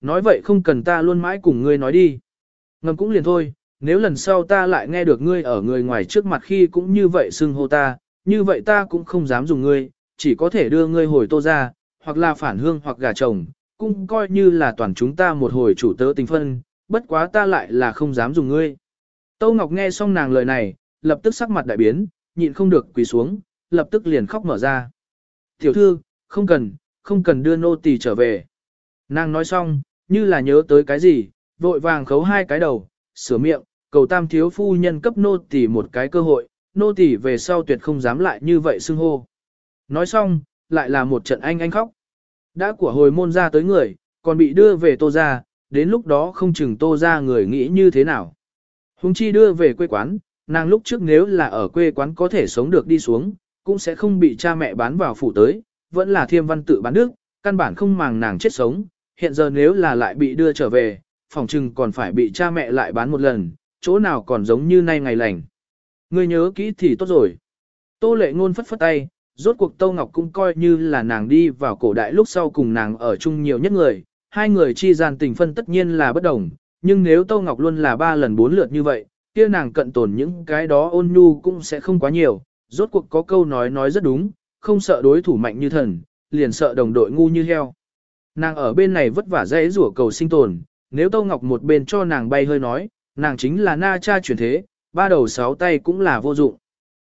nói vậy không cần ta luôn mãi cùng ngươi nói đi. Ngầm cũng liền thôi, nếu lần sau ta lại nghe được ngươi ở người ngoài trước mặt khi cũng như vậy xưng hô ta, như vậy ta cũng không dám dùng ngươi, chỉ có thể đưa ngươi hồi tô ra, hoặc là phản hương hoặc gà chồng, cũng coi như là toàn chúng ta một hồi chủ tớ tình phân, bất quá ta lại là không dám dùng ngươi. Tâu Ngọc nghe xong nàng lời này, lập tức sắc mặt đại biến, nhịn không được quỳ xuống, lập tức liền khóc mở ra. Tiểu thư, không cần, không cần đưa nô tỳ trở về. Nàng nói xong, như là nhớ tới cái gì, vội vàng khấu hai cái đầu, sửa miệng, cầu tam thiếu phu nhân cấp nô tỳ một cái cơ hội, nô tỳ về sau tuyệt không dám lại như vậy xưng hô. Nói xong, lại là một trận anh anh khóc. Đã của hồi môn ra tới người, còn bị đưa về tô ra, đến lúc đó không chừng tô ra người nghĩ như thế nào. Hùng chi đưa về quê quán, nàng lúc trước nếu là ở quê quán có thể sống được đi xuống, cũng sẽ không bị cha mẹ bán vào phủ tới, vẫn là thiêm văn tự bán nước, căn bản không màng nàng chết sống, hiện giờ nếu là lại bị đưa trở về, phòng trừng còn phải bị cha mẹ lại bán một lần, chỗ nào còn giống như nay ngày lành. Ngươi nhớ kỹ thì tốt rồi. Tô lệ ngôn phất phất tay, rốt cuộc Tô Ngọc cũng coi như là nàng đi vào cổ đại lúc sau cùng nàng ở chung nhiều nhất người, hai người chi gian tình phân tất nhiên là bất đồng, nhưng nếu Tô Ngọc luôn là ba lần bốn lượt như vậy, kia nàng cận tồn những cái đó ôn nhu cũng sẽ không quá nhiều, rốt cuộc có câu nói nói rất đúng, không sợ đối thủ mạnh như thần, liền sợ đồng đội ngu như heo. Nàng ở bên này vất vả dễ rủa cầu sinh tồn, nếu Tô Ngọc một bên cho nàng bay hơi nói, nàng chính là na cha chuyển thế, ba đầu sáu tay cũng là vô dụng.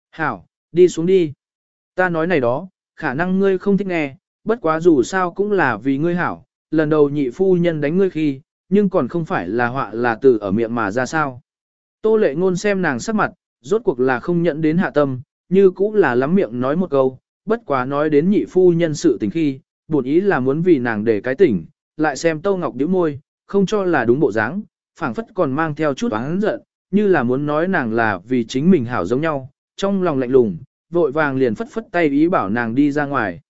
Hảo, đi xuống đi. Ta nói này đó, khả năng ngươi không thích nghe, bất quá dù sao cũng là vì ngươi hảo, lần đầu nhị phu nhân đánh ngươi khi, nhưng còn không phải là họa là từ ở miệng mà ra sao. Tô lệ ngôn xem nàng sắc mặt, rốt cuộc là không nhận đến hạ tâm, như cũng là lắm miệng nói một câu, bất quá nói đến nhị phu nhân sự tình khi, buồn ý là muốn vì nàng để cái tỉnh, lại xem Tô Ngọc điếu môi, không cho là đúng bộ dáng, phảng phất còn mang theo chút oán giận, như là muốn nói nàng là vì chính mình hảo giống nhau, trong lòng lạnh lùng, vội vàng liền phất phất tay ý bảo nàng đi ra ngoài.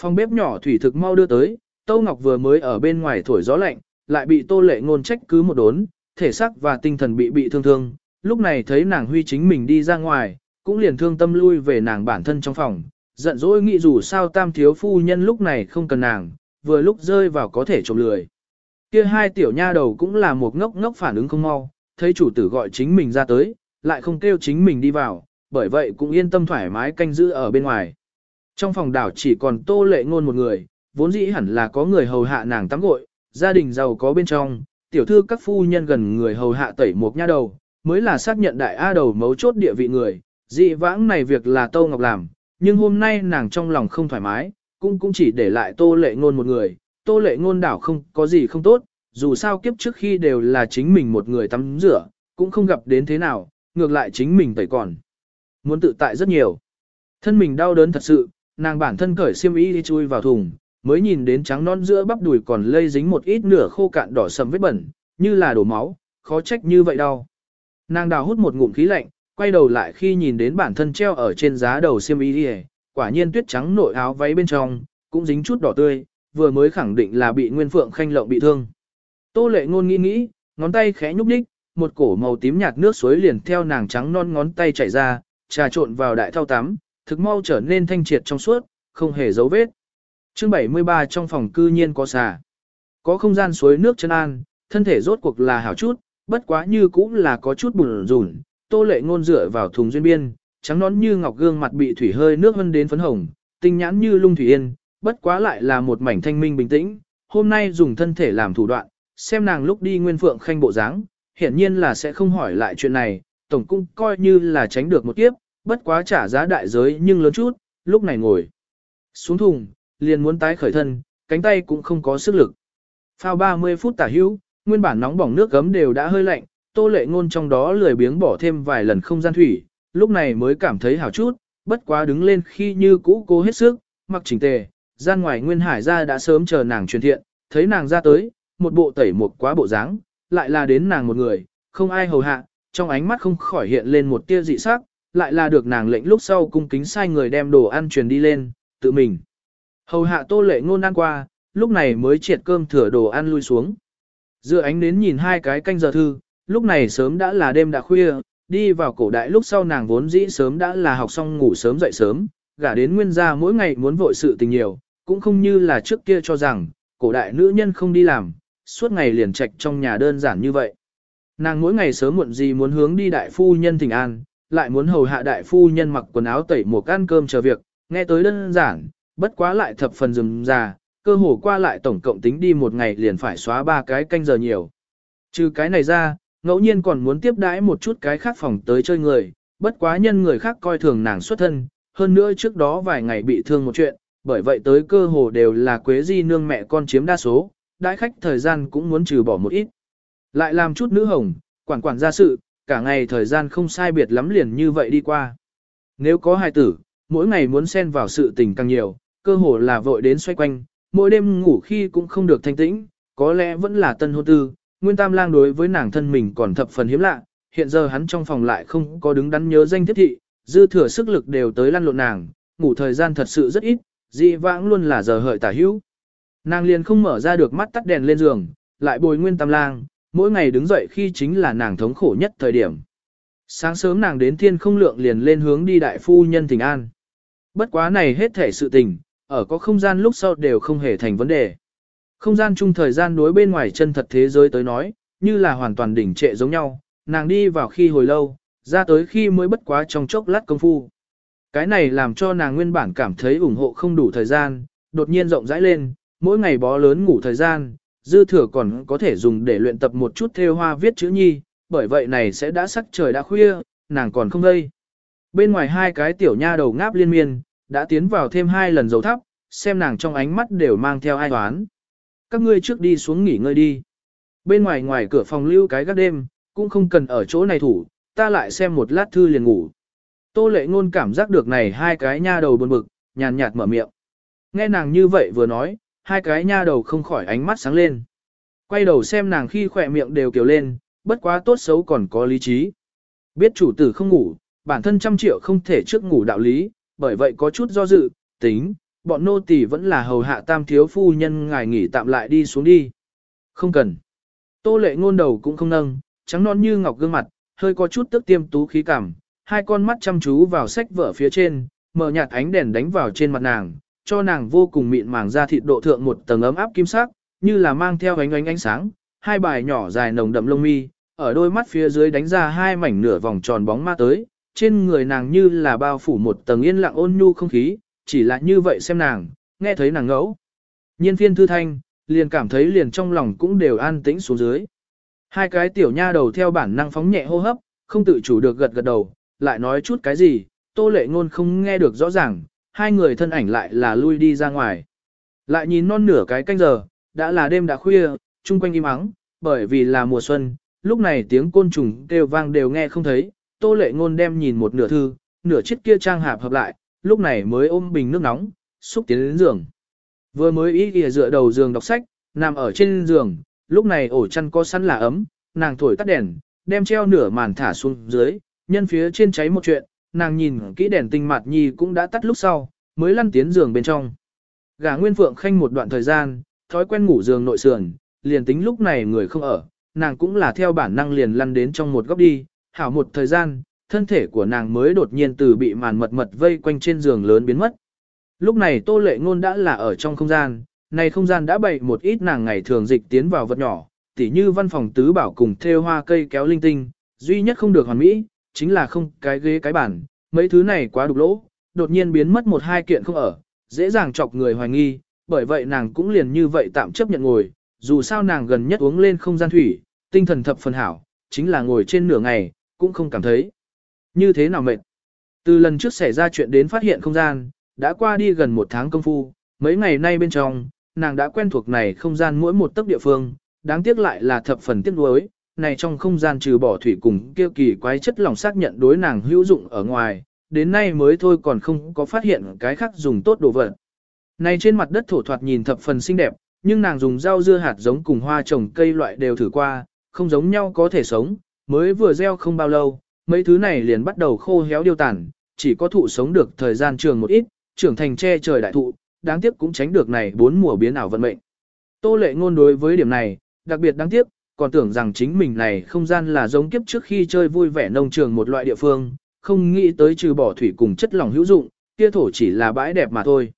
Phòng bếp nhỏ thủy thực mau đưa tới, Tô Ngọc vừa mới ở bên ngoài thổi gió lạnh, lại bị Tô Lệ ngôn trách cứ một đốn, thể xác và tinh thần bị bị thương thương, lúc này thấy nàng huy chính mình đi ra ngoài, cũng liền thương tâm lui về nàng bản thân trong phòng, giận dỗi nghĩ dù sao tam thiếu phu nhân lúc này không cần nàng, vừa lúc rơi vào có thể trộm lười. Kia hai tiểu nha đầu cũng là một ngốc ngốc phản ứng không mau, thấy chủ tử gọi chính mình ra tới, lại không kêu chính mình đi vào, bởi vậy cũng yên tâm thoải mái canh giữ ở bên ngoài. Trong phòng đảo chỉ còn tô lệ ngôn một người, vốn dĩ hẳn là có người hầu hạ nàng tắm gội, gia đình giàu có bên trong, tiểu thư các phu nhân gần người hầu hạ tẩy một nha đầu, mới là xác nhận đại A đầu mấu chốt địa vị người, dị vãng này việc là Tô Ngọc làm, nhưng hôm nay nàng trong lòng không thoải mái, cũng cũng chỉ để lại tô lệ ngôn một người, tô lệ ngôn đảo không có gì không tốt, dù sao kiếp trước khi đều là chính mình một người tắm rửa, cũng không gặp đến thế nào, ngược lại chính mình tẩy còn. Muốn tự tại rất nhiều. Thân mình đau đớn thật sự, nàng bản thân cởi xiêm y đi chui vào thùng, mới nhìn đến trắng non giữa bắp đùi còn lây dính một ít nửa khô cạn đỏ sầm vết bẩn, như là đổ máu, khó trách như vậy đau. Nàng đào hút một ngụm khí lạnh, quay đầu lại khi nhìn đến bản thân treo ở trên giá đầu xiêm y đi quả nhiên tuyết trắng nội áo váy bên trong, cũng dính chút đỏ tươi, vừa mới khẳng định là bị Nguyên Phượng Khanh lộng bị thương. Tô lệ ngôn nghĩ nghĩ, ngón tay khẽ nhúc nhích, một cổ màu tím nhạt nước suối liền theo nàng trắng non ngón tay chảy ra, trà trộn vào đại thao tắm, thực mau trở nên thanh triệt trong suốt, không hề dấu vết. Chương 73 trong phòng cư nhiên có xà. Có không gian suối nước chân an, thân thể rốt cuộc là hảo chút, bất quá như cũng là có chút bùn rùn, tô lệ ngôn dựa vào thùng duyên biên, trắng nón như ngọc gương mặt bị thủy hơi nước vân đến phấn hồng, tinh nhãn như lung thủy yên, bất quá lại là một mảnh thanh minh bình tĩnh, hôm nay dùng thân thể làm thủ đoạn, xem nàng lúc đi nguyên phượng khanh bộ dáng, hiển nhiên là sẽ không hỏi lại chuyện này, tổng cung coi như là tránh được một kiếp, bất quá trả giá đại giới nhưng lớn chút, lúc này ngồi xuống thùng, liền muốn tái khởi thân, cánh tay cũng không có sức lực. Phao 30 phút tả hữu, nguyên bản nóng bỏng nước gấm đều đã hơi lạnh, tô lệ ngôn trong đó lười biếng bỏ thêm vài lần không gian thủy, lúc này mới cảm thấy hảo chút, bất quá đứng lên khi như cũ cố hết sức, mặc chỉnh tề, gian ngoài nguyên hải gia đã sớm chờ nàng truyền thiện, thấy nàng ra tới, một bộ tẩy một quá bộ dáng, lại là đến nàng một người, không ai hầu hạ, trong ánh mắt không khỏi hiện lên một tia dị sắc, lại là được nàng lệnh lúc sau cung kính sai người đem đồ ăn truyền đi lên, tự mình. Hầu hạ tô lệ ngôn ăn qua, lúc này mới triệt cơm thừa đồ ăn lui xuống. Dựa ánh đến nhìn hai cái canh giờ thư, lúc này sớm đã là đêm đã khuya, đi vào cổ đại lúc sau nàng vốn dĩ sớm đã là học xong ngủ sớm dậy sớm, gả đến nguyên gia mỗi ngày muốn vội sự tình nhiều, cũng không như là trước kia cho rằng, cổ đại nữ nhân không đi làm, suốt ngày liền trạch trong nhà đơn giản như vậy. Nàng mỗi ngày sớm muộn gì muốn hướng đi đại phu nhân thỉnh an, lại muốn hầu hạ đại phu nhân mặc quần áo tẩy một ăn cơm chờ việc, nghe tới đơn giản, bất quá lại thập phần rườm già, cơ hồ qua lại tổng cộng tính đi một ngày liền phải xóa ba cái canh giờ nhiều. Trừ cái này ra, ngẫu nhiên còn muốn tiếp đãi một chút cái khác phòng tới chơi người, bất quá nhân người khác coi thường nàng xuất thân, hơn nữa trước đó vài ngày bị thương một chuyện, bởi vậy tới cơ hồ đều là quế di nương mẹ con chiếm đa số, đãi khách thời gian cũng muốn trừ bỏ một ít. Lại làm chút nữ hồng, quản quản gia sự, cả ngày thời gian không sai biệt lắm liền như vậy đi qua. Nếu có hài tử, mỗi ngày muốn xen vào sự tình càng nhiều, cơ hồ là vội đến xoay quanh, mỗi đêm ngủ khi cũng không được thanh tĩnh, có lẽ vẫn là tân hôn tư, Nguyên Tam Lang đối với nàng thân mình còn thập phần hiếm lạ, hiện giờ hắn trong phòng lại không có đứng đắn nhớ danh thiết thị, dư thừa sức lực đều tới lăn lộn nàng, ngủ thời gian thật sự rất ít, dị vãng luôn là giờ hợi tả hữu. Nàng liền không mở ra được mắt tắt đèn lên giường, lại bồi Nguyên Tam Lang, mỗi ngày đứng dậy khi chính là nàng thống khổ nhất thời điểm. Sáng sớm nàng đến thiên không lượng liền lên hướng đi đại phu nhân thỉnh an. Bất quá này hết thể sự tình, ở có không gian lúc sau đều không hề thành vấn đề. Không gian chung thời gian đối bên ngoài chân thật thế giới tới nói, như là hoàn toàn đỉnh trệ giống nhau, nàng đi vào khi hồi lâu, ra tới khi mới bất quá trong chốc lát công phu. Cái này làm cho nàng nguyên bản cảm thấy ủng hộ không đủ thời gian, đột nhiên rộng rãi lên, mỗi ngày bó lớn ngủ thời gian, dư thừa còn có thể dùng để luyện tập một chút theo hoa viết chữ nhi, bởi vậy này sẽ đã sắc trời đã khuya, nàng còn không đây. Bên ngoài hai cái tiểu nha đầu ngáp liên miên, đã tiến vào thêm hai lần dầu thắp, xem nàng trong ánh mắt đều mang theo ai toán. Các ngươi trước đi xuống nghỉ ngơi đi. Bên ngoài ngoài cửa phòng lưu cái gác đêm, cũng không cần ở chỗ này thủ, ta lại xem một lát thư liền ngủ. Tô lệ ngôn cảm giác được này hai cái nha đầu buồn bực, nhàn nhạt mở miệng. Nghe nàng như vậy vừa nói, hai cái nha đầu không khỏi ánh mắt sáng lên. Quay đầu xem nàng khi khỏe miệng đều kiều lên, bất quá tốt xấu còn có lý trí. Biết chủ tử không ngủ, bản thân trăm triệu không thể trước ngủ đạo lý, bởi vậy có chút do dự, tính, bọn nô tỳ vẫn là hầu hạ tam thiếu phu nhân ngài nghỉ tạm lại đi xuống đi. Không cần. Tô lệ ngôn đầu cũng không nâng, trắng non như ngọc gương mặt, hơi có chút tức tiêm tú khí cảm, hai con mắt chăm chú vào sách vở phía trên, mở nhạt ánh đèn đánh vào trên mặt nàng, cho nàng vô cùng mịn màng da thịt độ thượng một tầng ấm áp kim sắc, như là mang theo ánh ánh ánh sáng, hai bài nhỏ dài nồng đậm lông mi, ở đôi mắt phía dưới đánh ra hai mảnh nửa vòng tròn bóng ma tới, trên người nàng như là bao phủ một tầng yên lặng ôn nhu không khí, chỉ là như vậy xem nàng, nghe thấy nàng ngẫu. Nhiên phiên thư thanh, liền cảm thấy liền trong lòng cũng đều an tĩnh xuống dưới. Hai cái tiểu nha đầu theo bản năng phóng nhẹ hô hấp, không tự chủ được gật gật đầu, lại nói chút cái gì, tô lệ ngôn không nghe được rõ ràng, hai người thân ảnh lại là lui đi ra ngoài. Lại nhìn non nửa cái canh giờ, đã là đêm đã khuya, chung quanh im ắng, bởi vì là mùa xuân, lúc này tiếng côn trùng kêu vang đều nghe không thấy, tô lệ ngôn đem nhìn một nửa thư, nửa chiếc kia trang hạp hợp lại, lúc này mới ôm bình nước nóng, xúc tiến đến giường. Vừa mới ý kìa dựa đầu giường đọc sách, nằm ở trên giường, lúc này ổ chăn có sẵn là ấm, nàng thổi tắt đèn, đem treo nửa màn thả xuống dưới, nhân phía trên cháy một chuyện, nàng nhìn kỹ đèn tinh mặt nhi cũng đã tắt lúc sau, mới lăn tiến giường bên trong. Gà Nguyên Phượng khanh một đoạn thời gian, thói quen ngủ giường nội sườn, liền tính lúc này người không ở, nàng cũng là theo bản năng liền lăn đến trong một góc đi, hảo một thời gian, thân thể của nàng mới đột nhiên từ bị màn mật mật vây quanh trên giường lớn biến mất. Lúc này Tô Lệ Ngôn đã là ở trong không gian, này không gian đã bày một ít nàng ngày thường dịch tiến vào vật nhỏ, tỉ như văn phòng tứ bảo cùng thêu hoa cây kéo linh tinh, duy nhất không được hoàn mỹ, chính là không cái ghế cái bàn, mấy thứ này quá đục lỗ, đột nhiên biến mất một hai kiện không ở, dễ dàng chọc người hoài nghi, bởi vậy nàng cũng liền như vậy tạm chấp nhận ngồi, dù sao nàng gần nhất uống lên không gian thủy, tinh thần thập phần hảo, chính là ngồi trên nửa ngày, cũng không cảm thấy. Như thế nào mệt? Từ lần trước xảy ra chuyện đến phát hiện không gian, đã qua đi gần một tháng công phu, mấy ngày nay bên trong, nàng đã quen thuộc này không gian mỗi một tấc địa phương, đáng tiếc lại là thập phần tiếc nuối, này trong không gian trừ bỏ thủy cùng kêu kỳ quái chất lỏng xác nhận đối nàng hữu dụng ở ngoài, đến nay mới thôi còn không có phát hiện cái khác dùng tốt đồ vật. Này trên mặt đất thổ thoạt nhìn thập phần xinh đẹp, nhưng nàng dùng rau dưa hạt giống cùng hoa trồng cây loại đều thử qua, không giống nhau có thể sống, mới vừa gieo không bao lâu, mấy thứ này liền bắt đầu khô héo điêu tàn, chỉ có thụ sống được thời gian trường một ít, trưởng thành che trời đại thụ, đáng tiếc cũng tránh được này bốn mùa biến ảo vận mệnh. Tô lệ ngôn đối với điểm này, đặc biệt đáng tiếc, còn tưởng rằng chính mình này không gian là giống kiếp trước khi chơi vui vẻ nông trường một loại địa phương, không nghĩ tới trừ bỏ thủy cùng chất lỏng hữu dụng, kia thổ chỉ là bãi đẹp mà thôi.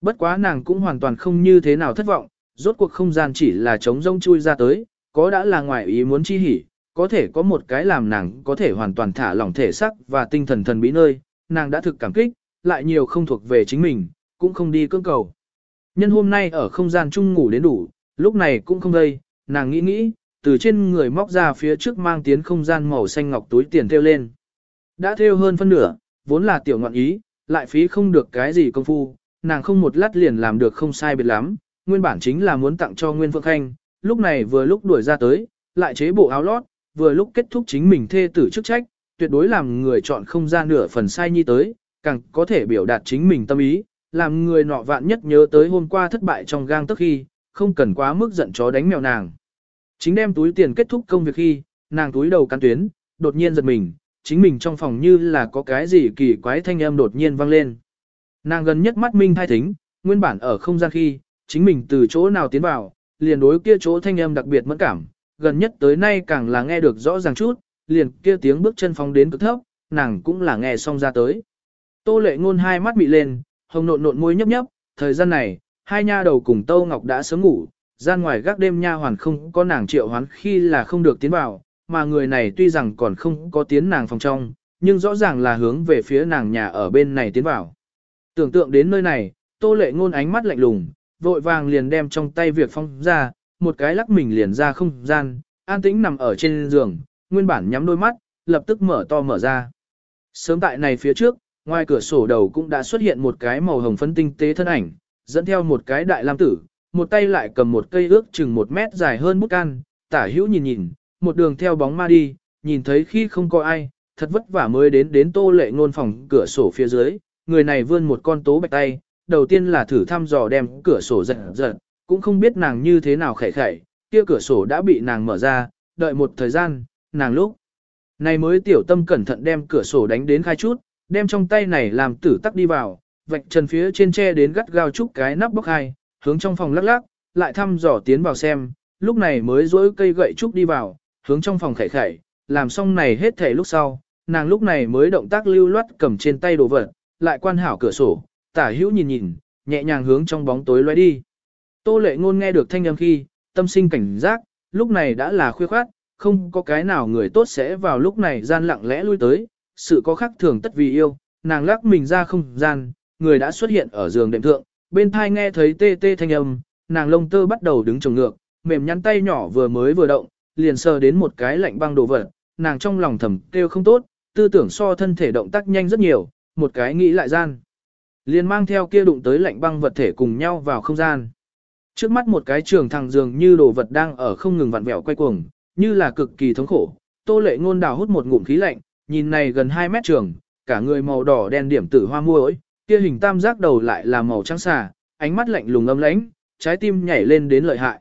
Bất quá nàng cũng hoàn toàn không như thế nào thất vọng, rốt cuộc không gian chỉ là trống rông chui ra tới, có đã là ngoài ý muốn chi hỉ, có thể có một cái làm nàng có thể hoàn toàn thả lỏng thể sắc và tinh thần thần bí nơi, nàng đã thực cảm kích, lại nhiều không thuộc về chính mình, cũng không đi cưỡng cầu. Nhân hôm nay ở không gian chung ngủ đến đủ, lúc này cũng không đây, nàng nghĩ nghĩ, từ trên người móc ra phía trước mang tiến không gian màu xanh ngọc túi tiền theo lên. Đã theo hơn phân nửa, vốn là tiểu ngọn ý, lại phí không được cái gì công phu, nàng không một lát liền làm được không sai biệt lắm, nguyên bản chính là muốn tặng cho Nguyên Phượng Khanh, lúc này vừa lúc đuổi ra tới, lại chế bộ áo lót, vừa lúc kết thúc chính mình thê tử chức trách, tuyệt đối làm người chọn không ra nửa phần sai nhi tới, càng có thể biểu đạt chính mình tâm ý, làm người nọ vạn nhất nhớ tới hôm qua thất bại trong gang tức khi, không cần quá mức giận chó đánh mèo nàng. Chính đem túi tiền kết thúc công việc khi, nàng túi đầu cắn tuyến, đột nhiên giật mình, chính mình trong phòng như là có cái gì kỳ quái thanh âm đột nhiên vang lên. Nàng gần nhất mắt minh thai thính, nguyên bản ở không gian khi, chính mình từ chỗ nào tiến vào, liền đối kia chỗ thanh âm đặc biệt mẫn cảm, gần nhất tới nay càng là nghe được rõ ràng chút, liền kia tiếng bước chân phóng đến cực thấp, nàng cũng là nghe xong ra tới. Tô lệ ngôn hai mắt bị lên, hồng nộn nộn môi nhấp nhấp, thời gian này, hai nha đầu cùng Tô Ngọc đã sớm ngủ, gian ngoài gác đêm nha hoàn không có nàng triệu hoán khi là không được tiến vào, mà người này tuy rằng còn không có tiến nàng phòng trong, nhưng rõ ràng là hướng về phía nàng nhà ở bên này tiến vào. Tưởng tượng đến nơi này, tô lệ ngôn ánh mắt lạnh lùng, vội vàng liền đem trong tay việc phong ra, một cái lắc mình liền ra không gian, an tĩnh nằm ở trên giường, nguyên bản nhắm đôi mắt, lập tức mở to mở ra. Sớm tại này phía trước, ngoài cửa sổ đầu cũng đã xuất hiện một cái màu hồng phấn tinh tế thân ảnh, dẫn theo một cái đại lam tử, một tay lại cầm một cây ước chừng một mét dài hơn bút can, tả hữu nhìn nhìn, một đường theo bóng ma đi, nhìn thấy khi không có ai, thật vất vả mới đến đến tô lệ ngôn phòng cửa sổ phía dưới, người này vươn một con tố bạch tay, đầu tiên là thử thăm dò đem cửa sổ giật giật, cũng không biết nàng như thế nào khẩy khẩy, kia cửa sổ đã bị nàng mở ra, đợi một thời gian, nàng lúc này mới tiểu tâm cẩn thận đem cửa sổ đánh đến khai chút, đem trong tay này làm tử tắc đi vào, vạch trần phía trên tre đến gắt gao chúc cái nắp bốc hai, hướng trong phòng lắc lắc, lại thăm dò tiến vào xem, lúc này mới dối cây gậy trúc đi vào, hướng trong phòng khẩy khẩy, làm xong này hết thể lúc sau, nàng lúc này mới động tác lưu loát cầm trên tay đồ vật, lại quan hảo cửa sổ, tả hữu nhìn nhìn, nhẹ nhàng hướng trong bóng tối loay đi. Tô lệ ngôn nghe được thanh âm khi, tâm sinh cảnh giác, lúc này đã là khuya khoát, không có cái nào người tốt sẽ vào lúc này gian lặng lẽ lui tới, sự có khác thường tất vì yêu, nàng lắc mình ra không gian, người đã xuất hiện ở giường đệm thượng, bên thai nghe thấy tê tê thanh âm, nàng lông tơ bắt đầu đứng trồng ngược, mềm nhắn tay nhỏ vừa mới vừa động, liền sờ đến một cái lạnh băng đồ vật, nàng trong lòng thầm kêu không tốt, tư tưởng so thân thể động tác nhanh rất nhiều, một cái nghĩ lại gian. Liền mang theo kia đụng tới lạnh băng vật thể cùng nhau vào không gian. Trước mắt một cái trường thằng dường như đồ vật đang ở không ngừng vặn vẹo quay cuồng, như là cực kỳ thống khổ. Tô lệ ngôn đào hút một ngụm khí lạnh, nhìn này gần 2 mét trường, cả người màu đỏ đen điểm tử hoa muối, kia hình tam giác đầu lại là màu trắng xà, ánh mắt lạnh lùng âm lãnh, trái tim nhảy lên đến lợi hại.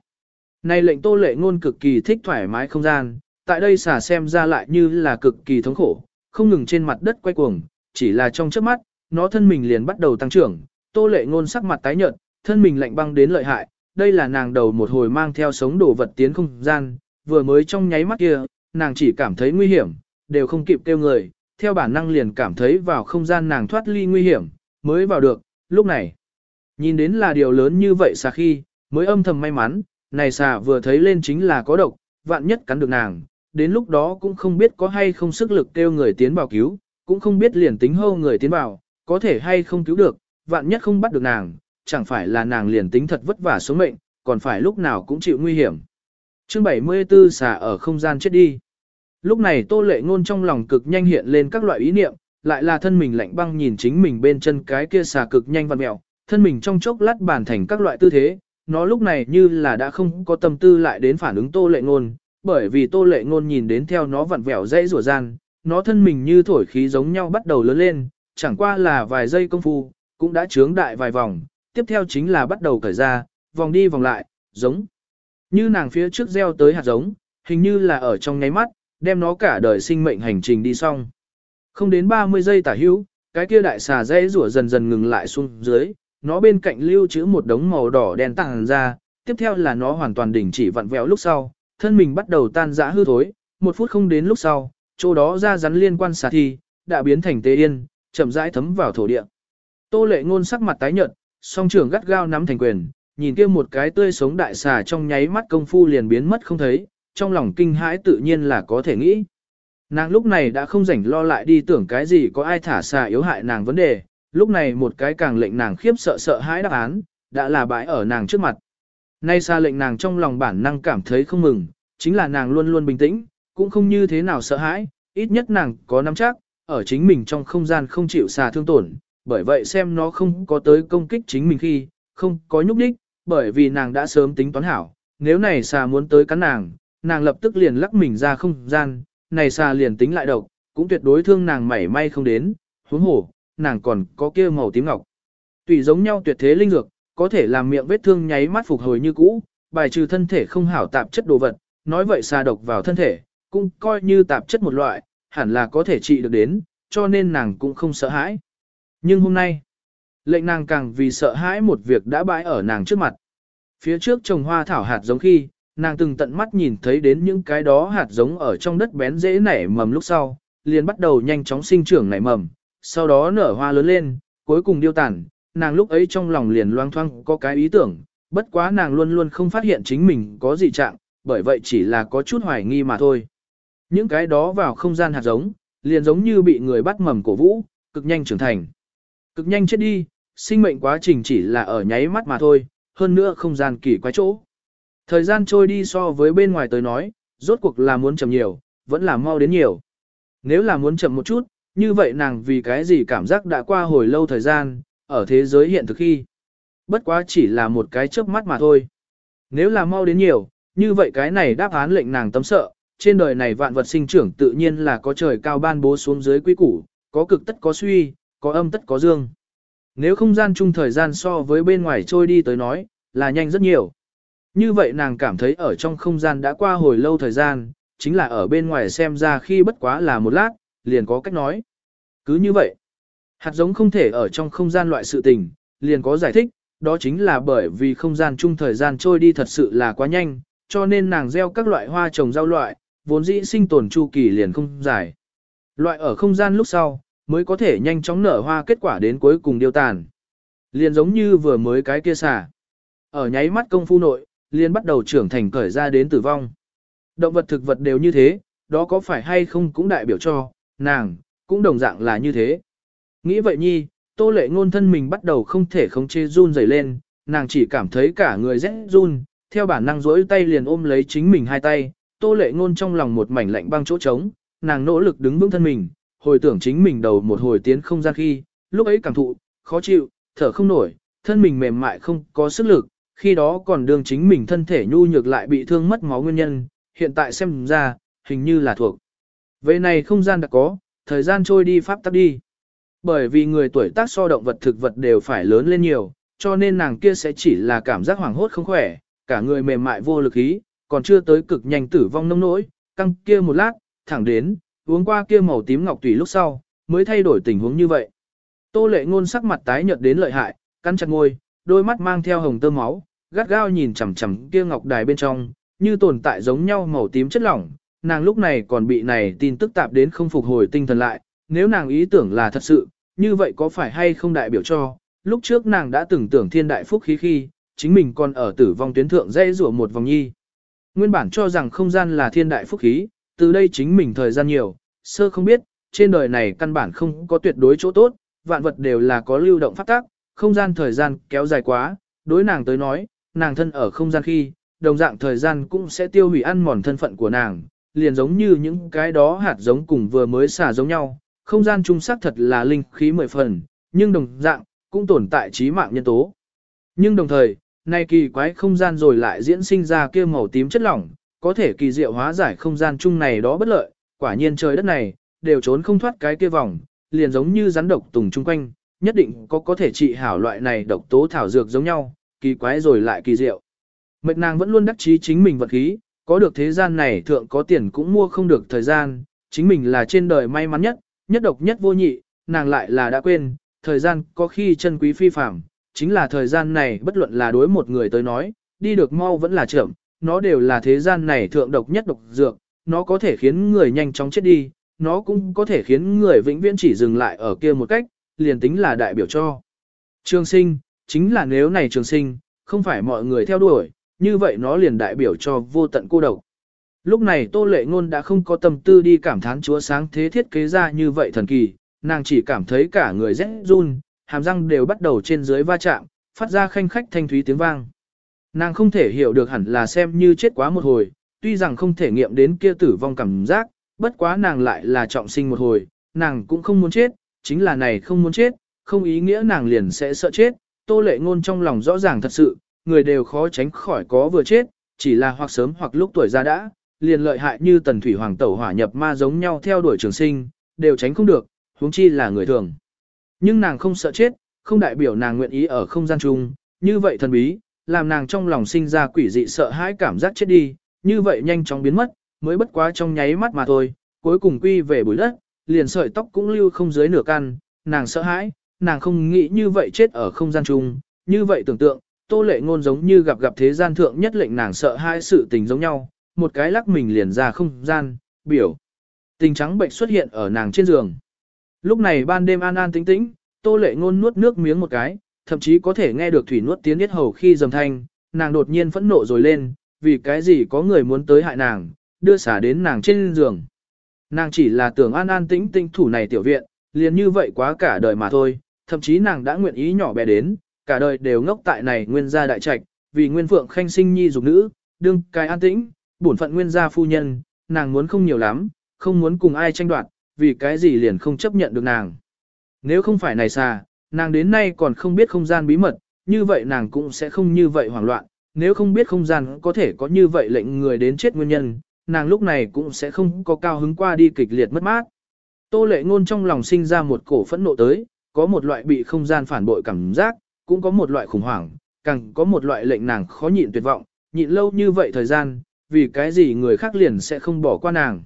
Này lệnh tô lệ ngôn cực kỳ thích thoải mái không gian, tại đây xà xem ra lại như là cực kỳ thống khổ, không ngừng trên mặt đất quay cuồng, chỉ là trong chớp mắt, nó thân mình liền bắt đầu tăng trưởng, tô lệ ngôn sắc mặt tái nhợt, thân mình lạnh băng đến lợi hại, đây là nàng đầu một hồi mang theo sống đồ vật tiến không gian, vừa mới trong nháy mắt kia, nàng chỉ cảm thấy nguy hiểm, đều không kịp kêu người, theo bản năng liền cảm thấy vào không gian nàng thoát ly nguy hiểm, mới vào được, lúc này. Nhìn đến là điều lớn như vậy xà khi, mới âm thầm may mắn, này xà vừa thấy lên chính là có độc, vạn nhất cắn được nàng, đến lúc đó cũng không biết có hay không sức lực kêu người tiến vào cứu, cũng không biết liền tính hâu người tiến vào, có thể hay không cứu được, vạn nhất không bắt được nàng, chẳng phải là nàng liền tính thật vất vả sống mệnh, còn phải lúc nào cũng chịu nguy hiểm. Chương 74 xà ở không gian chết đi. Lúc này Tô Lệ Ngôn trong lòng cực nhanh hiện lên các loại ý niệm, lại là thân mình lạnh băng nhìn chính mình bên chân cái kia xà cực nhanh vặn mèo, thân mình trong chốc lát bản thành các loại tư thế, nó lúc này như là đã không có tâm tư lại đến phản ứng Tô Lệ Ngôn, bởi vì Tô Lệ Ngôn nhìn đến theo nó vặn vẹo dãy rủa gian, nó thân mình như thổi khí giống nhau bắt đầu lớn lên, chẳng qua là vài giây công phu, cũng đã trướng đại vài vòng, tiếp theo chính là bắt đầu cởi ra, vòng đi vòng lại, giống như nàng phía trước gieo tới hạt giống, hình như là ở trong nháy mắt, đem nó cả đời sinh mệnh hành trình đi xong. Không đến 30 giây tả hữu, cái kia đại xà dây rủa dần dần ngừng lại xuống dưới, nó bên cạnh lưu trữ một đống màu đỏ đen tàng ra, tiếp theo là nó hoàn toàn đình chỉ vặn vẹo lúc sau, thân mình bắt đầu tan rã hư thối, một phút không đến lúc sau, chỗ đó ra rắn liên quan xà thi, đã biến thành tê yên, chậm rãi thấm vào thổ địa. Tô lệ ngôn sắc mặt tái nhợt, song trưởng gắt gao nắm thành quyền, nhìn kia một cái tươi sống đại xà trong nháy mắt công phu liền biến mất không thấy, trong lòng kinh hãi tự nhiên là có thể nghĩ. Nàng lúc này đã không rảnh lo lại đi tưởng cái gì có ai thả xà yếu hại nàng vấn đề, lúc này một cái càng lệnh nàng khiếp sợ sợ hãi đáp án, đã là bãi ở nàng trước mặt. Nay xa lệnh nàng trong lòng bản năng cảm thấy không mừng, chính là nàng luôn luôn bình tĩnh, cũng không như thế nào sợ hãi, ít nhất nàng có nắm chắc, ở chính mình trong không gian không chịu xà thương tổn, bởi vậy xem nó không có tới công kích chính mình khi, không có nhúc đích, bởi vì nàng đã sớm tính toán hảo, nếu này xà muốn tới cắn nàng, nàng lập tức liền lắc mình ra không gian, này xà liền tính lại độc, cũng tuyệt đối thương nàng mảy may không đến, huống hổ, nàng còn có kia màu tím ngọc. Tùy giống nhau tuyệt thế linh dược, có thể làm miệng vết thương nháy mắt phục hồi như cũ, bài trừ thân thể không hảo tạp chất đồ vật, nói vậy xà độc vào thân thể, cũng coi như tạp chất một loại, hẳn là có thể trị được đến, cho nên nàng cũng không sợ hãi. Nhưng hôm nay, lệnh nàng càng vì sợ hãi một việc đã bãi ở nàng trước mặt. Phía trước trồng hoa thảo hạt giống khi, nàng từng tận mắt nhìn thấy đến những cái đó hạt giống ở trong đất bén dễ nảy mầm lúc sau, liền bắt đầu nhanh chóng sinh trưởng nảy mầm, sau đó nở hoa lớn lên, cuối cùng điêu tàn, nàng lúc ấy trong lòng liền loang thoang có cái ý tưởng, bất quá nàng luôn luôn không phát hiện chính mình có gì trạng, bởi vậy chỉ là có chút hoài nghi mà thôi. Những cái đó vào không gian hạt giống, liền giống như bị người bắt mầm cổ vũ, cực nhanh trưởng thành. Cực nhanh chết đi, sinh mệnh quá trình chỉ là ở nháy mắt mà thôi, hơn nữa không gian kỳ quái chỗ. Thời gian trôi đi so với bên ngoài tới nói, rốt cuộc là muốn chậm nhiều, vẫn là mau đến nhiều. Nếu là muốn chậm một chút, như vậy nàng vì cái gì cảm giác đã qua hồi lâu thời gian, ở thế giới hiện thực khi. Bất quá chỉ là một cái chớp mắt mà thôi. Nếu là mau đến nhiều, như vậy cái này đáp án lệnh nàng tâm sợ, trên đời này vạn vật sinh trưởng tự nhiên là có trời cao ban bố xuống dưới quy củ, có cực tất có suy, có âm tất có dương. Nếu không gian chung thời gian so với bên ngoài trôi đi tới nói, là nhanh rất nhiều. Như vậy nàng cảm thấy ở trong không gian đã qua hồi lâu thời gian, chính là ở bên ngoài xem ra khi bất quá là một lát, liền có cách nói. Cứ như vậy, hạt giống không thể ở trong không gian loại sự tình, liền có giải thích, đó chính là bởi vì không gian chung thời gian trôi đi thật sự là quá nhanh, cho nên nàng gieo các loại hoa trồng rau loại, vốn dĩ sinh tồn chu kỳ liền không dài. Loại ở không gian lúc sau, mới có thể nhanh chóng nở hoa kết quả đến cuối cùng điêu tàn. Liền giống như vừa mới cái kia xả. Ở nháy mắt công phu nội, liền bắt đầu trưởng thành cởi ra đến tử vong. Động vật thực vật đều như thế, đó có phải hay không cũng đại biểu cho, nàng, cũng đồng dạng là như thế. Nghĩ vậy nhi, tô lệ ngôn thân mình bắt đầu không thể khống chế run rẩy lên, nàng chỉ cảm thấy cả người rét run, theo bản năng rỗi tay liền ôm lấy chính mình hai tay, tô lệ ngôn trong lòng một mảnh lạnh băng chỗ trống, nàng nỗ lực đứng vững thân mình, hồi tưởng chính mình đầu một hồi tiến không gian khi, lúc ấy cảm thụ, khó chịu, thở không nổi, thân mình mềm mại không có sức lực, khi đó còn đương chính mình thân thể nhu nhược lại bị thương mất máu nguyên nhân, hiện tại xem ra, hình như là thuộc. Về này không gian đã có, thời gian trôi đi pháp tắc đi. Bởi vì người tuổi tác so động vật thực vật đều phải lớn lên nhiều, cho nên nàng kia sẽ chỉ là cảm giác hoảng hốt không khỏe, cả người mềm mại vô lực ý, còn chưa tới cực nhanh tử vong nông nỗi, căng kia một lát, thẳng đến, uống qua kia màu tím ngọc tùy lúc sau, mới thay đổi tình huống như vậy. Tô lệ ngôn sắc mặt tái nhợt đến lợi hại, cắn chặt môi, đôi mắt mang theo hồng tơ máu, gắt gao nhìn chằm chằm kia ngọc đài bên trong, như tồn tại giống nhau màu tím chất lỏng, nàng lúc này còn bị này tin tức tạp đến không phục hồi tinh thần lại, nếu nàng ý tưởng là thật sự, như vậy có phải hay không đại biểu cho, lúc trước nàng đã từng tưởng thiên đại phúc khí khi, chính mình còn ở tử vong tuyến thượng dây rủa một vòng nhi. Nguyên bản cho rằng không gian là thiên đại phúc khí, từ đây chính mình thời gian nhiều, sơ không biết, trên đời này căn bản không có tuyệt đối chỗ tốt, vạn vật đều là có lưu động phát tác, không gian thời gian kéo dài quá, đối nàng tới nói, nàng thân ở không gian khi, đồng dạng thời gian cũng sẽ tiêu hủy ăn mòn thân phận của nàng, liền giống như những cái đó hạt giống cùng vừa mới xả giống nhau, không gian trung sắc thật là linh khí mười phần, nhưng đồng dạng, cũng tồn tại trí mạng nhân tố. Nhưng đồng thời, nay kỳ quái không gian rồi lại diễn sinh ra kia màu tím chất lỏng, có thể kỳ diệu hóa giải không gian chung này đó bất lợi, quả nhiên trời đất này, đều trốn không thoát cái kia vòng, liền giống như rắn độc tùng chung quanh, nhất định có có thể trị hảo loại này độc tố thảo dược giống nhau, kỳ quái rồi lại kỳ diệu. Mệt nàng vẫn luôn đắc chí chính mình vật khí, có được thế gian này thượng có tiền cũng mua không được thời gian, chính mình là trên đời may mắn nhất, nhất độc nhất vô nhị, nàng lại là đã quên, thời gian có khi chân quý phi phạm, chính là thời gian này bất luận là đối một người tới nói, đi được mau vẫn là chậm, nó đều là thế gian này thượng độc nhất độc dược, nó có thể khiến người nhanh chóng chết đi, nó cũng có thể khiến người vĩnh viễn chỉ dừng lại ở kia một cách, liền tính là đại biểu cho. Trường sinh, chính là nếu này trường sinh, không phải mọi người theo đuổi, như vậy nó liền đại biểu cho vô tận cô độc. Lúc này Tô Lệ Ngôn đã không có tâm tư đi cảm thán chúa sáng thế thiết kế ra như vậy thần kỳ, nàng chỉ cảm thấy cả người rẽ run, hàm răng đều bắt đầu trên dưới va chạm, phát ra khanh khách thanh thúy tiếng vang. Nàng không thể hiểu được hẳn là xem như chết quá một hồi, tuy rằng không thể nghiệm đến kia tử vong cảm giác, bất quá nàng lại là trọng sinh một hồi, nàng cũng không muốn chết, chính là này không muốn chết, không ý nghĩa nàng liền sẽ sợ chết, tô lệ ngôn trong lòng rõ ràng thật sự, người đều khó tránh khỏi có vừa chết, chỉ là hoặc sớm hoặc lúc tuổi già đã, liền lợi hại như tần thủy hoàng tẩu hỏa nhập ma giống nhau theo đuổi trường sinh, đều tránh không được, huống chi là người thường. Nhưng nàng không sợ chết, không đại biểu nàng nguyện ý ở không gian chung, như vậy thần bí, làm nàng trong lòng sinh ra quỷ dị sợ hãi cảm giác chết đi, như vậy nhanh chóng biến mất, mới bất quá trong nháy mắt mà thôi, cuối cùng quy về bụi đất, liền sợi tóc cũng lưu không dưới nửa căn, nàng sợ hãi, nàng không nghĩ như vậy chết ở không gian chung, như vậy tưởng tượng, tô lệ ngôn giống như gặp gặp thế gian thượng nhất lệnh nàng sợ hãi sự tình giống nhau, một cái lắc mình liền ra không gian, biểu. Tình trắng bệnh xuất hiện ở nàng trên giường. Lúc này ban đêm an an tĩnh tĩnh, tô lệ ngôn nuốt nước miếng một cái, thậm chí có thể nghe được thủy nuốt tiếng nhất hầu khi dầm thanh, nàng đột nhiên phẫn nộ rồi lên, vì cái gì có người muốn tới hại nàng, đưa xả đến nàng trên giường. Nàng chỉ là tưởng an an tĩnh tĩnh thủ này tiểu viện, liền như vậy quá cả đời mà thôi, thậm chí nàng đã nguyện ý nhỏ bé đến, cả đời đều ngốc tại này nguyên gia đại trạch, vì nguyên phượng khanh sinh nhi dục nữ, đương cái an tĩnh, bổn phận nguyên gia phu nhân, nàng muốn không nhiều lắm, không muốn cùng ai tranh đoạt, vì cái gì liền không chấp nhận được nàng. Nếu không phải này xa, nàng đến nay còn không biết không gian bí mật, như vậy nàng cũng sẽ không như vậy hoảng loạn, nếu không biết không gian có thể có như vậy lệnh người đến chết nguyên nhân, nàng lúc này cũng sẽ không có cao hứng qua đi kịch liệt mất mát. Tô lệ ngôn trong lòng sinh ra một cổ phẫn nộ tới, có một loại bị không gian phản bội cảm giác, cũng có một loại khủng hoảng, càng có một loại lệnh nàng khó nhịn tuyệt vọng, nhịn lâu như vậy thời gian, vì cái gì người khác liền sẽ không bỏ qua nàng.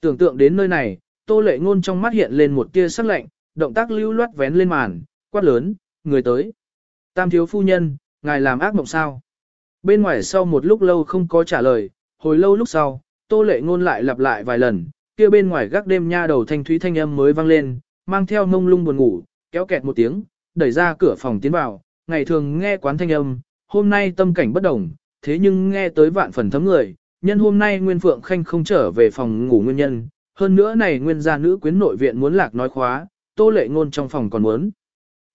Tưởng tượng đến nơi này, tô lệ ngôn trong mắt hiện lên một tia sắc lạnh, động tác lưu loát vén lên màn, quát lớn, người tới. Tam thiếu phu nhân, ngài làm ác mộng sao? Bên ngoài sau một lúc lâu không có trả lời, hồi lâu lúc sau, tô lệ ngôn lại lặp lại vài lần, kia bên ngoài gác đêm nha đầu thanh thúy thanh âm mới vang lên, mang theo mông lung buồn ngủ, kéo kẹt một tiếng, đẩy ra cửa phòng tiến vào, ngày thường nghe quán thanh âm, hôm nay tâm cảnh bất đồng, thế nhưng nghe tới vạn phần thấm người, nhân hôm nay Nguyên Phượng Khanh không trở về phòng ngủ nguyên nhân, hơn nữa này nguyên gia nữ quyến nội viện muốn lạc nói khóa, tô lệ ngôn trong phòng còn muốn.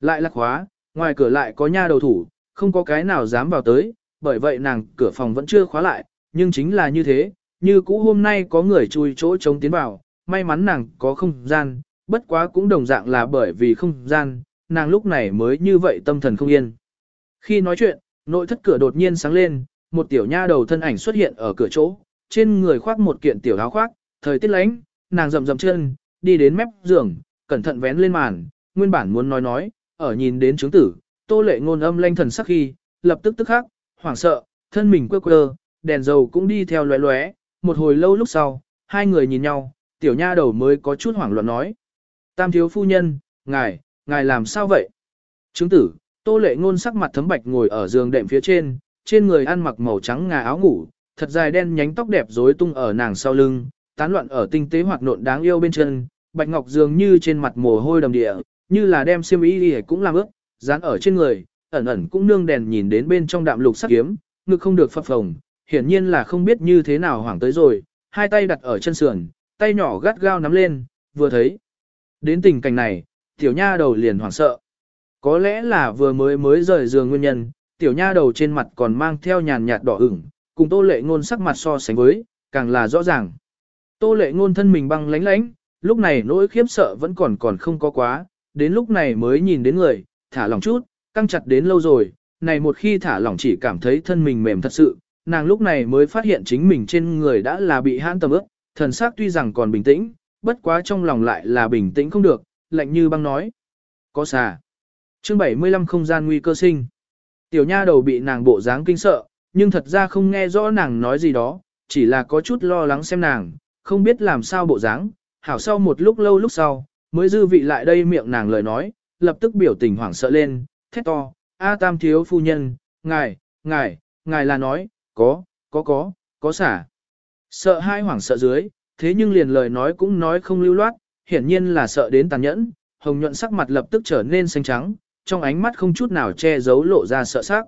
Lại lạc khóa, ngoài cửa lại có nha đầu thủ, không có cái nào dám vào tới, bởi vậy nàng cửa phòng vẫn chưa khóa lại, nhưng chính là như thế, như cũ hôm nay có người chui chỗ chống tiến vào, may mắn nàng có không gian, bất quá cũng đồng dạng là bởi vì không gian, nàng lúc này mới như vậy tâm thần không yên. Khi nói chuyện, nội thất cửa đột nhiên sáng lên, một tiểu nha đầu thân ảnh xuất hiện ở cửa chỗ, trên người khoác một kiện tiểu áo khoác, thời tiết lánh, nàng rầm rầm chân, đi đến mép giường, cẩn thận vén lên màn, nguyên bản muốn nói nói, ở nhìn đến chứng tử, tô lệ ngôn âm lanh thần sắc khi, lập tức tức khắc, hoảng sợ, thân mình quơ quơ, đèn dầu cũng đi theo lóe lóe, một hồi lâu lúc sau, hai người nhìn nhau, tiểu nha đầu mới có chút hoảng loạn nói. Tam thiếu phu nhân, ngài, ngài làm sao vậy? Chứng tử, tô lệ ngôn sắc mặt thấm bạch ngồi ở giường đệm phía trên, trên người ăn mặc màu trắng ngà áo ngủ, thật dài đen nhánh tóc đẹp rối tung ở nàng sau lưng, tán loạn ở tinh tế hoạt nộn đáng yêu bên chân, bạch ngọc dường như trên mặt mồ hôi đầm địa, như là đem xiêm y đi cũng làm ướt, dán ở trên người, ẩn ẩn cũng nương đèn nhìn đến bên trong đạm lục sắc kiếm, ngực không được phập phồng, hiển nhiên là không biết như thế nào hoảng tới rồi, hai tay đặt ở chân sườn, tay nhỏ gắt gao nắm lên, vừa thấy. Đến tình cảnh này, tiểu nha đầu liền hoảng sợ. Có lẽ là vừa mới mới rời giường nguyên nhân, tiểu nha đầu trên mặt còn mang theo nhàn nhạt đỏ ửng, cùng tô lệ ngôn sắc mặt so sánh với, càng là rõ ràng. Tô lệ ngôn thân mình băng lánh lánh, lúc này nỗi khiếp sợ vẫn còn còn không có quá, đến lúc này mới nhìn đến người, thả lỏng chút, căng chặt đến lâu rồi, này một khi thả lỏng chỉ cảm thấy thân mình mềm thật sự, nàng lúc này mới phát hiện chính mình trên người đã là bị hãn tầm ướp, thần sắc tuy rằng còn bình tĩnh, bất quá trong lòng lại là bình tĩnh không được, lạnh như băng nói. Có xà. Chương 75 không gian nguy cơ sinh. Tiểu nha đầu bị nàng bộ dáng kinh sợ, nhưng thật ra không nghe rõ nàng nói gì đó, chỉ là có chút lo lắng xem nàng, không biết làm sao bộ dáng. Hảo sau một lúc lâu lúc sau, mới dư vị lại đây miệng nàng lời nói, lập tức biểu tình hoảng sợ lên, thét to, A tam thiếu phu nhân, ngài, ngài, ngài là nói, có, có có, có xả. Sợ hai hoảng sợ dưới, thế nhưng liền lời nói cũng nói không lưu loát, hiển nhiên là sợ đến tàn nhẫn, hồng nhuận sắc mặt lập tức trở nên xanh trắng, trong ánh mắt không chút nào che giấu lộ ra sợ sắc.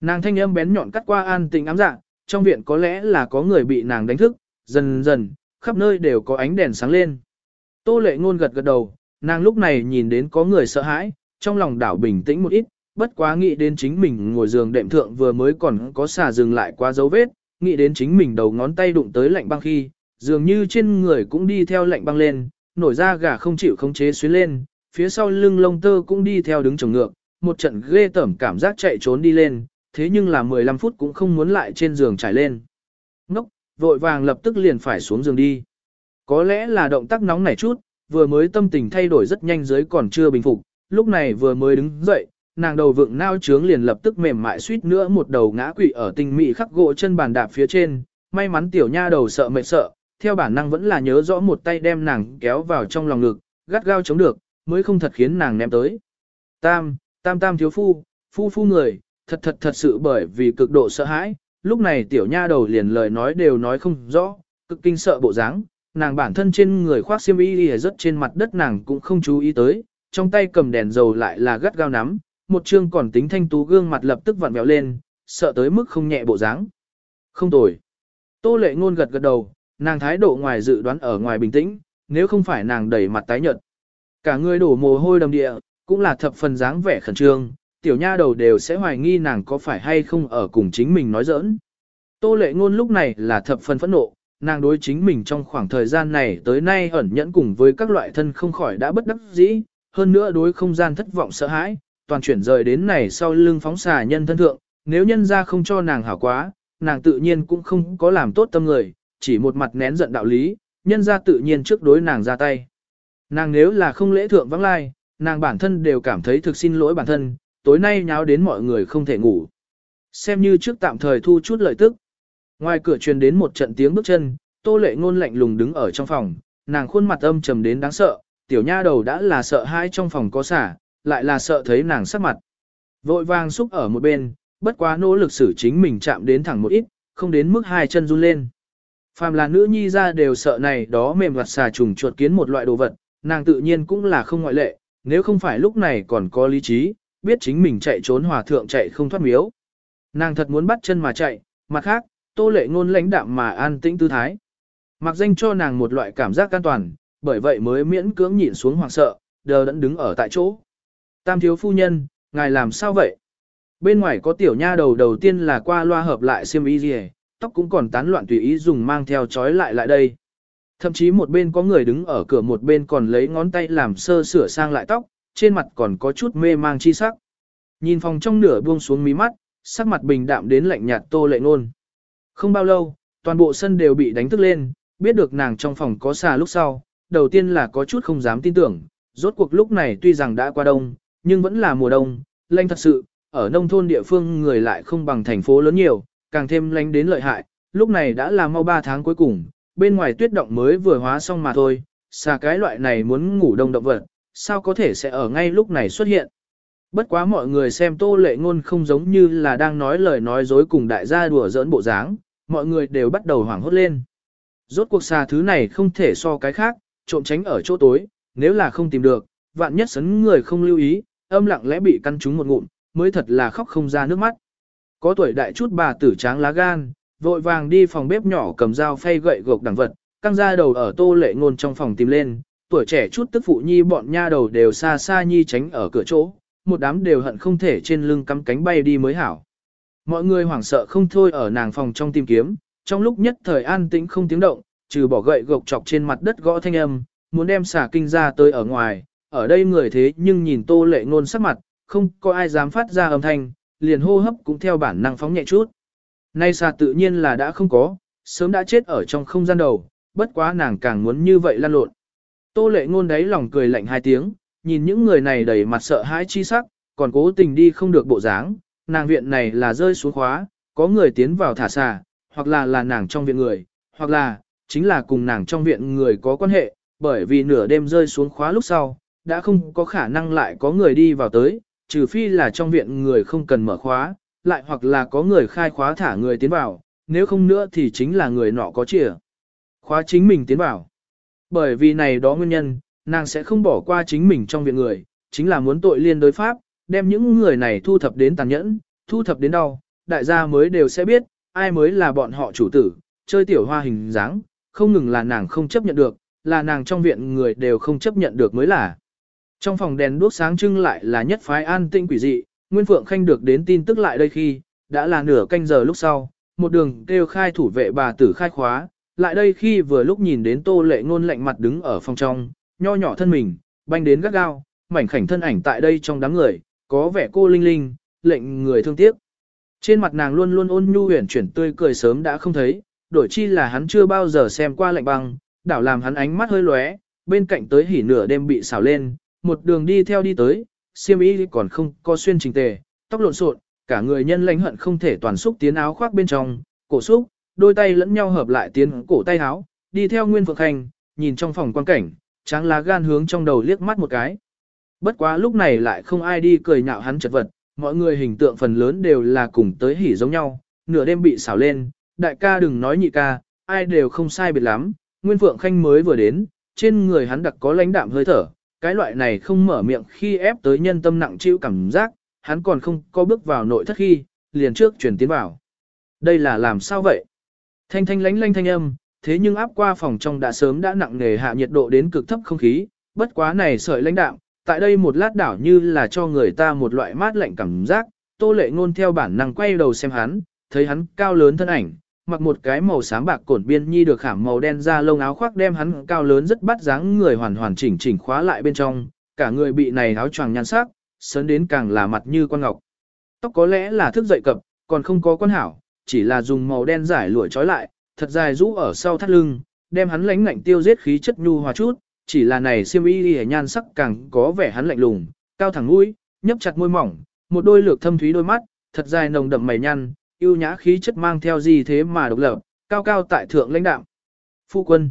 Nàng thanh âm bén nhọn cắt qua an tĩnh ám dạ, trong viện có lẽ là có người bị nàng đánh thức, dần dần, khắp nơi đều có ánh đèn sáng lên. Tô lệ ngôn gật gật đầu, nàng lúc này nhìn đến có người sợ hãi, trong lòng đảo bình tĩnh một ít, bất quá nghĩ đến chính mình ngồi giường đệm thượng vừa mới còn có xả dừng lại qua dấu vết, nghĩ đến chính mình đầu ngón tay đụng tới lạnh băng khi, dường như trên người cũng đi theo lạnh băng lên, nổi ra gà không chịu khống chế xuyến lên, phía sau lưng lông tơ cũng đi theo đứng trồng ngược, một trận ghê tởm cảm giác chạy trốn đi lên, thế nhưng là 15 phút cũng không muốn lại trên giường trải lên. Ngốc, vội vàng lập tức liền phải xuống giường đi. Có lẽ là động tác nóng nảy chút, vừa mới tâm tình thay đổi rất nhanh dưới còn chưa bình phục, lúc này vừa mới đứng dậy, nàng đầu vượng nao trướng liền lập tức mềm mại suýt nữa một đầu ngã quỵ ở tinh mị khắc gỗ chân bàn đạp phía trên, may mắn tiểu nha đầu sợ mệt sợ, theo bản năng vẫn là nhớ rõ một tay đem nàng kéo vào trong lòng ngực, gắt gao chống được, mới không thật khiến nàng ném tới. Tam, tam tam thiếu phu, phu phu người, thật thật thật sự bởi vì cực độ sợ hãi, lúc này tiểu nha đầu liền lời nói đều nói không rõ, cực kinh sợ bộ dáng, nàng bản thân trên người khoác xiêm y y rất trên mặt đất nàng cũng không chú ý tới, trong tay cầm đèn dầu lại là gắt gao nắm, một chương còn tính thanh tú gương mặt lập tức vặn vẹo lên, sợ tới mức không nhẹ bộ dáng. Không tồi. Tô lệ ngôn gật gật đầu, nàng thái độ ngoài dự đoán ở ngoài bình tĩnh, nếu không phải nàng đẩy mặt tái nhợt. Cả người đổ mồ hôi đầm địa, cũng là thập phần dáng vẻ khẩn trương, tiểu nha đầu đều sẽ hoài nghi nàng có phải hay không ở cùng chính mình nói giỡn. Tô lệ ngôn lúc này là thập phần phẫn nộ, nàng đối chính mình trong khoảng thời gian này tới nay ẩn nhẫn cùng với các loại thân không khỏi đã bất đắc dĩ, hơn nữa đối không gian thất vọng sợ hãi, toàn chuyển rời đến này sau lưng phóng xà nhân thân thượng, nếu nhân ra không cho nàng hảo quá, nàng tự nhiên cũng không có làm tốt tâm người, chỉ một mặt nén giận đạo lý, nhân ra tự nhiên trước đối nàng ra tay. Nàng nếu là không lễ thượng vắng lai, nàng bản thân đều cảm thấy thực xin lỗi bản thân, tối nay nháo đến mọi người không thể ngủ. Xem như trước tạm thời thu chút lợi tức. Ngoài cửa truyền đến một trận tiếng bước chân, tô lệ ngôn lạnh lùng đứng ở trong phòng, nàng khuôn mặt âm trầm đến đáng sợ, tiểu nha đầu đã là sợ hai trong phòng có xả, lại là sợ thấy nàng sắc mặt. Vội vàng xúc ở một bên, bất quá nỗ lực xử chính mình chạm đến thẳng một ít, không đến mức hai chân run lên. Phàm là nữ nhi ra đều sợ này đó mềm vặt xà trùng chuột kiến một loại đồ vật, nàng tự nhiên cũng là không ngoại lệ, nếu không phải lúc này còn có lý trí, biết chính mình chạy trốn hòa thượng chạy không thoát miếu. Nàng thật muốn bắt chân mà chạy, mặt khác, tô lệ ngôn lãnh đạm mà an tĩnh tư thái. Mặc danh cho nàng một loại cảm giác an toàn, bởi vậy mới miễn cưỡng nhịn xuống hoảng sợ, đờ đẫn đứng ở tại chỗ. Tam thiếu phu nhân, ngài làm sao vậy? Bên ngoài có tiểu nha đầu đầu tiên là qua loa hợp lại xiêm y gì, tóc cũng còn tán loạn tùy ý dùng mang theo chói lại lại đây. Thậm chí một bên có người đứng ở cửa một bên còn lấy ngón tay làm sơ sửa sang lại tóc, trên mặt còn có chút mê mang chi sắc. Nhìn phòng trong nửa buông xuống mí mắt, sắc mặt bình đạm đến lạnh nhạt tô lệ nôn. Không bao lâu, toàn bộ sân đều bị đánh thức lên, biết được nàng trong phòng có xà lúc sau, đầu tiên là có chút không dám tin tưởng, rốt cuộc lúc này tuy rằng đã qua đông, nhưng vẫn là mùa đông, lạnh thật sự, ở nông thôn địa phương người lại không bằng thành phố lớn nhiều, càng thêm lạnh đến lợi hại, lúc này đã là mau 3 tháng cuối cùng, bên ngoài tuyết động mới vừa hóa xong mà thôi, xà cái loại này muốn ngủ đông động vật, sao có thể sẽ ở ngay lúc này xuất hiện. Bất quá mọi người xem tô lệ ngôn không giống như là đang nói lời nói dối cùng đại gia đùa giỡn bộ dáng, mọi người đều bắt đầu hoảng hốt lên. Rốt cuộc xà thứ này không thể so cái khác, trộm tránh ở chỗ tối, nếu là không tìm được, vạn nhất sấn người không lưu ý, âm lặng lẽ bị căn trúng một ngụm, mới thật là khóc không ra nước mắt. Có tuổi đại chút bà tử tráng lá gan, vội vàng đi phòng bếp nhỏ cầm dao phay gậy gộc đẳng vật, căng ra đầu ở tô lệ ngôn trong phòng tìm lên, tuổi trẻ chút tức phụ nhi bọn nha đầu đều xa xa nhi tránh ở cửa chỗ, một đám đều hận không thể trên lưng cắm cánh bay đi mới hảo. Mọi người hoảng sợ không thôi ở nàng phòng trong tìm kiếm, trong lúc nhất thời an tĩnh không tiếng động, trừ bỏ gậy gộc chọc trên mặt đất gõ thanh âm, muốn đem xả kinh ra tới ở ngoài, ở đây người thế nhưng nhìn tô lệ ngôn sắc mặt, không có ai dám phát ra âm thanh, liền hô hấp cũng theo bản năng phóng nhẹ chút. Nay xà tự nhiên là đã không có, sớm đã chết ở trong không gian đầu, bất quá nàng càng muốn như vậy lan lộn. Tô lệ ngôn đấy lòng cười lạnh hai tiếng, nhìn những người này đầy mặt sợ hãi chi sắc, còn cố tình đi không được bộ dáng, nàng viện này là rơi xuống khóa, có người tiến vào thả xà, hoặc là là nàng trong viện người, hoặc là, chính là cùng nàng trong viện người có quan hệ, bởi vì nửa đêm rơi xuống khóa lúc sau, đã không có khả năng lại có người đi vào tới, trừ phi là trong viện người không cần mở khóa, lại hoặc là có người khai khóa thả người tiến vào, nếu không nữa thì chính là người nọ có chìa. Khóa chính mình tiến vào. Bởi vì này đó nguyên nhân, nàng sẽ không bỏ qua chính mình trong viện người, chính là muốn tội liên đối pháp, đem những người này thu thập đến tàn nhẫn, thu thập đến đau, đại gia mới đều sẽ biết, ai mới là bọn họ chủ tử, chơi tiểu hoa hình dáng, không ngừng là nàng không chấp nhận được, là nàng trong viện người đều không chấp nhận được mới là. Trong phòng đèn đuốc sáng trưng lại là nhất phái an tinh quỷ dị, Nguyên Phượng Khanh được đến tin tức lại đây khi, đã là nửa canh giờ lúc sau, một đường kêu khai thủ vệ bà tử khai khóa, lại đây khi vừa lúc nhìn đến tô lệ ngôn lạnh mặt đứng ở phòng trong, nho nhỏ thân mình, banh đến gắt gao, mảnh khảnh thân ảnh tại đây trong đám người, có vẻ cô linh linh, lệnh người thương tiếc. Trên mặt nàng luôn luôn ôn nhu huyền chuyển tươi cười sớm đã không thấy, đổi chi là hắn chưa bao giờ xem qua lạnh băng, đảo làm hắn ánh mắt hơi lóe, bên cạnh tới hỉ nửa đêm bị xào lên, một đường đi theo đi tới, siêm y còn không có xuyên trình tề, tóc lộn xộn, cả người nhân lãnh hận không thể toàn xúc tiến áo khoác bên trong, cổ xúc, đôi tay lẫn nhau hợp lại tiến cổ tay áo, đi theo Nguyên Phượng Khanh, nhìn trong phòng quan cảnh, tráng lá gan hướng trong đầu liếc mắt một cái. Bất quá lúc này lại không ai đi cười nhạo hắn chật vật, mọi người hình tượng phần lớn đều là cùng tới hỉ giống nhau, nửa đêm bị xảo lên, đại ca đừng nói nhị ca, ai đều không sai biệt lắm, Nguyên Phượng Khanh mới vừa đến, trên người hắn đặc có lãnh đạm hơi thở, cái loại này không mở miệng khi ép tới nhân tâm nặng chịu cảm giác, hắn còn không có bước vào nội thất khi, liền trước chuyển tiến vào. Đây là làm sao vậy? Thanh thanh lánh lanh thanh âm, thế nhưng áp qua phòng trong đã sớm đã nặng nề hạ nhiệt độ đến cực thấp không khí, bất quá này sợi lãnh đạm, tại đây một lát đảo như là cho người ta một loại mát lạnh cảm giác, tô lệ ngôn theo bản năng quay đầu xem hắn, thấy hắn cao lớn thân ảnh, mặc một cái màu xám bạc cổn biên nhi được khảm màu đen da lông áo khoác đem hắn cao lớn rất bắt dáng người hoàn hoàn chỉnh chỉnh khóa lại bên trong, cả người bị này áo choàng nhan sắc, sớn đến càng là mặt như quan ngọc. Tóc có lẽ là thức dậy cập, còn không có quan hảo, chỉ là dùng màu đen giải lụa trói lại, thật dài rũ ở sau thắt lưng, đem hắn lánh ngạnh tiêu giết khí chất nhu hòa chút, chỉ là này xiêm y y nhan sắc càng có vẻ hắn lạnh lùng, cao thẳng mũi, nhấp chặt môi mỏng, một đôi lược thâm thúy đôi mắt, thật dài nồng đậm mày nhăn, yêu nhã khí chất mang theo gì thế mà độc lập, cao cao tại thượng lãnh đạm. Phu quân.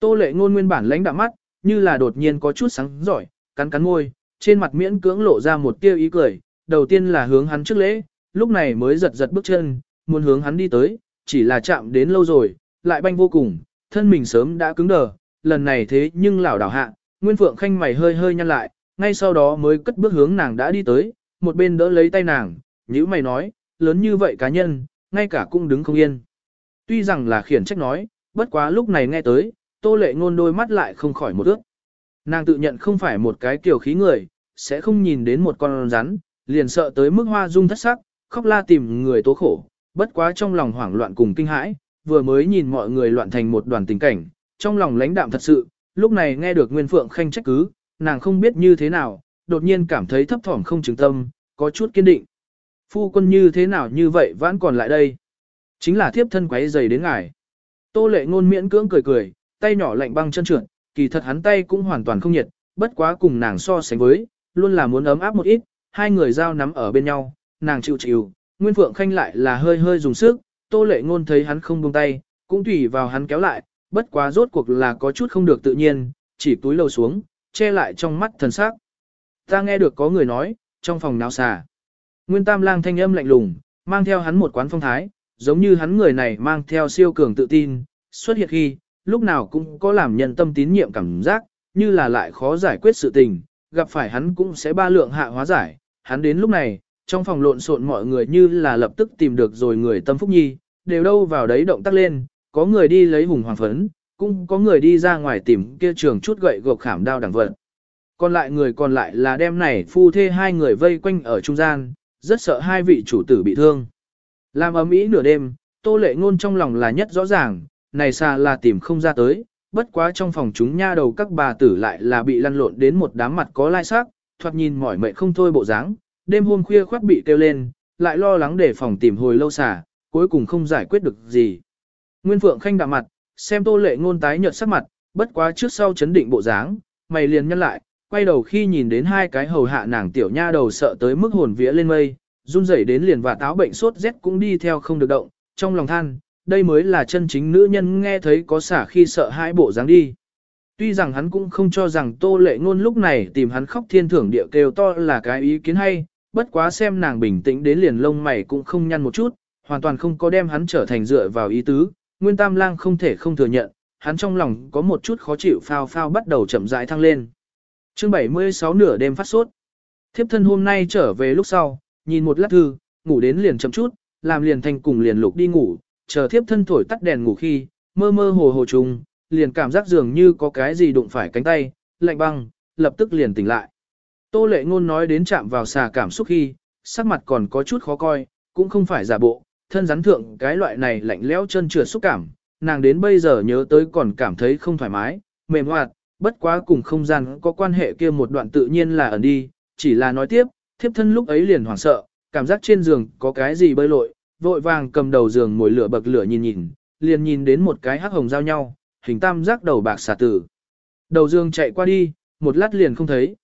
Tô lệ ngôn nguyên bản lãnh đạm mắt, như là đột nhiên có chút sáng giỏi, cắn cắn môi, trên mặt miễn cưỡng lộ ra một tia ý cười, đầu tiên là hướng hắn trước lễ, lúc này mới giật giật bước chân, muốn hướng hắn đi tới, chỉ là chạm đến lâu rồi, lại banh vô cùng, thân mình sớm đã cứng đờ, lần này thế nhưng lảo đảo hạ, Nguyên Phượng Khanh mày hơi hơi nhăn lại, ngay sau đó mới cất bước hướng nàng đã đi tới, một bên đỡ lấy tay nàng, nhữ mày nói, lớn như vậy cá nhân, ngay cả cũng đứng không yên. Tuy rằng là khiển trách nói, bất quá lúc này nghe tới, tô lệ ngôn đôi mắt lại không khỏi một ước. Nàng tự nhận không phải một cái kiểu khí người, sẽ không nhìn đến một con rắn, liền sợ tới mức hoa dung thất sắc, khóc la tìm người tố khổ, bất quá trong lòng hoảng loạn cùng kinh hãi, vừa mới nhìn mọi người loạn thành một đoàn tình cảnh, trong lòng lãnh đạm thật sự, lúc này nghe được Nguyên Phượng Khanh trách cứ, nàng không biết như thế nào, đột nhiên cảm thấy thấp thỏm không chứng tâm, có chút kiên định. Phu quân như thế nào như vậy vẫn còn lại đây? Chính là thiếp thân quấy dày đến ngài. Tô lệ ngôn miễn cưỡng cười cười, tay nhỏ lạnh băng chân trượt, kỳ thật hắn tay cũng hoàn toàn không nhiệt, bất quá cùng nàng so sánh với, luôn là muốn ấm áp một ít, hai người giao nắm ở bên nhau, nàng chịu chịu, Nguyên Phượng Khanh lại là hơi hơi dùng sức, Tô Lệ Ngôn thấy hắn không buông tay, cũng tùy vào hắn kéo lại, bất quá rốt cuộc là có chút không được tự nhiên, chỉ túi lầu xuống, che lại trong mắt thần sắc. Ta nghe được có người nói, trong phòng náo xà. Nguyên Tam Lang thanh âm lạnh lùng, mang theo hắn một quán phong thái, giống như hắn người này mang theo siêu cường tự tin, xuất hiện khi, lúc nào cũng có làm nhân tâm tín nhiệm cảm giác, như là lại khó giải quyết sự tình, gặp phải hắn cũng sẽ ba lượng hạ hóa giải. Hắn đến lúc này, trong phòng lộn xộn mọi người như là lập tức tìm được rồi người tâm phúc nhi, đều đâu vào đấy động tác lên, có người đi lấy hùng hoàng phấn, cũng có người đi ra ngoài tìm kia trường chút gậy gộc khảm đao đẳng vật. Còn lại người còn lại là đem này phu thê hai người vây quanh ở trung gian, rất sợ hai vị chủ tử bị thương. Làm ấm ý nửa đêm, tô lệ ngôn trong lòng là nhất rõ ràng, này xa là tìm không ra tới, bất quá trong phòng chúng nha đầu các bà tử lại là bị lăn lộn đến một đám mặt có lai sắc, thoạt nhìn mỏi mệt không thôi bộ dáng, đêm hôm khuya khoát bị kêu lên, lại lo lắng để phòng tìm hồi lâu xả, cuối cùng không giải quyết được gì. Nguyên Phượng khanh đạm mặt, xem tô lệ ngôn tái nhợt sắc mặt, bất quá trước sau chấn định bộ dáng, mày liền nhăn lại, quay đầu khi nhìn đến hai cái hầu hạ nàng tiểu nha đầu sợ tới mức hồn vía lên mây, run rẩy đến liền và táo bệnh sốt rét cũng đi theo không được động, trong lòng than, đây mới là chân chính nữ nhân nghe thấy có xả khi sợ hai bộ dáng đi. Tuy rằng hắn cũng không cho rằng tô lệ ngôn lúc này tìm hắn khóc thiên thưởng địa kêu to là cái ý kiến hay, bất quá xem nàng bình tĩnh đến liền lông mày cũng không nhăn một chút, hoàn toàn không có đem hắn trở thành dựa vào ý tứ, Nguyên Tam Lang không thể không thừa nhận, hắn trong lòng có một chút khó chịu phao phao bắt đầu chậm rãi thăng lên. Chương 76 nửa đêm phát sốt. Thiếp thân hôm nay trở về lúc sau, nhìn một lát thư, ngủ đến liền chậm chút, làm liền thành cùng liền lục đi ngủ, chờ thiếp thân thổi tắt đèn ngủ khi, mơ mơ hồ hồ trùng, liền cảm giác dường như có cái gì đụng phải cánh tay, lạnh băng, lập tức liền tỉnh lại. Tô lệ ngôn nói đến chạm vào xà cảm xúc khi, sắc mặt còn có chút khó coi, cũng không phải giả bộ, thân rắn thượng cái loại này lạnh lẽo chân trượt xúc cảm, nàng đến bây giờ nhớ tới còn cảm thấy không thoải mái, mềm hoạt, bất quá cùng không gian có quan hệ kia một đoạn tự nhiên là ẩn đi, chỉ là nói tiếp, thiếp thân lúc ấy liền hoảng sợ, cảm giác trên giường có cái gì bơi lội, vội vàng cầm đầu giường ngồi lửa bậc lửa nhìn nhìn, liền nhìn đến một cái hắc hồng giao nhau, hình tam giác đầu bạc xà tử. Đầu giường chạy qua đi, một lát liền không thấy.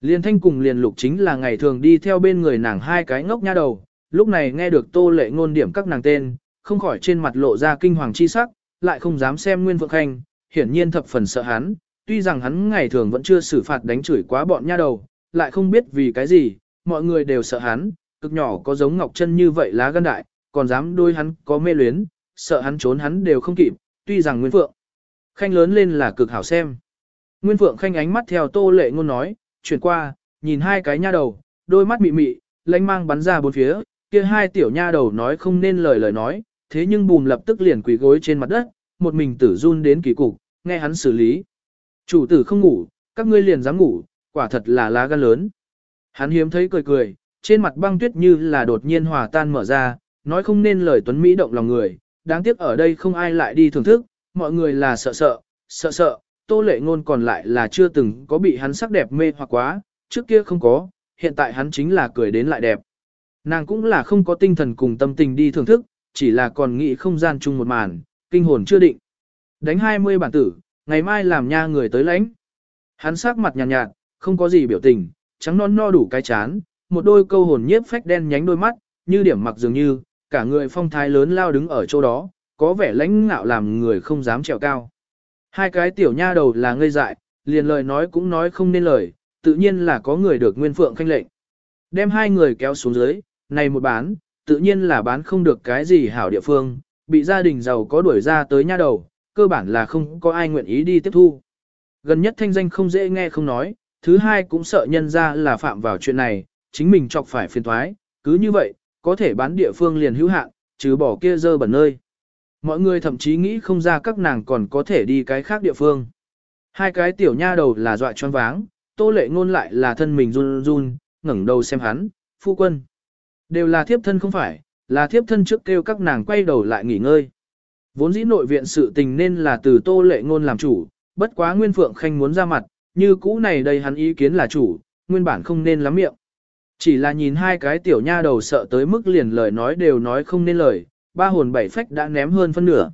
Liên thanh cùng liền lục chính là ngày thường đi theo bên người nàng hai cái ngốc nha đầu, lúc này nghe được tô lệ ngôn điểm các nàng tên, không khỏi trên mặt lộ ra kinh hoàng chi sắc, lại không dám xem Nguyên Phượng Khanh, hiển nhiên thập phần sợ hắn, tuy rằng hắn ngày thường vẫn chưa xử phạt đánh chửi quá bọn nha đầu, lại không biết vì cái gì, mọi người đều sợ hắn, cực nhỏ có giống Ngọc Chân như vậy lá gan đại, còn dám đôi hắn có mê luyến, sợ hắn trốn hắn đều không kịp, tuy rằng Nguyên Phượng Khanh lớn lên là cực hảo xem. Nguyên Phượng Khanh ánh mắt theo Tô Lệ ngôn nói, chuyển qua, nhìn hai cái nha đầu, đôi mắt mị mị, lanh mang bắn ra bốn phía, kia hai tiểu nha đầu nói không nên lời lời nói, thế nhưng bùm lập tức liền quỳ gối trên mặt đất, một mình tử run đến kỳ cục, nghe hắn xử lý. Chủ tử không ngủ, các ngươi liền dám ngủ, quả thật là lá gan lớn. Hắn hiếm thấy cười cười, trên mặt băng tuyết như là đột nhiên hòa tan mở ra, nói không nên lời tuấn Mỹ động lòng người, đáng tiếc ở đây không ai lại đi thưởng thức, mọi người là sợ sợ, sợ sợ, tô lệ ngôn còn lại là chưa từng có bị hắn sắc đẹp mê hoặc quá, trước kia không có, hiện tại hắn chính là cười đến lại đẹp. Nàng cũng là không có tinh thần cùng tâm tình đi thưởng thức, chỉ là còn nghĩ không gian chung một màn, kinh hồn chưa định. Đánh 20 bản tử, ngày mai làm nha người tới lãnh. Hắn sắc mặt nhàn nhạt, nhạt, không có gì biểu tình, trắng non no đủ cái chán, một đôi câu hồn nhiếp phách đen nhánh đôi mắt, như điểm mặc dường như, cả người phong thái lớn lao đứng ở chỗ đó, có vẻ lãnh ngạo làm người không dám trèo cao. Hai cái tiểu nha đầu là ngây dại, liền lời nói cũng nói không nên lời, tự nhiên là có người được nguyên phượng khanh lệnh. Đem hai người kéo xuống dưới, này một bán, tự nhiên là bán không được cái gì hảo địa phương, bị gia đình giàu có đuổi ra tới nha đầu, cơ bản là không có ai nguyện ý đi tiếp thu. Gần nhất thanh danh không dễ nghe không nói, thứ hai cũng sợ nhân ra là phạm vào chuyện này, chính mình chọc phải phiền thoái, cứ như vậy, có thể bán địa phương liền hữu hạn, chứ bỏ kia dơ bẩn nơi. Mọi người thậm chí nghĩ không ra các nàng còn có thể đi cái khác địa phương. Hai cái tiểu nha đầu là dọa choáng váng, tô lệ ngôn lại là thân mình run run, ngẩng đầu xem hắn, phu quân. Đều là thiếp thân không phải, là thiếp thân trước kêu các nàng quay đầu lại nghỉ ngơi. Vốn dĩ nội viện sự tình nên là từ tô lệ ngôn làm chủ, bất quá Nguyên Phượng Khanh muốn ra mặt, như cũ này đây hắn ý kiến là chủ, nguyên bản không nên lắm miệng. Chỉ là nhìn hai cái tiểu nha đầu sợ tới mức liền lời nói đều nói không nên lời, ba hồn bảy phách đã ném hơn phân nửa.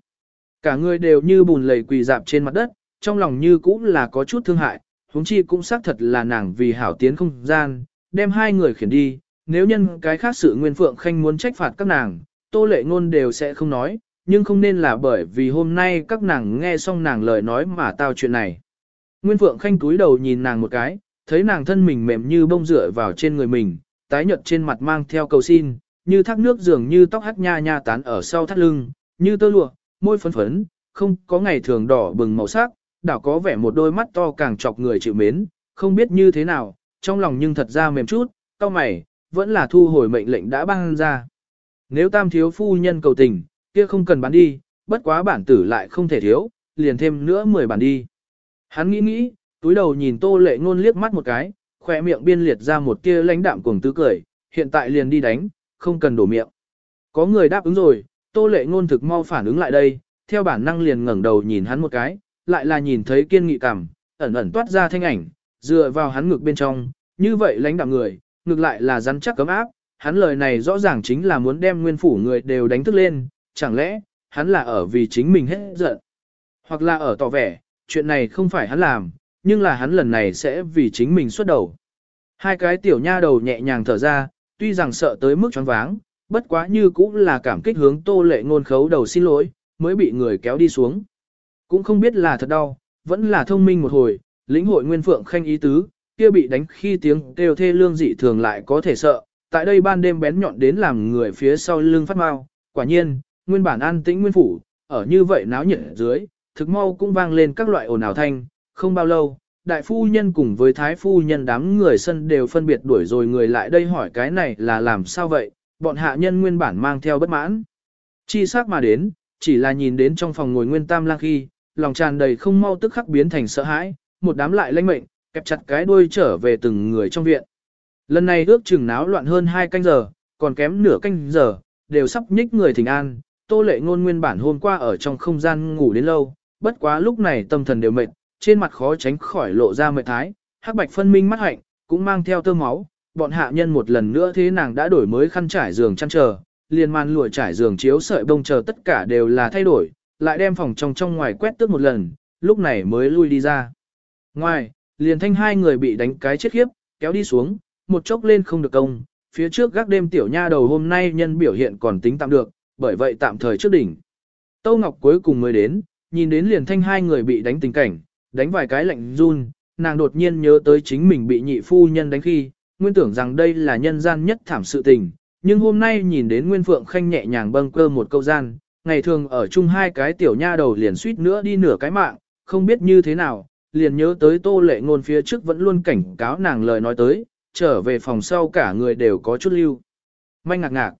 Cả người đều như bùn lầy quỳ dạp trên mặt đất, trong lòng như cũng là có chút thương hại, huống chi cũng xác thật là nàng vì hảo tiến không gian, đem hai người khiển đi, nếu nhân cái khác sự Nguyên Phượng Khanh muốn trách phạt các nàng, tô lệ ngôn đều sẽ không nói, nhưng không nên là bởi vì hôm nay các nàng nghe xong nàng lời nói mà tao chuyện này. Nguyên Phượng Khanh cúi đầu nhìn nàng một cái, thấy nàng thân mình mềm như bông rửa vào trên người mình, tái nhợt trên mặt mang theo cầu xin, như thác nước dường như tóc hắt nha nha tán ở sau thắt lưng, như tơ lụa, môi phấn phấn, không có ngày thường đỏ bừng màu sắc, đảo có vẻ một đôi mắt to càng chọc người chịu mến, không biết như thế nào, trong lòng nhưng thật ra mềm chút, cao mày, vẫn là thu hồi mệnh lệnh đã ban ra. Nếu tam thiếu phu nhân cầu tình, kia không cần bán đi, bất quá bản tử lại không thể thiếu, liền thêm nữa 10 bản đi. Hắn nghĩ nghĩ, túi đầu nhìn tô lệ ngôn liếc mắt một cái, khỏe miệng biên liệt ra một tia lãnh đạm cuồng tứ cười, hiện tại liền đi đánh, không cần đổ miệng. Có người đáp ứng rồi, tô lệ ngôn thực mau phản ứng lại đây, theo bản năng liền ngẩng đầu nhìn hắn một cái, lại là nhìn thấy kiên nghị cảm, ẩn ẩn toát ra thanh ảnh, dựa vào hắn ngực bên trong, như vậy lãnh đạm người, ngược lại là rắn chắc cấm áp, hắn lời này rõ ràng chính là muốn đem nguyên phủ người đều đánh thức lên, chẳng lẽ, hắn là ở vì chính mình hết giận, hoặc là ở tỏ vẻ, chuyện này không phải hắn làm, nhưng là hắn lần này sẽ vì chính mình xuất đầu. Hai cái tiểu nha đầu nhẹ nhàng thở ra, tuy rằng sợ tới mức choáng váng, bất quá như cũng là cảm kích hướng tô lệ ngôn khấu đầu xin lỗi, mới bị người kéo đi xuống. Cũng không biết là thật đau, vẫn là thông minh một hồi, lĩnh hội nguyên phượng khanh ý tứ, kia bị đánh khi tiếng kêu thê lương dị thường lại có thể sợ, tại đây ban đêm bén nhọn đến làm người phía sau lưng phát mau, quả nhiên, nguyên bản an tĩnh nguyên phủ, ở như vậy náo nhiệt dưới, thực mau cũng vang lên các loại ồn ào thanh, không bao lâu, đại phu nhân cùng với thái phu nhân đám người sân đều phân biệt đuổi rồi người lại đây hỏi cái này là làm sao vậy, bọn hạ nhân nguyên bản mang theo bất mãn. Chi xác mà đến, chỉ là nhìn đến trong phòng ngồi nguyên tam lang khi, lòng tràn đầy không mau tức khắc biến thành sợ hãi, một đám lại lanh mệnh, kẹp chặt cái đuôi trở về từng người trong viện. Lần này ước chừng náo loạn hơn hai canh giờ, còn kém nửa canh giờ, đều sắp nhích người thỉnh an. Tô lệ ngôn nguyên bản hôm qua ở trong không gian ngủ đến lâu, bất quá lúc này tâm thần đều mệt, trên mặt khó tránh khỏi lộ ra mệt thái, hắc bạch phân minh mắt hạnh, cũng mang theo tơ máu. Bọn hạ nhân một lần nữa thế nàng đã đổi mới khăn trải giường chăn chờ, liền màn lụa trải giường chiếu sợi bông chờ tất cả đều là thay đổi, lại đem phòng trong trong ngoài quét tước một lần, lúc này mới lui đi ra. Ngoài, liền thanh hai người bị đánh cái chết khiếp, kéo đi xuống, một chốc lên không được công, phía trước gác đêm tiểu nha đầu hôm nay nhân biểu hiện còn tính tạm được, bởi vậy tạm thời trước đỉnh. Tâu Ngọc cuối cùng mới đến, nhìn đến liền thanh hai người bị đánh tình cảnh, đánh vài cái lạnh run, nàng đột nhiên nhớ tới chính mình bị nhị phu nhân đánh khi, nguyên tưởng rằng đây là nhân gian nhất thảm sự tình, nhưng hôm nay nhìn đến Nguyên Phượng Khanh nhẹ nhàng bâng cơ một câu gian, ngày thường ở chung hai cái tiểu nha đầu liền suýt nữa đi nửa cái mạng, không biết như thế nào, liền nhớ tới tô lệ ngôn phía trước vẫn luôn cảnh cáo nàng lời nói tới, trở về phòng sau cả người đều có chút lưu. Manh ngạc ngạc,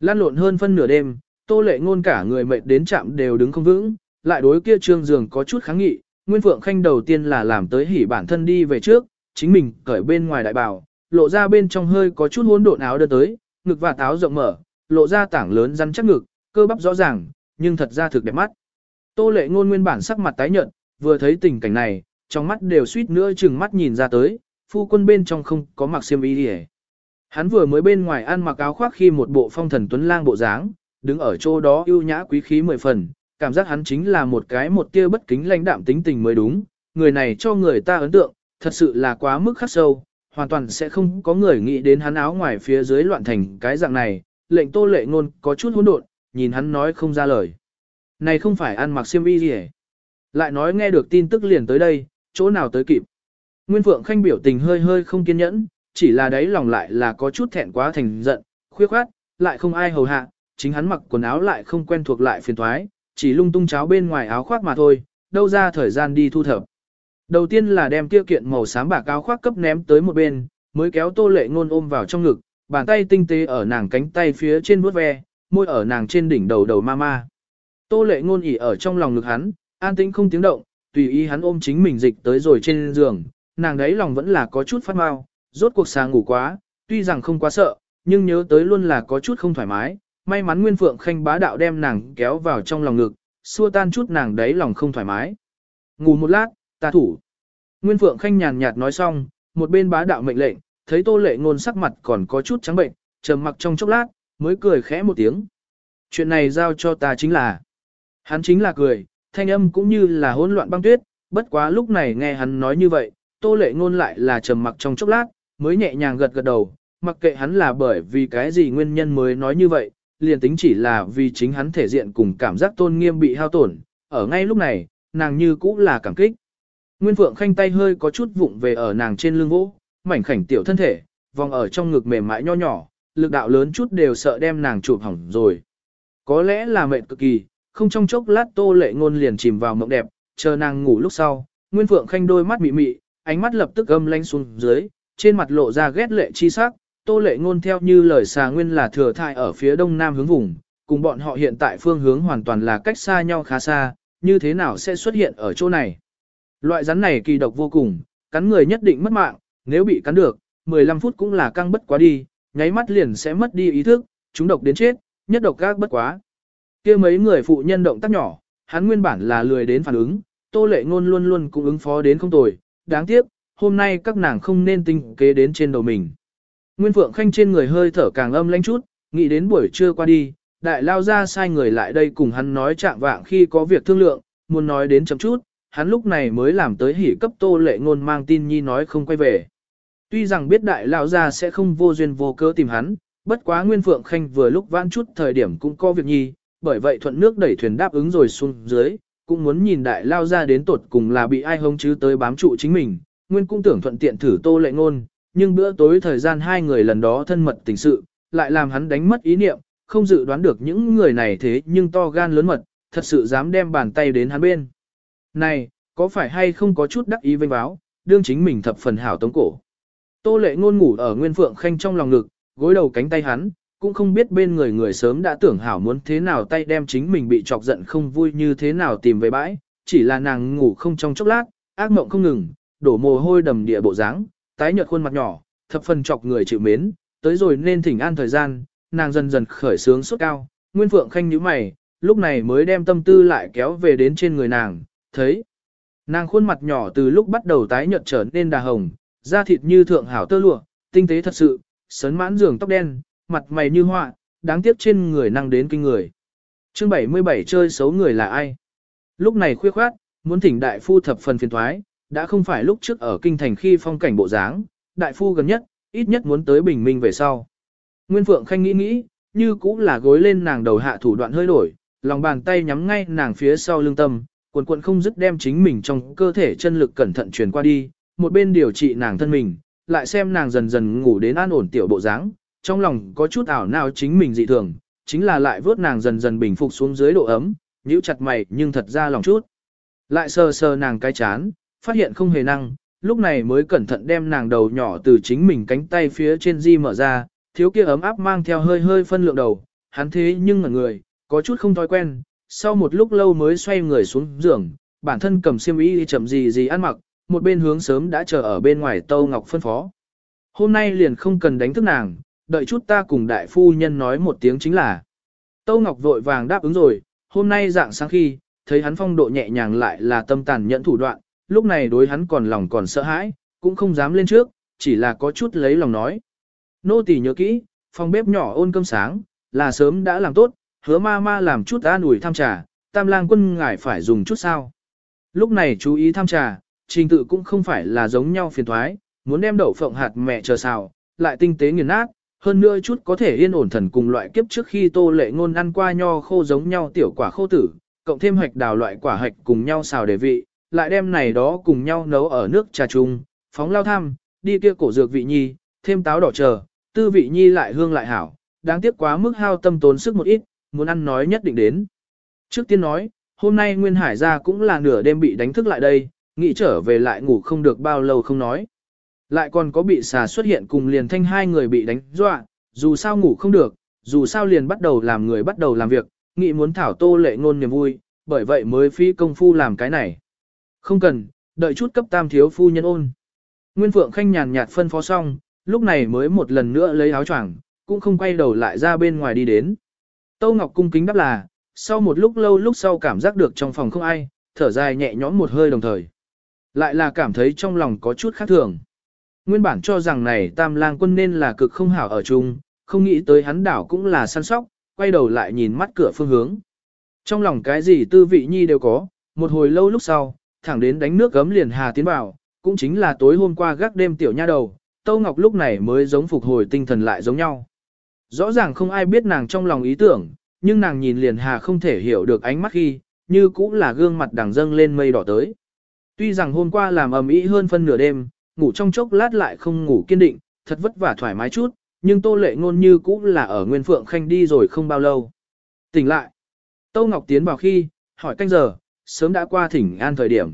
lan lộn hơn phân nửa đêm, tô lệ ngôn cả người mệt đến chạm đều đứng không vững, lại đối kia trương giường có chút kháng nghị, Nguyên Phượng Khanh đầu tiên là làm tới hỉ bản thân đi về trước, chính mình cởi bên ngoài đại bào, lộ ra bên trong hơi có chút hỗn độn áo đưa tới, ngực và táo rộng mở, lộ ra tảng lớn rắn chắc ngực, cơ bắp rõ ràng, nhưng thật ra thực đẹp mắt. Tô lệ ngôn nguyên bản sắc mặt tái nhợt, vừa thấy tình cảnh này, trong mắt đều suýt nữa chừng mắt nhìn ra tới, phu quân bên trong không có mặc xiêm y liễu. Hắn vừa mới bên ngoài ăn mặc áo khoác khi một bộ phong thần tuấn lang bộ dáng, đứng ở chỗ đó ưu nhã quý khí mười phần, cảm giác hắn chính là một cái một tia bất kính lãnh đạm tính tình mới đúng, người này cho người ta ấn tượng, thật sự là quá mức khắc sâu, hoàn toàn sẽ không có người nghĩ đến hắn áo ngoài phía dưới loạn thành cái dạng này, lệnh tô lệ ngôn có chút hỗn độn, nhìn hắn nói không ra lời. Này không phải ăn mặc xiêm y gì hết. Lại nói nghe được tin tức liền tới đây, chỗ nào tới kịp. Nguyên Phượng Khanh biểu tình hơi hơi không kiên nhẫn, chỉ là đấy lòng lại là có chút thẹn quá thành giận, khuyết khoát, lại không ai hầu hạ, chính hắn mặc quần áo lại không quen thuộc lại phiền toái chỉ lung tung cháo bên ngoài áo khoác mà thôi, đâu ra thời gian đi thu thập. Đầu tiên là đem tiêu kiện màu xám bạc áo khoác cấp ném tới một bên, mới kéo tô lệ ngôn ôm vào trong ngực, bàn tay tinh tế ở nàng cánh tay phía trên vuốt ve, môi ở nàng trên đỉnh đầu đầu ma ma. Tô lệ ngôn ỉ ở trong lòng ngực hắn, an tĩnh không tiếng động, tùy ý hắn ôm chính mình dịch tới rồi trên giường, nàng đấy lòng vẫn là có chút phát mau, rốt cuộc sáng ngủ quá, tuy rằng không quá sợ, nhưng nhớ tới luôn là có chút không thoải mái, may mắn Nguyên Phượng Khanh bá đạo đem nàng kéo vào trong lòng ngực, xua tan chút nàng đấy lòng không thoải mái. Ngủ một lát, ta thủ. Nguyên Phượng Khanh nhàn nhạt nói xong, một bên bá đạo mệnh lệnh, thấy Tô Lệ Ngôn sắc mặt còn có chút trắng bệnh, trầm mặc trong chốc lát, mới cười khẽ một tiếng. Chuyện này giao cho ta chính là. Hắn chính là cười, thanh âm cũng như là hỗn loạn băng tuyết, bất quá lúc này nghe hắn nói như vậy, Tô Lệ Ngôn lại là trầm mặc trong chốc lát, mới nhẹ nhàng gật gật đầu, mặc kệ hắn là bởi vì cái gì nguyên nhân mới nói như vậy, liền tính chỉ là vì chính hắn thể diện cùng cảm giác tôn nghiêm bị hao tổn, ở ngay lúc này, nàng như cũng là cảm kích. Nguyên Phượng Khanh tay hơi có chút vụng về ở nàng trên lưng vỗ, mảnh khảnh tiểu thân thể, vòng ở trong ngực mềm mại nho nhỏ, lực đạo lớn chút đều sợ đem nàng chụp hỏng rồi. Có lẽ là mệt cực kỳ, không trong chốc lát tô lệ ngôn liền chìm vào mộng đẹp, chờ nàng ngủ lúc sau, Nguyên Phượng Khanh đôi mắt mị mị, ánh mắt lập tức âm lanh xuống dưới, trên mặt lộ ra ghét lệ chi sắc, tô lệ ngôn theo như lời xà nguyên là thừa thai ở phía đông nam hướng vùng, cùng bọn họ hiện tại phương hướng hoàn toàn là cách xa nhau khá xa, như thế nào sẽ xuất hiện ở chỗ này. Loại rắn này kỳ độc vô cùng, cắn người nhất định mất mạng, nếu bị cắn được, 15 phút cũng là căng bất quá đi, nháy mắt liền sẽ mất đi ý thức, chúng độc đến chết, nhất độc gác bất quá. kia mấy người phụ nhân động tác nhỏ, hắn nguyên bản là lười đến phản ứng, tô lệ ngôn luôn luôn cũng ứng phó đến không tồi, đáng tiếc, hôm nay các nàng không nên tinh kế đến trên đầu mình. Nguyên Phượng Khanh trên người hơi thở càng âm lãnh chút, nghĩ đến buổi trưa qua đi, đại lao ra sai người lại đây cùng hắn nói trạng vạng khi có việc thương lượng, muốn nói đến chậm chút, hắn lúc này mới làm tới hỉ cấp tô lệ ngôn mang tin nhi nói không quay về. Tuy rằng biết đại lao ra sẽ không vô duyên vô cớ tìm hắn, bất quá Nguyên Phượng Khanh vừa lúc vãn chút thời điểm cũng có việc nhi, bởi vậy thuận nước đẩy thuyền đáp ứng rồi xuống dưới, cũng muốn nhìn đại lao ra đến tột cùng là bị ai hông chứ tới bám trụ chính mình, Nguyên cũng tưởng thuận tiện thử tô lệ ngôn, nhưng bữa tối thời gian hai người lần đó thân mật tình sự, lại làm hắn đánh mất ý niệm, không dự đoán được những người này thế nhưng to gan lớn mật, thật sự dám đem bàn tay đến hắn bên. Này, có phải hay không có chút đắc ý vinh báo, đương chính mình thập phần hảo tống cổ. Tô lệ ngôn ngủ ở Nguyên Phượng Khanh trong lòng ngực, gối đầu cánh tay hắn, cũng không biết bên người người sớm đã tưởng hảo muốn thế nào tay đem chính mình bị chọc giận không vui như thế nào tìm về bãi, chỉ là nàng ngủ không trong chốc lát, ác mộng không ngừng, đổ mồ hôi đầm địa bộ dáng, tái nhợt khuôn mặt nhỏ, thập phần chọc người chịu mến, tới rồi nên thỉnh an thời gian, nàng dần dần khởi sướng sốt cao, Nguyên Phượng khanh nhíu mày, lúc này mới đem tâm tư lại kéo về đến trên người nàng, thấy nàng khuôn mặt nhỏ từ lúc bắt đầu tái nhợt trở nên đà hồng, da thịt như thượng hảo tơ lụa, tinh tế thật sự, sấn mãn giường tóc đen, mặt mày như họa, đáng tiếc trên người năng đến kinh người. Chương 77 chơi xấu người là ai? Lúc này khuya khoát, muốn thỉnh đại phu thập phần phiền thoái, đã không phải lúc trước ở kinh thành khi phong cảnh bộ dáng, đại phu gần nhất, ít nhất muốn tới bình minh về sau. Nguyên Phượng Khanh nghĩ nghĩ, như cũng là gối lên nàng đầu hạ thủ đoạn hơi đổi, lòng bàn tay nhắm ngay nàng phía sau lưng tâm, cuộn cuộn không dứt đem chính mình trong cơ thể chân lực cẩn thận truyền qua đi, một bên điều trị nàng thân mình, lại xem nàng dần dần ngủ đến an ổn tiểu bộ dáng, trong lòng có chút ảo nào chính mình dị thường, chính là lại vớt nàng dần dần bình phục xuống dưới độ ấm, nhíu chặt mày nhưng thật ra lòng chút. Lại sờ sờ nàng cái chán, phát hiện không hề năng, lúc này mới cẩn thận đem nàng đầu nhỏ từ chính mình cánh tay phía trên di mở ra, thiếu kia ấm áp mang theo hơi hơi phân lượng đầu, hắn thế nhưng ngẩn người, có chút không thói quen, sau một lúc lâu mới xoay người xuống giường, bản thân cầm xiêm y chậm gì gì ăn mặc, một bên hướng sớm đã chờ ở bên ngoài Tâu Ngọc phân phó. Hôm nay liền không cần đánh thức nàng, đợi chút ta cùng đại phu nhân nói một tiếng chính là. Tâu Ngọc vội vàng đáp ứng rồi, hôm nay dạng sáng khi, thấy hắn phong độ nhẹ nhàng lại là tâm tàn nhẫn thủ đoạn, lúc này đối hắn còn lòng còn sợ hãi, cũng không dám lên trước, chỉ là có chút lấy lòng nói. Nô tỳ nhớ kỹ, phòng bếp nhỏ ôn cơm sáng, là sớm đã làm tốt, hứa ma ma làm chút an ủi tham trà, tam lang quân ngài phải dùng chút sao. Lúc này chú ý tham trà, trình tự cũng không phải là giống nhau phiền thoái, muốn đem đậu phộng hạt mẹ chờ xào, lại tinh tế nghiền nát, hơn nữa chút có thể yên ổn thần cùng loại kiếp trước khi tô lệ ngôn ăn qua nho khô giống nhau tiểu quả khô tử, cộng thêm hạch đào loại quả hạch cùng nhau xào để vị, lại đem này đó cùng nhau nấu ở nước trà chung, phóng lao tham, đi kia cổ dược vị nhi, thêm táo đỏ chờ, tư vị nhi lại hương lại hảo, đáng tiếc quá mức hao tâm tốn sức một ít, muốn ăn nói nhất định đến. Trước tiên nói, hôm nay Nguyên Hải gia cũng là nửa đêm bị đánh thức lại đây, nghĩ trở về lại ngủ không được bao lâu không nói. Lại còn có bị xà xuất hiện cùng liền thanh hai người bị đánh dọa, dù sao ngủ không được, dù sao liền bắt đầu làm người bắt đầu làm việc, nghĩ muốn thảo tô lệ ngôn niềm vui, bởi vậy mới phi công phu làm cái này. Không cần, đợi chút cấp tam thiếu phu nhân ôn. Nguyên Phượng Khanh nhàn nhạt phân phó xong, lúc này mới một lần nữa lấy áo choàng, cũng không quay đầu lại ra bên ngoài đi đến. Tâu Ngọc cung kính đáp là, sau một lúc lâu lúc sau cảm giác được trong phòng không ai, thở dài nhẹ nhõm một hơi đồng thời. Lại là cảm thấy trong lòng có chút khác thường. Nguyên bản cho rằng này tam lang quân nên là cực không hảo ở chung, không nghĩ tới hắn đảo cũng là săn sóc, quay đầu lại nhìn mắt cửa phương hướng. Trong lòng cái gì tư vị nhi đều có, một hồi lâu lúc sau, thẳng đến đánh nước gấm liền hà tiến vào, cũng chính là tối hôm qua gác đêm tiểu nha đầu, Tâu Ngọc lúc này mới giống phục hồi tinh thần lại giống nhau. Rõ ràng không ai biết nàng trong lòng ý tưởng, nhưng nàng nhìn liền hà không thể hiểu được ánh mắt khi, như cũng là gương mặt đằng dâng lên mây đỏ tới. Tuy rằng hôm qua làm ầm ĩ hơn phân nửa đêm, ngủ trong chốc lát lại không ngủ kiên định, thật vất vả thoải mái chút, nhưng Tô Lệ Ngôn như cũng là ở Nguyên Phượng Khanh đi rồi không bao lâu. Tỉnh lại. Tô Ngọc tiến vào khi, hỏi canh giờ, sớm đã qua thỉnh an thời điểm.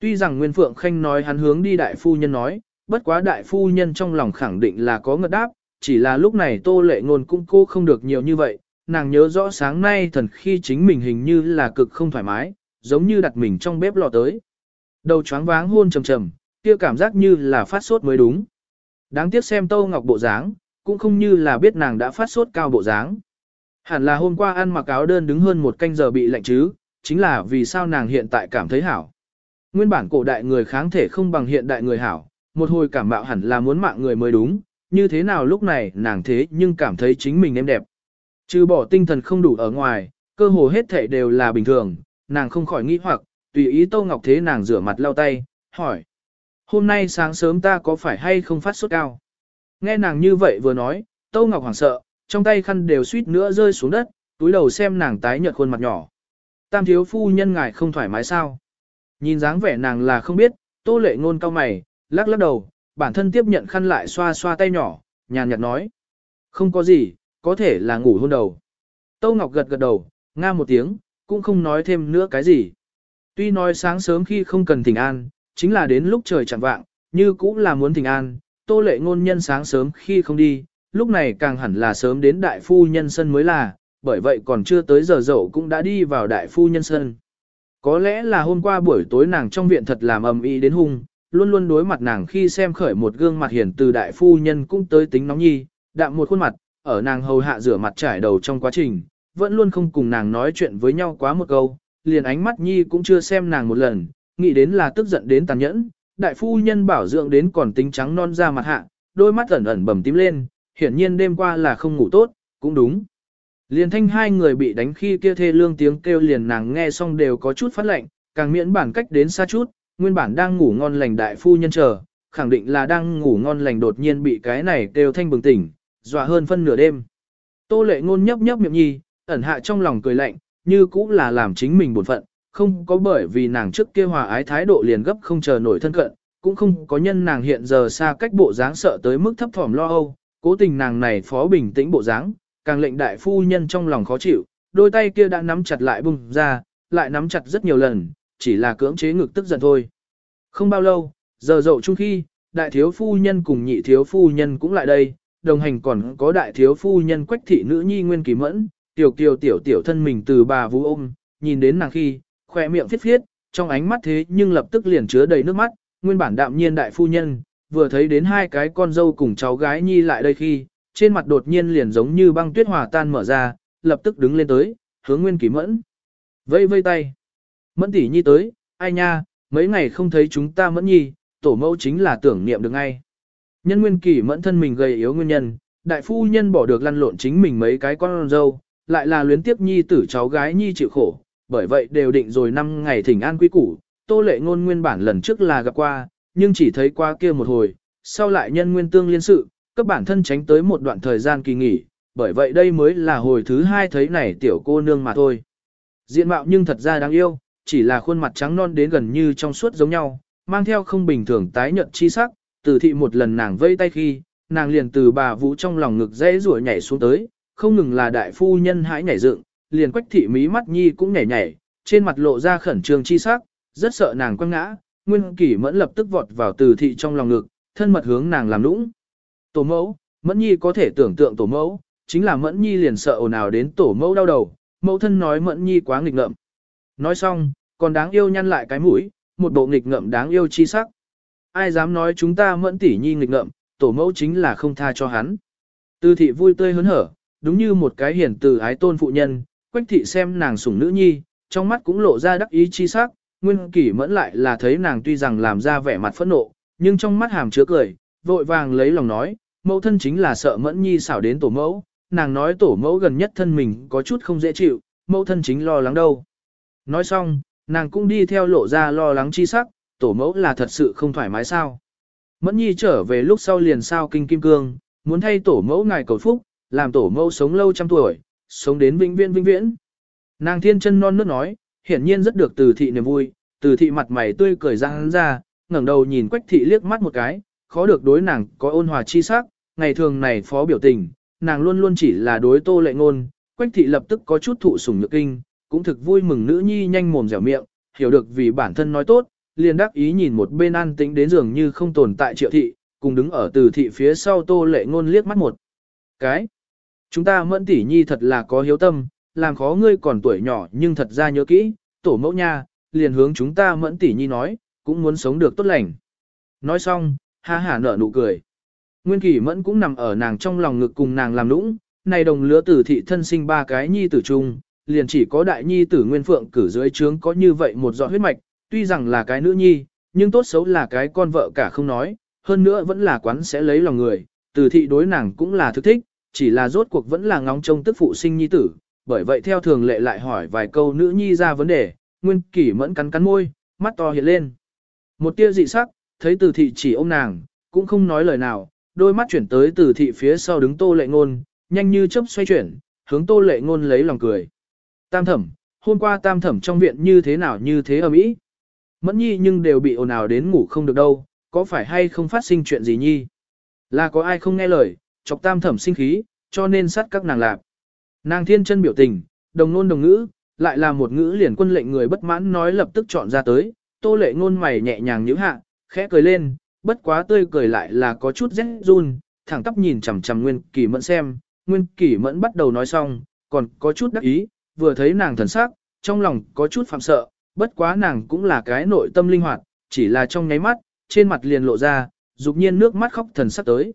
Tuy rằng Nguyên Phượng Khanh nói hắn hướng đi đại phu nhân nói, bất quá đại phu nhân trong lòng khẳng định là có ngật đáp, chỉ là lúc này Tô Lệ Ngôn cũng cô không được nhiều như vậy, nàng nhớ rõ sáng nay thần khi chính mình hình như là cực không thoải mái, giống như đặt mình trong bếp lò tới. Đầu chóng váng hôn trầm trầm, kia cảm giác như là phát sốt mới đúng. Đáng tiếc xem Tô Ngọc bộ dáng, cũng không như là biết nàng đã phát sốt cao bộ dáng. Hẳn là hôm qua ăn mặc áo đơn đứng hơn một canh giờ bị lạnh chứ, chính là vì sao nàng hiện tại cảm thấy hảo. Nguyên bản cổ đại người kháng thể không bằng hiện đại người hảo, một hồi cảm mạo hẳn là muốn mạng người mới đúng, như thế nào lúc này nàng thế nhưng cảm thấy chính mình em đẹp. Trừ bỏ tinh thần không đủ ở ngoài, cơ hồ hết thể đều là bình thường, nàng không khỏi nghĩ hoặc, tùy ý Tô Ngọc Thế nàng rửa mặt lau tay, hỏi. Hôm nay sáng sớm ta có phải hay không phát sốt cao? Nghe nàng như vậy vừa nói, Tô Ngọc hoảng sợ, trong tay khăn đều suýt nữa rơi xuống đất, túi đầu xem nàng tái nhợt khuôn mặt nhỏ. Tam thiếu phu nhân ngài không thoải mái sao? Nhìn dáng vẻ nàng là không biết, Tô Lệ ngôn cao mày, lắc lắc đầu, bản thân tiếp nhận khăn lại xoa xoa tay nhỏ, nhàn nhạt nói. Không có gì, có thể là ngủ hôn đầu. Tô Ngọc gật gật đầu, nga một tiếng, cũng không nói thêm nữa cái gì. Tuy nói sáng sớm khi không cần thỉnh an, chính là đến lúc trời chẳng vạng, như cũng là muốn thỉnh an, tô lệ ngôn nhân sáng sớm khi không đi, lúc này càng hẳn là sớm đến đại phu nhân sân mới là, bởi vậy còn chưa tới giờ dậu cũng đã đi vào đại phu nhân sân. Có lẽ là hôm qua buổi tối nàng trong viện thật làm ầm ĩ đến hung, luôn luôn đối mặt nàng khi xem khởi một gương mặt hiển từ đại phu nhân cũng tới tính nóng nhi, đạm một khuôn mặt, ở nàng hầu hạ rửa mặt trải đầu trong quá trình, vẫn luôn không cùng nàng nói chuyện với nhau quá một câu, liền ánh mắt nhi cũng chưa xem nàng một lần, nghĩ đến là tức giận đến tàn nhẫn, đại phu nhân bảo dưỡng đến còn tính trắng non ra mặt hạ, đôi mắt ẩn ẩn bầm tím lên, hiển nhiên đêm qua là không ngủ tốt, cũng đúng. Liền thanh hai người bị đánh khi kia thê lương tiếng kêu liền nàng nghe xong đều có chút phát lệnh, càng miễn bản cách đến xa chút, nguyên bản đang ngủ ngon lành đại phu nhân chờ, khẳng định là đang ngủ ngon lành đột nhiên bị cái này kêu thanh bừng tỉnh, dọa hơn phân nửa đêm. Tô lệ ngôn nhấp nhấp miệng nhi, ẩn hạ trong lòng cười lạnh, như cũng là làm chính mình buồn phận, không có bởi vì nàng trước kia hòa ái thái độ liền gấp không chờ nổi thân cận, cũng không có nhân nàng hiện giờ xa cách bộ dáng sợ tới mức thấp thỏm lo âu, cố tình nàng này phó bình tĩnh bộ dáng, càng lệnh đại phu nhân trong lòng khó chịu, đôi tay kia đã nắm chặt lại bung ra, lại nắm chặt rất nhiều lần, chỉ là cưỡng chế ngực tức giận thôi. Không bao lâu, giờ dậu chung khi, đại thiếu phu nhân cùng nhị thiếu phu nhân cũng lại đây, đồng hành còn có đại thiếu phu nhân quách thị nữ nhi nguyên kỳ mẫn, tiểu kiều tiểu tiểu thân mình từ bà vũ ôm, nhìn đến nàng khi, khỏe miệng phiết phiết, trong ánh mắt thế nhưng lập tức liền chứa đầy nước mắt, nguyên bản đạm nhiên đại phu nhân, vừa thấy đến hai cái con dâu cùng cháu gái nhi lại đây khi, trên mặt đột nhiên liền giống như băng tuyết hòa tan mở ra, lập tức đứng lên tới, hướng Nguyên Kỳ Mẫn. Vây vây tay. Mẫn tỷ nhi tới, ai nha, mấy ngày không thấy chúng ta Mẫn nhi, tổ mẫu chính là tưởng niệm được ngay. Nhân Nguyên Kỳ Mẫn thân mình gầy yếu nguyên nhân, đại phu nhân bỏ được lăn lộn chính mình mấy cái con dâu, lại là luyến tiếp nhi tử cháu gái nhi chịu khổ, bởi vậy đều định rồi năm ngày thỉnh an quý củ, tô lệ ngôn nguyên bản lần trước là gặp qua, nhưng chỉ thấy qua kia một hồi, sau lại nhân nguyên tương liên sự, cấp bản thân tránh tới một đoạn thời gian kỳ nghỉ, bởi vậy đây mới là hồi thứ hai thấy này tiểu cô nương mà thôi. Diện mạo nhưng thật ra đáng yêu, chỉ là khuôn mặt trắng non đến gần như trong suốt giống nhau, mang theo không bình thường tái nhợt chi sắc, từ thị một lần nàng vây tay khi, nàng liền từ bà vũ trong lòng ngực dễ rủa nhảy xuống tới, không ngừng là đại phu nhân hãi nhảy dựng, liền quách thị mí mắt nhi cũng nhảy nhảy, trên mặt lộ ra khẩn trương chi sắc, rất sợ nàng quăng ngã, nguyên kỷ mẫn lập tức vọt vào từ thị trong lòng ngực, thân mật hướng nàng làm lũng. Tổ mẫu, mẫn nhi có thể tưởng tượng tổ mẫu, chính là mẫn nhi liền sợ ồn ào đến tổ mẫu đau đầu, mẫu thân nói mẫn nhi quá nghịch ngợm. Nói xong, còn đáng yêu nhăn lại cái mũi, một bộ nghịch ngợm đáng yêu chi sắc. Ai dám nói chúng ta mẫn tỷ nhi nghịch ngợm, tổ mẫu chính là không tha cho hắn. Tư thị vui tươi hớn hở, đúng như một cái hiển từ ái tôn phụ nhân, quách thị xem nàng sủng nữ nhi, trong mắt cũng lộ ra đắc ý chi sắc, nguyên kỷ mẫn lại là thấy nàng tuy rằng làm ra vẻ mặt phẫn nộ, nhưng trong mắt hàm chứa cười, vội vàng lấy lòng nói, mẫu thân chính là sợ mẫn nhi xảo đến tổ mẫu, nàng nói tổ mẫu gần nhất thân mình có chút không dễ chịu, mẫu thân chính lo lắng đâu. Nói xong, nàng cũng đi theo lộ ra lo lắng chi sắc, tổ mẫu là thật sự không thoải mái sao. Mẫn nhi trở về lúc sau liền sao kinh kim cương, muốn thay tổ mẫu ngài cầu phúc, làm tổ mẫu sống lâu trăm tuổi, sống đến vĩnh viễn vĩnh viễn. Nàng thiên chân non nước nói, hiển nhiên rất được từ thị niềm vui, từ thị mặt mày tươi cười ra hắn ra, ngẩng đầu nhìn quách thị liếc mắt một cái, khó được đối nàng có ôn hòa chi sắc, ngày thường này phó biểu tình, nàng luôn luôn chỉ là đối tô lệ ngôn, quách thị lập tức có chút thụ sủng nhược kinh, cũng thực vui mừng nữ nhi nhanh mồm dẻo miệng, hiểu được vì bản thân nói tốt, liền đắc ý nhìn một bên an tĩnh đến dường như không tồn tại triệu thị, cùng đứng ở từ thị phía sau tô lệ ngôn liếc mắt một cái. Chúng ta mẫn tỷ nhi thật là có hiếu tâm, làm khó ngươi còn tuổi nhỏ nhưng thật ra nhớ kỹ, tổ mẫu nha, liền hướng chúng ta mẫn tỷ nhi nói, cũng muốn sống được tốt lành. Nói xong, ha hả nở nụ cười. Nguyên Kỳ Mẫn cũng nằm ở nàng trong lòng ngực cùng nàng làm nũng, này đồng lứa tử thị thân sinh ba cái nhi tử chung, liền chỉ có đại nhi tử Nguyên Phượng cử dưới trướng có như vậy một giọt huyết mạch, tuy rằng là cái nữ nhi, nhưng tốt xấu là cái con vợ cả không nói, hơn nữa vẫn là quán sẽ lấy lòng người, tử thị đối nàng cũng là thực thích, chỉ là rốt cuộc vẫn là ngóng trông tức phụ sinh nhi tử, bởi vậy theo thường lệ lại hỏi vài câu nữ nhi ra vấn đề, Nguyên Kỳ Mẫn cắn cắn môi, mắt to hiện lên. Một tia dị sắc, thấy tử thị chỉ ôm nàng, cũng không nói lời nào, đôi mắt chuyển tới từ thị phía sau đứng tô lệ ngôn, nhanh như chớp xoay chuyển, hướng tô lệ ngôn lấy lòng cười. Tam thẩm, hôm qua tam thẩm trong viện như thế nào như thế ở mỹ Mẫn nhi nhưng đều bị ồn ào đến ngủ không được đâu, có phải hay không phát sinh chuyện gì nhi? Là có ai không nghe lời, chọc tam thẩm sinh khí, cho nên sát các nàng lạc. Nàng thiên chân biểu tình, đồng nôn đồng ngữ, lại là một ngữ liền quân lệnh người bất mãn nói lập tức chọn ra tới, tô lệ ngôn mày nhẹ nhàng nhíu hạ, khẽ cười lên, bất quá tươi cười lại là có chút rét run, thẳng tắp nhìn chằm chằm Nguyên Kỳ Mẫn xem, Nguyên Kỳ Mẫn bắt đầu nói xong, còn có chút đắc ý, vừa thấy nàng thần sắc, trong lòng có chút phạm sợ, bất quá nàng cũng là cái nội tâm linh hoạt, chỉ là trong nháy mắt, trên mặt liền lộ ra, dục nhiên nước mắt khóc thần sắc tới.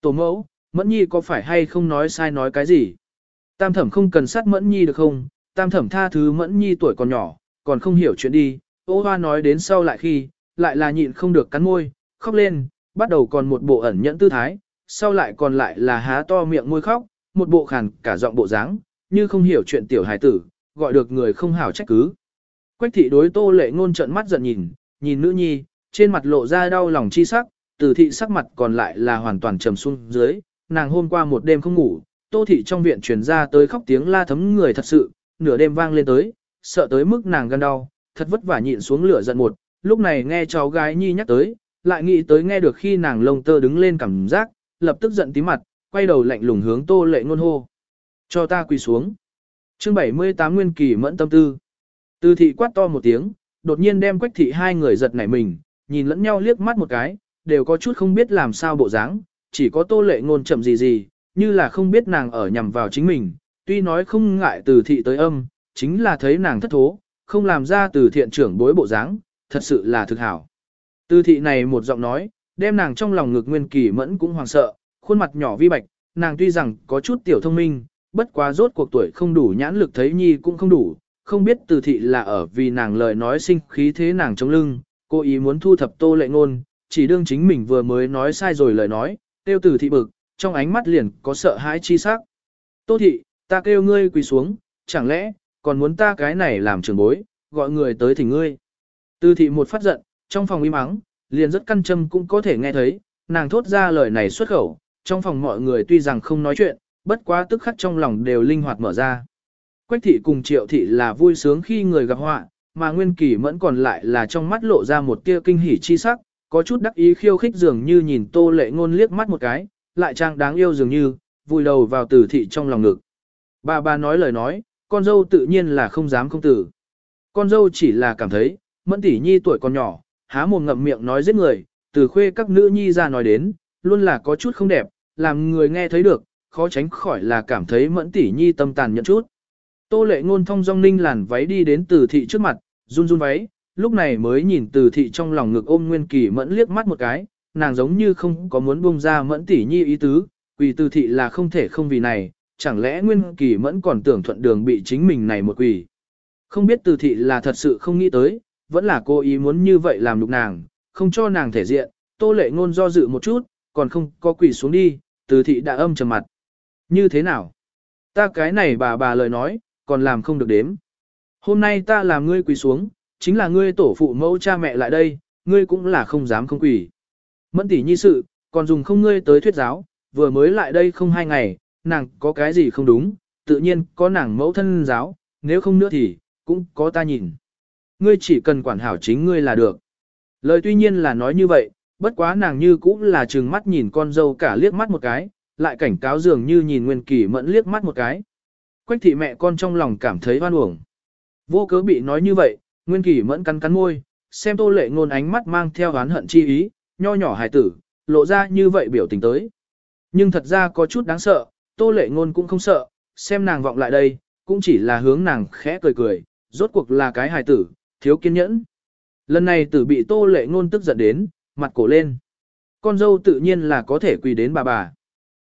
Tổ mẫu, Mẫn Nhi có phải hay không nói sai nói cái gì? Tam thẩm không cần sát Mẫn Nhi được không? Tam thẩm tha thứ Mẫn Nhi tuổi còn nhỏ, còn không hiểu chuyện đi. Ô hoa nói đến sau lại khi, lại là nhịn không được cắn môi, khóc lên, bắt đầu còn một bộ ẩn nhẫn tư thái, sau lại còn lại là há to miệng môi khóc, một bộ khàn cả giọng bộ dáng, như không hiểu chuyện tiểu hài tử, gọi được người không hảo trách cứ. Quách thị đối tô lệ ngôn trợn mắt giận nhìn, nhìn nữ nhi, trên mặt lộ ra đau lòng chi sắc, từ thị sắc mặt còn lại là hoàn toàn trầm xuống dưới, nàng hôm qua một đêm không ngủ, tô thị trong viện truyền ra tới khóc tiếng la thấm người thật sự, nửa đêm vang lên tới, sợ tới mức nàng gan đau, thật vất vả nhịn xuống lửa giận một, lúc này nghe cháu gái nhi nhắc tới, lại nghĩ tới nghe được khi nàng lông tơ đứng lên cảm giác, lập tức giận tí mặt, quay đầu lạnh lùng hướng tô lệ ngôn hô. Cho ta quỳ xuống. chương 78 nguyên kỳ mẫn tâm tư. Từ thị quát to một tiếng, đột nhiên đem quách thị hai người giật nảy mình, nhìn lẫn nhau liếc mắt một cái, đều có chút không biết làm sao bộ dáng, chỉ có tô lệ ngôn chậm gì gì, như là không biết nàng ở nhằm vào chính mình, tuy nói không ngại từ thị tới âm, chính là thấy nàng thất thố, không làm ra từ thiện trưởng bối bộ dáng, thật sự là thực hảo. Từ thị này một giọng nói, đem nàng trong lòng ngực nguyên kỳ mẫn cũng hoàng sợ, khuôn mặt nhỏ vi bạch, nàng tuy rằng có chút tiểu thông minh, bất quá rốt cuộc tuổi không đủ nhãn lực thấy nhi cũng không đủ, không biết từ thị là ở vì nàng lời nói sinh khí thế nàng trong lưng, cô ý muốn thu thập tô lệ ngôn, chỉ đương chính mình vừa mới nói sai rồi lời nói, tiêu từ thị bực, trong ánh mắt liền có sợ hãi chi sắc. Tô thị, ta kêu ngươi quỳ xuống, chẳng lẽ, còn muốn ta cái này làm trường bối, gọi người tới thỉnh ngươi. Từ thị một phát giận, trong phòng im mắng, liền rất căn châm cũng có thể nghe thấy, nàng thốt ra lời này xuất khẩu, trong phòng mọi người tuy rằng không nói chuyện, bất quá tức khắc trong lòng đều linh hoạt mở ra. Quách thị cùng triệu thị là vui sướng khi người gặp họa, mà nguyên kỳ mẫn còn lại là trong mắt lộ ra một tia kinh hỉ chi sắc, có chút đắc ý khiêu khích dường như nhìn tô lệ ngôn liếc mắt một cái, lại trang đáng yêu dường như, vùi đầu vào tử thị trong lòng ngực. Bà bà nói lời nói, con dâu tự nhiên là không dám không tử. Con dâu chỉ là cảm thấy, mẫn tỷ nhi tuổi còn nhỏ, há mồm ngậm miệng nói giết người, từ khuê các nữ nhi ra nói đến, luôn là có chút không đẹp, làm người nghe thấy được, khó tránh khỏi là cảm thấy mẫn tỷ nhi tâm tàn nhận chút. Tô lệ ngôn thông dong ninh làn váy đi đến từ thị trước mặt, run run váy, lúc này mới nhìn từ thị trong lòng ngực ôm nguyên kỳ mẫn liếc mắt một cái, nàng giống như không có muốn buông ra mẫn tỷ nhi ý tứ, quỳ từ thị là không thể không vì này, chẳng lẽ nguyên kỳ mẫn còn tưởng thuận đường bị chính mình này một quỳ. Không biết từ thị là thật sự không nghĩ tới, vẫn là cô ý muốn như vậy làm lục nàng, không cho nàng thể diện, tô lệ ngôn do dự một chút, còn không có quỳ xuống đi, từ thị đã âm trầm mặt. Như thế nào? Ta cái này bà bà lời nói, còn làm không được đếm. Hôm nay ta làm ngươi quỳ xuống, chính là ngươi tổ phụ mẫu cha mẹ lại đây, ngươi cũng là không dám không quỳ. Mẫn tỷ nhi sự, còn dùng không ngươi tới thuyết giáo, vừa mới lại đây không hai ngày, nàng có cái gì không đúng, tự nhiên có nàng mẫu thân giáo, nếu không nữa thì, cũng có ta nhìn. Ngươi chỉ cần quản hảo chính ngươi là được. Lời tuy nhiên là nói như vậy, bất quá nàng như cũng là trừng mắt nhìn con dâu cả liếc mắt một cái, lại cảnh cáo dường như nhìn Nguyên Kỳ Mẫn liếc mắt một cái. Quách thị mẹ con trong lòng cảm thấy oan uổng. Vô cớ bị nói như vậy, Nguyên Kỳ Mẫn cắn cắn môi, xem Tô Lệ Ngôn ánh mắt mang theo oán hận chi ý, nho nhỏ hài tử, lộ ra như vậy biểu tình tới. Nhưng thật ra có chút đáng sợ, Tô Lệ Ngôn cũng không sợ, xem nàng vọng lại đây, cũng chỉ là hướng nàng khẽ cười cười, rốt cuộc là cái hài tử, thiếu kiên nhẫn. Lần này tử bị Tô Lệ Ngôn tức giận đến, mặt cổ lên. Con dâu tự nhiên là có thể quỳ đến bà bà.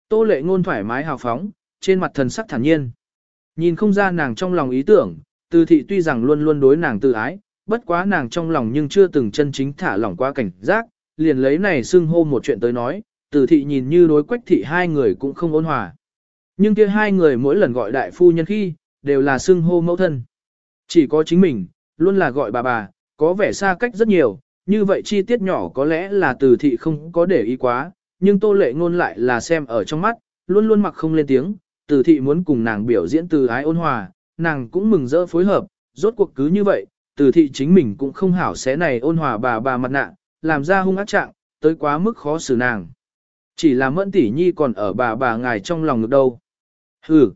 Tô Lệ Ngôn thoải mái hào phóng, trên mặt thần sắc thản nhiên. Nhìn không ra nàng trong lòng ý tưởng, từ thị tuy rằng luôn luôn đối nàng tự ái, bất quá nàng trong lòng nhưng chưa từng chân chính thả lỏng qua cảnh giác, liền lấy này xưng hô một chuyện tới nói, từ thị nhìn như đối quách thị hai người cũng không ôn hòa. Nhưng kia hai người mỗi lần gọi đại phu nhân khi, đều là xưng hô mẫu thân. Chỉ có chính mình, luôn là gọi bà bà, có vẻ xa cách rất nhiều, như vậy chi tiết nhỏ có lẽ là từ thị không có để ý quá, nhưng tô lệ ngôn lại là xem ở trong mắt, luôn luôn mặc không lên tiếng, từ thị muốn cùng nàng biểu diễn từ ái ôn hòa, nàng cũng mừng rỡ phối hợp, rốt cuộc cứ như vậy, từ thị chính mình cũng không hảo xé này ôn hòa bà bà mặt nạ, làm ra hung ác trạng, tới quá mức khó xử nàng. Chỉ là mẫn tỷ nhi còn ở bà bà ngài trong lòng ngực đâu. Hừ.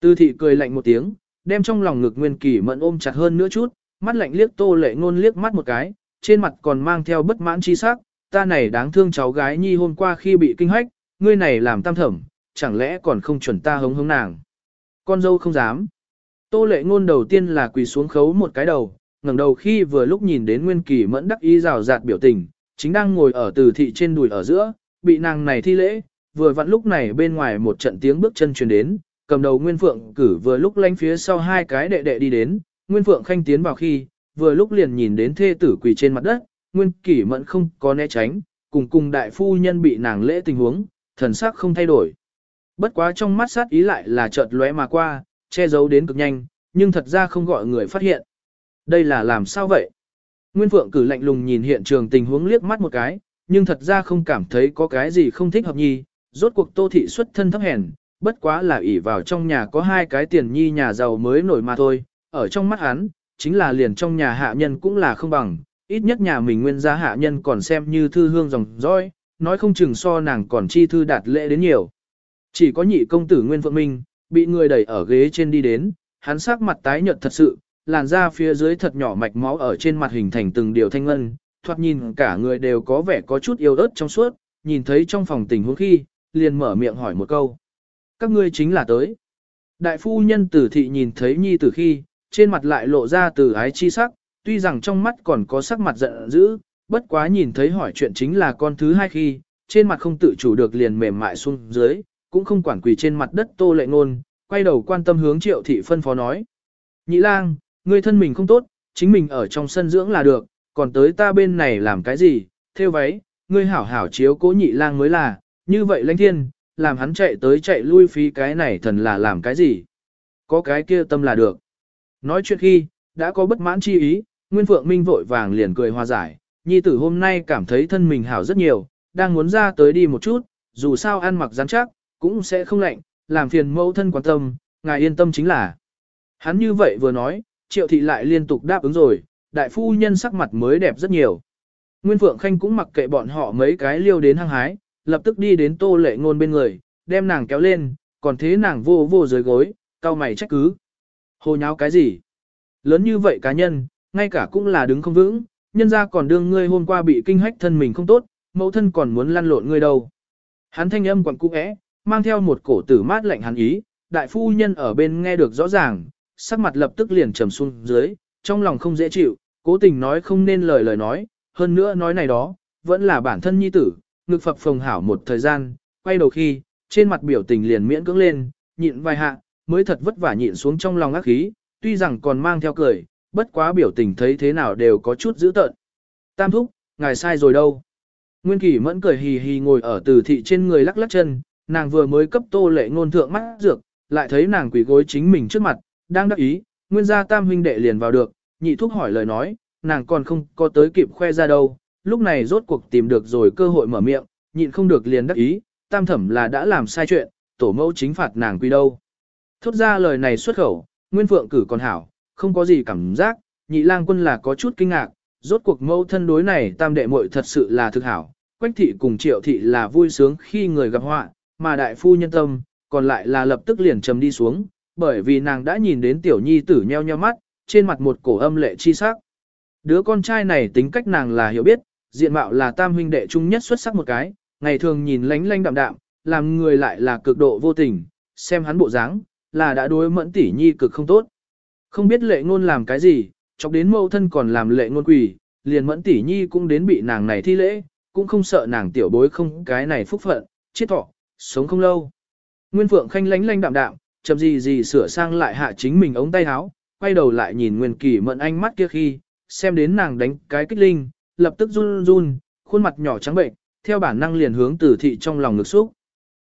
Từ thị cười lạnh một tiếng, đem trong lòng ngực nguyên kỳ mẫn ôm chặt hơn nữa chút, mắt lạnh liếc tô lệ ngôn liếc mắt một cái, trên mặt còn mang theo bất mãn chi sắc, ta này đáng thương cháu gái nhi hôm qua khi bị kinh hách, ngươi này làm tam thẩm, chẳng lẽ còn không chuẩn ta hống hống nàng. Con dâu không dám. Tô lệ ngôn đầu tiên là quỳ xuống khấu một cái đầu, ngẩng đầu khi vừa lúc nhìn đến Nguyên Kỳ mẫn đắc ý rào rạt biểu tình, chính đang ngồi ở từ thị trên đùi ở giữa, bị nàng này thi lễ, vừa vặn lúc này bên ngoài một trận tiếng bước chân truyền đến, cầm đầu Nguyên Phượng cử vừa lúc lánh phía sau hai cái đệ đệ đi đến, Nguyên Phượng khanh tiến vào khi, vừa lúc liền nhìn đến thê tử quỳ trên mặt đất, Nguyên kỷ mẫn không có né tránh, cùng cùng đại phu nhân bị nàng lễ tình huống, thần sắc không thay đổi. Bất quá trong mắt sát ý lại là chợt lóe mà qua, che giấu đến cực nhanh, nhưng thật ra không gọi người phát hiện. Đây là làm sao vậy? Nguyên Phượng cử lạnh lùng nhìn hiện trường tình huống liếc mắt một cái, nhưng thật ra không cảm thấy có cái gì không thích hợp nhi, rốt cuộc tô thị xuất thân thấp hèn, bất quá là ỷ vào trong nhà có hai cái tiền nhi nhà giàu mới nổi mà thôi, ở trong mắt hắn, chính là liền trong nhà hạ nhân cũng là không bằng, ít nhất nhà mình nguyên gia hạ nhân còn xem như thư hương dòng dõi, nói không chừng so nàng còn chi thư đạt lễ đến nhiều. Chỉ có nhị công tử Nguyên Phượng Minh, bị người đẩy ở ghế trên đi đến, hắn sắc mặt tái nhợt thật sự, làn da phía dưới thật nhỏ mạch máu ở trên mặt hình thành từng điều thanh ngân, thoạt nhìn cả người đều có vẻ có chút yếu ớt trong suốt, nhìn thấy trong phòng tình huống khi, liền mở miệng hỏi một câu. Các ngươi chính là tới. Đại phu nhân tử thị nhìn thấy nhi tử khi, trên mặt lại lộ ra từ ái chi sắc, tuy rằng trong mắt còn có sắc mặt giận dữ, bất quá nhìn thấy hỏi chuyện chính là con thứ hai khi, trên mặt không tự chủ được liền mềm mại xuống dưới, cũng không quản quỳ trên mặt đất tô lệ ngôn, quay đầu quan tâm hướng triệu thị phân phó nói. Nhị lang, ngươi thân mình không tốt, chính mình ở trong sân dưỡng là được, còn tới ta bên này làm cái gì, theo váy, ngươi hảo hảo chiếu cố nhị lang mới là, như vậy lãnh thiên, làm hắn chạy tới chạy lui phí cái này thần là làm cái gì. Có cái kia tâm là được. Nói chuyện khi, đã có bất mãn chi ý, Nguyên Phượng Minh vội vàng liền cười hòa giải, nhi tử hôm nay cảm thấy thân mình hảo rất nhiều, đang muốn ra tới đi một chút, dù sao ăn mặc rắn chắc, cũng sẽ không lạnh, làm phiền mẫu thân quan tâm, ngài yên tâm chính là. Hắn như vậy vừa nói, triệu thị lại liên tục đáp ứng rồi, đại phu nhân sắc mặt mới đẹp rất nhiều. Nguyên Phượng Khanh cũng mặc kệ bọn họ mấy cái liêu đến hăng hái, lập tức đi đến tô lệ ngôn bên người, đem nàng kéo lên, còn thế nàng vô vô dưới gối, cao mày trách cứ. Hồ nháo cái gì? Lớn như vậy cá nhân, ngay cả cũng là đứng không vững, nhân ra còn đương ngươi hôm qua bị kinh hách thân mình không tốt, mẫu thân còn muốn lăn lộn ngươi đâu. Hắn thanh âm quặn cũ é, mang theo một cổ tử mát lạnh hắn ý, đại phu nhân ở bên nghe được rõ ràng, sắc mặt lập tức liền trầm xuống dưới, trong lòng không dễ chịu, cố tình nói không nên lời lời nói, hơn nữa nói này đó, vẫn là bản thân nhi tử, ngực phập phồng hảo một thời gian, quay đầu khi, trên mặt biểu tình liền miễn cưỡng lên, nhịn vài hạ, mới thật vất vả nhịn xuống trong lòng ác khí, tuy rằng còn mang theo cười, bất quá biểu tình thấy thế nào đều có chút dữ tợn. Tam thúc, ngài sai rồi đâu. Nguyên Kỳ mẫn cười hì hì ngồi ở từ thị trên người lắc lắc chân, nàng vừa mới cấp tô lệ ngôn thượng mắt dược, lại thấy nàng quỳ gối chính mình trước mặt, đang đắc ý, nguyên gia tam huynh đệ liền vào được, nhị thúc hỏi lời nói, nàng còn không có tới kịp khoe ra đâu, lúc này rốt cuộc tìm được rồi cơ hội mở miệng, nhịn không được liền đắc ý, tam thẩm là đã làm sai chuyện, tổ mẫu chính phạt nàng quy đâu. Thốt ra lời này xuất khẩu, nguyên phượng cử còn hảo, không có gì cảm giác, nhị lang quân là có chút kinh ngạc, rốt cuộc mẫu thân đối này tam đệ muội thật sự là thực hảo, quách thị cùng triệu thị là vui sướng khi người gặp họa, mà đại phu nhân tâm, còn lại là lập tức liền trầm đi xuống, bởi vì nàng đã nhìn đến tiểu nhi tử nheo nheo mắt, trên mặt một cổ âm lệ chi sắc. Đứa con trai này tính cách nàng là hiểu biết, diện mạo là tam huynh đệ trung nhất xuất sắc một cái, ngày thường nhìn lánh lánh đạm đạm, làm người lại là cực độ vô tình, xem hắn bộ dáng, là đã đối mẫn tỷ nhi cực không tốt. Không biết lệ ngôn làm cái gì, chọc đến mâu thân còn làm lệ ngôn quỷ, liền mẫn tỷ nhi cũng đến bị nàng này thi lễ, cũng không sợ nàng tiểu bối không cái này phúc phận, chết thọ, sống không lâu. Nguyên Phượng khanh lánh lánh đạm đạm, chậm gì gì sửa sang lại hạ chính mình ống tay áo, quay đầu lại nhìn Nguyên Kỳ mẫn ánh mắt kia khi, xem đến nàng đánh cái kích linh, lập tức run run, khuôn mặt nhỏ trắng bệnh, theo bản năng liền hướng tử thị trong lòng ngực xúc.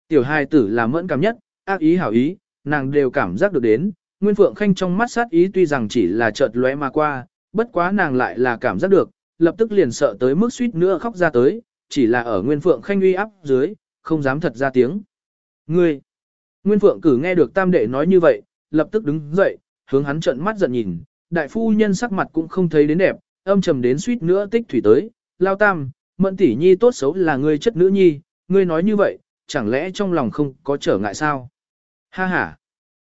Tiểu hai tử là mẫn cảm nhất, ác ý hảo ý, nàng đều cảm giác được đến, Nguyên Phượng Khanh trong mắt sát ý tuy rằng chỉ là chợt lóe mà qua, bất quá nàng lại là cảm giác được, lập tức liền sợ tới mức suýt nữa khóc ra tới, chỉ là ở Nguyên Phượng Khanh uy áp dưới, không dám thật ra tiếng. Ngươi! Nguyên Phượng cử nghe được tam đệ nói như vậy, lập tức đứng dậy, hướng hắn trợn mắt giận nhìn, đại phu nhân sắc mặt cũng không thấy đến đẹp, âm trầm đến suýt nữa tích thủy tới, lao tam, mận tỷ nhi tốt xấu là ngươi chất nữ nhi, ngươi nói như vậy, chẳng lẽ trong lòng không có trở ngại sao? Ha ha!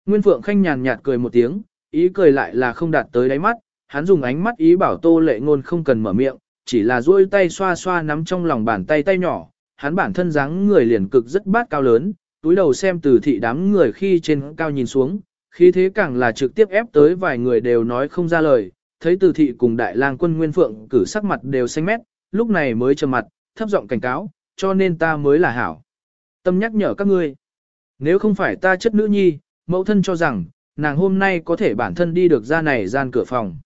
Nguyên Phượng Khanh nhàn nhạt cười một tiếng, ý cười lại là không đạt tới đáy mắt, hắn dùng ánh mắt ý bảo tô lệ ngôn không cần mở miệng, chỉ là duỗi tay xoa xoa nắm trong lòng bàn tay tay nhỏ, hắn bản thân dáng người liền cực rất bát cao lớn, túi đầu xem từ thị đám người khi trên cao nhìn xuống, khí thế càng là trực tiếp ép tới vài người đều nói không ra lời, thấy từ thị cùng đại lang quân Nguyên Phượng cử sắc mặt đều xanh mét, lúc này mới trầm mặt, thấp giọng cảnh cáo, cho nên ta mới là hảo. Tâm nhắc nhở các ngươi, nếu không phải ta chất nữ nhi, mẫu thân cho rằng, nàng hôm nay có thể bản thân đi được ra này gian cửa phòng.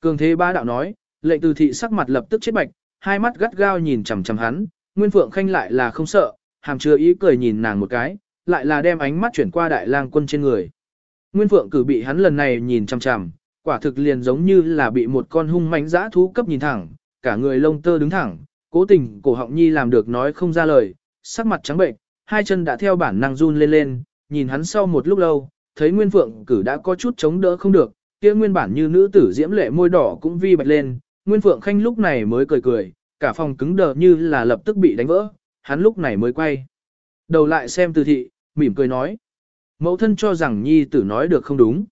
Cường thế ba đạo nói, lệnh từ thị sắc mặt lập tức chết bạch, hai mắt gắt gao nhìn chằm chằm hắn, Nguyên Phượng Khanh lại là không sợ, hàm chứa ý cười nhìn nàng một cái, lại là đem ánh mắt chuyển qua đại lang quân trên người. Nguyên Phượng cử bị hắn lần này nhìn chằm chằm, quả thực liền giống như là bị một con hung mãnh dã thú cấp nhìn thẳng, cả người lông tơ đứng thẳng, cố tình cổ họng nhi làm được nói không ra lời, sắc mặt trắng bệnh, hai chân đã theo bản năng run lên lên, nhìn hắn sau một lúc lâu, thấy Nguyên Phượng cử đã có chút chống đỡ không được, kia nguyên bản như nữ tử diễm lệ môi đỏ cũng vi bạch lên, Nguyên Phượng Khanh lúc này mới cười cười, cả phòng cứng đờ như là lập tức bị đánh vỡ, hắn lúc này mới quay. Đầu lại xem từ thị, mỉm cười nói. Mẫu thân cho rằng nhi tử nói được không đúng.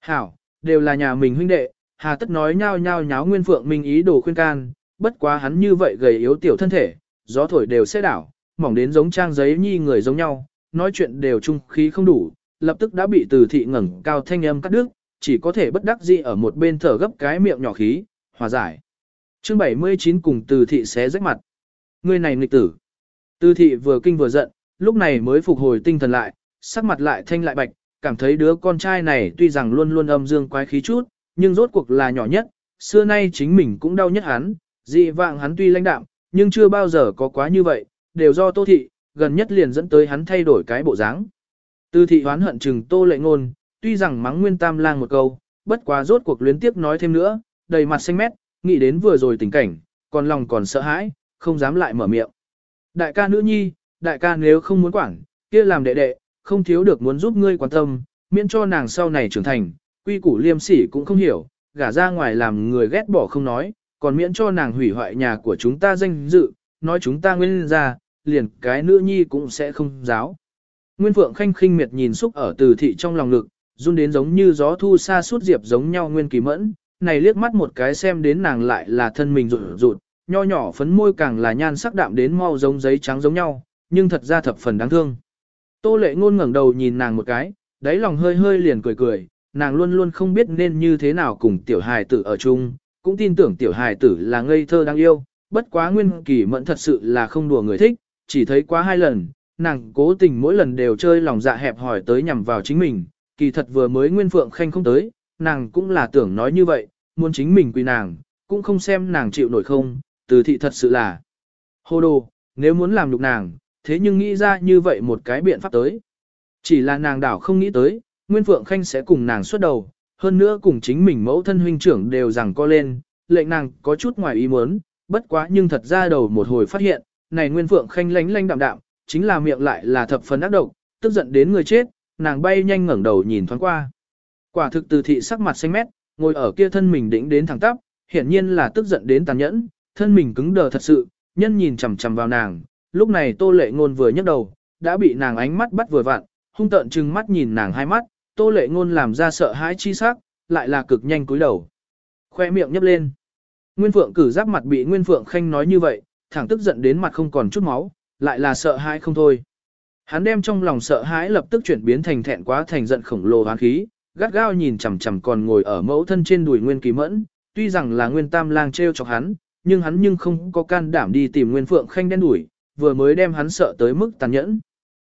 Hảo, đều là nhà mình huynh đệ, hà tất nói nhao nhao nháo Nguyên Phượng mình ý đồ khuyên can, bất quá hắn như vậy gầy yếu tiểu thân thể, gió thổi đều sẽ đảo, mỏng đến giống trang giấy nhi người giống nhau, nói chuyện đều trung khí không đủ, lập tức đã bị từ thị ngẩng cao thanh âm cắt đứt, chỉ có thể bất đắc dĩ ở một bên thở gấp cái miệng nhỏ khí, hòa giải. Chương 79 cùng từ thị xé rách mặt. Người này nghịch tử. Từ thị vừa kinh vừa giận, lúc này mới phục hồi tinh thần lại, sắc mặt lại thanh lại bạch, cảm thấy đứa con trai này tuy rằng luôn luôn âm dương quái khí chút, nhưng rốt cuộc là nhỏ nhất, xưa nay chính mình cũng đau nhất hắn, dị vạng hắn tuy lãnh đạm, nhưng chưa bao giờ có quá như vậy, đều do tô thị, gần nhất liền dẫn tới hắn thay đổi cái bộ dáng. Từ thị hoán hận chừng tô lệ ngôn, tuy rằng mắng nguyên tam lang một câu, bất quá rốt cuộc luyến tiếp nói thêm nữa, đầy mặt xanh mét, nghĩ đến vừa rồi tình cảnh, còn lòng còn sợ hãi, không dám lại mở miệng. Đại ca nữ nhi, đại ca nếu không muốn quản, kia làm đệ đệ, không thiếu được muốn giúp ngươi quan tâm, miễn cho nàng sau này trưởng thành, quy củ liêm sỉ cũng không hiểu, gả ra ngoài làm người ghét bỏ không nói, còn miễn cho nàng hủy hoại nhà của chúng ta danh dự, nói chúng ta nguyên ra, liền cái nữ nhi cũng sẽ không giáo. Nguyên Phượng khanh khinh miệt nhìn xúc ở từ thị trong lòng ngực, run đến giống như gió thu xa suốt diệp giống nhau nguyên kỳ mẫn, này liếc mắt một cái xem đến nàng lại là thân mình rụt rụt, nho nhỏ phấn môi càng là nhan sắc đạm đến mau giống giấy trắng giống nhau, nhưng thật ra thập phần đáng thương. Tô lệ ngôn ngẩng đầu nhìn nàng một cái, đáy lòng hơi hơi liền cười cười, nàng luôn luôn không biết nên như thế nào cùng tiểu hài tử ở chung, cũng tin tưởng tiểu hài tử là ngây thơ đáng yêu, bất quá nguyên kỳ mẫn thật sự là không đùa người thích, chỉ thấy quá hai lần, nàng cố tình mỗi lần đều chơi lòng dạ hẹp hỏi tới nhằm vào chính mình, kỳ thật vừa mới nguyên phượng khanh không tới, nàng cũng là tưởng nói như vậy, muốn chính mình quỳ nàng, cũng không xem nàng chịu nổi không, từ thị thật sự là hô đồ, nếu muốn làm được nàng, thế nhưng nghĩ ra như vậy một cái biện pháp tới. Chỉ là nàng đảo không nghĩ tới, Nguyên Phượng Khanh sẽ cùng nàng xuất đầu, hơn nữa cùng chính mình mẫu thân huynh trưởng đều rằng co lên, lệnh nàng có chút ngoài ý muốn, bất quá nhưng thật ra đầu một hồi phát hiện, này Nguyên Phượng Khanh lánh lánh đạm đạm, chính là miệng lại là thập phần ác độc, tức giận đến người chết, nàng bay nhanh ngẩng đầu nhìn thoáng qua. Quả thực từ thị sắc mặt xanh mét, ngồi ở kia thân mình đĩnh đến thẳng tắp, hiển nhiên là tức giận đến tàn nhẫn, thân mình cứng đờ thật sự, nhân nhìn chằm chằm vào nàng, lúc này Tô Lệ Ngôn vừa nhấc đầu, đã bị nàng ánh mắt bắt vừa vặn, hung tợn trừng mắt nhìn nàng hai mắt, Tô Lệ Ngôn làm ra sợ hãi chi sắc, lại là cực nhanh cúi đầu. Khoe miệng nhấp lên. Nguyên Phượng cử giáp mặt bị Nguyên Phượng khanh nói như vậy, thẳng tức giận đến mặt không còn chút máu, lại là sợ hãi không thôi. Hắn đem trong lòng sợ hãi lập tức chuyển biến thành thẹn quá thành giận khổng lồ hoán khí, gắt gao nhìn chằm chằm còn ngồi ở mẫu thân trên đùi Nguyên Kỳ Mẫn, tuy rằng là Nguyên Tam Lang treo chọc hắn, nhưng hắn nhưng không có can đảm đi tìm Nguyên Phượng Khanh đen đuổi, vừa mới đem hắn sợ tới mức tàn nhẫn.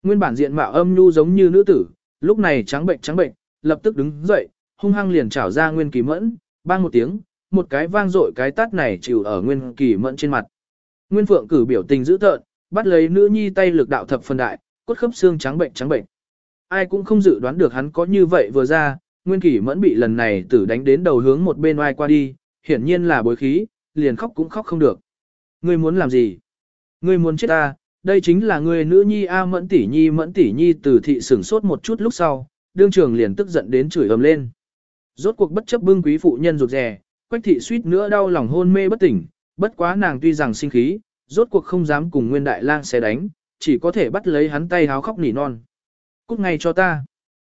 Nguyên bản diện mạo âm nhu giống như nữ tử, lúc này trắng bệnh trắng bệnh, lập tức đứng dậy, hung hăng liền chảo ra Nguyên Kỳ Mẫn, bang một tiếng, một cái vang dội cái tát này chịu ở Nguyên Kỳ Mẫn trên mặt. Nguyên Phượng cử biểu tình dữ tợn, bắt lấy nữ nhi tay lực đạo thập phần đại, cốt khớp xương trắng bệnh trắng bệnh. Ai cũng không dự đoán được hắn có như vậy vừa ra, Nguyên kỷ Mẫn bị lần này tử đánh đến đầu hướng một bên oai qua đi, hiển nhiên là bối khí, liền khóc cũng khóc không được. Ngươi muốn làm gì? Ngươi muốn chết ta, đây chính là ngươi nữ nhi A Mẫn tỷ nhi Mẫn tỷ nhi từ thị sửng sốt một chút lúc sau, đương trường liền tức giận đến chửi ầm lên. Rốt cuộc bất chấp bưng quý phụ nhân rụt rè, Quách thị suýt nữa đau lòng hôn mê bất tỉnh, bất quá nàng tuy rằng sinh khí, rốt cuộc không dám cùng Nguyên Đại Lang xé đánh, chỉ có thể bắt lấy hắn tay háo khóc nỉ non. Cút ngay cho ta.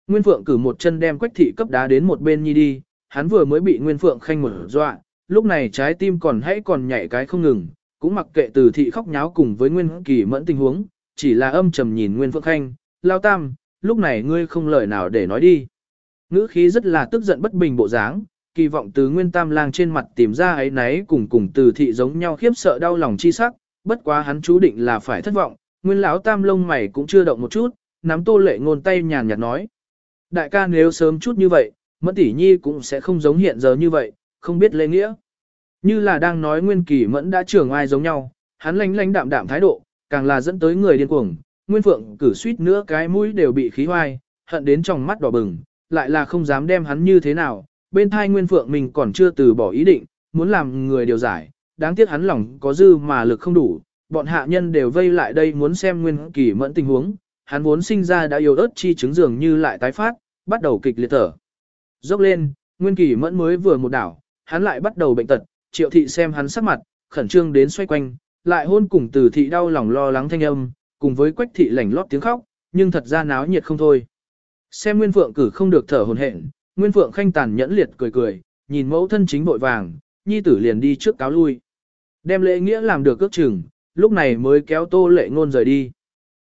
Nguyên Phượng cử một chân đem Quách thị cấp đá đến một bên nhi đi, hắn vừa mới bị Nguyên Phượng khanh một dọa, lúc này trái tim còn hãy còn nhảy cái không ngừng, cũng mặc kệ từ thị khóc nháo cùng với Nguyên Kỳ mẫn tình huống, chỉ là âm trầm nhìn Nguyên Phượng Khanh, lao tam, lúc này ngươi không lời nào để nói đi. Ngữ khí rất là tức giận bất bình bộ dáng, kỳ vọng từ Nguyên Tam Lang trên mặt tìm ra ấy náy cùng cùng từ thị giống nhau khiếp sợ đau lòng chi sắc, bất quá hắn chú định là phải thất vọng, Nguyên lão tam lông mày cũng chưa động một chút, nắm Tô Lệ ngôn tay nhàn nhạt nói: "Đại ca nếu sớm chút như vậy, Mẫn tỷ nhi cũng sẽ không giống hiện giờ như vậy, không biết lễ nghĩa." Như là đang nói Nguyên Kỳ Mẫn đã trưởng ai giống nhau, hắn lánh lánh đạm đạm thái độ, càng là dẫn tới người điên cuồng, Nguyên Phượng cử suýt nữa cái mũi đều bị khí hoai, hận đến trong mắt đỏ bừng, lại là không dám đem hắn như thế nào, bên thai Nguyên Phượng mình còn chưa từ bỏ ý định, muốn làm người điều giải, đáng tiếc hắn lòng có dư mà lực không đủ, bọn hạ nhân đều vây lại đây muốn xem Nguyên Kỳ Mẫn tình huống, hắn vốn sinh ra đã yếu ớt chi chứng dường như lại tái phát, bắt đầu kịch liệt thở. Dốc lên, Nguyên Kỳ Mẫn mới vừa một đảo, hắn lại bắt đầu bệnh tật, triệu thị xem hắn sắc mặt, khẩn trương đến xoay quanh, lại hôn cùng từ thị đau lòng lo lắng thanh âm, cùng với quách thị lảnh lót tiếng khóc, nhưng thật ra náo nhiệt không thôi. Xem Nguyên Phượng cử không được thở hồn hển, Nguyên Phượng khanh tàn nhẫn liệt cười cười, nhìn mẫu thân chính bội vàng, nhi tử liền đi trước cáo lui. Đem lễ nghĩa làm được cước chừng, lúc này mới kéo tô lệ ngôn rời đi.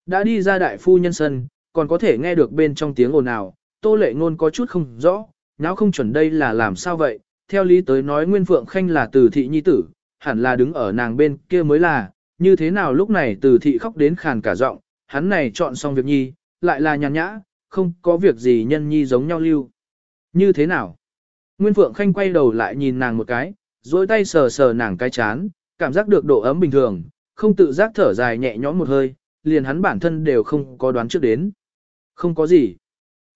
Đã đi ra đại phu nhân sân, còn có thể nghe được bên trong tiếng ồn ào, tô lệ ngôn có chút không rõ, não không chuẩn đây là làm sao vậy, theo lý tới nói Nguyên Phượng Khanh là từ thị nhi tử, hẳn là đứng ở nàng bên kia mới là, như thế nào lúc này từ thị khóc đến khàn cả giọng, hắn này chọn xong việc nhi, lại là nhàn nhã, không có việc gì nhân nhi giống nhau lưu. Như thế nào? Nguyên Phượng Khanh quay đầu lại nhìn nàng một cái, dối tay sờ sờ nàng cái chán, cảm giác được độ ấm bình thường, không tự giác thở dài nhẹ nhõm một hơi, liền hắn bản thân đều không có đoán trước đến. Không có gì.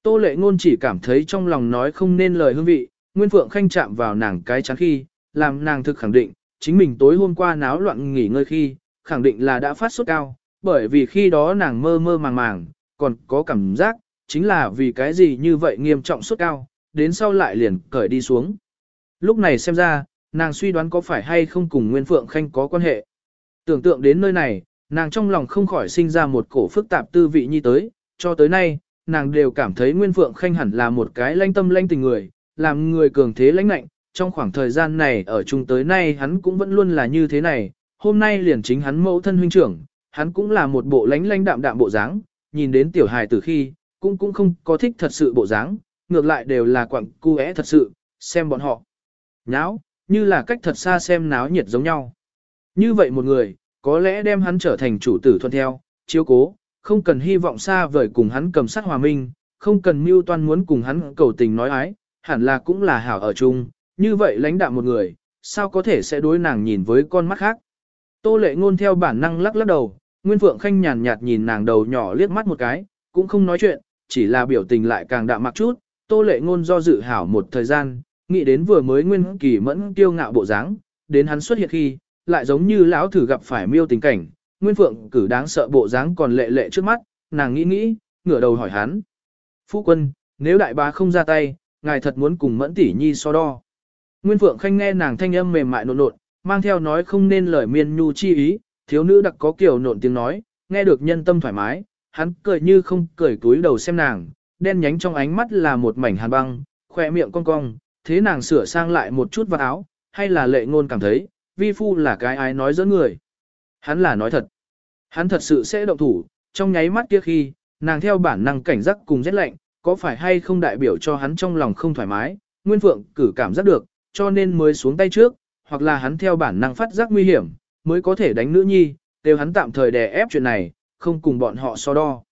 Tô lệ ngôn chỉ cảm thấy trong lòng nói không nên lời hương vị, Nguyên Phượng Khanh chạm vào nàng cái chán khi, làm nàng thực khẳng định, chính mình tối hôm qua náo loạn nghỉ ngơi khi, khẳng định là đã phát sốt cao, bởi vì khi đó nàng mơ mơ màng màng, còn có cảm giác, chính là vì cái gì như vậy nghiêm trọng sốt cao, đến sau lại liền cởi đi xuống. Lúc này xem ra, nàng suy đoán có phải hay không cùng Nguyên Phượng Khanh có quan hệ. Tưởng tượng đến nơi này, nàng trong lòng không khỏi sinh ra một cổ phức tạp tư vị như tới, cho tới nay, nàng đều cảm thấy Nguyên Phượng Khanh hẳn là một cái lanh tâm lanh tình người, làm người cường thế lãnh nạnh. trong khoảng thời gian này ở chung tới nay hắn cũng vẫn luôn là như thế này, hôm nay liền chính hắn mẫu thân huynh trưởng, hắn cũng là một bộ lãnh lãnh đạm đạm bộ dáng, nhìn đến tiểu hài từ khi, cũng cũng không có thích thật sự bộ dáng, ngược lại đều là quặng cu é thật sự, xem bọn họ. náo, như là cách thật xa xem náo nhiệt giống nhau. Như vậy một người, có lẽ đem hắn trở thành chủ tử thuận theo, chiếu cố, không cần hy vọng xa vời cùng hắn cầm sát hòa minh, không cần mưu toan muốn cùng hắn cầu tình nói ái, hẳn là cũng là hảo ở chung, như vậy lãnh đạm một người, sao có thể sẽ đối nàng nhìn với con mắt khác. Tô lệ ngôn theo bản năng lắc lắc đầu, Nguyên Phượng Khanh nhàn nhạt nhìn nàng đầu nhỏ liếc mắt một cái, cũng không nói chuyện, chỉ là biểu tình lại càng đạm mặc chút, tô lệ ngôn do dự hảo một thời gian, nghĩ đến vừa mới Nguyên Kỳ mẫn tiêu ngạo bộ dáng, đến hắn xuất hiện khi, lại giống như lão thử gặp phải miêu tình cảnh, Nguyên Phượng cử đáng sợ bộ dáng còn lệ lệ trước mắt, nàng nghĩ nghĩ, ngửa đầu hỏi hắn. Phu quân, nếu đại bá không ra tay, ngài thật muốn cùng mẫn tỷ nhi so đo. Nguyên Phượng Khanh nghe nàng thanh âm mềm mại nộn nộn, mang theo nói không nên lời miên nhu chi ý, thiếu nữ đặc có kiểu nộn tiếng nói, nghe được nhân tâm thoải mái, hắn cười như không cười túi đầu xem nàng, đen nhánh trong ánh mắt là một mảnh hàn băng, khỏe miệng cong cong, thế nàng sửa sang lại một chút vào áo, hay là lệ ngôn cảm thấy, vi phu là cái ai nói giỡn người. Hắn là nói thật. Hắn thật sự sẽ động thủ, trong nháy mắt kia khi, nàng theo bản năng cảnh giác cùng rét lạnh, có phải hay không đại biểu cho hắn trong lòng không thoải mái, Nguyên Phượng cử cảm giác được, cho nên mới xuống tay trước, hoặc là hắn theo bản năng phát giác nguy hiểm, mới có thể đánh nữ nhi, đều hắn tạm thời đè ép chuyện này, không cùng bọn họ so đo.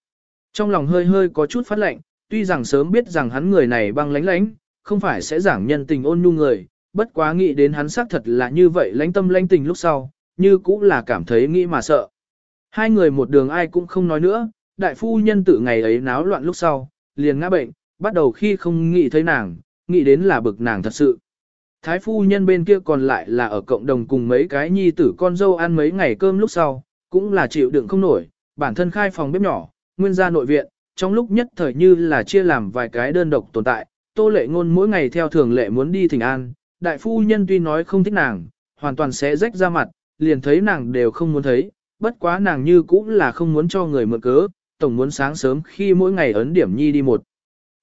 Trong lòng hơi hơi có chút phát lạnh, tuy rằng sớm biết rằng hắn người này băng lánh lánh, không phải sẽ giảng nhân tình ôn nhu người, bất quá nghĩ đến hắn xác thật là như vậy lánh tâm lánh tình lúc sau, như cũng là cảm thấy nghĩ mà sợ. Hai người một đường ai cũng không nói nữa, đại phu nhân tự ngày ấy náo loạn lúc sau, liền ngã bệnh, bắt đầu khi không nghĩ thấy nàng, nghĩ đến là bực nàng thật sự. Thái phu nhân bên kia còn lại là ở cộng đồng cùng mấy cái nhi tử con dâu ăn mấy ngày cơm lúc sau, cũng là chịu đựng không nổi, bản thân khai phòng bếp nhỏ, nguyên gia nội viện, trong lúc nhất thời như là chia làm vài cái đơn độc tồn tại, tô lệ ngôn mỗi ngày theo thường lệ muốn đi thỉnh an, đại phu nhân tuy nói không thích nàng, hoàn toàn sẽ rách ra mặt, liền thấy nàng đều không muốn thấy, bất quá nàng như cũng là không muốn cho người mượn cớ, tổng muốn sáng sớm khi mỗi ngày ấn điểm nhi đi một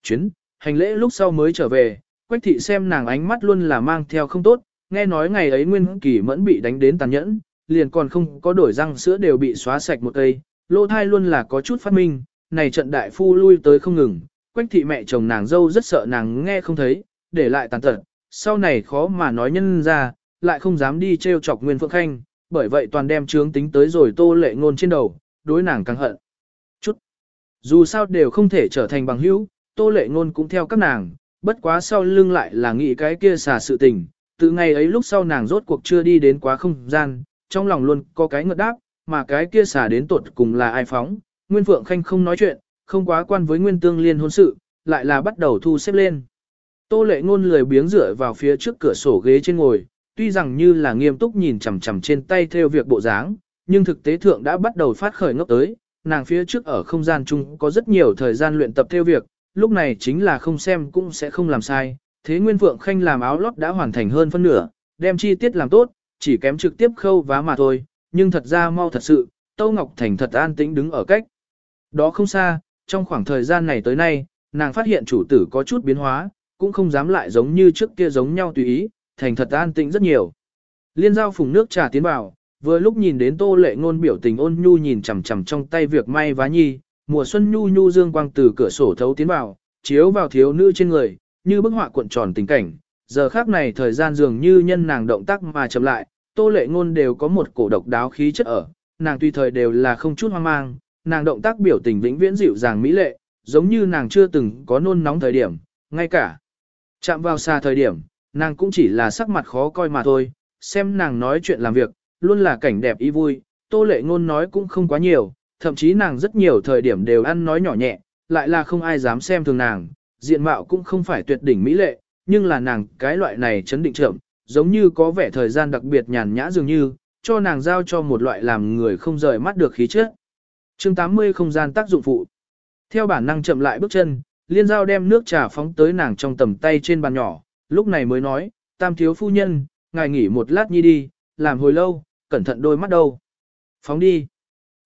chuyến, hành lễ lúc sau mới trở về, quách thị xem nàng ánh mắt luôn là mang theo không tốt, nghe nói ngày ấy nguyên kỳ mẫn bị đánh đến tàn nhẫn, liền còn không có đổi răng sữa đều bị xóa sạch một cây, lỗ thai luôn là có chút phát minh, này trận đại phu lui tới không ngừng, quách thị mẹ chồng nàng dâu rất sợ nàng nghe không thấy, để lại tàn tật, sau này khó mà nói nhân ra, lại không dám đi trêu chọc Nguyên Phượng Khanh, bởi vậy toàn đem trướng tính tới rồi tô lệ ngôn trên đầu, đối nàng càng hận. Chút. Dù sao đều không thể trở thành bằng hữu, tô lệ ngôn cũng theo các nàng, bất quá sau lưng lại là nghĩ cái kia xả sự tình, từ ngày ấy lúc sau nàng rốt cuộc chưa đi đến quá không gian, trong lòng luôn có cái ngợt đáp, mà cái kia xả đến tột cùng là ai phóng, Nguyên Phượng Khanh không nói chuyện, không quá quan với Nguyên Tương Liên hôn sự, lại là bắt đầu thu xếp lên. Tô lệ ngôn lười biếng dựa vào phía trước cửa sổ ghế trên ngồi, tuy rằng như là nghiêm túc nhìn chằm chằm trên tay theo việc bộ dáng, nhưng thực tế thượng đã bắt đầu phát khởi ngốc tới, nàng phía trước ở không gian chung có rất nhiều thời gian luyện tập theo việc, lúc này chính là không xem cũng sẽ không làm sai, thế Nguyên Phượng Khanh làm áo lót đã hoàn thành hơn phân nửa, đem chi tiết làm tốt, chỉ kém trực tiếp khâu vá mà thôi, nhưng thật ra mau thật sự, Tâu Ngọc Thành thật an tĩnh đứng ở cách. Đó không xa, trong khoảng thời gian này tới nay, nàng phát hiện chủ tử có chút biến hóa, cũng không dám lại giống như trước kia giống nhau tùy ý, thành thật an tĩnh rất nhiều. Liên giao phùng nước trà tiến vào, vừa lúc nhìn đến tô lệ ngôn biểu tình ôn nhu nhìn chằm chằm trong tay việc may vá nhi, mùa xuân nhu nhu dương quang từ cửa sổ thấu tiến vào, chiếu vào thiếu nữ trên người, như bức họa cuộn tròn tình cảnh. Giờ khắc này thời gian dường như nhân nàng động tác mà chậm lại, tô lệ ngôn đều có một cổ độc đáo khí chất ở, nàng tùy thời đều là không chút hoang mang, nàng động tác biểu tình vĩnh viễn dịu dàng mỹ lệ, giống như nàng chưa từng có nôn nóng thời điểm, ngay cả chạm vào xa thời điểm, nàng cũng chỉ là sắc mặt khó coi mà thôi, xem nàng nói chuyện làm việc, luôn là cảnh đẹp ý vui, tô lệ ngôn nói cũng không quá nhiều, thậm chí nàng rất nhiều thời điểm đều ăn nói nhỏ nhẹ, lại là không ai dám xem thường nàng, diện mạo cũng không phải tuyệt đỉnh mỹ lệ, nhưng là nàng cái loại này chấn định chậm, giống như có vẻ thời gian đặc biệt nhàn nhã dường như, cho nàng giao cho một loại làm người không rời mắt được khí chất. Chương 80 không gian tác dụng phụ. Theo bản năng chậm lại bước chân, liên giao đem nước trà phóng tới nàng trong tầm tay trên bàn nhỏ, lúc này mới nói, tam thiếu phu nhân, ngài nghỉ một lát nhi đi, làm hồi lâu, cẩn thận đôi mắt đâu. Phóng đi.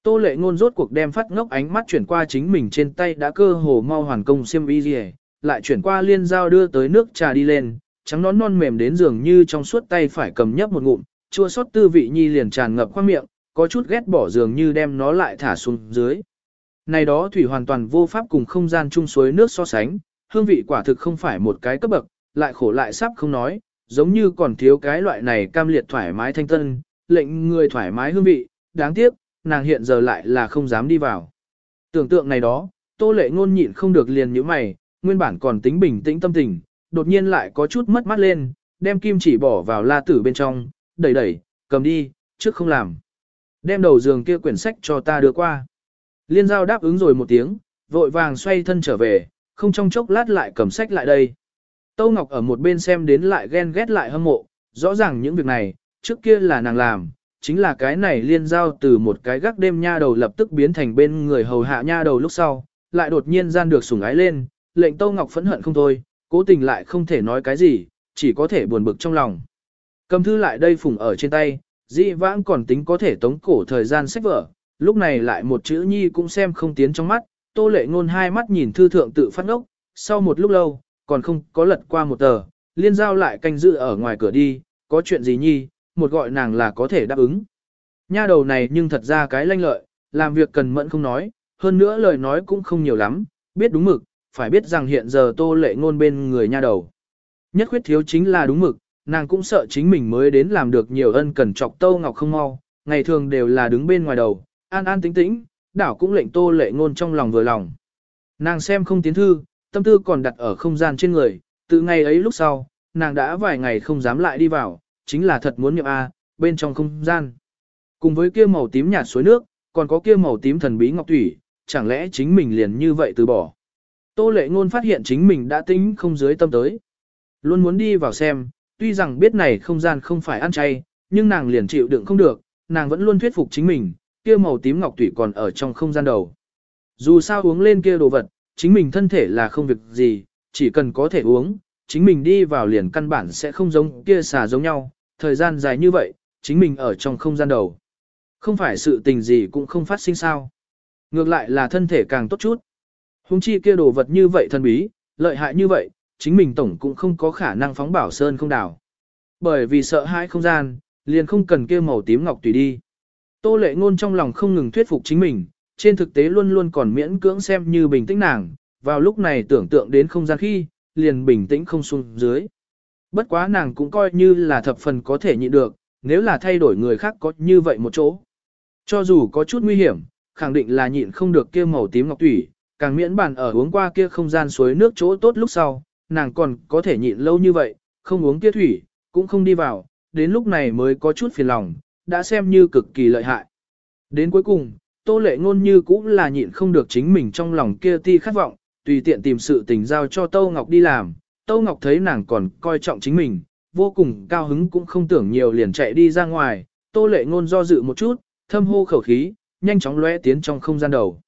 Tô lệ ngôn rốt cuộc đem phát ngốc ánh mắt chuyển qua chính mình trên tay đã cơ hồ mau hoàn công xiêm y gì lại chuyển qua liên giao đưa tới nước trà đi lên, trắng nón non mềm đến giường như trong suốt tay phải cầm nhấp một ngụm, chua xót tư vị nhi liền tràn ngập khoang miệng, có chút ghét bỏ giường như đem nó lại thả xuống dưới. Này đó thủy hoàn toàn vô pháp cùng không gian chung suối nước so sánh, hương vị quả thực không phải một cái cấp bậc, lại khổ lại sắp không nói, giống như còn thiếu cái loại này cam liệt thoải mái thanh tân, lệnh người thoải mái hương vị, đáng tiếc, nàng hiện giờ lại là không dám đi vào. Tưởng tượng này đó, tô lệ ngôn nhịn không được liền như mày, nguyên bản còn tính bình tĩnh tâm tình, đột nhiên lại có chút mất mắt lên, đem kim chỉ bỏ vào la tử bên trong, đẩy đẩy, cầm đi, trước không làm. Đem đầu giường kia quyển sách cho ta đưa qua. Liên giao đáp ứng rồi một tiếng, vội vàng xoay thân trở về, không trong chốc lát lại cầm sách lại đây. Tâu Ngọc ở một bên xem đến lại ghen ghét lại hâm mộ, rõ ràng những việc này, trước kia là nàng làm, chính là cái này liên giao từ một cái gác đêm nha đầu lập tức biến thành bên người hầu hạ nha đầu lúc sau, lại đột nhiên gian được sủng ái lên, lệnh Tâu Ngọc phẫn hận không thôi, cố tình lại không thể nói cái gì, chỉ có thể buồn bực trong lòng. Cầm thư lại đây phủng ở trên tay, dĩ vãng còn tính có thể tống cổ thời gian sách vở, lúc này lại một chữ nhi cũng xem không tiến trong mắt, tô lệ ngôn hai mắt nhìn thư thượng tự phát ốc, sau một lúc lâu, còn không có lật qua một tờ, liên giao lại canh giữ ở ngoài cửa đi, có chuyện gì nhi, một gọi nàng là có thể đáp ứng. Nha đầu này nhưng thật ra cái lanh lợi, làm việc cần mẫn không nói, hơn nữa lời nói cũng không nhiều lắm, biết đúng mực, phải biết rằng hiện giờ tô lệ ngôn bên người nha đầu. Nhất khuyết thiếu chính là đúng mực, nàng cũng sợ chính mình mới đến làm được nhiều ân cần chọc Tô Ngọc không mau, ngày thường đều là đứng bên ngoài đầu, an an tĩnh tĩnh, đảo cũng lệnh Tô Lệ Ngôn trong lòng vừa lòng. Nàng xem không tiến thư, tâm tư còn đặt ở không gian trên người, từ ngày ấy lúc sau, nàng đã vài ngày không dám lại đi vào, chính là thật muốn nhập A, bên trong không gian. Cùng với kia màu tím nhạt suối nước, còn có kia màu tím thần bí ngọc thủy, chẳng lẽ chính mình liền như vậy từ bỏ. Tô lệ ngôn phát hiện chính mình đã tính không dưới tâm tới. Luôn muốn đi vào xem, tuy rằng biết này không gian không phải ăn chay, nhưng nàng liền chịu đựng không được, nàng vẫn luôn thuyết phục chính mình, kia màu tím ngọc thủy còn ở trong không gian đầu. Dù sao uống lên kia đồ vật, chính mình thân thể là không việc gì, chỉ cần có thể uống, chính mình đi vào liền căn bản sẽ không giống kia xà giống nhau, thời gian dài như vậy, chính mình ở trong không gian đầu. Không phải sự tình gì cũng không phát sinh sao. Ngược lại là thân thể càng tốt chút. Hùng chi kia đồ vật như vậy thân bí, lợi hại như vậy, chính mình tổng cũng không có khả năng phóng bảo sơn không đảo. Bởi vì sợ hãi không gian, liền không cần kia màu tím ngọc tùy đi. Tô lệ ngôn trong lòng không ngừng thuyết phục chính mình, trên thực tế luôn luôn còn miễn cưỡng xem như bình tĩnh nàng, vào lúc này tưởng tượng đến không gian khi, liền bình tĩnh không xuống dưới. Bất quá nàng cũng coi như là thập phần có thể nhịn được, nếu là thay đổi người khác có như vậy một chỗ. Cho dù có chút nguy hiểm, khẳng định là nhịn không được kia màu tím ngọc thủy, càng miễn bàn ở uống qua kia không gian suối nước chỗ tốt lúc sau, nàng còn có thể nhịn lâu như vậy, không uống kia thủy, cũng không đi vào, đến lúc này mới có chút phiền lòng, đã xem như cực kỳ lợi hại. Đến cuối cùng, tô lệ ngôn như cũng là nhịn không được chính mình trong lòng kia ti khát vọng, tùy tiện tìm sự tình giao cho tô Ngọc đi làm, tô Ngọc thấy nàng còn coi trọng chính mình, vô cùng cao hứng cũng không tưởng nhiều liền chạy đi ra ngoài, tô lệ ngôn do dự một chút, thâm hô khẩu khí, nhanh chóng lóe tiến trong không gian đầu.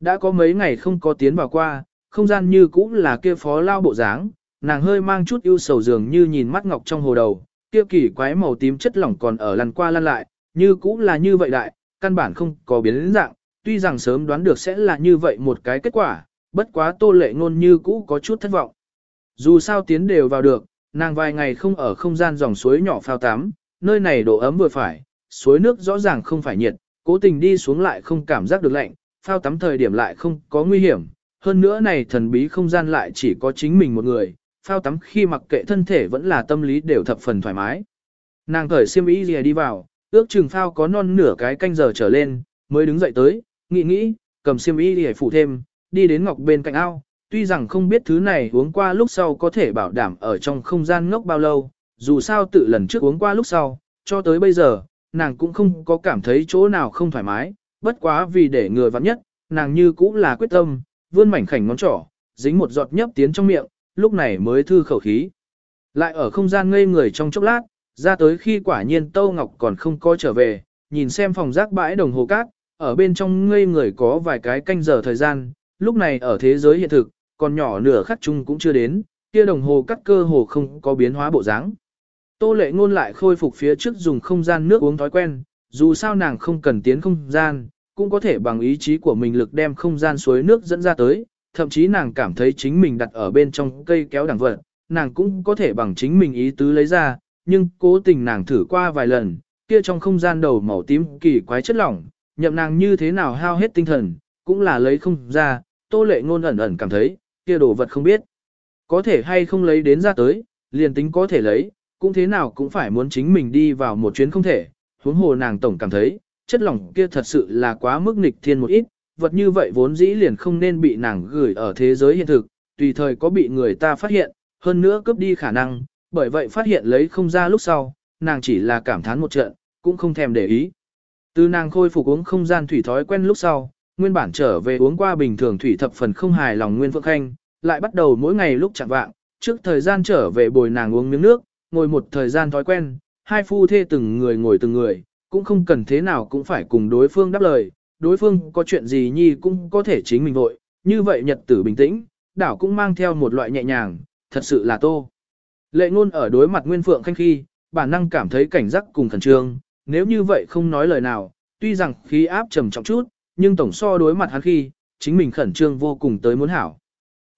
Đã có mấy ngày không có tiến vào qua, không gian như cũng là kia phó lao bộ dáng, nàng hơi mang chút ưu sầu dường như nhìn mắt ngọc trong hồ đầu, kia kỳ quái màu tím chất lỏng còn ở lăn qua lăn lại, như cũng là như vậy đại, căn bản không có biến dạng, tuy rằng sớm đoán được sẽ là như vậy một cái kết quả, bất quá tô lệ ngôn như cũ có chút thất vọng. Dù sao tiến đều vào được, nàng vài ngày không ở không gian dòng suối nhỏ phao tắm, nơi này độ ấm vừa phải, suối nước rõ ràng không phải nhiệt, cố tình đi xuống lại không cảm giác được lạnh, phao tắm thời điểm lại không có nguy hiểm, hơn nữa này thần bí không gian lại chỉ có chính mình một người, phao tắm khi mặc kệ thân thể vẫn là tâm lý đều thập phần thoải mái. Nàng cởi xiêm y gì đi vào, ước chừng phao có non nửa cái canh giờ trở lên, mới đứng dậy tới, nghĩ nghĩ, cầm xiêm y gì phủ thêm, đi đến ngọc bên cạnh ao, tuy rằng không biết thứ này uống qua lúc sau có thể bảo đảm ở trong không gian ngốc bao lâu, dù sao tự lần trước uống qua lúc sau, cho tới bây giờ, nàng cũng không có cảm thấy chỗ nào không thoải mái, bất quá vì để người vặn nhất, nàng như cũng là quyết tâm, vươn mảnh khảnh ngón trỏ, dính một giọt nhấp tiến trong miệng, lúc này mới thư khẩu khí. Lại ở không gian ngây người trong chốc lát, ra tới khi quả nhiên Tâu Ngọc còn không có trở về, nhìn xem phòng rác bãi đồng hồ cát, ở bên trong ngây người có vài cái canh giờ thời gian, lúc này ở thế giới hiện thực, còn nhỏ nửa khắc chung cũng chưa đến, kia đồng hồ cắt cơ hồ không có biến hóa bộ dáng. Tô lệ ngôn lại khôi phục phía trước dùng không gian nước uống thói quen, dù sao nàng không cần tiến không gian, cũng có thể bằng ý chí của mình lực đem không gian suối nước dẫn ra tới, thậm chí nàng cảm thấy chính mình đặt ở bên trong cây kéo đằng vật, nàng cũng có thể bằng chính mình ý tứ lấy ra, nhưng cố tình nàng thử qua vài lần, kia trong không gian đầu màu tím kỳ quái chất lỏng, nhậm nàng như thế nào hao hết tinh thần, cũng là lấy không ra, tô lệ ngôn ẩn ẩn cảm thấy, kia đồ vật không biết. Có thể hay không lấy đến ra tới, liền tính có thể lấy, cũng thế nào cũng phải muốn chính mình đi vào một chuyến không thể, huống hồ nàng tổng cảm thấy, chất lỏng kia thật sự là quá mức nghịch thiên một ít, vật như vậy vốn dĩ liền không nên bị nàng gửi ở thế giới hiện thực, tùy thời có bị người ta phát hiện, hơn nữa cướp đi khả năng, bởi vậy phát hiện lấy không ra lúc sau, nàng chỉ là cảm thán một trận, cũng không thèm để ý. Từ nàng khôi phục uống không gian thủy thói quen lúc sau, nguyên bản trở về uống qua bình thường thủy thập phần không hài lòng Nguyên Phượng Khanh, lại bắt đầu mỗi ngày lúc chạm vạng, trước thời gian trở về bồi nàng uống miếng nước, ngồi một thời gian thói quen, hai phu thê từng người ngồi từng người, cũng không cần thế nào cũng phải cùng đối phương đáp lời, đối phương có chuyện gì nhi cũng có thể chính mình vội, như vậy nhật tử bình tĩnh, đảo cũng mang theo một loại nhẹ nhàng, thật sự là tô. Lệ ngôn ở đối mặt Nguyên Phượng Khanh khi, bản năng cảm thấy cảnh giác cùng khẩn trương, nếu như vậy không nói lời nào, tuy rằng khí áp trầm trọng chút, nhưng tổng so đối mặt hắn khi, chính mình khẩn trương vô cùng tới muốn hảo.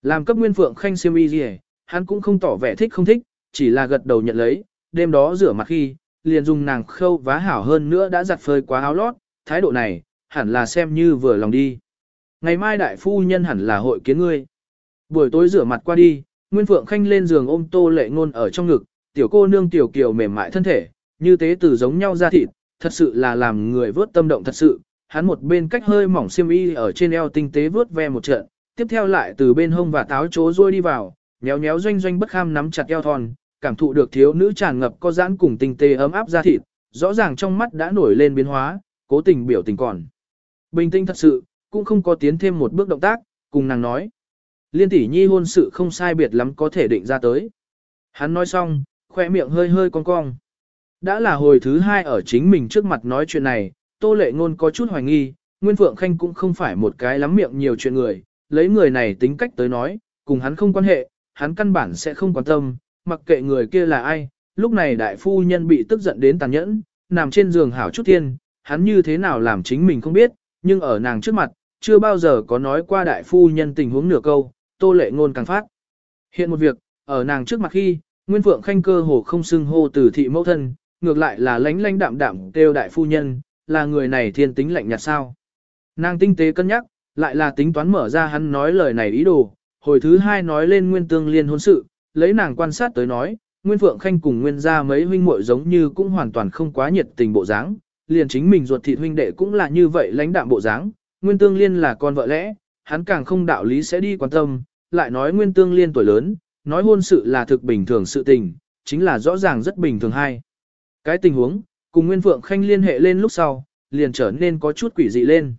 Làm cấp Nguyên Phượng Khanh siêm y gì, hắn cũng không tỏ vẻ thích không thích, chỉ là gật đầu nhận lấy, đêm đó rửa mặt khi, liền dùng nàng khâu vá hảo hơn nữa đã giặt phơi quá áo lót, thái độ này, hẳn là xem như vừa lòng đi. Ngày mai đại phu nhân hẳn là hội kiến ngươi. Buổi tối rửa mặt qua đi, Nguyên Phượng Khanh lên giường ôm tô lệ ngôn ở trong ngực, tiểu cô nương tiểu kiều mềm mại thân thể, như tế tử giống nhau ra thịt, thật sự là làm người vớt tâm động thật sự, hắn một bên cách hơi mỏng xiêm y ở trên eo tinh tế vớt ve một trận, tiếp theo lại từ bên hông và táo chố ruôi đi vào, nhéo nhéo doanh doanh bất kham nắm chặt eo thon, cảm thụ được thiếu nữ tràn ngập có giãn cùng tinh tế ấm áp ra thịt, rõ ràng trong mắt đã nổi lên biến hóa, cố tình biểu tình còn. Bình tĩnh thật sự, cũng không có tiến thêm một bước động tác, cùng nàng nói. Liên tỷ nhi hôn sự không sai biệt lắm có thể định ra tới. Hắn nói xong, khoe miệng hơi hơi cong cong. Đã là hồi thứ hai ở chính mình trước mặt nói chuyện này, Tô Lệ Ngôn có chút hoài nghi, Nguyên Phượng Khanh cũng không phải một cái lắm miệng nhiều chuyện người, lấy người này tính cách tới nói, cùng hắn không quan hệ, hắn căn bản sẽ không quan tâm, mặc kệ người kia là ai, lúc này đại phu nhân bị tức giận đến tàn nhẫn, nằm trên giường hảo chút thiên, hắn như thế nào làm chính mình không biết, nhưng ở nàng trước mặt, chưa bao giờ có nói qua đại phu nhân tình huống nửa câu, Tô Lệ Ngôn càng phát. Hiện một việc, ở nàng trước mặt khi, Nguyên Phượng Khanh cơ hồ không xưng hô từ thị mẫu thân, ngược lại là lánh lánh đạm đạm kêu đại phu nhân, là người này thiên tính lạnh nhạt sao. Nàng tinh tế cân nhắc, lại là tính toán mở ra hắn nói lời này ý đồ, hồi thứ hai nói lên nguyên tương liên hôn sự, lấy nàng quan sát tới nói, Nguyên Phượng Khanh cùng Nguyên gia mấy huynh muội giống như cũng hoàn toàn không quá nhiệt tình bộ dáng, liền chính mình ruột thịt huynh đệ cũng là như vậy lãnh đạm bộ dáng, Nguyên Tương Liên là con vợ lẽ, hắn càng không đạo lý sẽ đi quan tâm, lại nói Nguyên Tương Liên tuổi lớn, nói hôn sự là thực bình thường sự tình, chính là rõ ràng rất bình thường hay. Cái tình huống, cùng Nguyên Phượng Khanh liên hệ lên lúc sau, liền trở nên có chút quỷ dị lên.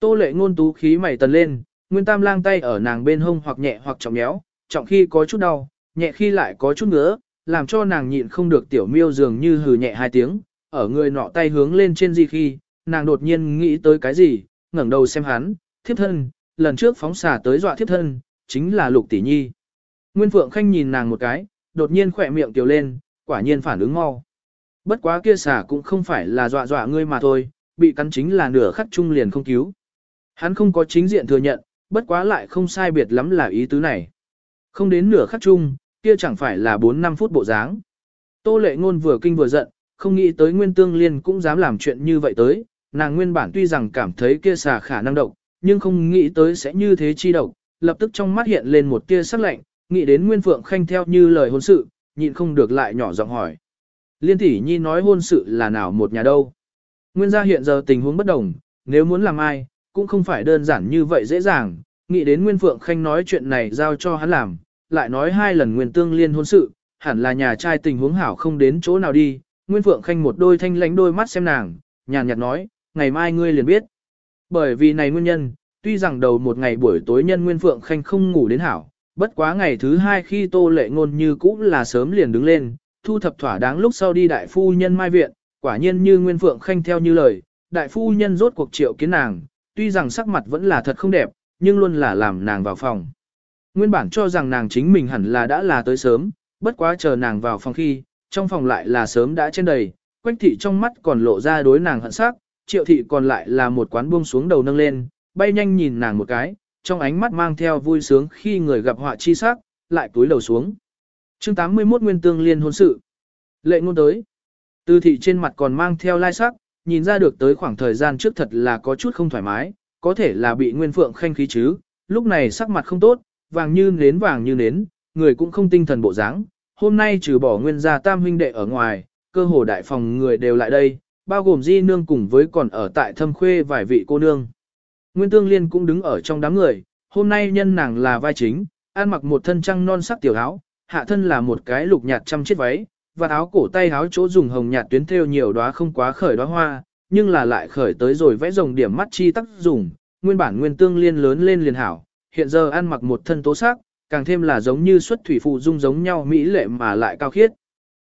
Tô lệ ngôn tú khí mày tần lên, Nguyên Tam lang tay ở nàng bên hông hoặc nhẹ hoặc trọng nhéo, trọng khi có chút đau, nhẹ khi lại có chút ngứa, làm cho nàng nhịn không được tiểu miêu dường như hừ nhẹ hai tiếng, ở người nọ tay hướng lên trên gì khi, nàng đột nhiên nghĩ tới cái gì, ngẩng đầu xem hắn, thiếp thân, lần trước phóng xả tới dọa thiếp thân, chính là lục tỷ nhi. Nguyên Phượng Khanh nhìn nàng một cái, đột nhiên khỏe miệng tiểu lên, quả nhiên phản ứng mau. Bất quá kia xả cũng không phải là dọa dọa ngươi mà thôi, bị cắn chính là nửa khắc trung liền không cứu. Hắn không có chính diện thừa nhận, bất quá lại không sai biệt lắm là ý tứ này. Không đến nửa khắc chung, kia chẳng phải là 4-5 phút bộ dáng. Tô lệ ngôn vừa kinh vừa giận, không nghĩ tới nguyên tương liên cũng dám làm chuyện như vậy tới, nàng nguyên bản tuy rằng cảm thấy kia xà khả năng độc, nhưng không nghĩ tới sẽ như thế chi độc, lập tức trong mắt hiện lên một tia sắc lạnh, nghĩ đến nguyên phượng khanh theo như lời hôn sự, nhịn không được lại nhỏ giọng hỏi. Liên tỷ nhi nói hôn sự là nào một nhà đâu. Nguyên gia hiện giờ tình huống bất đồng, nếu muốn làm ai, cũng không phải đơn giản như vậy dễ dàng, nghĩ đến Nguyên Phượng Khanh nói chuyện này giao cho hắn làm, lại nói hai lần Nguyên Tương Liên hôn sự, hẳn là nhà trai tình huống hảo không đến chỗ nào đi. Nguyên Phượng Khanh một đôi thanh lánh đôi mắt xem nàng, nhàn nhạt nói, ngày mai ngươi liền biết. Bởi vì này nguyên nhân, tuy rằng đầu một ngày buổi tối nhân Nguyên Phượng Khanh không ngủ đến hảo, bất quá ngày thứ hai khi tô lệ ngôn như cũ là sớm liền đứng lên, thu thập thỏa đáng lúc sau đi đại phu nhân mai viện, quả nhiên như Nguyên Phượng Khanh theo như lời, đại phu nhân rốt cuộc triệu kiến nàng, tuy rằng sắc mặt vẫn là thật không đẹp, nhưng luôn là làm nàng vào phòng. Nguyên bản cho rằng nàng chính mình hẳn là đã là tới sớm, bất quá chờ nàng vào phòng khi, trong phòng lại là sớm đã trên đầy, quách thị trong mắt còn lộ ra đối nàng hận sắc, triệu thị còn lại là một quán buông xuống đầu nâng lên, bay nhanh nhìn nàng một cái, trong ánh mắt mang theo vui sướng khi người gặp họa chi sắc, lại túi đầu xuống. chương 81 Nguyên Tương Liên hôn sự. Lệ ngôn tới. Tư thị trên mặt còn mang theo lai sắc, nhìn ra được tới khoảng thời gian trước thật là có chút không thoải mái, có thể là bị Nguyên Phượng khanh khí chứ, lúc này sắc mặt không tốt, vàng như nến vàng như nến, người cũng không tinh thần bộ dáng. Hôm nay trừ bỏ Nguyên gia tam huynh đệ ở ngoài, cơ hồ đại phòng người đều lại đây, bao gồm Di Nương cùng với còn ở tại thâm khuê vài vị cô nương. Nguyên Tương Liên cũng đứng ở trong đám người, hôm nay nhân nàng là vai chính, ăn mặc một thân trăng non sắc tiểu áo, hạ thân là một cái lục nhạt trăm chiếc váy, và áo cổ tay áo chỗ dùng hồng nhạt tuyến thêu nhiều đóa không quá khởi đóa hoa, nhưng là lại khởi tới rồi vẽ rồng điểm mắt chi tác dùng, nguyên bản nguyên tương liên lớn lên liền hảo, hiện giờ ăn mặc một thân tố sắc, càng thêm là giống như xuất thủy phụ dung giống nhau mỹ lệ mà lại cao khiết.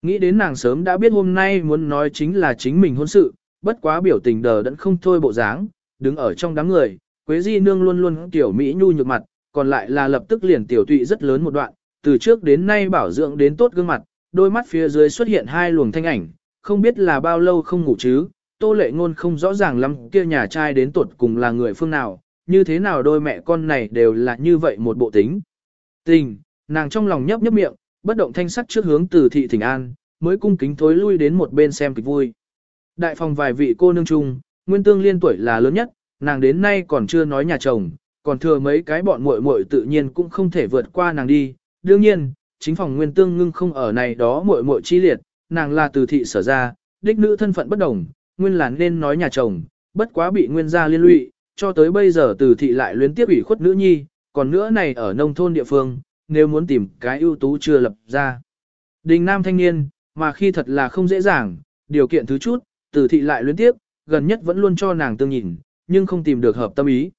Nghĩ đến nàng sớm đã biết hôm nay muốn nói chính là chính mình hôn sự, bất quá biểu tình đờ đẫn không thôi bộ dáng, đứng ở trong đám người, Quế Di Nương luôn luôn tiểu mỹ nhu nhược mặt, còn lại là lập tức liền tiểu tụy rất lớn một đoạn, từ trước đến nay bảo dưỡng đến tốt gương mặt, đôi mắt phía dưới xuất hiện hai luồng thanh ảnh, không biết là bao lâu không ngủ chứ, tô lệ ngôn không rõ ràng lắm kia nhà trai đến tuột cùng là người phương nào, như thế nào đôi mẹ con này đều là như vậy một bộ tính. Tình, nàng trong lòng nhấp nhấp miệng, bất động thanh sắc trước hướng từ thị thỉnh an, mới cung kính thối lui đến một bên xem kịch vui. Đại phòng vài vị cô nương chung, nguyên tương liên tuổi là lớn nhất, nàng đến nay còn chưa nói nhà chồng, còn thừa mấy cái bọn muội muội tự nhiên cũng không thể vượt qua nàng đi. Đương nhiên, chính phòng nguyên tương ngưng không ở này đó muội muội chi liệt, nàng là từ thị sở ra, đích nữ thân phận bất đồng, nguyên là nên nói nhà chồng, bất quá bị nguyên gia liên lụy, cho tới bây giờ từ thị lại luyến tiếp ủy khuất nữ nhi, còn nữa này ở nông thôn địa phương, nếu muốn tìm cái ưu tú chưa lập ra. Đình nam thanh niên, mà khi thật là không dễ dàng, điều kiện thứ chút, từ thị lại luyến tiếp, gần nhất vẫn luôn cho nàng tương nhìn, nhưng không tìm được hợp tâm ý.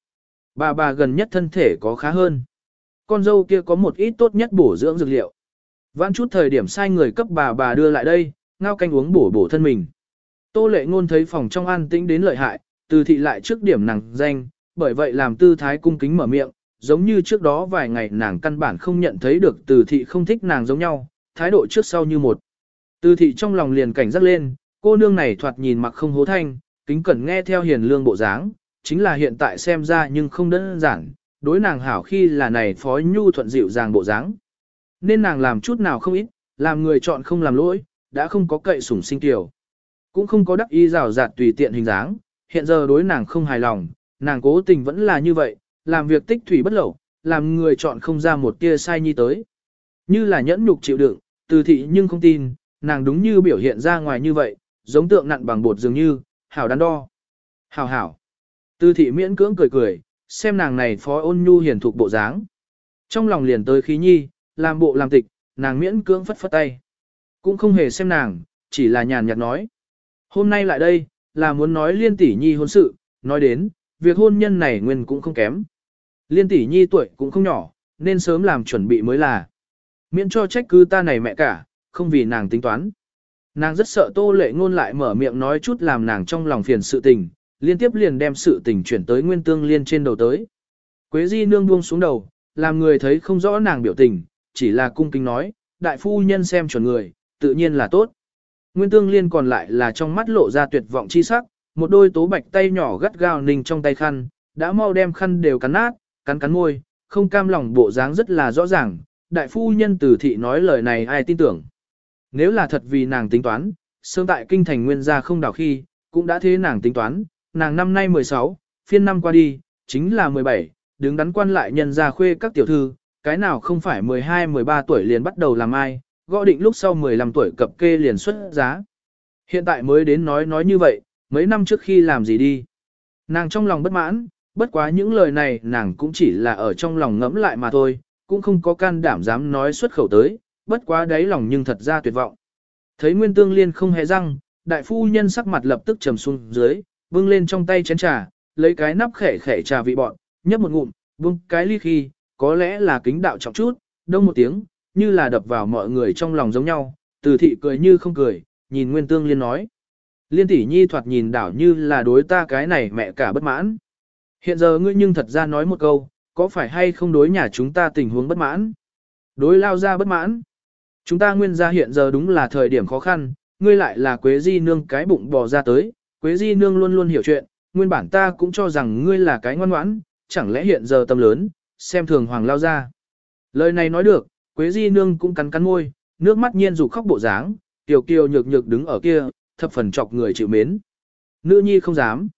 Bà bà gần nhất thân thể có khá hơn. Con dâu kia có một ít tốt nhất bổ dưỡng dược liệu. Vãn chút thời điểm sai người cấp bà bà đưa lại đây, ngao canh uống bổ bổ thân mình. Tô lệ ngôn thấy phòng trong an tĩnh đến lợi hại, từ thị lại trước điểm nàng danh, bởi vậy làm tư thái cung kính mở miệng, giống như trước đó vài ngày nàng căn bản không nhận thấy được từ thị không thích nàng giống nhau, thái độ trước sau như một. Từ thị trong lòng liền cảnh giác lên, cô nương này thoạt nhìn mặc không hố thanh, kính cẩn nghe theo hiền lương bộ dáng, chính là hiện tại xem ra nhưng không đơn giản, đối nàng hảo khi là này phó nhu thuận dịu dàng bộ dáng. Nên nàng làm chút nào không ít, làm người chọn không làm lỗi, đã không có cậy sủng sinh tiểu. Cũng không có đắc ý rào rạt tùy tiện hình dáng, hiện giờ đối nàng không hài lòng, nàng cố tình vẫn là như vậy, làm việc tích thủy bất lậu, làm người chọn không ra một tia sai nhi tới. Như là nhẫn nhục chịu đựng, từ thị nhưng không tin, nàng đúng như biểu hiện ra ngoài như vậy, giống tượng nặn bằng bột dường như, hảo đắn đo. Hảo hảo. Từ thị miễn cưỡng cười cười, xem nàng này phó ôn nhu hiền thục bộ dáng. Trong lòng liền tới khí nhi, làm bộ làm tịch, nàng miễn cưỡng phất phất tay. Cũng không hề xem nàng, chỉ là nhàn nhạt nói. Hôm nay lại đây, là muốn nói liên tỷ nhi hôn sự, nói đến, việc hôn nhân này nguyên cũng không kém. Liên tỷ nhi tuổi cũng không nhỏ, nên sớm làm chuẩn bị mới là. Miễn cho trách cứ ta này mẹ cả, không vì nàng tính toán. Nàng rất sợ tô lệ ngôn lại mở miệng nói chút làm nàng trong lòng phiền sự tình, liên tiếp liền đem sự tình chuyển tới nguyên tương liên trên đầu tới. Quế di nương buông xuống đầu, làm người thấy không rõ nàng biểu tình, chỉ là cung kính nói, đại phu nhân xem chuẩn người, tự nhiên là tốt. Nguyên tương liên còn lại là trong mắt lộ ra tuyệt vọng chi sắc, một đôi tố bạch tay nhỏ gắt gao ninh trong tay khăn, đã mau đem khăn đều cắn nát, cắn cắn môi, không cam lòng bộ dáng rất là rõ ràng, đại phu nhân từ thị nói lời này ai tin tưởng. Nếu là thật vì nàng tính toán, sớm tại kinh thành nguyên gia không đảo khi, cũng đã thế nàng tính toán, nàng năm nay 16, phiên năm qua đi, chính là 17, đứng đắn quan lại nhân gia khuê các tiểu thư, cái nào không phải 12-13 tuổi liền bắt đầu làm ai, gõ định lúc sau 15 tuổi cập kê liền xuất giá. Hiện tại mới đến nói nói như vậy, mấy năm trước khi làm gì đi. Nàng trong lòng bất mãn, bất quá những lời này nàng cũng chỉ là ở trong lòng ngẫm lại mà thôi, cũng không có can đảm dám nói xuất khẩu tới, bất quá đáy lòng nhưng thật ra tuyệt vọng. Thấy Nguyên Tương Liên không hề răng, đại phu nhân sắc mặt lập tức trầm xuống dưới, vưng lên trong tay chén trà, lấy cái nắp khẻ khẻ trà vị bọn, nhấp một ngụm, vung cái ly khi, có lẽ là kính đạo trọng chút, đông một tiếng, như là đập vào mọi người trong lòng giống nhau, từ thị cười như không cười, nhìn Nguyên Tương Liên nói. Liên tỷ nhi thoạt nhìn đảo như là đối ta cái này mẹ cả bất mãn. Hiện giờ ngươi nhưng thật ra nói một câu, có phải hay không đối nhà chúng ta tình huống bất mãn? Đối lao ra bất mãn. Chúng ta nguyên gia hiện giờ đúng là thời điểm khó khăn, ngươi lại là Quế Di Nương cái bụng bò ra tới, Quế Di Nương luôn luôn hiểu chuyện, nguyên bản ta cũng cho rằng ngươi là cái ngoan ngoãn, chẳng lẽ hiện giờ tâm lớn, xem thường hoàng lao ra. Lời này nói được, Quế Di Nương cũng cắn cắn môi, nước mắt nhiên dục khóc bộ dáng, tiểu kiều nhược nhược đứng ở kia, thập phần chọc người chịu mến. Nữ nhi không dám.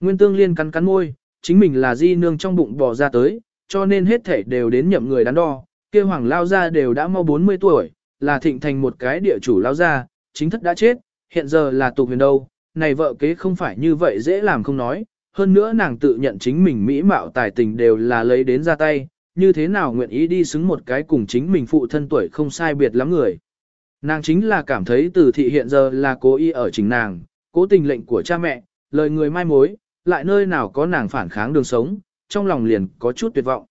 Nguyên tương liên cắn cắn môi, chính mình là Di Nương trong bụng bò ra tới, cho nên hết thể đều đến nhậm người đắn đo, kia hoàng lao ra đều đã mau 40 tuổi, là thịnh thành một cái địa chủ lao ra, chính thất đã chết, hiện giờ là tục huyền đâu, này vợ kế không phải như vậy dễ làm không nói, hơn nữa nàng tự nhận chính mình mỹ mạo tài tình đều là lấy đến ra tay, như thế nào nguyện ý đi xứng một cái cùng chính mình phụ thân tuổi không sai biệt lắm người. Nàng chính là cảm thấy từ thị hiện giờ là cố ý ở chính nàng, cố tình lệnh của cha mẹ, lời người mai mối, lại nơi nào có nàng phản kháng đường sống, trong lòng liền có chút tuyệt vọng.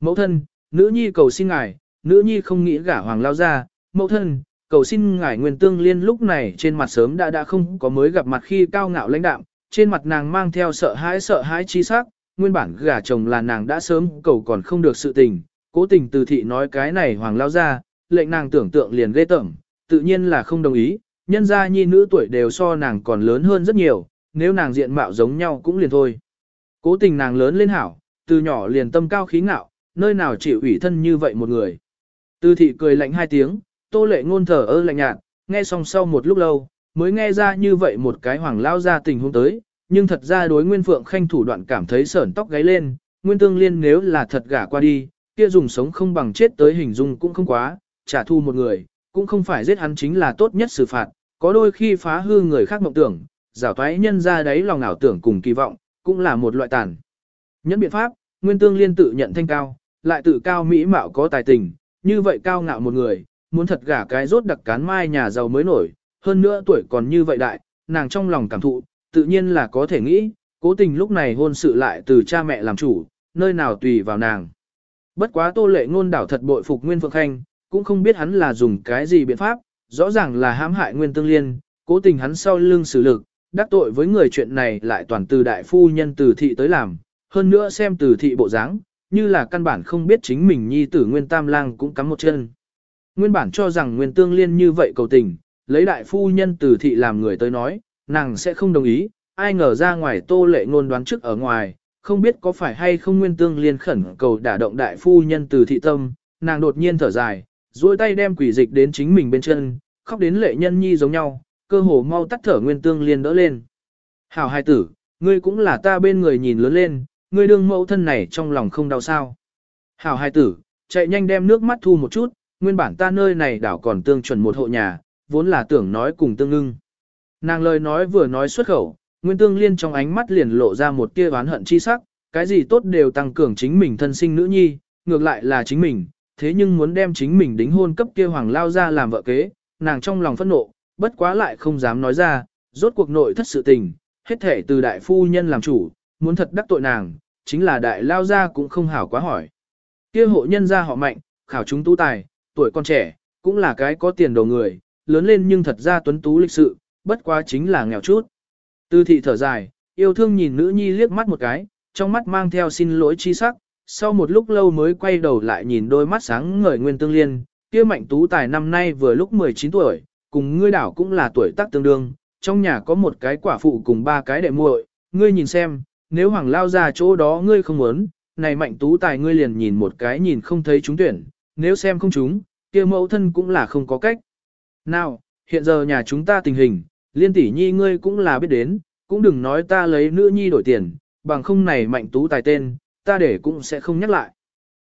Mẫu thân, nữ nhi cầu xin ngài, nữ nhi không nghĩ gả hoàng lao ra, mẫu thân, cầu xin ngài nguyên tương liên lúc này trên mặt sớm đã đã không có mới gặp mặt khi cao ngạo lãnh đạm, trên mặt nàng mang theo sợ hãi sợ hãi chi sắc, nguyên bản gả chồng là nàng đã sớm cầu còn không được sự tình, cố tình từ thị nói cái này hoàng lao ra, lệnh nàng tưởng tượng liền ghê tởm, tự nhiên là không đồng ý, nhân ra nhi nữ tuổi đều so nàng còn lớn hơn rất nhiều, nếu nàng diện mạo giống nhau cũng liền thôi. Cố tình nàng lớn lên hảo, từ nhỏ liền tâm cao khí ngạo, nơi nào chịu ủy thân như vậy một người. Từ thị cười lạnh hai tiếng, tô lệ ngôn thở ơ lạnh nhạt, nghe xong sau một lúc lâu, mới nghe ra như vậy một cái hoàng lao ra tình huống tới, nhưng thật ra đối Nguyên Phượng Khanh thủ đoạn cảm thấy sởn tóc gáy lên, Nguyên Tương Liên nếu là thật gả qua đi, kia dùng sống không bằng chết tới hình dung cũng không quá, trả thù một người, cũng không phải giết hắn chính là tốt nhất xử phạt, có đôi khi phá hư người khác mộng tưởng, giả toái nhân ra đấy lòng ảo tưởng cùng kỳ vọng, cũng là một loại tàn. Nhẫn biện pháp, Nguyên Tương Liên tự nhận thanh cao, lại tự cao mỹ mạo có tài tình, như vậy cao ngạo một người, muốn thật gả cái rốt đặc cán mai nhà giàu mới nổi, hơn nữa tuổi còn như vậy đại, nàng trong lòng cảm thụ, tự nhiên là có thể nghĩ, cố tình lúc này hôn sự lại từ cha mẹ làm chủ, nơi nào tùy vào nàng. Bất quá tô lệ ngôn đảo thật bội phục Nguyên Phượng Khanh, cũng không biết hắn là dùng cái gì biện pháp, rõ ràng là hãm hại Nguyên Tương Liên, cố tình hắn sau lưng xử lực, đắc tội với người chuyện này lại toàn từ đại phu nhân từ thị tới làm, hơn nữa xem từ thị bộ dáng, như là căn bản không biết chính mình nhi tử Nguyên Tam Lang cũng cắm một chân. Nguyên bản cho rằng Nguyên Tương Liên như vậy cầu tình, lấy đại phu nhân từ thị làm người tới nói, nàng sẽ không đồng ý, ai ngờ ra ngoài tô lệ ngôn đoán trước ở ngoài, không biết có phải hay không Nguyên Tương Liên khẩn cầu đả động đại phu nhân từ thị tâm, nàng đột nhiên thở dài, duỗi tay đem quỷ dịch đến chính mình bên chân, khóc đến lệ nhân nhi giống nhau, cơ hồ mau tắt thở nguyên tương liên đỡ lên. Hảo hài tử, ngươi cũng là ta bên người nhìn lớn lên, ngươi đương mẫu thân này trong lòng không đau sao. Hảo hài tử, chạy nhanh đem nước mắt thu một chút, nguyên bản ta nơi này đảo còn tương chuẩn một hộ nhà, vốn là tưởng nói cùng tương ngưng. Nàng lời nói vừa nói xuất khẩu, nguyên tương liên trong ánh mắt liền lộ ra một tia oán hận chi sắc, cái gì tốt đều tăng cường chính mình thân sinh nữ nhi, ngược lại là chính mình, thế nhưng muốn đem chính mình đính hôn cấp kia hoàng lao ra làm vợ kế, nàng trong lòng phẫn nộ, bất quá lại không dám nói ra, rốt cuộc nội thất sự tình, hết thể từ đại phu nhân làm chủ, muốn thật đắc tội nàng, chính là đại lao ra cũng không hảo quá hỏi. Kia hộ nhân gia họ mạnh, khảo chúng tú tài, tuổi con trẻ, cũng là cái có tiền đồ người, lớn lên nhưng thật ra tuấn tú lịch sự, bất quá chính là nghèo chút. Tư thị thở dài, yêu thương nhìn nữ nhi liếc mắt một cái, trong mắt mang theo xin lỗi chi sắc, sau một lúc lâu mới quay đầu lại nhìn đôi mắt sáng ngời nguyên tương liên, kia mạnh tú tài năm nay vừa lúc 19 tuổi, cùng ngươi đảo cũng là tuổi tác tương đương, trong nhà có một cái quả phụ cùng ba cái đệ muội, ngươi nhìn xem, nếu hoàng lao ra chỗ đó ngươi không muốn, này mạnh tú tài ngươi liền nhìn một cái nhìn không thấy chúng tuyển, nếu xem không chúng, kia mẫu thân cũng là không có cách. Nào, hiện giờ nhà chúng ta tình hình, liên tỷ nhi ngươi cũng là biết đến, cũng đừng nói ta lấy nữ nhi đổi tiền, bằng không này mạnh tú tài tên, ta để cũng sẽ không nhắc lại.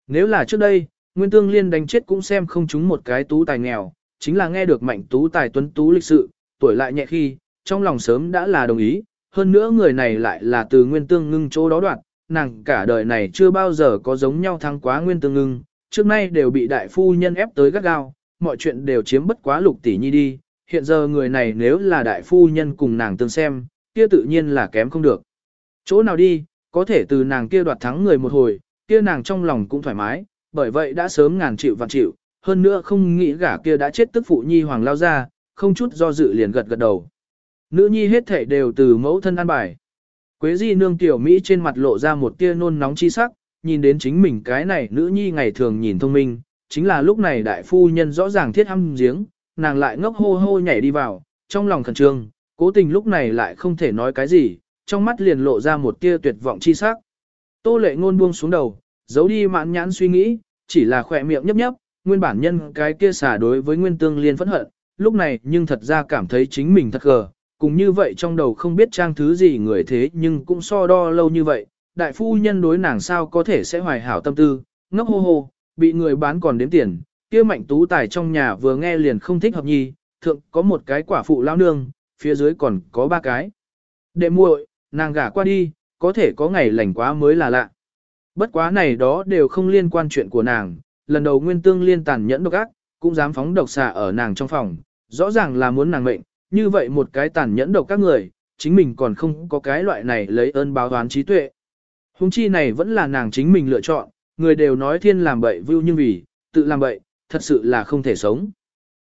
Nếu là trước đây, Nguyên Tương Liên đánh chết cũng xem không chúng một cái tú tài nghèo, chính là nghe được mạnh tú tài tuấn tú lịch sự, tuổi lại nhẹ khi, trong lòng sớm đã là đồng ý, hơn nữa người này lại là từ Nguyên Tương ngưng chỗ đó đoạn, nàng cả đời này chưa bao giờ có giống nhau thắng quá Nguyên Tương ngưng, trước nay đều bị đại phu nhân ép tới gắt gao, mọi chuyện đều chiếm bất quá lục tỷ nhi đi, hiện giờ người này nếu là đại phu nhân cùng nàng tương xem, kia tự nhiên là kém không được. Chỗ nào đi, có thể từ nàng kia đoạt thắng người một hồi, kia nàng trong lòng cũng thoải mái, bởi vậy đã sớm ngàn chịu vạn chịu, hơn nữa không nghĩ gả kia đã chết tức phụ nhi hoàng lao ra, không chút do dự liền gật gật đầu. Nữ nhi hết thể đều từ mẫu thân an bài. Quế di nương tiểu Mỹ trên mặt lộ ra một tia nôn nóng chi sắc, nhìn đến chính mình cái này nữ nhi ngày thường nhìn thông minh, chính là lúc này đại phu nhân rõ ràng thiết âm giếng, nàng lại ngốc hô hô nhảy đi vào, trong lòng khẩn trương, cố tình lúc này lại không thể nói cái gì, trong mắt liền lộ ra một tia tuyệt vọng chi sắc. Tô lệ ngôn buông xuống đầu, giấu đi mạn nhãn suy nghĩ, chỉ là khỏe miệng nhấp nhấp, nguyên bản nhân cái kia xả đối với nguyên tương liên phẫn hận, lúc này nhưng thật ra cảm thấy chính mình thật gờ, cùng như vậy trong đầu không biết trang thứ gì người thế nhưng cũng so đo lâu như vậy, đại phu nhân đối nàng sao có thể sẽ hoài hảo tâm tư, ngốc hô hô, bị người bán còn đếm tiền, kia mạnh tú tài trong nhà vừa nghe liền không thích hợp nhi, thượng có một cái quả phụ lao nương, phía dưới còn có ba cái. Đệ muội, nàng gả qua đi, có thể có ngày lành quá mới là lạ. Bất quá này đó đều không liên quan chuyện của nàng, lần đầu nguyên tương liên tàn nhẫn độc ác, cũng dám phóng độc xạ ở nàng trong phòng, rõ ràng là muốn nàng mệnh, như vậy một cái tàn nhẫn độc các người, chính mình còn không có cái loại này lấy ơn báo toán trí tuệ. Hùng chi này vẫn là nàng chính mình lựa chọn, người đều nói thiên làm bậy vưu nhưng vì, tự làm bậy, thật sự là không thể sống.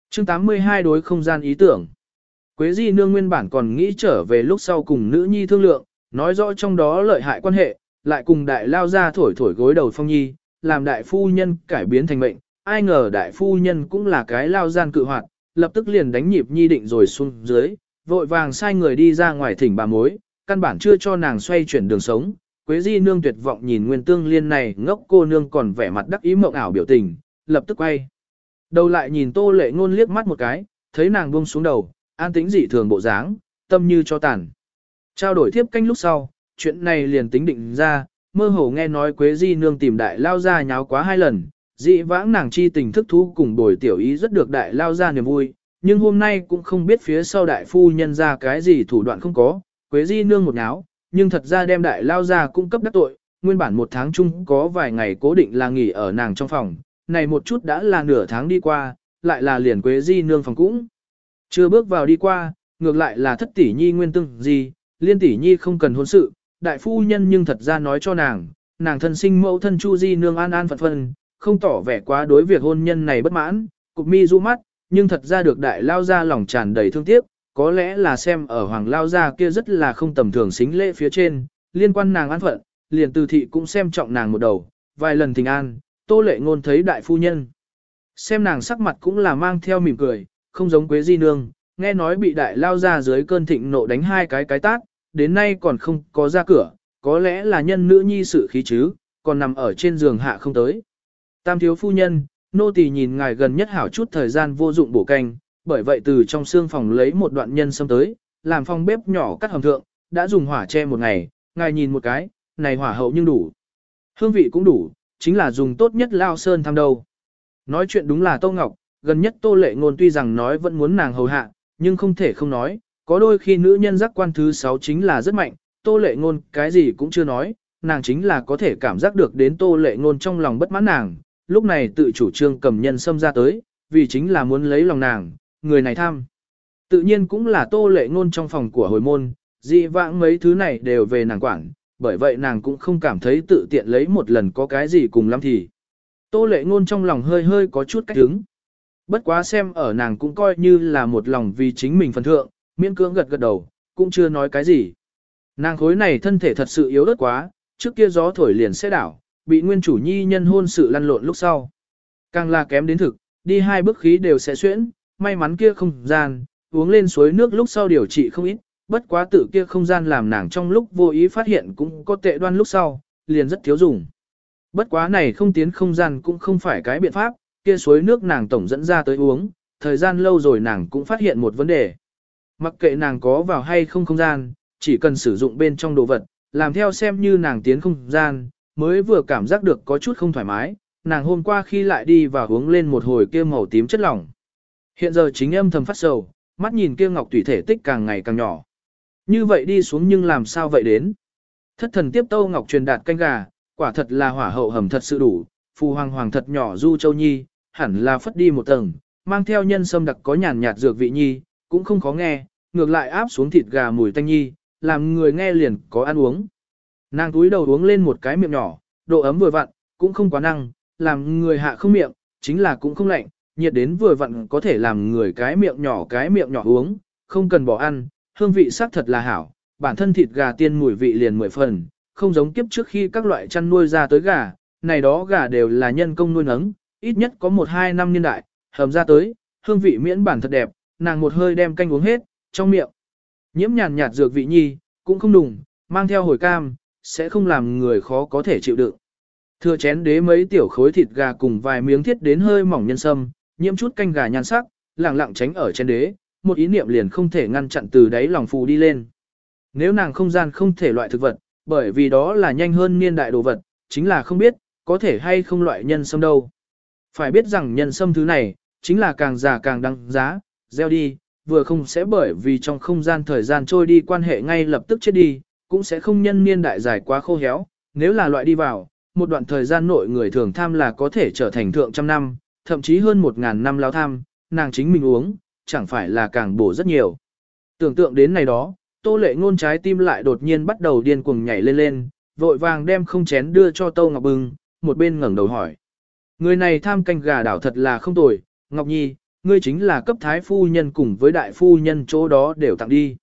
chương 82 đối không gian ý tưởng. Quế Di Nương nguyên bản còn nghĩ trở về lúc sau cùng nữ nhi thương lượng, nói rõ trong đó lợi hại quan hệ, lại cùng đại lao ra thổi thổi gối đầu phong nhi, làm đại phu nhân cải biến thành mệnh. Ai ngờ đại phu nhân cũng là cái lao gian cự hoạt, lập tức liền đánh nhịp nhi định rồi xuống dưới, vội vàng sai người đi ra ngoài thỉnh bà mối, căn bản chưa cho nàng xoay chuyển đường sống. Quế Di Nương tuyệt vọng nhìn Nguyên Tương Liên này ngốc cô nương còn vẻ mặt đắc ý mộng ảo biểu tình, lập tức quay. Đầu lại nhìn Tô Lệ Ngôn liếc mắt một cái, thấy nàng buông xuống đầu, an tĩnh dị thường bộ dáng, tâm như cho tàn. Trao đổi tiếp canh lúc sau, chuyện này liền tính định ra, mơ hồ nghe nói Quế Di nương tìm đại lao ra nháo quá hai lần, dị vãng nàng chi tình thức thú cùng bồi tiểu ý rất được đại lao ra niềm vui, nhưng hôm nay cũng không biết phía sau đại phu nhân ra cái gì thủ đoạn không có, Quế Di nương một nháo, nhưng thật ra đem đại lao ra cung cấp đắc tội, nguyên bản một tháng chung có vài ngày cố định là nghỉ ở nàng trong phòng, này một chút đã là nửa tháng đi qua, lại là liền Quế Di nương phòng cũng. Chưa bước vào đi qua, ngược lại là thất tỷ nhi nguyên tương gì, liên tỷ nhi không cần hôn sự, đại phu nhân nhưng thật ra nói cho nàng, nàng thân sinh mẫu thân Chu Di nương an an phận phân, không tỏ vẻ quá đối việc hôn nhân này bất mãn, cục mi du mắt, nhưng thật ra được đại lao ra lòng tràn đầy thương tiếc, có lẽ là xem ở hoàng lao gia kia rất là không tầm thường xính lễ phía trên, liên quan nàng an phận, liền từ thị cũng xem trọng nàng một đầu, vài lần thình an, tô lệ ngôn thấy đại phu nhân. Xem nàng sắc mặt cũng là mang theo mỉm cười, không giống Quế Di Nương, nghe nói bị đại lao ra dưới cơn thịnh nộ đánh hai cái cái tát, đến nay còn không có ra cửa, có lẽ là nhân nữ nhi sự khí chứ, còn nằm ở trên giường hạ không tới. Tam thiếu phu nhân, nô tỳ nhìn ngài gần nhất hảo chút thời gian vô dụng bổ canh, bởi vậy từ trong xương phòng lấy một đoạn nhân sâm tới, làm phòng bếp nhỏ cắt hầm thượng, đã dùng hỏa che một ngày, ngài nhìn một cái, này hỏa hậu nhưng đủ. Hương vị cũng đủ, chính là dùng tốt nhất lao sơn tham đâu. Nói chuyện đúng là Tô Ngọc, gần nhất Tô Lệ Ngôn tuy rằng nói vẫn muốn nàng hầu hạ, nhưng không thể không nói, có đôi khi nữ nhân giác quan thứ 6 chính là rất mạnh, Tô Lệ Ngôn cái gì cũng chưa nói, nàng chính là có thể cảm giác được đến Tô Lệ Ngôn trong lòng bất mãn nàng, lúc này tự chủ trương cầm nhân xâm ra tới, vì chính là muốn lấy lòng nàng, người này tham. Tự nhiên cũng là Tô Lệ Ngôn trong phòng của hồi môn, dị vãng mấy thứ này đều về nàng quản, bởi vậy nàng cũng không cảm thấy tự tiện lấy một lần có cái gì cùng lắm thì. Tô lệ ngôn trong lòng hơi hơi có chút cách hứng. Bất quá xem ở nàng cũng coi như là một lòng vì chính mình phần thượng, miễn cưỡng gật gật đầu, cũng chưa nói cái gì. Nàng khối này thân thể thật sự yếu ớt quá, trước kia gió thổi liền sẽ đảo, bị nguyên chủ nhi nhân hôn sự lăn lộn lúc sau. Càng là kém đến thực, đi hai bước khí đều sẽ xuyễn, may mắn kia không gian, uống lên suối nước lúc sau điều trị không ít, bất quá tự kia không gian làm nàng trong lúc vô ý phát hiện cũng có tệ đoan lúc sau, liền rất thiếu dùng. Bất quá này không tiến không gian cũng không phải cái biện pháp, kia suối nước nàng tổng dẫn ra tới uống, thời gian lâu rồi nàng cũng phát hiện một vấn đề. Mặc kệ nàng có vào hay không không gian, chỉ cần sử dụng bên trong đồ vật, làm theo xem như nàng tiến không gian, mới vừa cảm giác được có chút không thoải mái, nàng hôm qua khi lại đi và uống lên một hồi kia màu tím chất lỏng. Hiện giờ chính âm thầm phát sầu, mắt nhìn kia ngọc tùy thể tích càng ngày càng nhỏ. Như vậy đi xuống nhưng làm sao vậy đến? Thất thần tiếp tâu ngọc truyền đạt canh gà, quả thật là hỏa hậu hầm thật sự đủ, phù hoàng hoàng thật nhỏ du châu nhi, hẳn là phất đi một tầng, mang theo nhân sâm đặc có nhàn nhạt dược vị nhi, cũng không khó nghe, ngược lại áp xuống thịt gà mùi tanh nhi, làm người nghe liền có ăn uống. Nàng túi đầu uống lên một cái miệng nhỏ, độ ấm vừa vặn, cũng không quá năng, làm người hạ không miệng, chính là cũng không lạnh, nhiệt đến vừa vặn có thể làm người cái miệng nhỏ cái miệng nhỏ uống, không cần bỏ ăn, hương vị xác thật là hảo, bản thân thịt gà tiên mùi vị liền mười phần, không giống kiếp trước khi các loại chăn nuôi ra tới gà, này đó gà đều là nhân công nuôi nấng, ít nhất có 1-2 năm niên đại, hầm ra tới, hương vị miễn bản thật đẹp, nàng một hơi đem canh uống hết, trong miệng. Nhiễm nhàn nhạt dược vị nhi, cũng không đùng, mang theo hồi cam, sẽ không làm người khó có thể chịu đựng. Thừa chén đế mấy tiểu khối thịt gà cùng vài miếng thiết đến hơi mỏng nhân sâm, nhiễm chút canh gà nhan sắc, lặng lặng tránh ở trên đế, một ý niệm liền không thể ngăn chặn từ đáy lòng phù đi lên. Nếu nàng không gian không thể loại thực vật, bởi vì đó là nhanh hơn niên đại đồ vật, chính là không biết, có thể hay không loại nhân sâm đâu. Phải biết rằng nhân sâm thứ này, chính là càng già càng đăng giá, gieo đi, vừa không sẽ bởi vì trong không gian thời gian trôi đi quan hệ ngay lập tức chết đi, cũng sẽ không nhân niên đại dài quá khô héo, nếu là loại đi vào, một đoạn thời gian nội người thường tham là có thể trở thành thượng trăm năm, thậm chí hơn một ngàn năm lao tham, nàng chính mình uống, chẳng phải là càng bổ rất nhiều. Tưởng tượng đến này đó, tô lệ ngôn trái tim lại đột nhiên bắt đầu điên cuồng nhảy lên lên, vội vàng đem không chén đưa cho Tô Ngọc bừng một bên ngẩng đầu hỏi. Người này tham canh gà đảo thật là không tồi, Ngọc Nhi, ngươi chính là cấp thái phu nhân cùng với đại phu nhân chỗ đó đều tặng đi.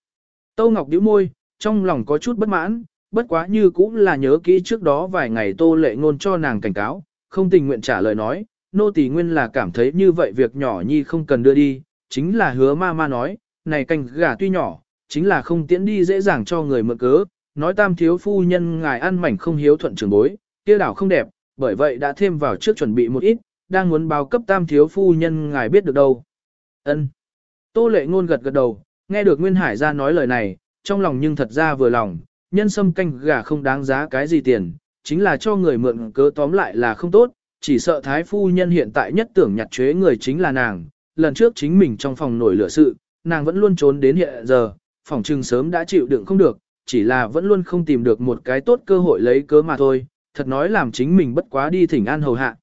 Tô Ngọc nhíu môi, trong lòng có chút bất mãn, bất quá như cũng là nhớ kỹ trước đó vài ngày tô lệ ngôn cho nàng cảnh cáo, không tình nguyện trả lời nói, nô tỳ nguyên là cảm thấy như vậy việc nhỏ nhi không cần đưa đi, chính là hứa ma ma nói, này canh gà tuy nhỏ, chính là không tiễn đi dễ dàng cho người mượn cớ, nói tam thiếu phu nhân ngài ăn mảnh không hiếu thuận trường bối, kia đảo không đẹp, bởi vậy đã thêm vào trước chuẩn bị một ít, đang muốn báo cấp tam thiếu phu nhân ngài biết được đâu. Ân. Tô lệ ngôn gật gật đầu, nghe được Nguyên Hải ra nói lời này, trong lòng nhưng thật ra vừa lòng, nhân sâm canh gà không đáng giá cái gì tiền, chính là cho người mượn cớ tóm lại là không tốt, chỉ sợ thái phu nhân hiện tại nhất tưởng nhặt chế người chính là nàng, lần trước chính mình trong phòng nổi lửa sự, nàng vẫn luôn trốn đến hiện giờ, phòng trừng sớm đã chịu đựng không được, chỉ là vẫn luôn không tìm được một cái tốt cơ hội lấy cớ mà thôi, thật nói làm chính mình bất quá đi thỉnh an hầu hạ.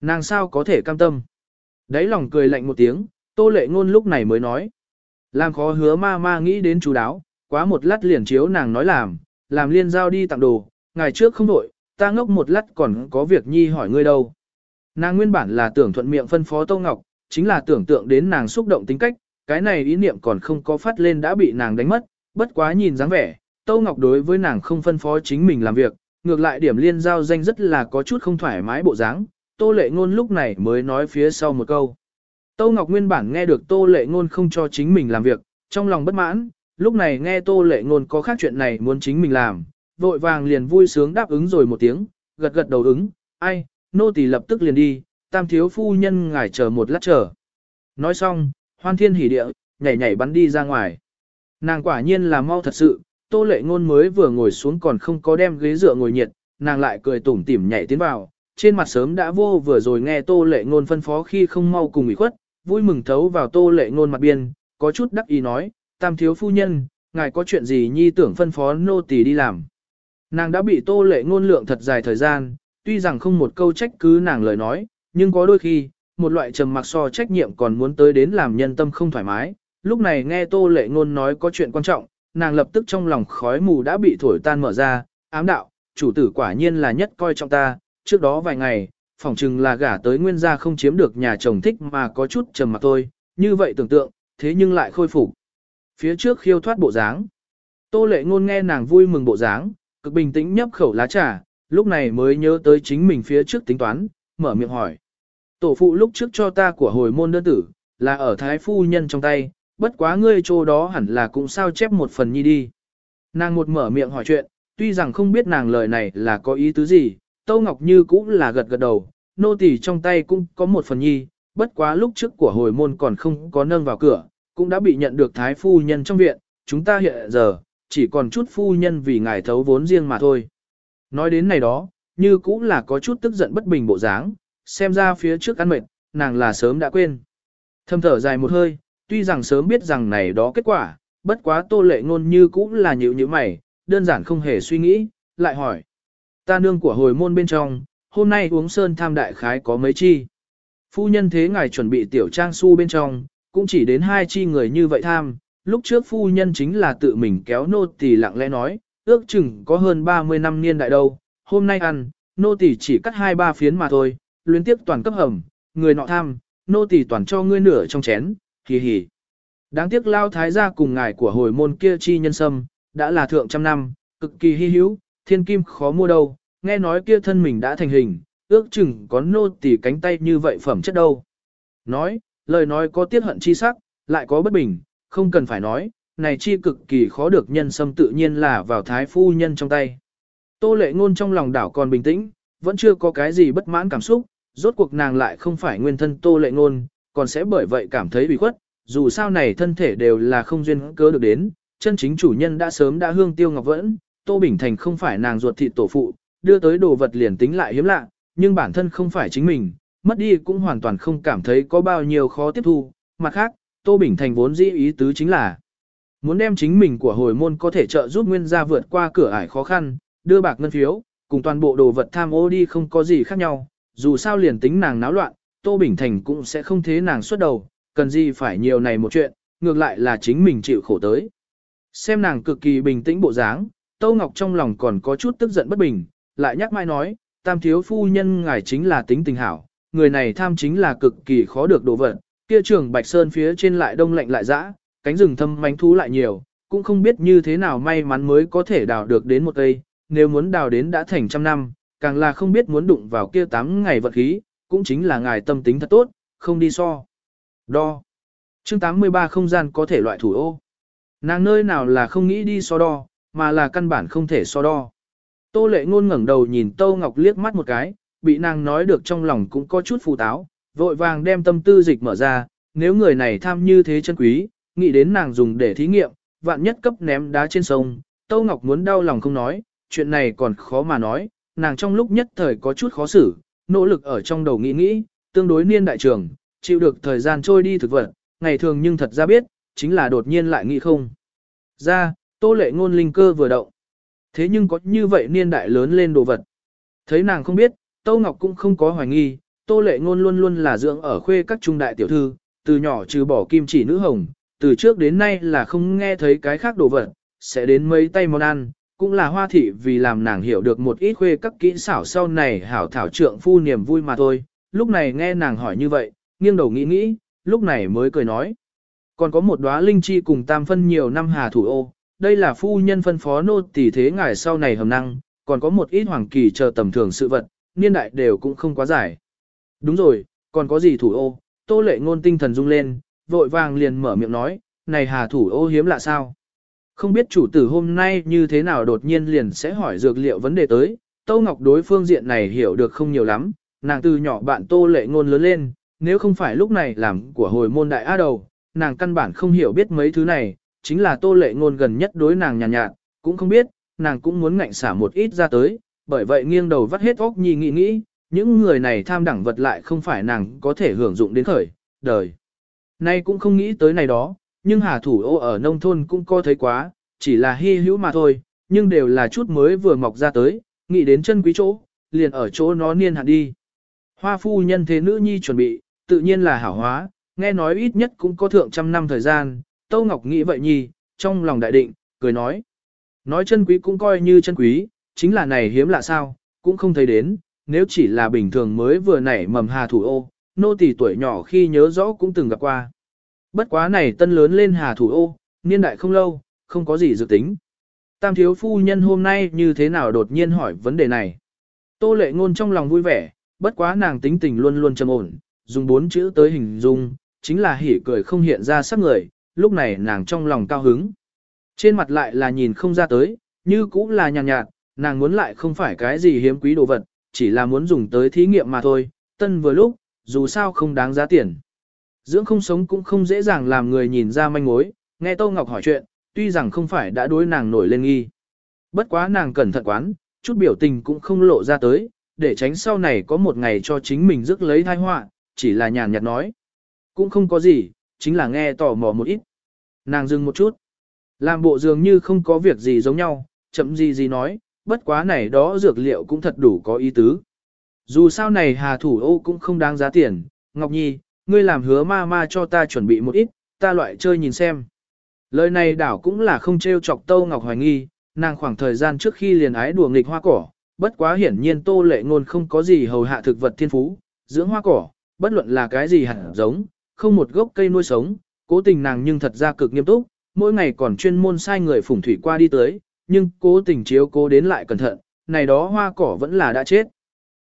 Nàng sao có thể cam tâm? Đấy lòng cười lạnh một tiếng, tô lệ ngôn lúc này mới nói. Làm khó hứa ma ma nghĩ đến chú đáo, quá một lát liền chiếu nàng nói làm, làm liên giao đi tặng đồ, ngày trước không đổi, ta ngốc một lát còn có việc nhi hỏi ngươi đâu. Nàng nguyên bản là tưởng thuận miệng phân phó Tô Ngọc, chính là tưởng tượng đến nàng xúc động tính cách, cái này ý niệm còn không có phát lên đã bị nàng đánh mất, bất quá nhìn dáng vẻ, Tô Ngọc đối với nàng không phân phó chính mình làm việc, ngược lại điểm liên giao danh rất là có chút không thoải mái bộ dáng. Tô Lệ Ngôn lúc này mới nói phía sau một câu. Tô Ngọc nguyên bản nghe được Tô Lệ Ngôn không cho chính mình làm việc, trong lòng bất mãn, lúc này nghe Tô Lệ Ngôn có khác chuyện này muốn chính mình làm, vội vàng liền vui sướng đáp ứng rồi một tiếng, gật gật đầu ứng, ai, nô tỳ lập tức liền đi, tam thiếu phu nhân ngài chờ một lát chờ. Nói xong, hoan thiên hỉ địa, nhảy nhảy bắn đi ra ngoài. Nàng quả nhiên là mau thật sự, tô lệ ngôn mới vừa ngồi xuống còn không có đem ghế dựa ngồi nhiệt, nàng lại cười tủm tỉm nhảy tiến vào, trên mặt sớm đã vô vừa rồi nghe tô lệ ngôn phân phó khi không mau cùng ủy khuất, vui mừng thấu vào tô lệ ngôn mặt biên, có chút đắc ý nói, tam thiếu phu nhân, ngài có chuyện gì nhi tưởng phân phó nô tỳ đi làm. Nàng đã bị tô lệ ngôn lượng thật dài thời gian, tuy rằng không một câu trách cứ nàng lời nói, nhưng có đôi khi, một loại trầm mặc so trách nhiệm còn muốn tới đến làm nhân tâm không thoải mái. Lúc này nghe tô lệ ngôn nói có chuyện quan trọng, nàng lập tức trong lòng khói mù đã bị thổi tan mở ra, ám đạo, chủ tử quả nhiên là nhất coi trọng ta, trước đó vài ngày, phỏng chừng là gả tới nguyên gia không chiếm được nhà chồng thích mà có chút trầm mặc thôi, như vậy tưởng tượng, thế nhưng lại khôi phục. Phía trước khiêu thoát bộ dáng. Tô lệ ngôn nghe nàng vui mừng bộ dáng, cực bình tĩnh nhấp khẩu lá trà, lúc này mới nhớ tới chính mình phía trước tính toán, mở miệng hỏi. Tổ phụ lúc trước cho ta của hồi môn đơn tử, là ở thái phu nhân trong tay, bất quá ngươi chỗ đó hẳn là cũng sao chép một phần nhi đi. Nàng một mở miệng hỏi chuyện, tuy rằng không biết nàng lời này là có ý tứ gì, Tâu Ngọc Như cũng là gật gật đầu, nô tỳ trong tay cũng có một phần nhi, bất quá lúc trước của hồi môn còn không có nâng vào cửa, cũng đã bị nhận được thái phu nhân trong viện, chúng ta hiện giờ, chỉ còn chút phu nhân vì ngài thấu vốn riêng mà thôi. Nói đến này đó, như cũng là có chút tức giận bất bình bộ dáng, xem ra phía trước ăn mệt, nàng là sớm đã quên. Thâm thở dài một hơi, tuy rằng sớm biết rằng này đó kết quả, bất quá tô lệ ngôn như cũng là nhịu như mày, đơn giản không hề suy nghĩ, lại hỏi. Ta nương của hồi môn bên trong, hôm nay uống sơn tham đại khái có mấy chi. Phu nhân thế ngài chuẩn bị tiểu trang su bên trong, cũng chỉ đến hai chi người như vậy tham. Lúc trước phu nhân chính là tự mình kéo nô tỳ lặng lẽ nói, ước chừng có hơn 30 năm niên đại đâu. Hôm nay ăn, nô tỳ chỉ cắt hai ba phiến mà thôi, luyến tiếp toàn cấp hầm, người nọ tham, nô tỳ toàn cho ngươi nửa trong chén, hì hì. Đáng tiếc lao thái gia cùng ngài của hồi môn kia chi nhân sâm, đã là thượng trăm năm, cực kỳ hy hữu, thiên kim khó mua đâu, nghe nói kia thân mình đã thành hình, ước chừng có nô tỳ cánh tay như vậy phẩm chất đâu. Nói, lời nói có tiết hận chi sắc, lại có bất bình, không cần phải nói, này chi cực kỳ khó được nhân sâm tự nhiên là vào thái phu nhân trong tay. Tô lệ ngôn trong lòng đảo còn bình tĩnh, vẫn chưa có cái gì bất mãn cảm xúc, rốt cuộc nàng lại không phải nguyên thân tô lệ ngôn, còn sẽ bởi vậy cảm thấy bị khuất, dù sao này thân thể đều là không duyên cớ được đến, chân chính chủ nhân đã sớm đã hương tiêu ngọc vẫn, Tô Bình Thành không phải nàng ruột thịt tổ phụ, đưa tới đồ vật liền tính lại hiếm lạ, nhưng bản thân không phải chính mình, mất đi cũng hoàn toàn không cảm thấy có bao nhiêu khó tiếp thu. Mặt khác, Tô Bình Thành vốn dĩ ý tứ chính là muốn đem chính mình của hồi môn có thể trợ giúp nguyên gia vượt qua cửa ải khó khăn, đưa bạc ngân phiếu, cùng toàn bộ đồ vật tham ô đi không có gì khác nhau, dù sao liền tính nàng náo loạn, Tô Bình Thành cũng sẽ không thế nàng xuất đầu, cần gì phải nhiều này một chuyện, ngược lại là chính mình chịu khổ tới. Xem nàng cực kỳ bình tĩnh bộ dáng, Tô Ngọc trong lòng còn có chút tức giận bất bình, lại nhắc mai nói, tam thiếu phu nhân ngài chính là tính tình hảo, người này tham chính là cực kỳ khó được đồ vật, kia trường Bạch Sơn phía trên lại đông lạnh lại dã, cánh rừng thâm manh thú lại nhiều, cũng không biết như thế nào may mắn mới có thể đào được đến một cây, nếu muốn đào đến đã thành trăm năm, càng là không biết muốn đụng vào kia tám ngày vật khí, cũng chính là ngài tâm tính thật tốt, không đi so. Đo. Chương 83 không gian có thể loại thủ ô. Nàng nơi nào là không nghĩ đi so đo, mà là căn bản không thể so đo. Tô lệ ngôn ngẩng đầu nhìn Tô Ngọc liếc mắt một cái, bị nàng nói được trong lòng cũng có chút phù táo, vội vàng đem tâm tư dịch mở ra, nếu người này tham như thế chân quý, nghĩ đến nàng dùng để thí nghiệm, vạn nhất cấp ném đá trên sông, Tô Ngọc muốn đau lòng không nói, chuyện này còn khó mà nói, nàng trong lúc nhất thời có chút khó xử, nỗ lực ở trong đầu nghĩ nghĩ, tương đối niên đại trường, chịu được thời gian trôi đi thực vật, ngày thường nhưng thật ra biết, chính là đột nhiên lại nghĩ không. Ra, tô lệ ngôn linh cơ vừa động. Thế nhưng có như vậy niên đại lớn lên đồ vật. Thấy nàng không biết, Tô Ngọc cũng không có hoài nghi, tô lệ ngôn luôn luôn là dưỡng ở khuê các trung đại tiểu thư, từ nhỏ trừ bỏ kim chỉ nữ hồng, từ trước đến nay là không nghe thấy cái khác đồ vật, sẽ đến mấy tay món ăn, cũng là hoa thị vì làm nàng hiểu được một ít khuê các kỹ xảo sau này hảo thảo trượng phu niềm vui mà thôi. Lúc này nghe nàng hỏi như vậy, nghiêng đầu nghĩ nghĩ, lúc này mới cười nói. Còn có một đóa linh chi cùng tam phân nhiều năm hà thủ ô, đây là phu nhân phân phó nô tỷ thế ngài sau này hầm năng, còn có một ít hoàng kỳ chờ tầm thường sự vật, niên đại đều cũng không quá dài. Đúng rồi, còn có gì thủ ô, tô lệ ngôn tinh thần rung lên, vội vàng liền mở miệng nói, này hà thủ ô hiếm lạ sao? Không biết chủ tử hôm nay như thế nào đột nhiên liền sẽ hỏi dược liệu vấn đề tới, Tô Ngọc đối phương diện này hiểu được không nhiều lắm, nàng từ nhỏ bạn Tô Lệ Ngôn lớn lên, nếu không phải lúc này làm của hồi môn đại á đầu, nàng căn bản không hiểu biết mấy thứ này, chính là tô lệ ngôn gần nhất đối nàng nhàn nhạt, nhạt, cũng không biết, nàng cũng muốn ngạnh xả một ít ra tới, bởi vậy nghiêng đầu vắt hết óc nhì nghĩ nghĩ, những người này tham đẳng vật lại không phải nàng có thể hưởng dụng đến khởi, đời. Nay cũng không nghĩ tới này đó, nhưng hà thủ ô ở nông thôn cũng có thấy quá, chỉ là hy hữu mà thôi, nhưng đều là chút mới vừa mọc ra tới, nghĩ đến chân quý chỗ, liền ở chỗ nó niên hạn đi. Hoa phu nhân thế nữ nhi chuẩn bị, tự nhiên là hảo hóa, nghe nói ít nhất cũng có thượng trăm năm thời gian, Tâu Ngọc nghĩ vậy nhi, trong lòng đại định, cười nói. Nói chân quý cũng coi như chân quý, chính là này hiếm lạ sao, cũng không thấy đến, nếu chỉ là bình thường mới vừa nảy mầm hà thủ ô, nô tỳ tuổi nhỏ khi nhớ rõ cũng từng gặp qua. Bất quá này tân lớn lên hà thủ ô, niên đại không lâu, không có gì dự tính. Tam thiếu phu nhân hôm nay như thế nào đột nhiên hỏi vấn đề này. Tô lệ ngôn trong lòng vui vẻ, bất quá nàng tính tình luôn luôn trầm ổn, dùng bốn chữ tới hình dung, chính là hỉ cười không hiện ra sắc người, lúc này nàng trong lòng cao hứng. Trên mặt lại là nhìn không ra tới, như cũng là nhàn nhạt, nhạt, nàng muốn lại không phải cái gì hiếm quý đồ vật, chỉ là muốn dùng tới thí nghiệm mà thôi, tân vừa lúc, dù sao không đáng giá tiền. Dưỡng không sống cũng không dễ dàng làm người nhìn ra manh mối, nghe Tô Ngọc hỏi chuyện, tuy rằng không phải đã đối nàng nổi lên nghi. Bất quá nàng cẩn thận quán, chút biểu tình cũng không lộ ra tới, để tránh sau này có một ngày cho chính mình rước lấy thai họa, chỉ là nhàn nhạt nói. Cũng không có gì, chính là nghe tò mò một ít. Nàng dừng một chút. Làm bộ dường như không có việc gì giống nhau, chậm gì gì nói, bất quá này đó dược liệu cũng thật đủ có ý tứ. Dù sao này hà thủ ô cũng không đáng giá tiền, Ngọc Nhi, ngươi làm hứa ma ma cho ta chuẩn bị một ít, ta loại chơi nhìn xem. Lời này đảo cũng là không trêu chọc Tâu Ngọc hoài nghi, nàng khoảng thời gian trước khi liền ái đùa nghịch hoa cỏ, bất quá hiển nhiên Tô Lệ Ngôn không có gì hầu hạ thực vật thiên phú, dưỡng hoa cỏ, bất luận là cái gì hẳn giống, không một gốc cây nuôi sống, cố tình nàng nhưng thật ra cực nghiêm túc, mỗi ngày còn chuyên môn sai người phụng thủy qua đi tới, nhưng cố tình chiếu cố đến lại cẩn thận, này đó hoa cỏ vẫn là đã chết.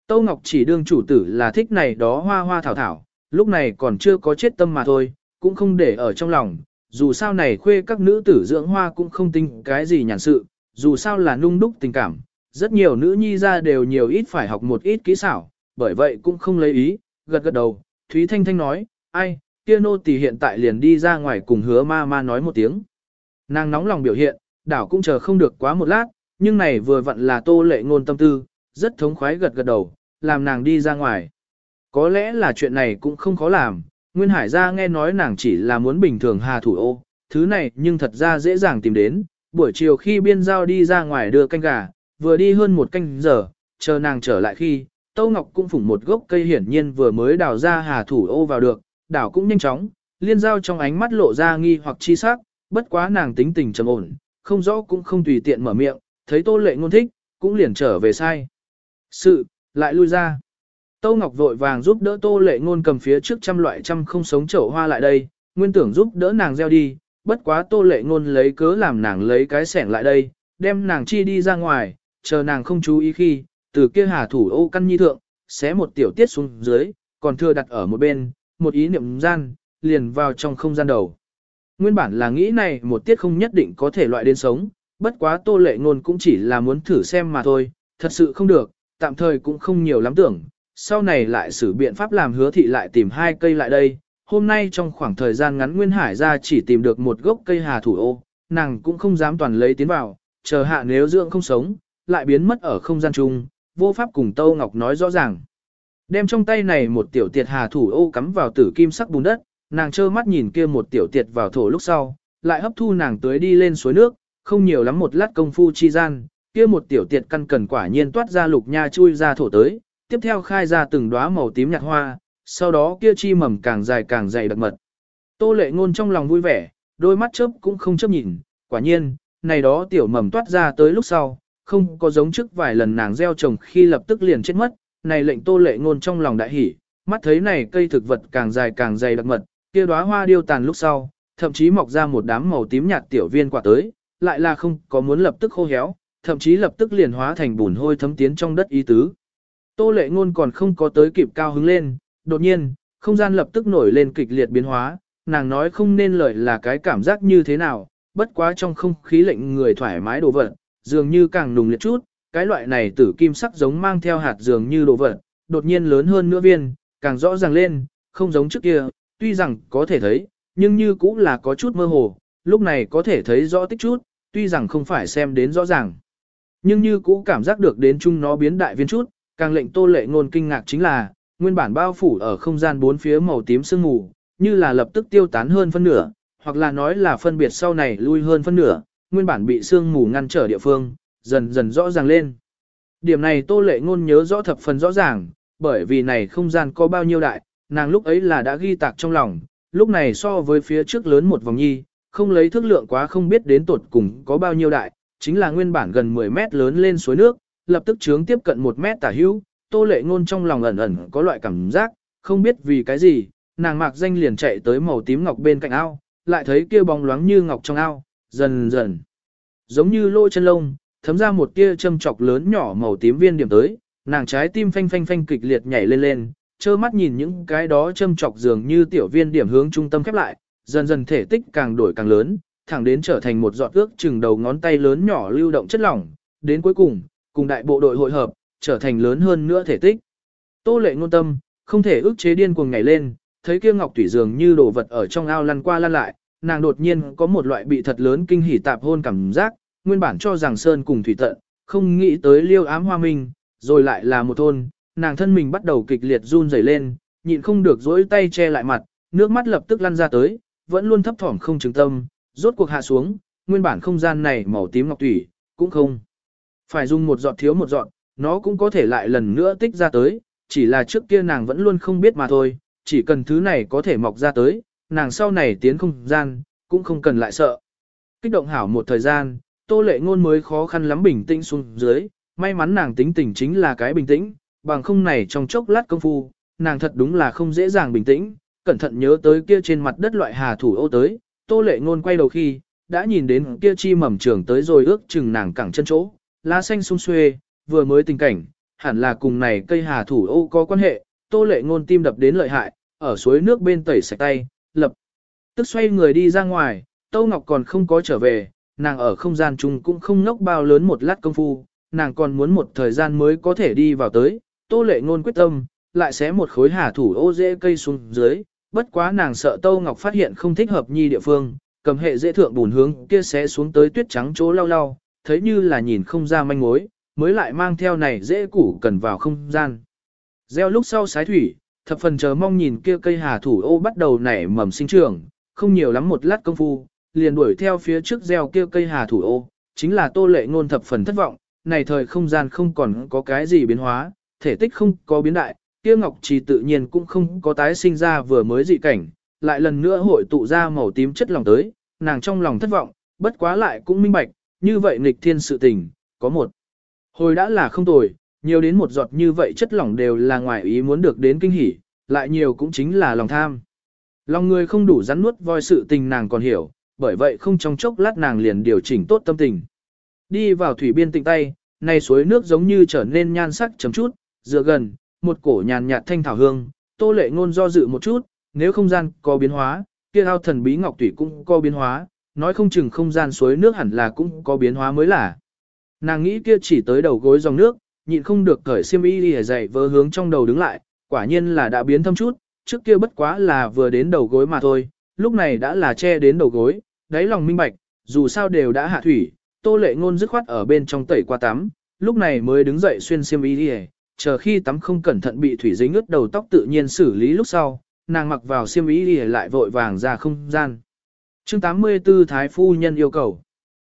Tâu Ngọc chỉ đương chủ tử là thích này đó hoa hoa thảo thảo, lúc này còn chưa có chết tâm mà thôi, cũng không để ở trong lòng, dù sao này khuê các nữ tử dưỡng hoa cũng không tính cái gì nhàn sự, dù sao là nung đúc tình cảm, rất nhiều nữ nhi ra đều nhiều ít phải học một ít kỹ xảo, bởi vậy cũng không lấy ý, gật gật đầu, Thúy Thanh Thanh nói, ai, kia nô tỳ hiện tại liền đi ra ngoài cùng hứa ma ma nói một tiếng. Nàng nóng lòng biểu hiện, đảo cũng chờ không được quá một lát, nhưng này vừa vặn là tô lệ ngôn tâm tư, rất thống khoái gật gật đầu, làm nàng đi ra ngoài. Có lẽ là chuyện này cũng không khó làm, Nguyên Hải ra nghe nói nàng chỉ là muốn bình thường hà thủ ô, thứ này nhưng thật ra dễ dàng tìm đến, buổi chiều khi biên giao đi ra ngoài đưa canh gà, vừa đi hơn một canh giờ, chờ nàng trở lại khi, Tâu Ngọc cũng phủng một gốc cây hiển nhiên vừa mới đào ra hà thủ ô vào được, đảo cũng nhanh chóng, liên giao trong ánh mắt lộ ra nghi hoặc chi sắc, bất quá nàng tính tình trầm ổn, không rõ cũng không tùy tiện mở miệng, thấy Tô Lệ ngôn thích, cũng liền trở về sai. Sự, lại lui ra. Tô Ngọc vội vàng giúp đỡ Tô Lệ ngôn cầm phía trước trăm loại trăm không sống chậu hoa lại đây, nguyên tưởng giúp đỡ nàng gieo đi, bất quá Tô Lệ ngôn lấy cớ làm nàng lấy cái sẻng lại đây, đem nàng chi đi ra ngoài, chờ nàng không chú ý khi, từ kia hà thủ ô căn nhi thượng, xé một tiểu tiết xuống dưới, còn thừa đặt ở một bên, một ý niệm gian, liền vào trong không gian đầu. Nguyên bản là nghĩ này một tiết không nhất định có thể loại đến sống, bất quá tô lệ ngôn cũng chỉ là muốn thử xem mà thôi, thật sự không được, tạm thời cũng không nhiều lắm tưởng, sau này lại xử biện pháp làm hứa thị lại tìm hai cây lại đây. Hôm nay trong khoảng thời gian ngắn Nguyên Hải ra chỉ tìm được một gốc cây hà thủ ô, nàng cũng không dám toàn lấy tiến vào, chờ hạ nếu dưỡng không sống, lại biến mất ở không gian chung, vô pháp cùng Tâu Ngọc nói rõ ràng. Đem trong tay này một tiểu tiệt hà thủ ô cắm vào tử kim sắc bùn đất, nàng trơ mắt nhìn kia một tiểu tiệt vào thổ lúc sau, lại hấp thu nàng tới đi lên suối nước, không nhiều lắm một lát công phu chi gian, kia một tiểu tiệt căn cần quả nhiên toát ra lục nha chui ra thổ tới, tiếp theo khai ra từng đóa màu tím nhạt hoa, sau đó kia chi mầm càng dài càng dày đặc mật. Tô lệ ngôn trong lòng vui vẻ, đôi mắt chớp cũng không chớp nhìn, quả nhiên, này đó tiểu mầm toát ra tới lúc sau, không có giống trước vài lần nàng gieo trồng khi lập tức liền chết mất, này lệnh tô lệ ngôn trong lòng đại hỉ, mắt thấy này cây thực vật càng dài càng dày đặc mật, kia đóa hoa điêu tàn lúc sau, thậm chí mọc ra một đám màu tím nhạt tiểu viên quả tới, lại là không có muốn lập tức khô héo, thậm chí lập tức liền hóa thành bùn hôi thấm tiến trong đất ý tứ. Tô lệ ngôn còn không có tới kịp cao hứng lên, đột nhiên, không gian lập tức nổi lên kịch liệt biến hóa, nàng nói không nên lời là cái cảm giác như thế nào, bất quá trong không khí lệnh người thoải mái đổ vật, dường như càng nùng liệt chút, cái loại này tử kim sắc giống mang theo hạt dường như đồ vật, đột nhiên lớn hơn nữa viên, càng rõ ràng lên, không giống trước kia, tuy rằng có thể thấy, nhưng như cũng là có chút mơ hồ, lúc này có thể thấy rõ tích chút, tuy rằng không phải xem đến rõ ràng. Nhưng như cũ cảm giác được đến chung nó biến đại viên chút, càng lệnh tô lệ ngôn kinh ngạc chính là, nguyên bản bao phủ ở không gian bốn phía màu tím sương mù, như là lập tức tiêu tán hơn phân nửa, hoặc là nói là phân biệt sau này lui hơn phân nửa, nguyên bản bị sương mù ngăn trở địa phương, dần dần rõ ràng lên. Điểm này tô lệ ngôn nhớ rõ thập phần rõ ràng, bởi vì này không gian có bao nhiêu đại, nàng lúc ấy là đã ghi tạc trong lòng, lúc này so với phía trước lớn một vòng nhi, không lấy thước lượng quá không biết đến tột cùng có bao nhiêu đại, chính là nguyên bản gần 10 mét lớn lên suối nước, lập tức trướng tiếp cận một mét tả hữu, tô lệ ngôn trong lòng ẩn ẩn có loại cảm giác, không biết vì cái gì, nàng mạc danh liền chạy tới màu tím ngọc bên cạnh ao, lại thấy kia bóng loáng như ngọc trong ao, dần dần, giống như lôi chân lông, thấm ra một tia châm chọc lớn nhỏ màu tím viên điểm tới, nàng trái tim phanh phanh phanh kịch liệt nhảy lên lên, trơ mắt nhìn những cái đó châm chọc dường như tiểu viên điểm hướng trung tâm khép lại, dần dần thể tích càng đổi càng lớn, thẳng đến trở thành một giọt ước chừng đầu ngón tay lớn nhỏ lưu động chất lỏng, đến cuối cùng, cùng đại bộ đội hội hợp, trở thành lớn hơn nữa thể tích. Tô lệ ngôn tâm, không thể ức chế điên cuồng nhảy lên, thấy kia ngọc thủy dường như đồ vật ở trong ao lăn qua lăn lại, nàng đột nhiên có một loại bị thật lớn kinh hỉ tạp hôn cảm giác, nguyên bản cho rằng sơn cùng thủy tận, không nghĩ tới liêu ám hoa minh, rồi lại là một thôn, nàng thân mình bắt đầu kịch liệt run rẩy lên, nhịn không được dỗi tay che lại mặt, nước mắt lập tức lăn ra tới, vẫn luôn thấp thỏm không chứng tâm, rốt cuộc hạ xuống, nguyên bản không gian này màu tím ngọc thủy, cũng không. Phải dùng một giọt thiếu một giọt, nó cũng có thể lại lần nữa tích ra tới, chỉ là trước kia nàng vẫn luôn không biết mà thôi, chỉ cần thứ này có thể mọc ra tới, nàng sau này tiến không gian, cũng không cần lại sợ. Kích động hảo một thời gian, tô lệ ngôn mới khó khăn lắm bình tĩnh xuống dưới, may mắn nàng tính tình chính là cái bình tĩnh, bằng không này trong chốc lát công phu, nàng thật đúng là không dễ dàng bình tĩnh, cẩn thận nhớ tới kia trên mặt đất loại hà thủ ô tới, tô lệ ngôn quay đầu khi, đã nhìn đến kia chi mầm trường tới rồi ước chừng nàng cẳng chân chỗ, lá xanh sung xuê, vừa mới tình cảnh, hẳn là cùng này cây hà thủ ô có quan hệ, tô lệ ngôn tim đập đến lợi hại, ở suối nước bên tẩy sạch tay, lập tức xoay người đi ra ngoài, Tô Ngọc còn không có trở về, nàng ở không gian chung cũng không ngốc bao lớn một lát công phu, nàng còn muốn một thời gian mới có thể đi vào tới, tô lệ ngôn quyết tâm, lại xé một khối hà thủ ô dễ cây xuống dưới, bất quá nàng sợ Tô Ngọc phát hiện không thích hợp nhi địa phương, cầm hệ dễ thượng bùn hướng kia xé xuống tới tuyết trắng chỗ lau lau, thấy như là nhìn không ra manh mối, mới lại mang theo này dễ củ cần vào không gian. Gieo lúc sau sái thủy, thập phần chờ mong nhìn kia cây hà thủ ô bắt đầu nảy mầm sinh trưởng, không nhiều lắm một lát công phu, liền đuổi theo phía trước gieo kia cây hà thủ ô, chính là tô lệ ngôn thập phần thất vọng, này thời không gian không còn có cái gì biến hóa, thể tích không có biến đại, kia ngọc trì tự nhiên cũng không có tái sinh ra vừa mới dị cảnh, lại lần nữa hội tụ ra màu tím chất lòng tới, nàng trong lòng thất vọng, bất quá lại cũng minh bạch, như vậy nghịch thiên sự tình, có một. Hồi đã là không tồi, nhiều đến một giọt như vậy chất lỏng đều là ngoài ý muốn được đến kinh hỉ, lại nhiều cũng chính là lòng tham. Lòng người không đủ rắn nuốt voi sự tình nàng còn hiểu, bởi vậy không trong chốc lát nàng liền điều chỉnh tốt tâm tình. Đi vào thủy biên tịnh tay, nay suối nước giống như trở nên nhan sắc chấm chút, dựa gần, một cổ nhàn nhạt thanh thảo hương, tô lệ ngôn do dự một chút, nếu không gian có biến hóa, kia ao thần bí ngọc thủy cũng có biến hóa, nói không chừng không gian suối nước hẳn là cũng có biến hóa mới là. Nàng nghĩ kia chỉ tới đầu gối dòng nước, nhịn không được cởi xiêm y đi dậy vơ hướng trong đầu đứng lại, quả nhiên là đã biến thâm chút, trước kia bất quá là vừa đến đầu gối mà thôi, lúc này đã là che đến đầu gối, đáy lòng minh bạch, dù sao đều đã hạ thủy, tô lệ ngôn dứt khoát ở bên trong tẩy qua tắm, lúc này mới đứng dậy xuyên xiêm y đi chờ khi tắm không cẩn thận bị thủy dính ướt đầu tóc tự nhiên xử lý lúc sau, nàng mặc vào xiêm y đi lại vội vàng ra không gian. Chương 84 Thái Phu Nhân yêu cầu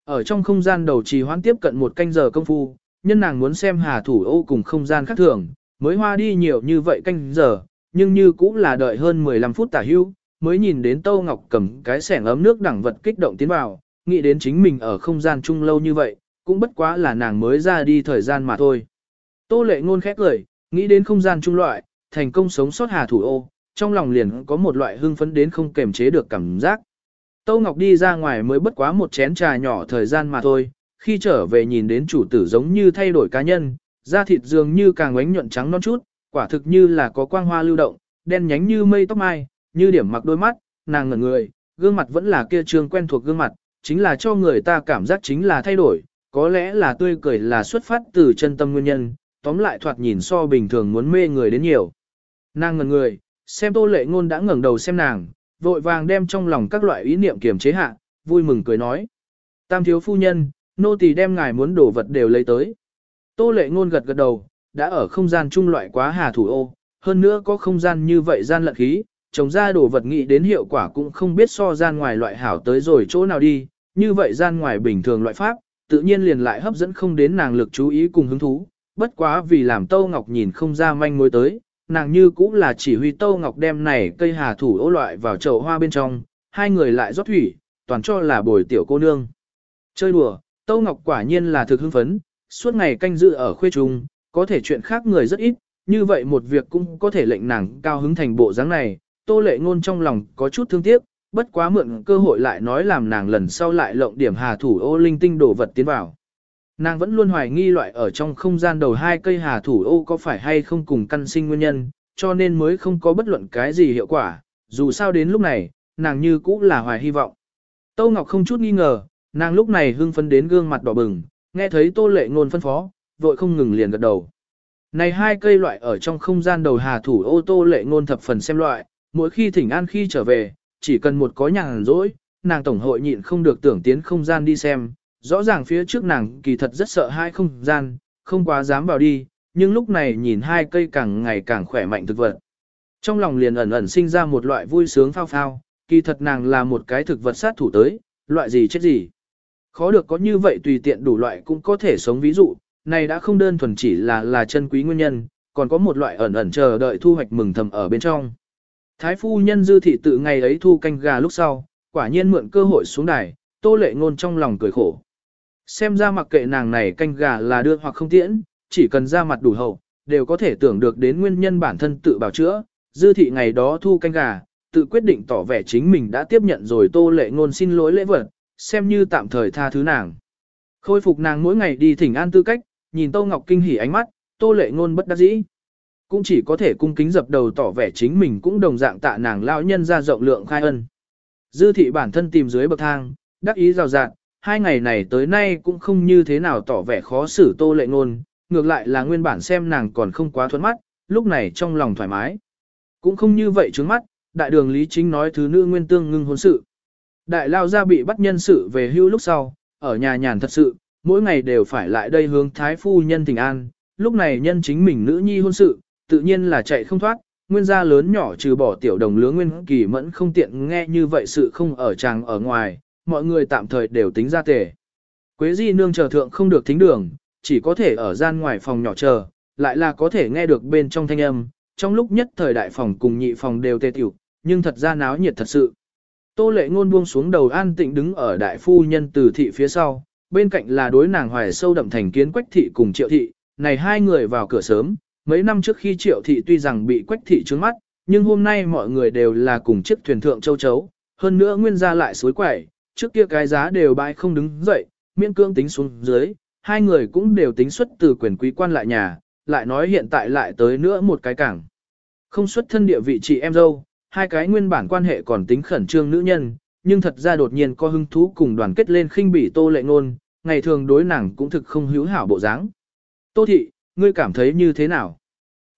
Ở trong không gian đầu trì hoãn tiếp cận một canh giờ công phu, nhân nàng muốn xem hà thủ ô cùng không gian khác thường, mới hoa đi nhiều như vậy canh giờ, nhưng như cũng là đợi hơn 15 phút tả hưu, mới nhìn đến Tâu Ngọc cầm cái sẻng ấm nước đẳng vật kích động tiến vào, nghĩ đến chính mình ở không gian chung lâu như vậy, cũng bất quá là nàng mới ra đi thời gian mà thôi. Tô lệ ngôn khét lời, nghĩ đến không gian chung loại, thành công sống sót hà thủ ô, trong lòng liền có một loại hưng phấn đến không kềm chế được cảm giác. Tâu Ngọc đi ra ngoài mới bất quá một chén trà nhỏ thời gian mà thôi, khi trở về nhìn đến chủ tử giống như thay đổi cá nhân, da thịt dường như càng ánh nhuận trắng non chút, quả thực như là có quang hoa lưu động, đen nhánh như mây tóc mai, như điểm mặc đôi mắt, nàng ngẩn người, gương mặt vẫn là kia trường quen thuộc gương mặt, chính là cho người ta cảm giác chính là thay đổi, có lẽ là tươi cười là xuất phát từ chân tâm nguyên nhân, tóm lại thoạt nhìn so bình thường muốn mê người đến nhiều. Nàng ngẩn người, xem tô lệ ngôn đã ngẩng đầu xem nàng, vội vàng đem trong lòng các loại ý niệm kiềm chế hạ, vui mừng cười nói. Tam thiếu phu nhân, nô tỳ đem ngài muốn đổ vật đều lấy tới. Tô lệ ngôn gật gật đầu, đã ở không gian trung loại quá hà thủ ô, hơn nữa có không gian như vậy gian lận khí, trồng ra đồ vật nghĩ đến hiệu quả cũng không biết so gian ngoài loại hảo tới rồi chỗ nào đi, như vậy gian ngoài bình thường loại pháp, tự nhiên liền lại hấp dẫn không đến nàng lực chú ý cùng hứng thú, bất quá vì làm Tô Ngọc nhìn không ra manh mối tới, nàng như cũng là chỉ huy Tâu Ngọc đem này cây hà thủ ô loại vào chậu hoa bên trong, hai người lại rót thủy, toàn cho là bồi tiểu cô nương. Chơi đùa, Tâu Ngọc quả nhiên là thực hưng phấn, suốt ngày canh dự ở khuê trung, có thể chuyện khác người rất ít, như vậy một việc cũng có thể lệnh nàng cao hứng thành bộ dáng này, Tô Lệ Ngôn trong lòng có chút thương tiếc, bất quá mượn cơ hội lại nói làm nàng lần sau lại lộng điểm hà thủ ô linh tinh đổ vật tiến vào. Nàng vẫn luôn hoài nghi loại ở trong không gian đầu hai cây hà thủ ô có phải hay không cùng căn sinh nguyên nhân, cho nên mới không có bất luận cái gì hiệu quả, dù sao đến lúc này, nàng như cũ là hoài hy vọng. Tô Ngọc không chút nghi ngờ, nàng lúc này hưng phấn đến gương mặt đỏ bừng, nghe thấy Tô Lệ Ngôn phân phó, vội không ngừng liền gật đầu. Này hai cây loại ở trong không gian đầu hà thủ ô tô lệ ngôn thập phần xem loại, mỗi khi thỉnh an khi trở về, chỉ cần một có nhàn rỗi, nàng tổng hội nhịn không được tưởng tiến không gian đi xem, rõ ràng phía trước nàng kỳ thật rất sợ hai không gian, không quá dám vào đi, nhưng lúc này nhìn hai cây càng ngày càng khỏe mạnh thực vật. Trong lòng liền ẩn ẩn sinh ra một loại vui sướng phao phao, kỳ thật nàng là một cái thực vật sát thủ tới, loại gì chết gì. Khó được có như vậy tùy tiện đủ loại cũng có thể sống ví dụ, này đã không đơn thuần chỉ là là chân quý nguyên nhân, còn có một loại ẩn ẩn chờ đợi thu hoạch mừng thầm ở bên trong. Thái phu nhân dư thị tự ngày ấy thu canh gà lúc sau, quả nhiên mượn cơ hội xuống đài, tô lệ ngôn trong lòng cười khổ. Xem ra mặc kệ nàng này canh gà là đưa hoặc không tiễn, chỉ cần ra mặt đủ hậu, đều có thể tưởng được đến nguyên nhân bản thân tự bảo chữa. Dư thị ngày đó thu canh gà, tự quyết định tỏ vẻ chính mình đã tiếp nhận rồi tô lệ ngôn xin lỗi lễ vật, xem như tạm thời tha thứ nàng. Khôi phục nàng mỗi ngày đi thỉnh an tư cách, nhìn Tô Ngọc kinh hỉ ánh mắt, Tô Lệ Ngôn bất đắc dĩ. Cũng chỉ có thể cung kính dập đầu tỏ vẻ chính mình cũng đồng dạng tạ nàng lão nhân ra rộng lượng khai ân. Dư thị bản thân tìm dưới bậc thang, đắc ý rào rạt, hai ngày này tới nay cũng không như thế nào tỏ vẻ khó xử Tô Lệ Ngôn, ngược lại là nguyên bản xem nàng còn không quá thuẫn mắt, lúc này trong lòng thoải mái. Cũng không như vậy trướng mắt, đại đường Lý Chính nói thứ nữ nguyên tương ngưng hôn sự. Đại lao gia bị bắt nhân sự về hưu lúc sau, ở nhà nhàn thật sự, mỗi ngày đều phải lại đây hướng thái phu nhân tình an, lúc này nhân chính mình nữ nhi hôn sự, tự nhiên là chạy không thoát, nguyên gia lớn nhỏ trừ bỏ tiểu đồng lứa nguyên kỳ mẫn không tiện nghe như vậy sự không ở chàng ở ngoài, mọi người tạm thời đều tính ra tề. Quế di nương chờ thượng không được thính đường, chỉ có thể ở gian ngoài phòng nhỏ chờ, lại là có thể nghe được bên trong thanh âm, trong lúc nhất thời đại phòng cùng nhị phòng đều tê tiểu, nhưng thật ra náo nhiệt thật sự. Tô lệ ngôn buông xuống đầu an tịnh đứng ở đại phu nhân từ thị phía sau, bên cạnh là đối nàng hoài sâu đậm thành kiến quách thị cùng triệu thị, này hai người vào cửa sớm, mấy năm trước khi triệu thị tuy rằng bị quách thị trướng mắt, nhưng hôm nay mọi người đều là cùng chiếc thuyền thượng châu chấu, hơn nữa nguyên gia lại suối quẩy, trước kia cái giá đều bãi không đứng dậy, miễn cương tính xuống dưới, hai người cũng đều tính xuất từ quyền quý quan lại nhà, lại nói hiện tại lại tới nữa một cái cảng. Không xuất thân địa vị chị em dâu, hai cái nguyên bản quan hệ còn tính khẩn trương nữ nhân, nhưng thật ra đột nhiên có hứng thú cùng đoàn kết lên khinh bỉ tô lệ ngôn, ngày thường đối nàng cũng thực không hữu hảo bộ dáng. Tô thị, ngươi cảm thấy như thế nào?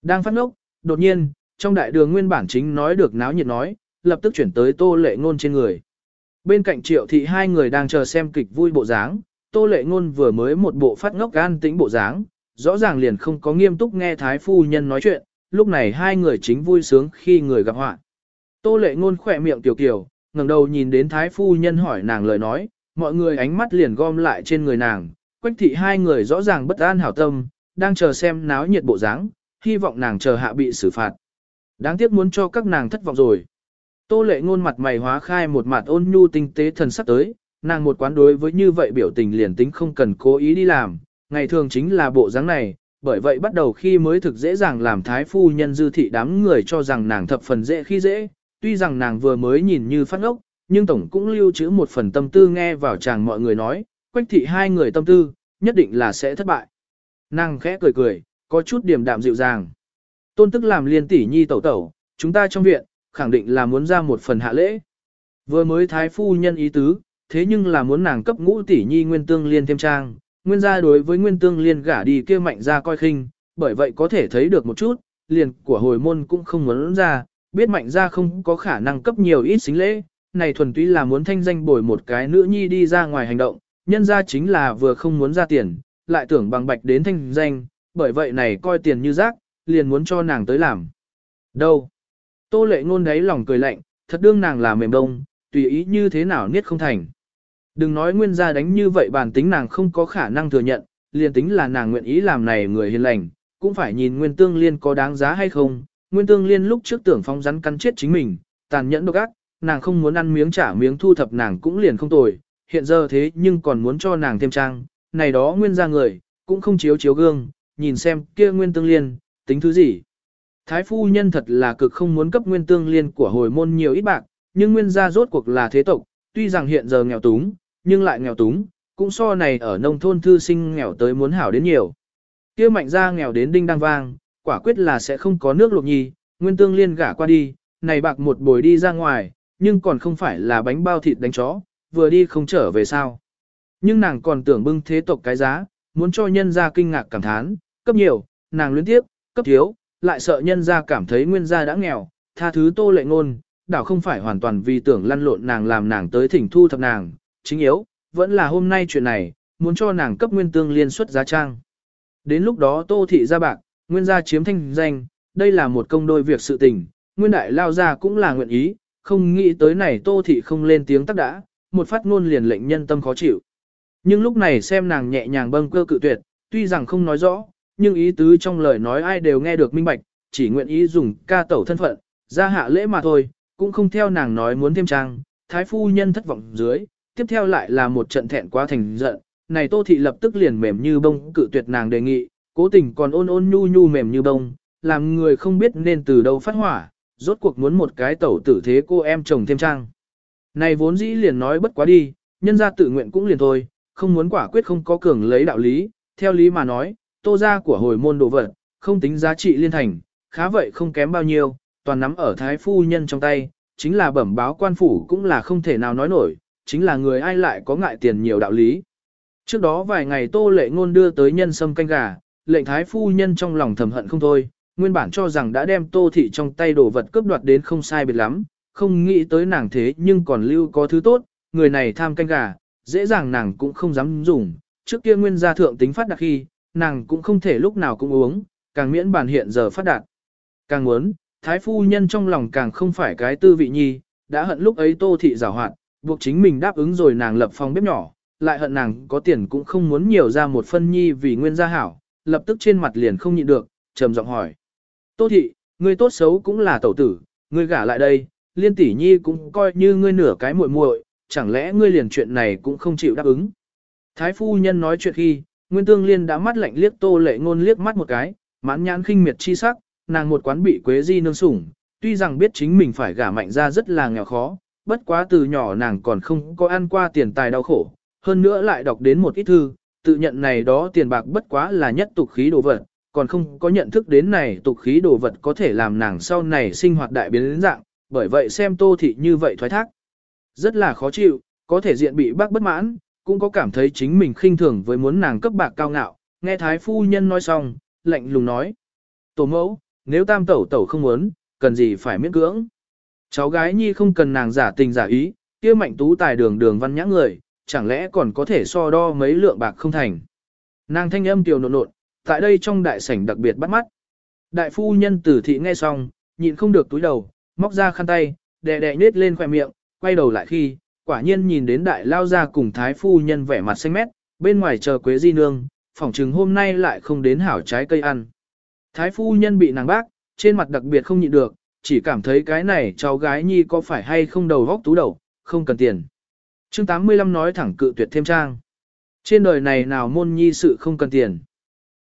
Đang phát ngốc, đột nhiên, trong đại đường nguyên bản chính nói được náo nhiệt nói, lập tức chuyển tới tô lệ ngôn trên người. Bên cạnh triệu thị hai người đang chờ xem kịch vui bộ dáng, tô lệ ngôn vừa mới một bộ phát ngốc gan tĩnh bộ dáng, rõ ràng liền không có nghiêm túc nghe thái phu nhân nói chuyện, lúc này hai người chính vui sướng khi người gặp họa. Tô lệ ngôn khỏe miệng tiểu kiều, ngẩng đầu nhìn đến thái phu nhân hỏi nàng lời nói, mọi người ánh mắt liền gom lại trên người nàng, quách thị hai người rõ ràng bất an hảo tâm, đang chờ xem náo nhiệt bộ dáng, hy vọng nàng chờ hạ bị xử phạt. Đáng tiếc muốn cho các nàng thất vọng rồi. Tô lệ ngôn mặt mày hóa khai một mặt ôn nhu tinh tế thần sắc tới, nàng một quán đối với như vậy biểu tình liền tính không cần cố ý đi làm, ngày thường chính là bộ dáng này, bởi vậy bắt đầu khi mới thực dễ dàng làm thái phu nhân dư thị đám người cho rằng nàng thập phần dễ khi dễ, tuy rằng nàng vừa mới nhìn như phát ngốc, nhưng tổng cũng lưu trữ một phần tâm tư nghe vào chàng mọi người nói, quách thị hai người tâm tư, nhất định là sẽ thất bại. Nàng khẽ cười cười, có chút điểm đạm dịu dàng. Tôn tức làm liên tỷ nhi tẩu tẩu, chúng ta trong viện, khẳng định là muốn ra một phần hạ lễ. Vừa mới thái phu nhân ý tứ, thế nhưng là muốn nàng cấp ngũ tỷ nhi nguyên tương liên thêm trang, nguyên gia đối với nguyên tương liên gả đi kia mạnh ra coi khinh, bởi vậy có thể thấy được một chút, liền của hồi môn cũng không muốn ra, biết mạnh ra không có khả năng cấp nhiều ít xính lễ, này thuần túy là muốn thanh danh bồi một cái nữ nhi đi ra ngoài hành động, nhân ra chính là vừa không muốn ra tiền, lại tưởng bằng bạch đến thanh danh, bởi vậy này coi tiền như rác, liền muốn cho nàng tới làm. Đâu? Tô lệ ngôn đấy lòng cười lạnh, thật đương nàng là mềm đông, tùy ý như thế nào niết không thành. Đừng nói nguyên gia đánh như vậy bản tính nàng không có khả năng thừa nhận, liền tính là nàng nguyện ý làm này người hiền lành, cũng phải nhìn nguyên tương liên có đáng giá hay không. Nguyên tương liên lúc trước tưởng phong rắn cắn chết chính mình, tàn nhẫn độc ác, nàng không muốn ăn miếng trả miếng thu thập nàng cũng liền không tồi, hiện giờ thế nhưng còn muốn cho nàng thêm trang, này đó nguyên gia người, cũng không chiếu chiếu gương, nhìn xem kia nguyên tương liên, tính thứ gì. Thái phu nhân thật là cực không muốn cấp nguyên tương liên của hồi môn nhiều ít bạc, nhưng nguyên gia rốt cuộc là thế tộc, tuy rằng hiện giờ nghèo túng, nhưng lại nghèo túng, cũng so này ở nông thôn thư sinh nghèo tới muốn hảo đến nhiều. Kia mạnh gia nghèo đến đinh đang vang, quả quyết là sẽ không có nước luộc nhi, nguyên tương liên gả qua đi, này bạc một bồi đi ra ngoài, nhưng còn không phải là bánh bao thịt đánh chó, vừa đi không trở về sao. Nhưng nàng còn tưởng bưng thế tộc cái giá, muốn cho nhân gia kinh ngạc cảm thán, cấp nhiều, nàng luyến tiếp, cấp thiếu, lại sợ nhân gia cảm thấy nguyên gia đã nghèo, tha thứ tô lệ ngôn, đảo không phải hoàn toàn vì tưởng lăn lộn nàng làm nàng tới thỉnh thu thập nàng, chính yếu, vẫn là hôm nay chuyện này, muốn cho nàng cấp nguyên tương liên xuất giá trang. Đến lúc đó tô thị ra bạc, nguyên gia chiếm thanh danh, đây là một công đôi việc sự tình, nguyên đại lao gia cũng là nguyện ý, không nghĩ tới này tô thị không lên tiếng tắc đã, một phát ngôn liền lệnh nhân tâm khó chịu. Nhưng lúc này xem nàng nhẹ nhàng bâng cơ cự tuyệt, tuy rằng không nói rõ, nhưng ý tứ trong lời nói ai đều nghe được minh bạch, chỉ nguyện ý dùng ca tẩu thân phận, ra hạ lễ mà thôi, cũng không theo nàng nói muốn thêm trang, thái phu nhân thất vọng dưới, tiếp theo lại là một trận thẹn quá thành giận, này tô thị lập tức liền mềm như bông cự tuyệt nàng đề nghị, cố tình còn ôn ôn nhu nhu mềm như bông, làm người không biết nên từ đâu phát hỏa, rốt cuộc muốn một cái tẩu tử thế cô em chồng thêm trang. Này vốn dĩ liền nói bất quá đi, nhân ra tự nguyện cũng liền thôi, không muốn quả quyết không có cường lấy đạo lý, theo lý mà nói, tô ra của hồi môn đồ vật, không tính giá trị liên thành, khá vậy không kém bao nhiêu, toàn nắm ở thái phu nhân trong tay, chính là bẩm báo quan phủ cũng là không thể nào nói nổi, chính là người ai lại có ngại tiền nhiều đạo lý. Trước đó vài ngày tô lệ ngôn đưa tới nhân sâm canh gà, lệnh thái phu nhân trong lòng thầm hận không thôi, nguyên bản cho rằng đã đem tô thị trong tay đồ vật cướp đoạt đến không sai biệt lắm, không nghĩ tới nàng thế nhưng còn lưu có thứ tốt, người này tham canh gà, dễ dàng nàng cũng không dám dùng, trước kia nguyên gia thượng tính phát đạt khi, nàng cũng không thể lúc nào cũng uống, càng miễn bản hiện giờ phát đạt. Càng muốn, thái phu nhân trong lòng càng không phải cái tư vị nhi, đã hận lúc ấy tô thị giảo hoạt, buộc chính mình đáp ứng rồi nàng lập phòng bếp nhỏ, lại hận nàng có tiền cũng không muốn nhiều ra một phân nhi vì nguyên gia hảo, lập tức trên mặt liền không nhịn được, trầm giọng hỏi. Tô thị, ngươi tốt xấu cũng là tẩu tử, ngươi gả lại đây, liên tỷ nhi cũng coi như ngươi nửa cái muội muội, chẳng lẽ ngươi liền chuyện này cũng không chịu đáp ứng. Thái phu nhân nói chuyện khi, Nguyên Tương Liên đã mắt lạnh liếc Tô Lệ Ngôn liếc mắt một cái, mãn nhãn khinh miệt chi sắc, nàng một quán bị Quế Di nương sủng, tuy rằng biết chính mình phải gả mạnh ra rất là nghèo khó, bất quá từ nhỏ nàng còn không có ăn qua tiền tài đau khổ, hơn nữa lại đọc đến một ít thư, tự nhận này đó tiền bạc bất quá là nhất tục khí đồ vật, còn không có nhận thức đến này tục khí đồ vật có thể làm nàng sau này sinh hoạt đại biến đến dạng, bởi vậy xem tô thị như vậy thoái thác. Rất là khó chịu, có thể diện bị bác bất mãn, cũng có cảm thấy chính mình khinh thường với muốn nàng cấp bạc cao ngạo, nghe thái phu nhân nói xong, lạnh lùng nói. Tổ mẫu, nếu tam tẩu tẩu không muốn, cần gì phải miễn cưỡng. Cháu gái nhi không cần nàng giả tình giả ý, kia mạnh tú tài đường đường văn nhã người, chẳng lẽ còn có thể so đo mấy lượng bạc không thành. Nàng thanh âm tiểu nộn nộn, tại đây trong đại sảnh đặc biệt bắt mắt. Đại phu nhân tử thị nghe xong, nhịn không được túi đầu, móc ra khăn tay, đè đè nết lên khoẻ miệng, quay đầu lại khi, quả nhiên nhìn đến đại lao ra cùng thái phu nhân vẻ mặt xanh mét, bên ngoài chờ quế di nương, phỏng chừng hôm nay lại không đến hảo trái cây ăn. Thái phu nhân bị nàng bác, trên mặt đặc biệt không nhịn được, chỉ cảm thấy cái này cháu gái nhi có phải hay không đầu góc tú đầu, không cần tiền. chương 85 nói thẳng cự tuyệt thêm trang. Trên đời này nào môn nhi sự không cần tiền.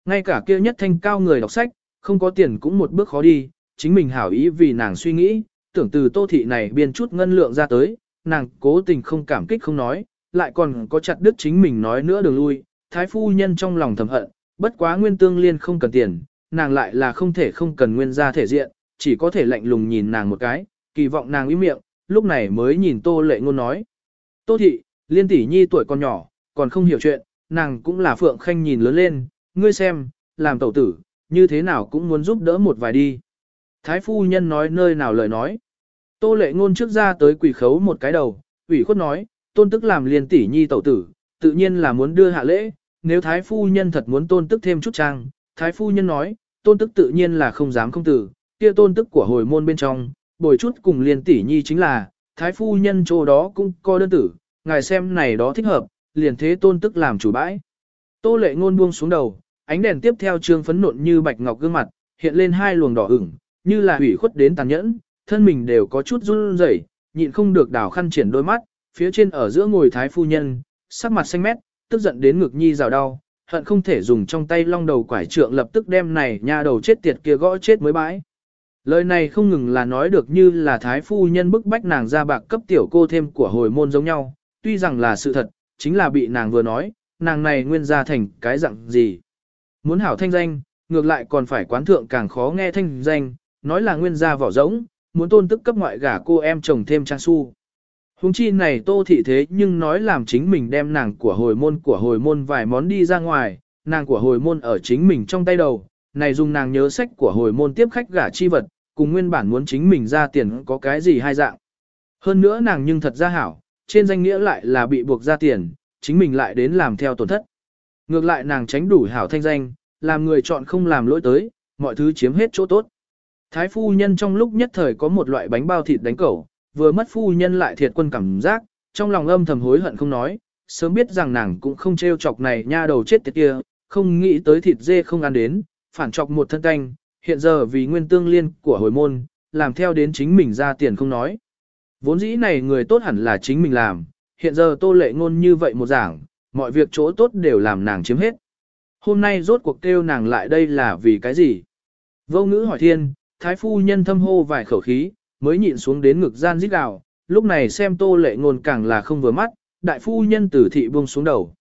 Ngay cả kia nhất thanh cao người đọc sách, không có tiền cũng một bước khó đi, chính mình hảo ý vì nàng suy nghĩ, tưởng từ tô thị này biên chút ngân lượng ra tới, nàng cố tình không cảm kích không nói, lại còn có chặt đứt chính mình nói nữa đường lui, thái phu nhân trong lòng thầm hận, bất quá nguyên tương liên không cần tiền, nàng lại là không thể không cần nguyên ra thể diện, chỉ có thể lạnh lùng nhìn nàng một cái, kỳ vọng nàng im miệng, lúc này mới nhìn tô lệ ngôn nói. Tô thị, liên tỷ nhi tuổi còn nhỏ, còn không hiểu chuyện, nàng cũng là phượng khanh nhìn lớn lên, ngươi xem, làm tẩu tử, như thế nào cũng muốn giúp đỡ một vài đi. Thái phu nhân nói nơi nào lời nói. Tô lệ ngôn trước ra tới quỷ khấu một cái đầu, ủy khuất nói, tôn tức làm liền tỷ nhi tẩu tử, tự nhiên là muốn đưa hạ lễ, nếu thái phu nhân thật muốn tôn tức thêm chút trang, thái phu nhân nói, tôn tức tự nhiên là không dám không tử, kia tôn tức của hồi môn bên trong, bồi chút cùng liền tỷ nhi chính là, thái phu nhân chỗ đó cũng có đơn tử, ngài xem này đó thích hợp, liền thế tôn tức làm chủ bãi. Tô lệ ngôn buông xuống đầu, ánh đèn tiếp theo trương phấn nộn như bạch ngọc gương mặt, hiện lên hai luồng đỏ ửng, như là hủy khuất đến tàn nhẫn, thân mình đều có chút run rẩy, nhịn không được đảo khăn triển đôi mắt, phía trên ở giữa ngồi thái phu nhân, sắc mặt xanh mét, tức giận đến ngực nhi rào đau, hận không thể dùng trong tay long đầu quải trượng lập tức đem này nha đầu chết tiệt kia gõ chết mới bãi. Lời này không ngừng là nói được như là thái phu nhân bức bách nàng ra bạc cấp tiểu cô thêm của hồi môn giống nhau, tuy rằng là sự thật, chính là bị nàng vừa nói, nàng này nguyên ra thành cái dạng gì. Muốn hảo thanh danh, ngược lại còn phải quán thượng càng khó nghe thanh danh, nói là nguyên gia vỏ rỗng, muốn tôn tức cấp ngoại gả cô em chồng thêm trang su. Hùng chi này tô thị thế nhưng nói làm chính mình đem nàng của hồi môn của hồi môn vài món đi ra ngoài, nàng của hồi môn ở chính mình trong tay đầu, này dùng nàng nhớ sách của hồi môn tiếp khách gả chi vật, cùng nguyên bản muốn chính mình ra tiền có cái gì hai dạng. Hơn nữa nàng nhưng thật ra hảo, trên danh nghĩa lại là bị buộc ra tiền, chính mình lại đến làm theo tổn thất. Ngược lại nàng tránh đủ hảo thanh danh, làm người chọn không làm lỗi tới, mọi thứ chiếm hết chỗ tốt. Thái phu nhân trong lúc nhất thời có một loại bánh bao thịt đánh cẩu, vừa mất phu nhân lại thiệt quân cảm giác, trong lòng âm thầm hối hận không nói, sớm biết rằng nàng cũng không trêu chọc này nha đầu chết tiệt kia, không nghĩ tới thịt dê không ăn đến, phản chọc một thân canh, hiện giờ vì nguyên tương liên của hồi môn, làm theo đến chính mình ra tiền không nói. Vốn dĩ này người tốt hẳn là chính mình làm, hiện giờ tô lệ ngôn như vậy một giảng, mọi việc chỗ tốt đều làm nàng chiếm hết. Hôm nay rốt cuộc kêu nàng lại đây là vì cái gì? Vô ngữ hỏi thiên, thái phu nhân thâm hô vài khẩu khí, mới nhịn xuống đến ngực gian rít gào, lúc này xem tô lệ ngôn càng là không vừa mắt, đại phu nhân tử thị buông xuống đầu.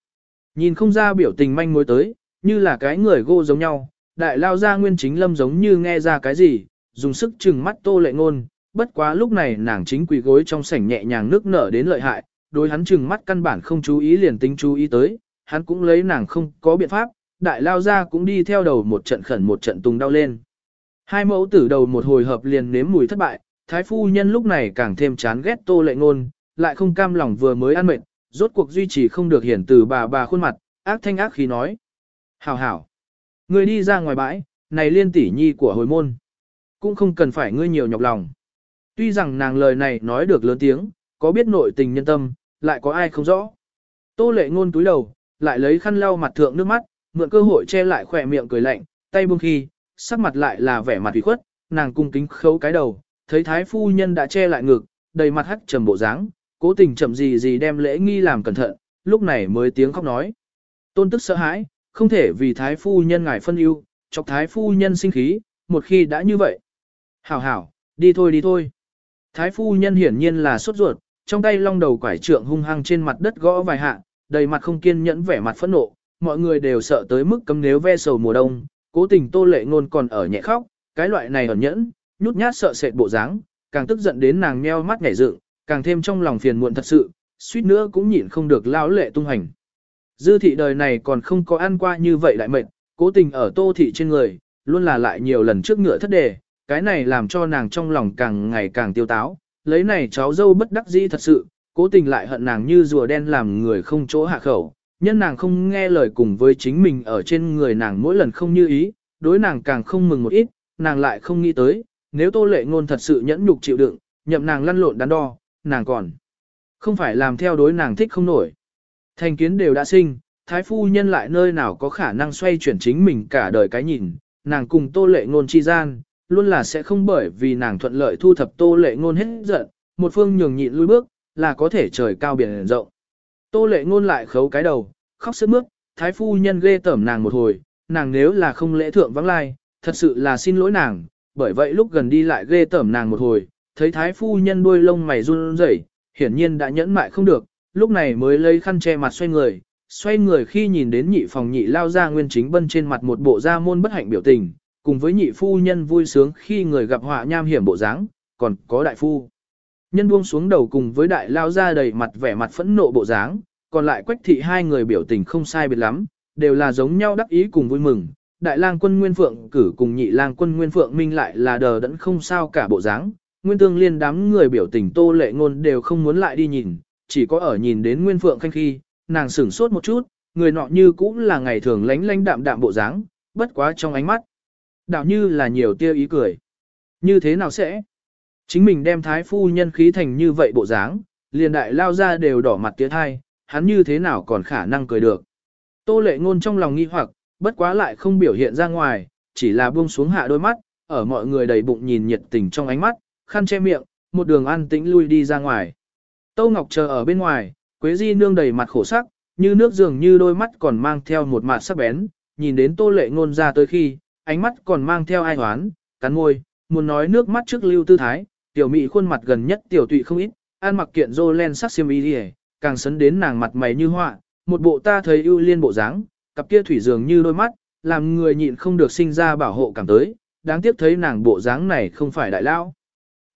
Nhìn không ra biểu tình manh mối tới, như là cái người gô giống nhau, đại lao ra nguyên chính lâm giống như nghe ra cái gì, dùng sức chừng mắt tô lệ ngôn, bất quá lúc này nàng chính quỳ gối trong sảnh nhẹ nhàng nước nở đến lợi hại, đối hắn chừng mắt căn bản không chú ý liền tính chú ý tới, hắn cũng lấy nàng không có biện pháp, đại lao ra cũng đi theo đầu một trận khẩn một trận tung đau lên. Hai mẫu tử đầu một hồi hợp liền nếm mùi thất bại, thái phu nhân lúc này càng thêm chán ghét tô lệ ngôn, lại không cam lòng vừa mới ăn mệt, rốt cuộc duy trì không được hiển từ bà bà khuôn mặt, ác thanh ác khí nói. Hảo hảo, người đi ra ngoài bãi, này liên tỷ nhi của hồi môn. Cũng không cần phải ngươi nhiều nhọc lòng. Tuy rằng nàng lời này nói được lớn tiếng, có biết nội tình nhân tâm, lại có ai không rõ. Tô lệ ngôn túi đầu, lại lấy khăn lau mặt thượng nước mắt, mượn cơ hội che lại khỏe miệng cười lạnh, tay buông khi, sắc mặt lại là vẻ mặt ủy khuất, nàng cung kính khấu cái đầu, thấy thái phu nhân đã che lại ngực, đầy mặt hắc trầm bộ dáng, cố tình chậm gì gì đem lễ nghi làm cẩn thận, lúc này mới tiếng khóc nói. Tôn tức sợ hãi, không thể vì thái phu nhân ngài phân ưu, chọc thái phu nhân sinh khí, một khi đã như vậy. Hảo hảo, đi thôi đi thôi. Thái phu nhân hiển nhiên là sốt ruột, trong tay long đầu quải trượng hung hăng trên mặt đất gõ vài hạ, đầy mặt không kiên nhẫn vẻ mặt phẫn nộ, mọi người đều sợ tới mức cấm nếu ve sầu mùa đông, cố tình tô lệ ngôn còn ở nhẹ khóc, cái loại này ẩn nhẫn, nhút nhát sợ sệt bộ dáng, càng tức giận đến nàng nheo mắt nhảy dựng, càng thêm trong lòng phiền muộn thật sự, suýt nữa cũng nhịn không được lao lệ tung hành. Dư thị đời này còn không có ăn qua như vậy lại mệt, cố tình ở tô thị trên người, luôn là lại nhiều lần trước ngựa thất đề, cái này làm cho nàng trong lòng càng ngày càng tiêu táo, lấy này cháu dâu bất đắc dĩ thật sự, cố tình lại hận nàng như rùa đen làm người không chỗ hạ khẩu, nhân nàng không nghe lời cùng với chính mình ở trên người nàng mỗi lần không như ý, đối nàng càng không mừng một ít, nàng lại không nghĩ tới, nếu tô lệ ngôn thật sự nhẫn nhục chịu đựng, nhậm nàng lăn lộn đắn đo, nàng còn không phải làm theo đối nàng thích không nổi. Thành kiến đều đã sinh, thái phu nhân lại nơi nào có khả năng xoay chuyển chính mình cả đời cái nhìn, nàng cùng tô lệ ngôn chi gian, luôn là sẽ không bởi vì nàng thuận lợi thu thập tô lệ ngôn hết giận, một phương nhường nhịn lui bước, là có thể trời cao biển rộng. Tô lệ ngôn lại khấu cái đầu, khóc sướt mướt, thái phu nhân ghê tởm nàng một hồi, nàng nếu là không lễ thượng vắng lai, thật sự là xin lỗi nàng, bởi vậy lúc gần đi lại ghê tởm nàng một hồi, thấy thái phu nhân đuôi lông mày run rẩy, hiển nhiên đã nhẫn mại không được, lúc này mới lấy khăn che mặt xoay người, xoay người khi nhìn đến nhị phòng nhị lao ra nguyên chính bân trên mặt một bộ da môn bất hạnh biểu tình, cùng với nhị phu nhân vui sướng khi người gặp họa nham hiểm bộ dáng, còn có đại phu. Nhân buông xuống đầu cùng với đại lao ra đầy mặt vẻ mặt phẫn nộ bộ dáng, còn lại quách thị hai người biểu tình không sai biệt lắm, đều là giống nhau đắc ý cùng vui mừng, đại lang quân Nguyên Phượng cử cùng nhị lang quân Nguyên Phượng Minh lại là đờ đẫn không sao cả bộ dáng. Nguyên Tương Liên đám người biểu tình Tô Lệ Ngôn đều không muốn lại đi nhìn, chỉ có ở nhìn đến Nguyên Phượng Khanh khi, nàng sửng sốt một chút, người nọ như cũng là ngày thường lánh lánh đạm đạm bộ dáng, bất quá trong ánh mắt. Đạo như là nhiều tia ý cười. Như thế nào sẽ? Chính mình đem thái phu nhân khí thành như vậy bộ dáng, liền đại lao ra đều đỏ mặt tía thai, hắn như thế nào còn khả năng cười được. Tô lệ ngôn trong lòng nghi hoặc, bất quá lại không biểu hiện ra ngoài, chỉ là buông xuống hạ đôi mắt, ở mọi người đầy bụng nhìn nhiệt tình trong ánh mắt, khăn che miệng, một đường an tĩnh lui đi ra ngoài. Tô Ngọc chờ ở bên ngoài, Quế Di nương đầy mặt khổ sắc, như nước dường như đôi mắt còn mang theo một mặt sắc bén, nhìn đến Tô Lệ Ngôn ra tới khi, ánh mắt còn mang theo ai hoán, cắn môi, muốn nói nước mắt trước lưu tư thái, tiểu mỹ khuôn mặt gần nhất tiểu tụy không ít, ăn mặc kiện rô len sắc xiêm y đi càng sấn đến nàng mặt mày như họa, một bộ ta thấy ưu liên bộ dáng, cặp kia thủy dường như đôi mắt, làm người nhịn không được sinh ra bảo hộ cảm tới, đáng tiếc thấy nàng bộ dáng này không phải đại lão.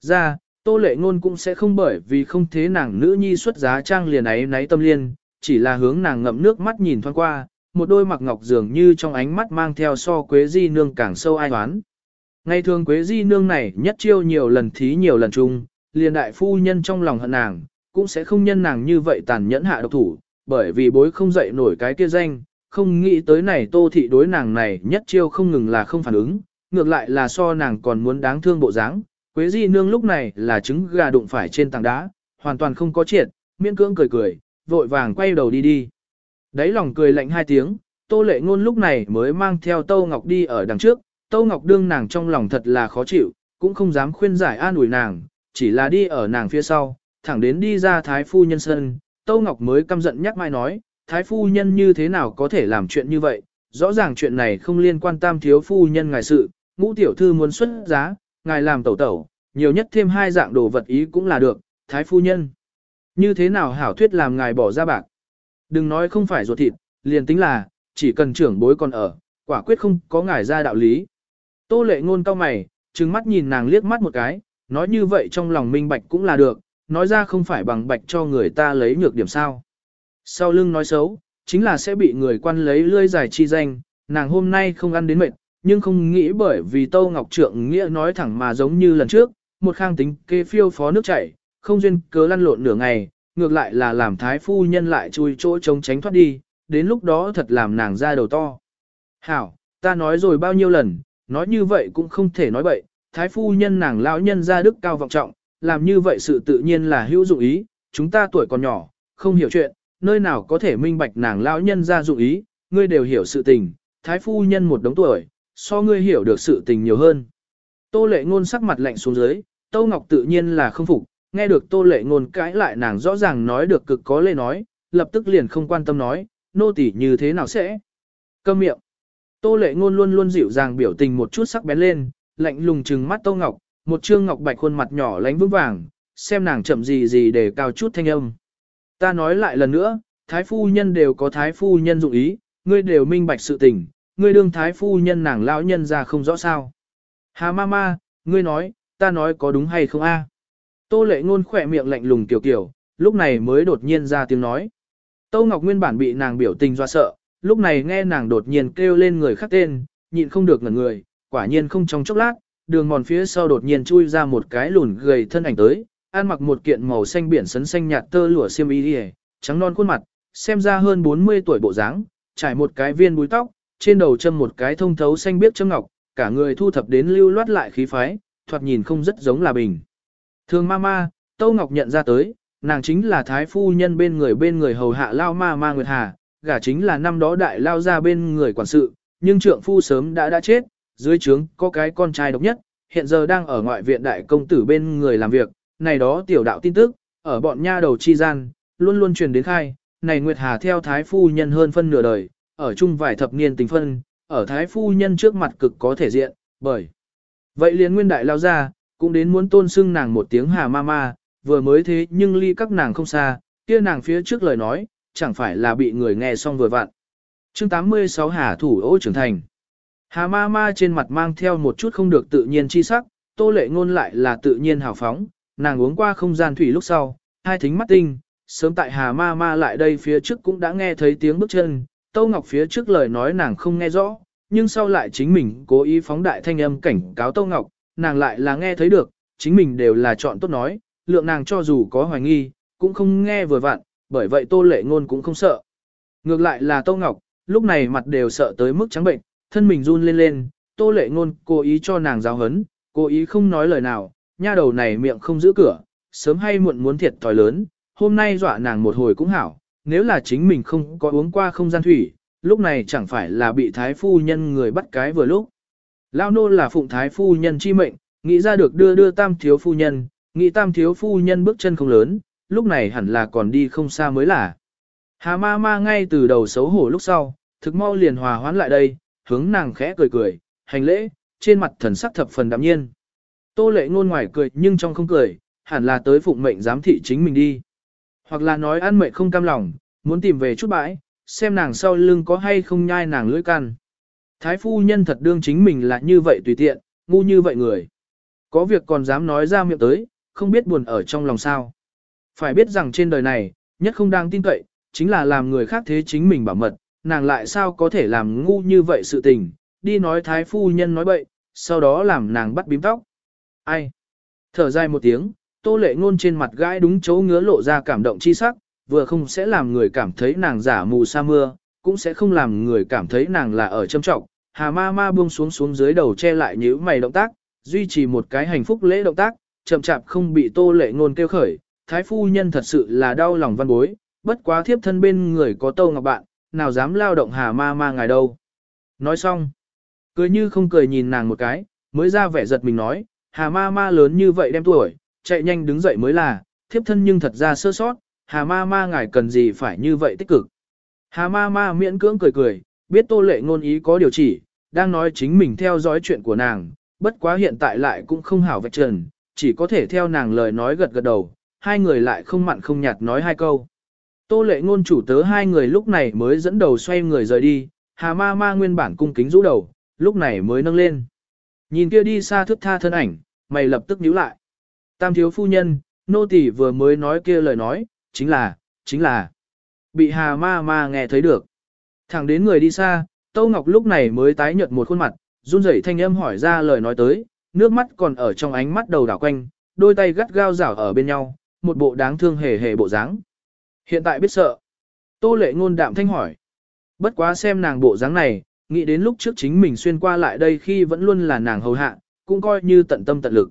Ra, Tô Lệ Ngôn cũng sẽ không bởi vì không thế nàng nữ nhi xuất giá trang liền ấy náy tâm liên, chỉ là hướng nàng ngậm nước mắt nhìn thoáng qua, một đôi mặc ngọc dường như trong ánh mắt mang theo so Quế Di nương càng sâu ai oán. Ngày thường Quế Di nương này nhất chiêu nhiều lần thí nhiều lần chung, liền đại phu nhân trong lòng hận nàng, cũng sẽ không nhân nàng như vậy tàn nhẫn hạ độc thủ, bởi vì bối không dậy nổi cái kia danh, không nghĩ tới này tô thị đối nàng này nhất chiêu không ngừng là không phản ứng, ngược lại là so nàng còn muốn đáng thương bộ dáng. Quế Di nương lúc này là trứng gà đụng phải trên tảng đá, hoàn toàn không có triệt, miễn cưỡng cười cười, vội vàng quay đầu đi đi. Đấy lòng cười lạnh hai tiếng, Tô Lệ Ngôn lúc này mới mang theo Tô Ngọc đi ở đằng trước, Tô Ngọc đương nàng trong lòng thật là khó chịu, cũng không dám khuyên giải an ủi nàng, chỉ là đi ở nàng phía sau, thẳng đến đi ra Thái Phu Nhân sân, Tô Ngọc mới căm giận nhắc mai nói, Thái Phu Nhân như thế nào có thể làm chuyện như vậy, rõ ràng chuyện này không liên quan tam thiếu phu nhân ngài sự, ngũ tiểu thư muốn xuất giá, ngài làm tẩu tẩu, nhiều nhất thêm hai dạng đồ vật ý cũng là được, Thái Phu Nhân. Như thế nào hảo thuyết làm ngài bỏ ra bạc. Đừng nói không phải ruột thịt, liền tính là, chỉ cần trưởng bối còn ở, quả quyết không có ngài ra đạo lý. Tô lệ ngôn cao mày, trừng mắt nhìn nàng liếc mắt một cái, nói như vậy trong lòng minh bạch cũng là được, nói ra không phải bằng bạch cho người ta lấy nhược điểm sao. Sau lưng nói xấu, chính là sẽ bị người quan lấy lươi dài chi danh, nàng hôm nay không ăn đến mệt, nhưng không nghĩ bởi vì Tô Ngọc Trượng nghĩa nói thẳng mà giống như lần trước, một khang tính kê phiêu phó nước chảy, không duyên cớ lăn lộn nửa ngày, ngược lại là làm thái phu nhân lại chui chỗ trống tránh thoát đi, đến lúc đó thật làm nàng ra đầu to. Hảo, ta nói rồi bao nhiêu lần, nói như vậy cũng không thể nói bậy, thái phu nhân nàng lão nhân ra đức cao vọng trọng, làm như vậy sự tự nhiên là hữu dụng ý, chúng ta tuổi còn nhỏ, không hiểu chuyện, nơi nào có thể minh bạch nàng lão nhân ra dụng ý, ngươi đều hiểu sự tình, thái phu nhân một đống tuổi, so ngươi hiểu được sự tình nhiều hơn. Tô lệ ngôn sắc mặt lạnh xuống dưới, Tô Ngọc tự nhiên là không phục, nghe được tô lệ ngôn cãi lại nàng rõ ràng nói được cực có lệ nói, lập tức liền không quan tâm nói, nô tỳ như thế nào sẽ. Câm miệng. Tô lệ ngôn luôn luôn dịu dàng biểu tình một chút sắc bén lên, lạnh lùng trừng mắt tô ngọc, một trương ngọc bạch khuôn mặt nhỏ lánh vững vàng, xem nàng chậm gì gì để cao chút thanh âm. Ta nói lại lần nữa, thái phu nhân đều có thái phu nhân dụng ý, ngươi đều minh bạch sự tình, ngươi đương thái phu nhân nàng lão nhân ra không rõ sao. Hà ma ma, ngươi nói, ta nói có đúng hay không a? Tô lệ ngôn khỏe miệng lạnh lùng tiểu kiểu, lúc này mới đột nhiên ra tiếng nói. Tô Ngọc nguyên bản bị nàng biểu tình do sợ, lúc này nghe nàng đột nhiên kêu lên người khác tên, nhịn không được ngẩn người, quả nhiên không trong chốc lát, đường mòn phía sau đột nhiên chui ra một cái lùn gầy thân ảnh tới, ăn mặc một kiện màu xanh biển sấn xanh nhạt tơ lụa xiêm y đi trắng non khuôn mặt, xem ra hơn 40 tuổi bộ dáng, trải một cái viên búi tóc, trên đầu châm một cái thông thấu xanh biếc châm ngọc, cả người thu thập đến lưu loát lại khí phái, thoạt nhìn không rất giống là bình. Thường ma ma, Tâu Ngọc nhận ra tới, nàng chính là thái phu nhân bên người bên người hầu hạ lao ma ma Nguyệt Hà, gả chính là năm đó đại lao ra bên người quản sự, nhưng trượng phu sớm đã đã chết, dưới trướng có cái con trai độc nhất, hiện giờ đang ở ngoại viện đại công tử bên người làm việc, này đó tiểu đạo tin tức, ở bọn nha đầu chi gian, luôn luôn truyền đến khai, này Nguyệt Hà theo thái phu nhân hơn phân nửa đời, ở chung vài thập niên tình phân, ở thái phu nhân trước mặt cực có thể diện, bởi vậy liền nguyên đại lao ra, cũng đến muốn tôn xưng nàng một tiếng hà ma ma, vừa mới thế nhưng ly các nàng không xa, kia nàng phía trước lời nói, chẳng phải là bị người nghe xong vừa vặn. chương 86 Hà Thủ ô trưởng thành. Hà ma ma trên mặt mang theo một chút không được tự nhiên chi sắc, tô lệ ngôn lại là tự nhiên hào phóng, nàng uống qua không gian thủy lúc sau, hai thính mắt tinh, sớm tại hà ma ma lại đây phía trước cũng đã nghe thấy tiếng bước chân, Tô Ngọc phía trước lời nói nàng không nghe rõ, nhưng sau lại chính mình cố ý phóng đại thanh âm cảnh cáo Tô Ngọc, nàng lại là nghe thấy được, chính mình đều là chọn tốt nói, lượng nàng cho dù có hoài nghi, cũng không nghe vừa vặn, bởi vậy Tô Lệ Ngôn cũng không sợ. Ngược lại là Tô Ngọc, lúc này mặt đều sợ tới mức trắng bệnh, thân mình run lên lên, Tô Lệ Ngôn cố ý cho nàng giáo hấn, cố ý không nói lời nào, nha đầu này miệng không giữ cửa, sớm hay muộn muốn thiệt thòi lớn, hôm nay dọa nàng một hồi cũng hảo, nếu là chính mình không có uống qua không gian thủy, lúc này chẳng phải là bị thái phu nhân người bắt cái vừa lúc. Lao nô là phụng thái phu nhân chi mệnh, nghĩ ra được đưa đưa tam thiếu phu nhân, nghĩ tam thiếu phu nhân bước chân không lớn, lúc này hẳn là còn đi không xa mới là. Hà ma ma ngay từ đầu xấu hổ lúc sau, thực mau liền hòa hoãn lại đây, hướng nàng khẽ cười cười, hành lễ, trên mặt thần sắc thập phần đạm nhiên. Tô lệ ngôn ngoài cười nhưng trong không cười, hẳn là tới phụng mệnh giám thị chính mình đi. Hoặc là nói ăn mệnh không cam lòng, muốn tìm về chút bãi, xem nàng sau lưng có hay không nhai nàng lưỡi can. Thái phu nhân thật đương chính mình là như vậy tùy tiện, ngu như vậy người. Có việc còn dám nói ra miệng tới, không biết buồn ở trong lòng sao. Phải biết rằng trên đời này, nhất không đang tin cậy, chính là làm người khác thế chính mình bảo mật, nàng lại sao có thể làm ngu như vậy sự tình, đi nói thái phu nhân nói bậy, sau đó làm nàng bắt bím tóc. Ai? Thở dài một tiếng, tô lệ ngôn trên mặt gãi đúng chỗ ngứa lộ ra cảm động chi sắc, vừa không sẽ làm người cảm thấy nàng giả mù sa mưa, cũng sẽ không làm người cảm thấy nàng là ở châm trọng. Hà ma ma buông xuống xuống dưới đầu che lại nhíu mày động tác, duy trì một cái hành phúc lễ động tác, chậm chạp không bị tô lệ ngôn kêu khởi. Thái phu nhân thật sự là đau lòng văn bối, bất quá thiếp thân bên người có tâu ngọc bạn, nào dám lao động hà ma ma ngài đâu. Nói xong, cười như không cười nhìn nàng một cái, mới ra vẻ giật mình nói, hà ma ma lớn như vậy đem tuổi, chạy nhanh đứng dậy mới là, thiếp thân nhưng thật ra sơ sót, hà ma ma ngài cần gì phải như vậy tích cực. Hà ma ma miễn cưỡng cười cười, biết tô lệ ngôn ý có điều chỉ, đang nói chính mình theo dõi chuyện của nàng, bất quá hiện tại lại cũng không hảo vạch trần, chỉ có thể theo nàng lời nói gật gật đầu, hai người lại không mặn không nhạt nói hai câu. Tô lệ ngôn chủ tớ hai người lúc này mới dẫn đầu xoay người rời đi, hà ma ma nguyên bản cung kính rũ đầu, lúc này mới nâng lên. Nhìn kia đi xa thước tha thân ảnh, mày lập tức nhíu lại. Tam thiếu phu nhân, nô tỳ vừa mới nói kia lời nói, chính là, chính là, bị hà ma ma nghe thấy được. Thẳng đến người đi xa, Tâu Ngọc lúc này mới tái nhợt một khuôn mặt, run rẩy thanh âm hỏi ra lời nói tới, nước mắt còn ở trong ánh mắt đầu đảo quanh, đôi tay gắt gao rảo ở bên nhau, một bộ đáng thương hề hề bộ dáng. Hiện tại biết sợ. Tô lệ ngôn đạm thanh hỏi. Bất quá xem nàng bộ dáng này, nghĩ đến lúc trước chính mình xuyên qua lại đây khi vẫn luôn là nàng hầu hạ, cũng coi như tận tâm tận lực.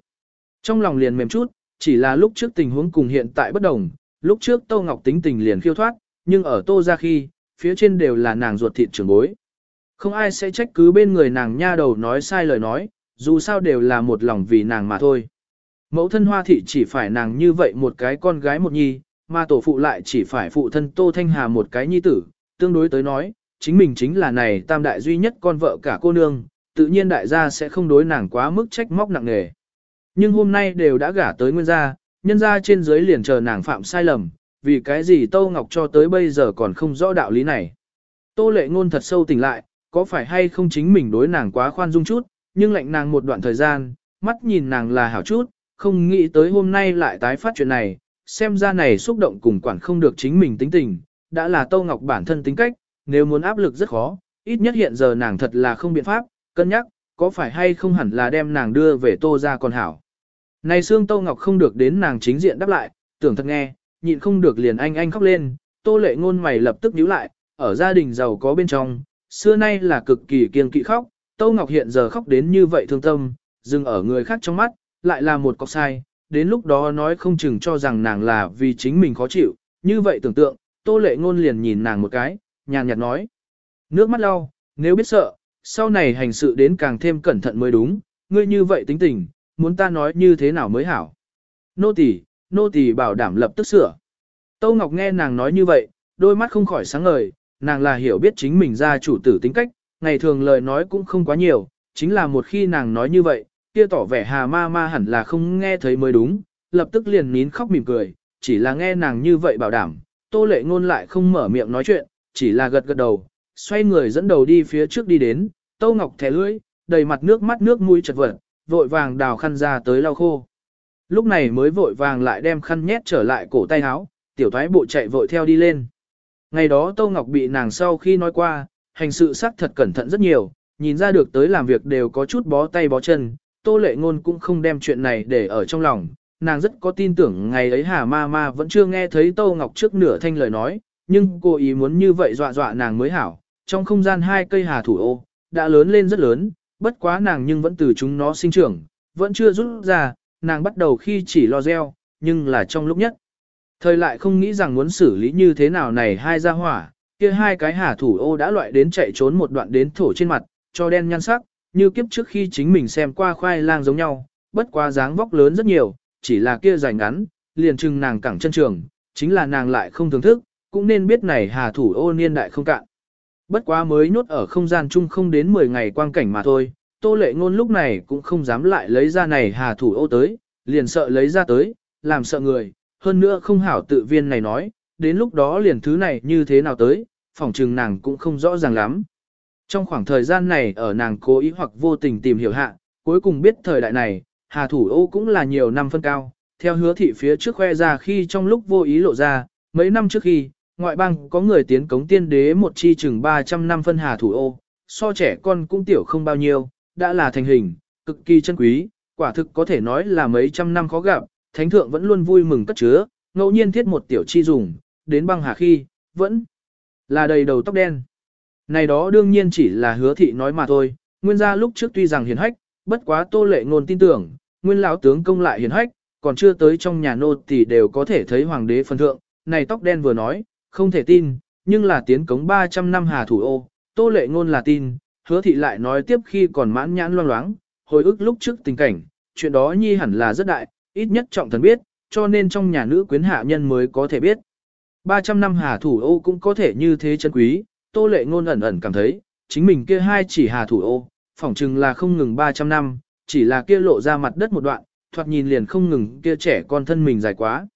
Trong lòng liền mềm chút, chỉ là lúc trước tình huống cùng hiện tại bất đồng, lúc trước Tô Ngọc tính tình liền khiêu thoát, nhưng ở Tô gia khi, phía trên đều là nàng ruột thịt trưởng bối. Không ai sẽ trách cứ bên người nàng nha đầu nói sai lời nói, dù sao đều là một lòng vì nàng mà thôi. Mẫu thân hoa thị chỉ phải nàng như vậy một cái con gái một nhi, mà tổ phụ lại chỉ phải phụ thân Tô Thanh Hà một cái nhi tử, tương đối tới nói, chính mình chính là này tam đại duy nhất con vợ cả cô nương, tự nhiên đại gia sẽ không đối nàng quá mức trách móc nặng nề. Nhưng hôm nay đều đã gả tới nguyên gia, nhân gia trên dưới liền chờ nàng phạm sai lầm, vì cái gì Tô Ngọc cho tới bây giờ còn không rõ đạo lý này. Tô lệ ngôn thật sâu tỉnh lại, có phải hay không chính mình đối nàng quá khoan dung chút, nhưng lệnh nàng một đoạn thời gian, mắt nhìn nàng là hảo chút, không nghĩ tới hôm nay lại tái phát chuyện này, xem ra này xúc động cùng quản không được chính mình tính tình, đã là Tô Ngọc bản thân tính cách, nếu muốn áp lực rất khó, ít nhất hiện giờ nàng thật là không biện pháp, cân nhắc, có phải hay không hẳn là đem nàng đưa về Tô ra còn hảo. Này xương Tô Ngọc không được đến nàng chính diện đáp lại, tưởng thật nghe, nhịn không được liền anh anh khóc lên, Tô lệ ngôn mày lập tức nhíu lại, ở gia đình giàu có bên trong, xưa nay là cực kỳ kiên kỵ khóc, Tô Ngọc hiện giờ khóc đến như vậy thương tâm, dừng ở người khác trong mắt, lại là một cọc sai, đến lúc đó nói không chừng cho rằng nàng là vì chính mình khó chịu, như vậy tưởng tượng, Tô Lệ Ngôn liền nhìn nàng một cái, nhàn nhạt nói. Nước mắt lau, nếu biết sợ, sau này hành sự đến càng thêm cẩn thận mới đúng, ngươi như vậy tính tình, muốn ta nói như thế nào mới hảo. Nô tỳ, nô tỳ bảo đảm lập tức sửa. Tô Ngọc nghe nàng nói như vậy, đôi mắt không khỏi sáng ngời, nàng là hiểu biết chính mình gia chủ tử tính cách, ngày thường lời nói cũng không quá nhiều, chính là một khi nàng nói như vậy, kia tỏ vẻ hà ma ma hẳn là không nghe thấy mới đúng, lập tức liền nín khóc mỉm cười, chỉ là nghe nàng như vậy bảo đảm, tô lệ ngôn lại không mở miệng nói chuyện, chỉ là gật gật đầu, xoay người dẫn đầu đi phía trước đi đến, tô ngọc thẻ lưỡi, đầy mặt nước mắt nước mũi chật vật, vội vàng đào khăn ra tới lau khô. Lúc này mới vội vàng lại đem khăn nhét trở lại cổ tay áo, tiểu thoái bộ chạy vội theo đi lên. Ngày đó Tô Ngọc bị nàng sau khi nói qua, hành sự xác thật cẩn thận rất nhiều, nhìn ra được tới làm việc đều có chút bó tay bó chân, tô lệ ngôn cũng không đem chuyện này để ở trong lòng, nàng rất có tin tưởng ngày ấy hà ma ma vẫn chưa nghe thấy Tô Ngọc trước nửa thanh lời nói, nhưng cô ý muốn như vậy dọa dọa nàng mới hảo, trong không gian hai cây hà thủ ô, đã lớn lên rất lớn, bất quá nàng nhưng vẫn từ chúng nó sinh trưởng, vẫn chưa rút ra, nàng bắt đầu khi chỉ lo gieo, nhưng là trong lúc nhất. Thời lại không nghĩ rằng muốn xử lý như thế nào này hai gia hỏa, kia hai cái hà thủ ô đã loại đến chạy trốn một đoạn đến thổ trên mặt, cho đen nhăn sắc, như kiếp trước khi chính mình xem qua khoai lang giống nhau, bất quá dáng vóc lớn rất nhiều, chỉ là kia dài ngắn, liền trưng nàng cẳng chân trường, chính là nàng lại không thưởng thức, cũng nên biết này hà thủ ô niên đại không cạn. Bất quá mới nhốt ở không gian chung không đến 10 ngày quang cảnh mà thôi, tô lệ ngôn lúc này cũng không dám lại lấy ra này hà thủ ô tới, liền sợ lấy ra tới, làm sợ người, hơn nữa không hảo tự viên này nói, đến lúc đó liền thứ này như thế nào tới, phỏng chừng nàng cũng không rõ ràng lắm. Trong khoảng thời gian này ở nàng cố ý hoặc vô tình tìm hiểu hạ, cuối cùng biết thời đại này, Hà Thủ Ô cũng là nhiều năm phân cao, theo hứa thị phía trước khoe ra khi trong lúc vô ý lộ ra, mấy năm trước khi, ngoại bang có người tiến cống tiên đế một chi chừng 300 năm phân Hà Thủ Ô, so trẻ con cũng tiểu không bao nhiêu, đã là thành hình, cực kỳ chân quý, quả thực có thể nói là mấy trăm năm khó gặp, thánh thượng vẫn luôn vui mừng cất chứa, ngẫu nhiên thiết một tiểu chi dùng, đến băng hà khi, vẫn là đầy đầu tóc đen. Này đó đương nhiên chỉ là hứa thị nói mà thôi, nguyên gia lúc trước tuy rằng hiền hách, bất quá tô lệ ngôn tin tưởng, nguyên lão tướng công lại hiền hách, còn chưa tới trong nhà nô thì đều có thể thấy hoàng đế phân thượng, này tóc đen vừa nói, không thể tin, nhưng là tiến cống 300 năm hà thủ ô, tô lệ ngôn là tin, hứa thị lại nói tiếp khi còn mãn nhãn loang loáng, hồi ức lúc trước tình cảnh, chuyện đó nhi hẳn là rất đại, ít nhất trọng thần biết, cho nên trong nhà nữ quyến hạ nhân mới có thể biết. 300 năm hà thủ ô cũng có thể như thế chân quý, tô lệ ngôn ẩn ẩn cảm thấy, chính mình kia hai chỉ hà thủ ô, phỏng chừng là không ngừng 300 năm, chỉ là kia lộ ra mặt đất một đoạn, thoạt nhìn liền không ngừng kia trẻ con thân mình dài quá.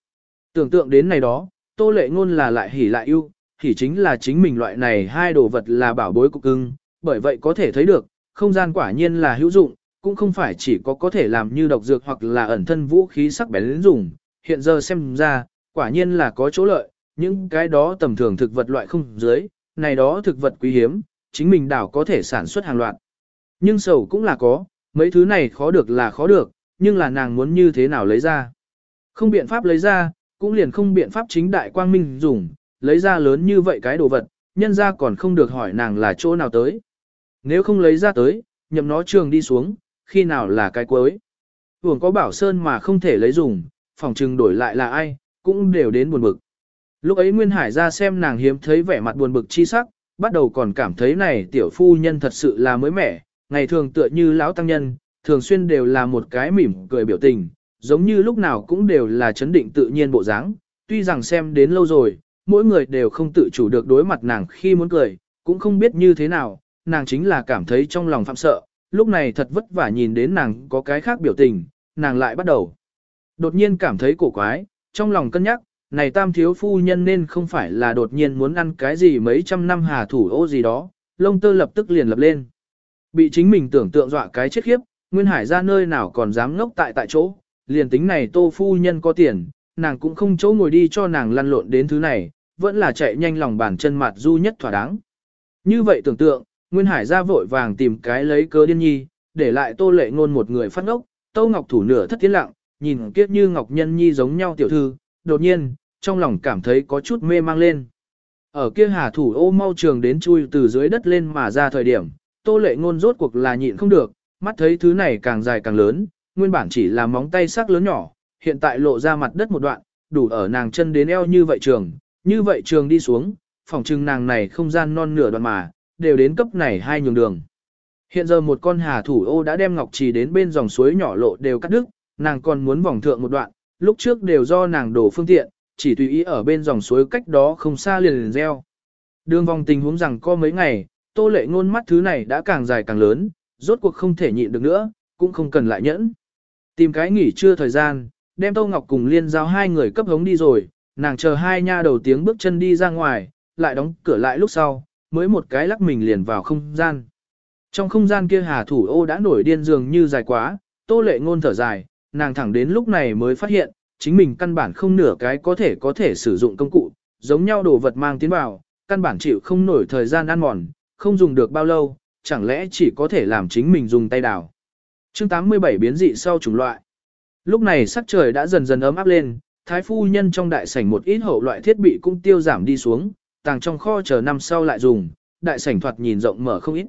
Tưởng tượng đến này đó, tô lệ ngôn là lại hỉ lại yêu, hỉ chính là chính mình loại này hai đồ vật là bảo bối của cưng, bởi vậy có thể thấy được, không gian quả nhiên là hữu dụng, cũng không phải chỉ có có thể làm như độc dược hoặc là ẩn thân vũ khí sắc bén dùng, hiện giờ xem ra, quả nhiên là có chỗ lợi, những cái đó tầm thường thực vật loại không dưới, này đó thực vật quý hiếm, chính mình đảo có thể sản xuất hàng loạt. Nhưng sầu cũng là có, mấy thứ này khó được là khó được, nhưng là nàng muốn như thế nào lấy ra. Không biện pháp lấy ra, cũng liền không biện pháp chính đại quang minh dùng, lấy ra lớn như vậy cái đồ vật, nhân ra còn không được hỏi nàng là chỗ nào tới. Nếu không lấy ra tới, nhầm nó trường đi xuống, khi nào là cái cuối. Hưởng có bảo sơn mà không thể lấy dùng, phòng trừng đổi lại là ai, cũng đều đến buồn bực. Lúc ấy Nguyên Hải ra xem nàng hiếm thấy vẻ mặt buồn bực chi sắc, bắt đầu còn cảm thấy này tiểu phu nhân thật sự là mới mẻ, ngày thường tựa như lão tăng nhân, thường xuyên đều là một cái mỉm cười biểu tình, giống như lúc nào cũng đều là chấn định tự nhiên bộ dáng. Tuy rằng xem đến lâu rồi, mỗi người đều không tự chủ được đối mặt nàng khi muốn cười, cũng không biết như thế nào, nàng chính là cảm thấy trong lòng phạm sợ, lúc này thật vất vả nhìn đến nàng có cái khác biểu tình, nàng lại bắt đầu. Đột nhiên cảm thấy cổ quái, trong lòng cân nhắc, này tam thiếu phu nhân nên không phải là đột nhiên muốn ăn cái gì mấy trăm năm hà thủ ô gì đó, lông tơ lập tức liền lập lên. Bị chính mình tưởng tượng dọa cái chết khiếp, Nguyên Hải ra nơi nào còn dám ngốc tại tại chỗ, liền tính này tô phu nhân có tiền, nàng cũng không chỗ ngồi đi cho nàng lăn lộn đến thứ này, vẫn là chạy nhanh lòng bàn chân mặt du nhất thỏa đáng. Như vậy tưởng tượng, Nguyên Hải ra vội vàng tìm cái lấy cớ điên nhi, để lại tô lệ ngôn một người phát ngốc, tô ngọc thủ nửa thất tiến lặng, nhìn kiếp như ngọc nhân nhi giống nhau tiểu thư, đột nhiên, trong lòng cảm thấy có chút mê mang lên. Ở kia hà thủ ô mau trường đến chui từ dưới đất lên mà ra thời điểm, tô lệ ngôn rốt cuộc là nhịn không được, mắt thấy thứ này càng dài càng lớn, nguyên bản chỉ là móng tay sắc lớn nhỏ, hiện tại lộ ra mặt đất một đoạn, đủ ở nàng chân đến eo như vậy trường, như vậy trường đi xuống, phòng trưng nàng này không gian non nửa đoạn mà, đều đến cấp này hai nhường đường. Hiện giờ một con hà thủ ô đã đem ngọc trì đến bên dòng suối nhỏ lộ đều cắt đứt, nàng còn muốn vòng thượng một đoạn, lúc trước đều do nàng đổ phương tiện, chỉ tùy ý ở bên dòng suối cách đó không xa liền liền gieo. Đường vòng tình huống rằng có mấy ngày, tô lệ ngôn mắt thứ này đã càng dài càng lớn, rốt cuộc không thể nhịn được nữa, cũng không cần lại nhẫn. Tìm cái nghỉ trưa thời gian, đem Tô Ngọc cùng liên giao hai người cấp hống đi rồi, nàng chờ hai nha đầu tiếng bước chân đi ra ngoài, lại đóng cửa lại lúc sau, mới một cái lắc mình liền vào không gian. Trong không gian kia hà thủ ô đã nổi điên dường như dài quá, tô lệ ngôn thở dài, nàng thẳng đến lúc này mới phát hiện, chính mình căn bản không nửa cái có thể có thể sử dụng công cụ, giống nhau đồ vật mang tiến vào, căn bản chịu không nổi thời gian ăn mòn, không dùng được bao lâu, chẳng lẽ chỉ có thể làm chính mình dùng tay đào. chương 87 biến dị sau chủng loại. Lúc này sắc trời đã dần dần ấm áp lên, thái phu nhân trong đại sảnh một ít hậu loại thiết bị cũng tiêu giảm đi xuống, tàng trong kho chờ năm sau lại dùng, đại sảnh thoạt nhìn rộng mở không ít.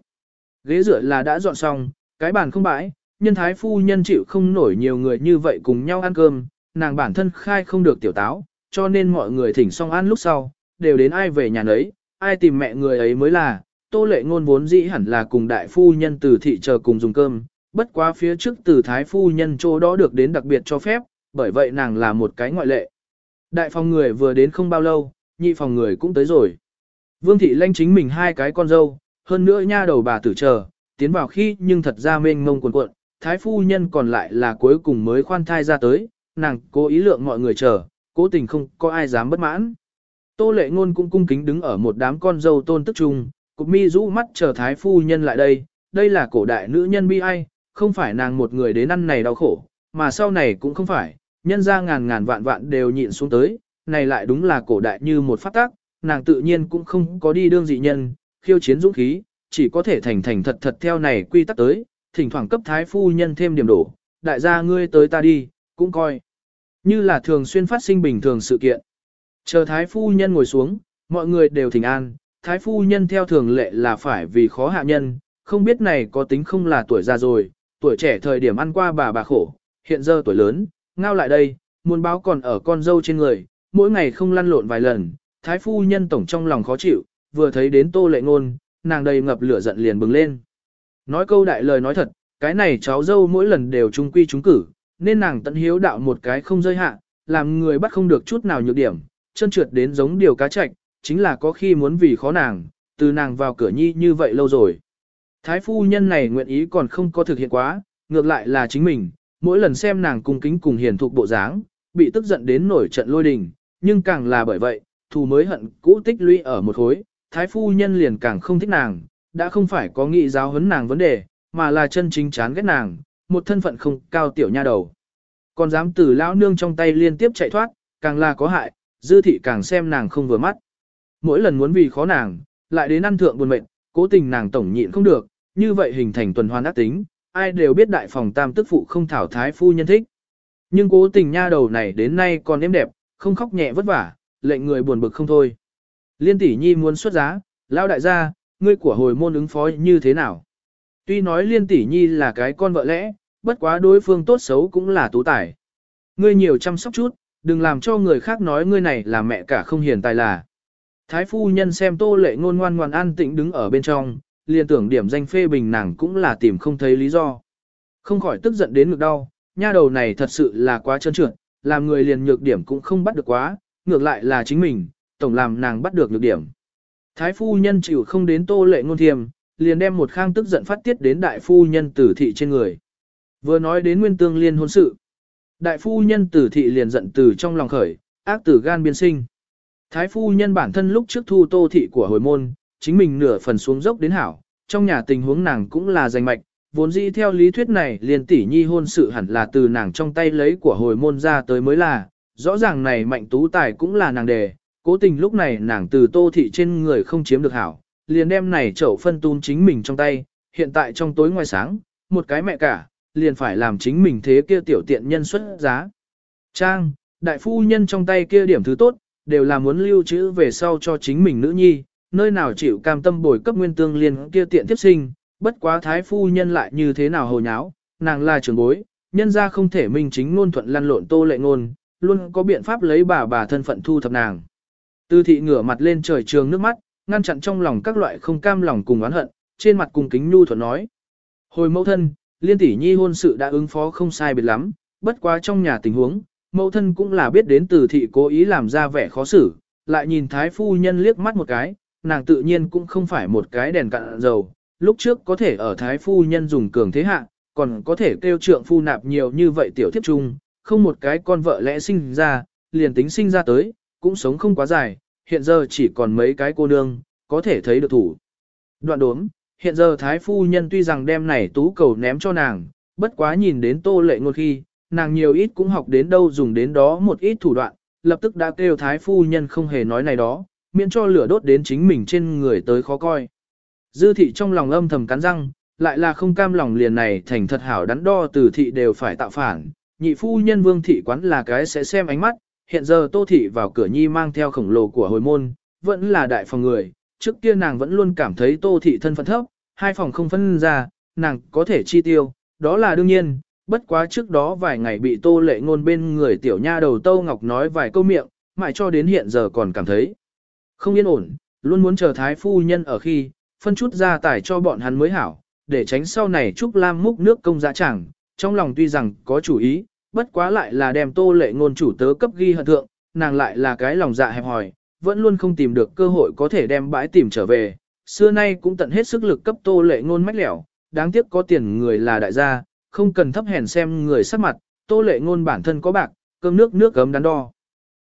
Ghế rửa là đã dọn xong, cái bàn không bãi, nhân thái phu nhân chịu không nổi nhiều người như vậy cùng nhau ăn cơm, nàng bản thân khai không được tiểu táo, cho nên mọi người thỉnh xong ăn lúc sau, đều đến ai về nhà nấy, ai tìm mẹ người ấy mới là, tô lệ ngôn vốn dĩ hẳn là cùng đại phu nhân từ thị chờ cùng dùng cơm, bất quá phía trước từ thái phu nhân chỗ đó được đến đặc biệt cho phép, bởi vậy nàng là một cái ngoại lệ. Đại phòng người vừa đến không bao lâu, nhị phòng người cũng tới rồi. Vương thị lanh chính mình hai cái con dâu, hơn nữa nha đầu bà tử chờ, tiến vào khi nhưng thật ra mênh mông cuộn cuộn, thái phu nhân còn lại là cuối cùng mới khoan thai ra tới, nàng cố ý lượng mọi người chờ, cố tình không có ai dám bất mãn. Tô lệ ngôn cũng cung kính đứng ở một đám con dâu tôn tức trung, cục mi rũ mắt chờ thái phu nhân lại đây, đây là cổ đại nữ nhân bi ai, không phải nàng một người đến ăn này đau khổ, mà sau này cũng không phải, nhân ra ngàn ngàn vạn vạn đều nhịn xuống tới, này lại đúng là cổ đại như một phát tác, nàng tự nhiên cũng không có đi đương dị nhân, khiêu chiến dũng khí, chỉ có thể thành thành thật thật theo này quy tắc tới, thỉnh thoảng cấp thái phu nhân thêm điểm đổ, đại gia ngươi tới ta đi, cũng coi. Như là thường xuyên phát sinh bình thường sự kiện. Chờ thái phu nhân ngồi xuống, mọi người đều thỉnh an, thái phu nhân theo thường lệ là phải vì khó hạ nhân, không biết này có tính không là tuổi già rồi, tuổi trẻ thời điểm ăn qua bà bà khổ, hiện giờ tuổi lớn, ngao lại đây, muốn báo còn ở con dâu trên người, mỗi ngày không lăn lộn vài lần, thái phu nhân tổng trong lòng khó chịu, vừa thấy đến tô lệ ngôn, nàng đầy ngập lửa giận liền bừng lên. Nói câu đại lời nói thật, cái này cháu dâu mỗi lần đều trung quy trúng cử, nên nàng tận hiếu đạo một cái không rơi hạ, làm người bắt không được chút nào nhược điểm, chân trượt đến giống điều cá chạch, chính là có khi muốn vì khó nàng, từ nàng vào cửa nhi như vậy lâu rồi. Thái phu nhân này nguyện ý còn không có thực hiện quá, ngược lại là chính mình, mỗi lần xem nàng cung kính cùng hiền thục bộ dáng, bị tức giận đến nổi trận lôi đình, nhưng càng là bởi vậy, thù mới hận cũ tích lũy ở một khối, thái phu nhân liền càng không thích nàng, đã không phải có nghị giáo huấn nàng vấn đề, mà là chân chính chán ghét nàng, một thân phận không cao tiểu nha đầu. Còn dám từ lão nương trong tay liên tiếp chạy thoát, càng là có hại, dư thị càng xem nàng không vừa mắt. Mỗi lần muốn vì khó nàng, lại đến ăn thượng buồn mệnh, cố tình nàng tổng nhịn không được, như vậy hình thành tuần hoàn ác tính, ai đều biết đại phòng tam tức phụ không thảo thái phu nhân thích. Nhưng cố tình nha đầu này đến nay còn êm đẹp, không khóc nhẹ vất vả, lệnh người buồn bực không thôi. Liên tỷ nhi muốn xuất giá, lão đại gia, ngươi của hồi môn ứng phó như thế nào? Tuy nói liên tỷ nhi là cái con vợ lẽ, bất quá đối phương tốt xấu cũng là tú tài. Ngươi nhiều chăm sóc chút, đừng làm cho người khác nói ngươi này là mẹ cả không hiền tài là. Thái phu nhân xem tô lệ ngôn ngoan ngoan an tĩnh đứng ở bên trong, liền tưởng điểm danh phê bình nàng cũng là tìm không thấy lý do. Không khỏi tức giận đến ngực đau, nha đầu này thật sự là quá trơn trượt, làm người liền nhược điểm cũng không bắt được quá, ngược lại là chính mình, tổng làm nàng bắt được nhược điểm. Thái phu nhân chịu không đến tô lệ ngôn thiềm, liền đem một khang tức giận phát tiết đến đại phu nhân tử thị trên người. Vừa nói đến nguyên tương liên hôn sự. Đại phu nhân tử thị liền giận từ trong lòng khởi, ác tử gan biên sinh. Thái phu nhân bản thân lúc trước thu tô thị của hồi môn, chính mình nửa phần xuống dốc đến hảo, trong nhà tình huống nàng cũng là danh mạch, vốn dĩ theo lý thuyết này liền tỷ nhi hôn sự hẳn là từ nàng trong tay lấy của hồi môn ra tới mới là, rõ ràng này mạnh tú tài cũng là nàng đề, cố tình lúc này nàng từ tô thị trên người không chiếm được hảo, liền đem này chậu phân tún chính mình trong tay, hiện tại trong tối ngoài sáng, một cái mẹ cả, liền phải làm chính mình thế kia tiểu tiện nhân xuất giá. Trang, đại phu nhân trong tay kia điểm thứ tốt, đều là muốn lưu trữ về sau cho chính mình nữ nhi, nơi nào chịu cam tâm bồi cấp nguyên tương liền kia tiện tiếp sinh, bất quá thái phu nhân lại như thế nào hồ nháo, nàng là trưởng bối, nhân ra không thể minh chính ngôn thuận lăn lộn tô lệ ngôn, luôn có biện pháp lấy bà bà thân phận thu thập nàng. Tư thị ngửa mặt lên trời trường nước mắt, ngăn chặn trong lòng các loại không cam lòng cùng oán hận, trên mặt cùng kính nhu thuận nói. Hồi mẫu thân, liên tỷ nhi hôn sự đã ứng phó không sai biệt lắm, bất quá trong nhà tình huống, mẫu thân cũng là biết đến từ thị cố ý làm ra vẻ khó xử, lại nhìn thái phu nhân liếc mắt một cái, nàng tự nhiên cũng không phải một cái đèn cạn dầu, lúc trước có thể ở thái phu nhân dùng cường thế hạ, còn có thể kêu trượng phu nạp nhiều như vậy tiểu thiếp chung, không một cái con vợ lẽ sinh ra, liền tính sinh ra tới, cũng sống không quá dài, hiện giờ chỉ còn mấy cái cô nương, có thể thấy được thủ. Đoạn đốm, hiện giờ thái phu nhân tuy rằng đem này tú cầu ném cho nàng, bất quá nhìn đến tô lệ ngôn khi, nàng nhiều ít cũng học đến đâu dùng đến đó một ít thủ đoạn, lập tức đã kêu thái phu nhân không hề nói này đó, miễn cho lửa đốt đến chính mình trên người tới khó coi. Dư thị trong lòng âm thầm cắn răng, lại là không cam lòng liền này thành thật hảo đắn đo từ thị đều phải tạo phản, nhị phu nhân vương thị quán là cái sẽ xem ánh mắt, hiện giờ tô thị vào cửa nhi mang theo khổng lồ của hồi môn, vẫn là đại phòng người, trước kia nàng vẫn luôn cảm thấy tô thị thân phận thấp, hai phòng không phân ra, nàng có thể chi tiêu, đó là đương nhiên, bất quá trước đó vài ngày bị tô lệ ngôn bên người tiểu nha đầu Tô Ngọc nói vài câu miệng, mãi cho đến hiện giờ còn cảm thấy không yên ổn, luôn muốn chờ thái phu nhân ở khi, phân chút ra tài cho bọn hắn mới hảo, để tránh sau này Trúc Lam múc nước công giá chẳng, trong lòng tuy rằng có chủ ý, bất quá lại là đem tô lệ ngôn chủ tớ cấp ghi hận thượng, nàng lại là cái lòng dạ hẹp hòi, vẫn luôn không tìm được cơ hội có thể đem bãi tìm trở về, xưa nay cũng tận hết sức lực cấp tô lệ ngôn mách lẻo, đáng tiếc có tiền người là đại gia, không cần thấp hèn xem người sắc mặt, tô lệ ngôn bản thân có bạc, cơm nước nước gấm đắn đo.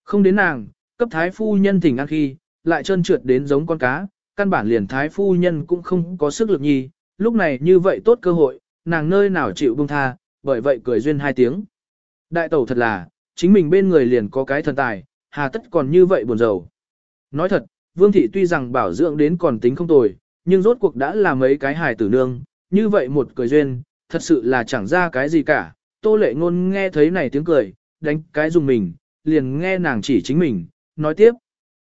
Không đến nàng, cấp thái phu nhân thỉnh ăn khi, lại trơn trượt đến giống con cá, căn bản liền thái phu nhân cũng không có sức lực nhì lúc này như vậy tốt cơ hội, nàng nơi nào chịu buông tha, bởi vậy cười duyên hai tiếng. Đại tẩu thật là, chính mình bên người liền có cái thần tài, hà tất còn như vậy buồn rầu. Nói thật, Vương Thị tuy rằng bảo dưỡng đến còn tính không tồi, nhưng rốt cuộc đã là mấy cái hài tử nương, như vậy một cười duyên, thật sự là chẳng ra cái gì cả. Tô lệ ngôn nghe thấy này tiếng cười, đánh cái dùng mình, liền nghe nàng chỉ chính mình, nói tiếp.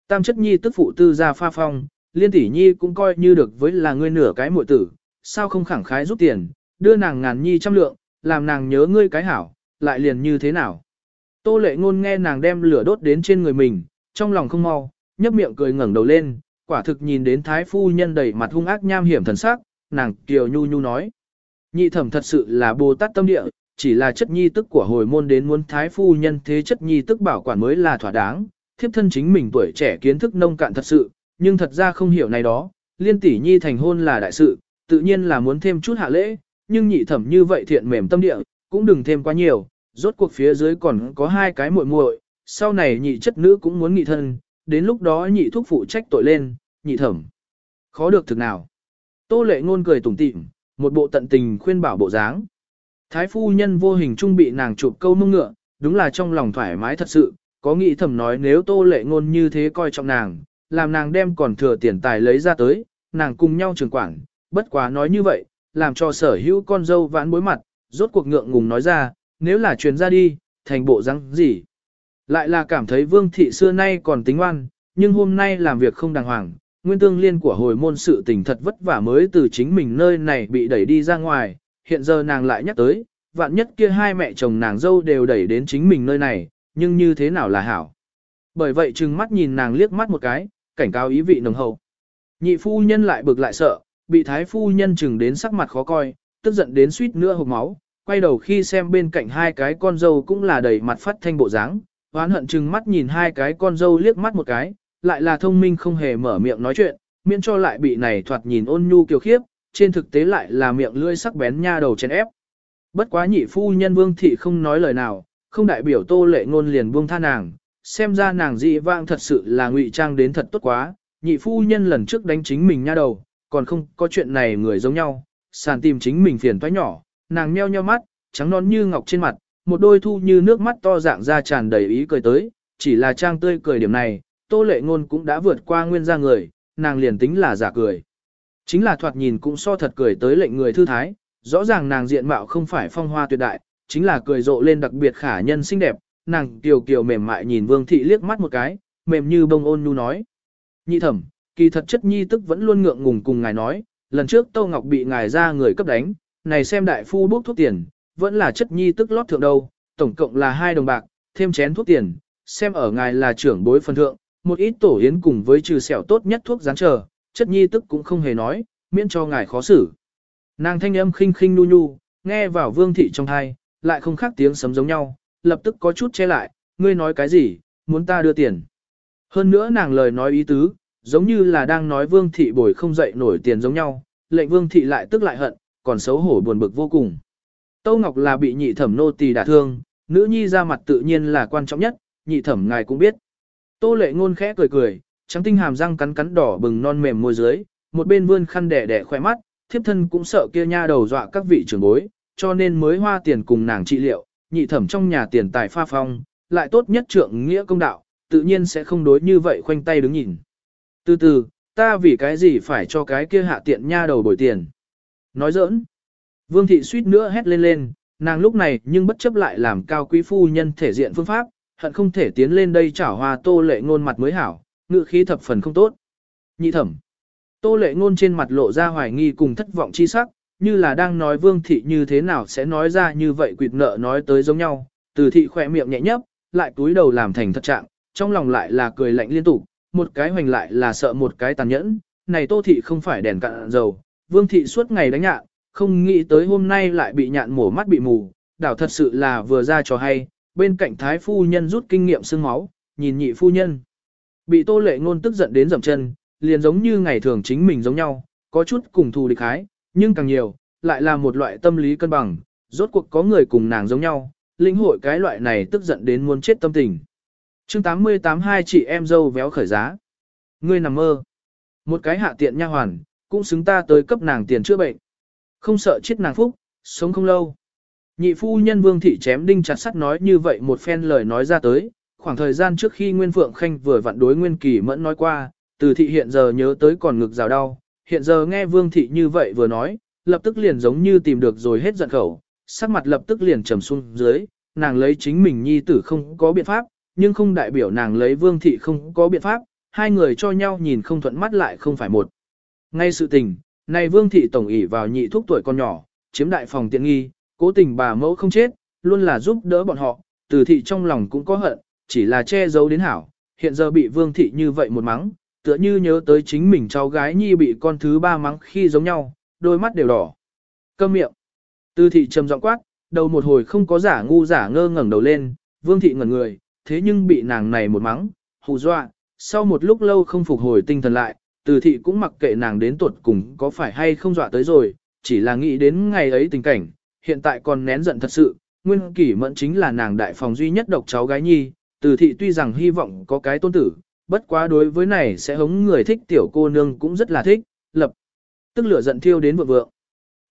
Tam chất nhi tức phụ tư gia pha phong, liên tỷ nhi cũng coi như được với là ngươi nửa cái muội tử, sao không khẳng khái giúp tiền, đưa nàng ngàn nhi trăm lượng, làm nàng nhớ ngươi cái hảo, lại liền như thế nào. Tô lệ ngôn nghe nàng đem lửa đốt đến trên người mình, trong lòng không mau, nhấp miệng cười ngẩng đầu lên, quả thực nhìn đến thái phu nhân đầy mặt hung ác nham hiểm thần sắc, nàng kiều nhu nhu nói. Nhị thẩm thật sự là bồ tát tâm địa, chỉ là chất nhi tức của hồi môn đến muốn thái phu nhân thế chất nhi tức bảo quản mới là thỏa đáng, thiếp thân chính mình tuổi trẻ kiến thức nông cạn thật sự, nhưng thật ra không hiểu này đó, liên tỷ nhi thành hôn là đại sự, tự nhiên là muốn thêm chút hạ lễ, nhưng nhị thẩm như vậy thiện mềm tâm địa, cũng đừng thêm quá nhiều, rốt cuộc phía dưới còn có hai cái muội muội, sau này nhị chất nữ cũng muốn nghị thân, đến lúc đó nhị thúc phụ trách tội lên, nhị thẩm. Khó được thực nào. Tô lệ ngôn cười tủm tỉm, một bộ tận tình khuyên bảo bộ dáng. Thái phu nhân vô hình trung bị nàng chụp câu mông ngựa, đúng là trong lòng thoải mái thật sự, có nghĩ thầm nói nếu tô lệ ngôn như thế coi trọng nàng, làm nàng đem còn thừa tiền tài lấy ra tới, nàng cùng nhau trường quảng. bất quá nói như vậy, làm cho sở hữu con dâu vãn bối mặt, rốt cuộc ngượng ngùng nói ra, nếu là truyền ra đi, thành bộ răng gì. Lại là cảm thấy vương thị xưa nay còn tính ngoan, nhưng hôm nay làm việc không đàng hoàng, nguyên tương liên của hồi môn sự tình thật vất vả mới từ chính mình nơi này bị đẩy đi ra ngoài, hiện giờ nàng lại nhắc tới, vạn nhất kia hai mẹ chồng nàng dâu đều đẩy đến chính mình nơi này, nhưng như thế nào là hảo. Bởi vậy trừng mắt nhìn nàng liếc mắt một cái, cảnh cáo ý vị nồng hậu. Nhị phu nhân lại bực lại sợ, bị thái phu nhân chừng đến sắc mặt khó coi, tức giận đến suýt nữa hộc máu, quay đầu khi xem bên cạnh hai cái con dâu cũng là đầy mặt phát thanh bộ dáng, oán hận chừng mắt nhìn hai cái con dâu liếc mắt một cái, lại là thông minh không hề mở miệng nói chuyện, miễn cho lại bị này thoạt nhìn ôn nhu kiều khiếp, trên thực tế lại là miệng lưỡi sắc bén nha đầu chèn ép. Bất quá nhị phu nhân vương thị không nói lời nào, không đại biểu tô lệ ngôn liền buông tha nàng, xem ra nàng dị vãng thật sự là ngụy trang đến thật tốt quá, nhị phu nhân lần trước đánh chính mình nha đầu, còn không có chuyện này người giống nhau, sàn tìm chính mình phiền toái nhỏ, nàng meo nheo mắt, trắng non như ngọc trên mặt, một đôi thu như nước mắt to dạng ra tràn đầy ý cười tới, chỉ là trang tươi cười điểm này, tô lệ ngôn cũng đã vượt qua nguyên gia người, nàng liền tính là giả cười. Chính là thoạt nhìn cũng so thật cười tới lệnh người thư thái, rõ ràng nàng diện mạo không phải phong hoa tuyệt đại, chính là cười rộ lên đặc biệt khả nhân xinh đẹp, nàng kiều kiều mềm mại nhìn vương thị liếc mắt một cái, mềm như bông ôn nhu nói. Nhị thẩm, kỳ thật chất nhi tức vẫn luôn ngượng ngùng cùng ngài nói, lần trước Tô Ngọc bị ngài ra người cấp đánh, này xem đại phu bốc thuốc tiền, vẫn là chất nhi tức lót thượng đâu, tổng cộng là hai đồng bạc, thêm chén thuốc tiền, xem ở ngài là trưởng bối phân thượng, một ít tổ yến cùng với trừ sẹo tốt nhất thuốc gián chờ, chất nhi tức cũng không hề nói, miễn cho ngài khó xử. Nàng thanh âm khinh khinh nu nu, nghe vào vương thị trong thai, lại không khác tiếng sấm giống nhau, lập tức có chút che lại, ngươi nói cái gì, muốn ta đưa tiền. Hơn nữa nàng lời nói ý tứ, giống như là đang nói vương thị bồi không dậy nổi tiền giống nhau, lệnh vương thị lại tức lại hận, còn xấu hổ buồn bực vô cùng. Tâu Ngọc là bị nhị thẩm nô tỳ đả thương, nữ nhi ra mặt tự nhiên là quan trọng nhất, nhị thẩm ngài cũng biết. Tô lệ ngôn khẽ cười cười, trắng tinh hàm răng cắn cắn đỏ bừng non mềm môi dưới, một bên vươn khăn đẻ đẻ khoe mắt, thiếp thân cũng sợ kia nha đầu dọa các vị trưởng bối, cho nên mới hoa tiền cùng nàng trị liệu, nhị thẩm trong nhà tiền tài pha phong, lại tốt nhất trượng nghĩa công đạo, tự nhiên sẽ không đối như vậy khoanh tay đứng nhìn. Từ từ, ta vì cái gì phải cho cái kia hạ tiện nha đầu bồi tiền. Nói giỡn. Vương thị suýt nữa hét lên lên, nàng lúc này nhưng bất chấp lại làm cao quý phu nhân thể diện phương pháp, hận không thể tiến lên đây chảo hoa tô lệ ngôn mặt mới hảo, ngự khí thập phần không tốt. Nhị thẩm. Tô lệ ngôn trên mặt lộ ra hoài nghi cùng thất vọng chi sắc, như là đang nói vương thị như thế nào sẽ nói ra như vậy quyệt nợ nói tới giống nhau, từ thị khỏe miệng nhẹ nhấp, lại túi đầu làm thành thật trạng, trong lòng lại là cười lạnh liên tục, một cái hoành lại là sợ một cái tàn nhẫn, này tô thị không phải đèn cạn dầu, vương thị suốt ngày đánh nhạn, không nghĩ tới hôm nay lại bị nhạn mổ mắt bị mù, đảo thật sự là vừa ra trò hay, bên cạnh thái phu nhân rút kinh nghiệm xương máu, nhìn nhị phu nhân. Bị tô lệ ngôn tức giận đến dậm chân, liền giống như ngày thường chính mình giống nhau, có chút cùng thù địch hái, nhưng càng nhiều, lại là một loại tâm lý cân bằng, rốt cuộc có người cùng nàng giống nhau, linh hội cái loại này tức giận đến muốn chết tâm tình. chương 88 hai chị em dâu véo khởi giá. Ngươi nằm mơ. Một cái hạ tiện nha hoàn, cũng xứng ta tới cấp nàng tiền chữa bệnh. Không sợ chết nàng phúc, sống không lâu. Nhị phu nhân vương thị chém đinh chặt sắt nói như vậy một phen lời nói ra tới, khoảng thời gian trước khi Nguyên Phượng Khanh vừa vặn đối Nguyên Kỳ mẫn nói qua, từ thị hiện giờ nhớ tới còn ngực rào đau, hiện giờ nghe vương thị như vậy vừa nói, lập tức liền giống như tìm được rồi hết giận khẩu, sắc mặt lập tức liền trầm xuống dưới, nàng lấy chính mình nhi tử không có biện pháp, nhưng không đại biểu nàng lấy vương thị không có biện pháp, hai người cho nhau nhìn không thuận mắt lại không phải một. Ngay sự tình, này vương thị tổng ỷ vào nhị thúc tuổi con nhỏ, chiếm đại phòng tiện nghi, cố tình bà mẫu không chết, luôn là giúp đỡ bọn họ, từ thị trong lòng cũng có hận, chỉ là che giấu đến hảo, hiện giờ bị vương thị như vậy một mắng, tựa như nhớ tới chính mình cháu gái nhi bị con thứ ba mắng khi giống nhau, đôi mắt đều đỏ. Câm miệng. Từ thị trầm giọng quát, đầu một hồi không có giả ngu giả ngơ ngẩng đầu lên, vương thị ngẩn người, thế nhưng bị nàng này một mắng, hù dọa, sau một lúc lâu không phục hồi tinh thần lại, từ thị cũng mặc kệ nàng đến tuột cùng có phải hay không dọa tới rồi, chỉ là nghĩ đến ngày ấy tình cảnh, hiện tại còn nén giận thật sự, nguyên kỷ mẫn chính là nàng đại phòng duy nhất độc cháu gái nhi, từ thị tuy rằng hy vọng có cái tôn tử, bất quá đối với này sẽ hống người thích tiểu cô nương cũng rất là thích, lập. Tức lửa giận thiêu đến vượng vượng.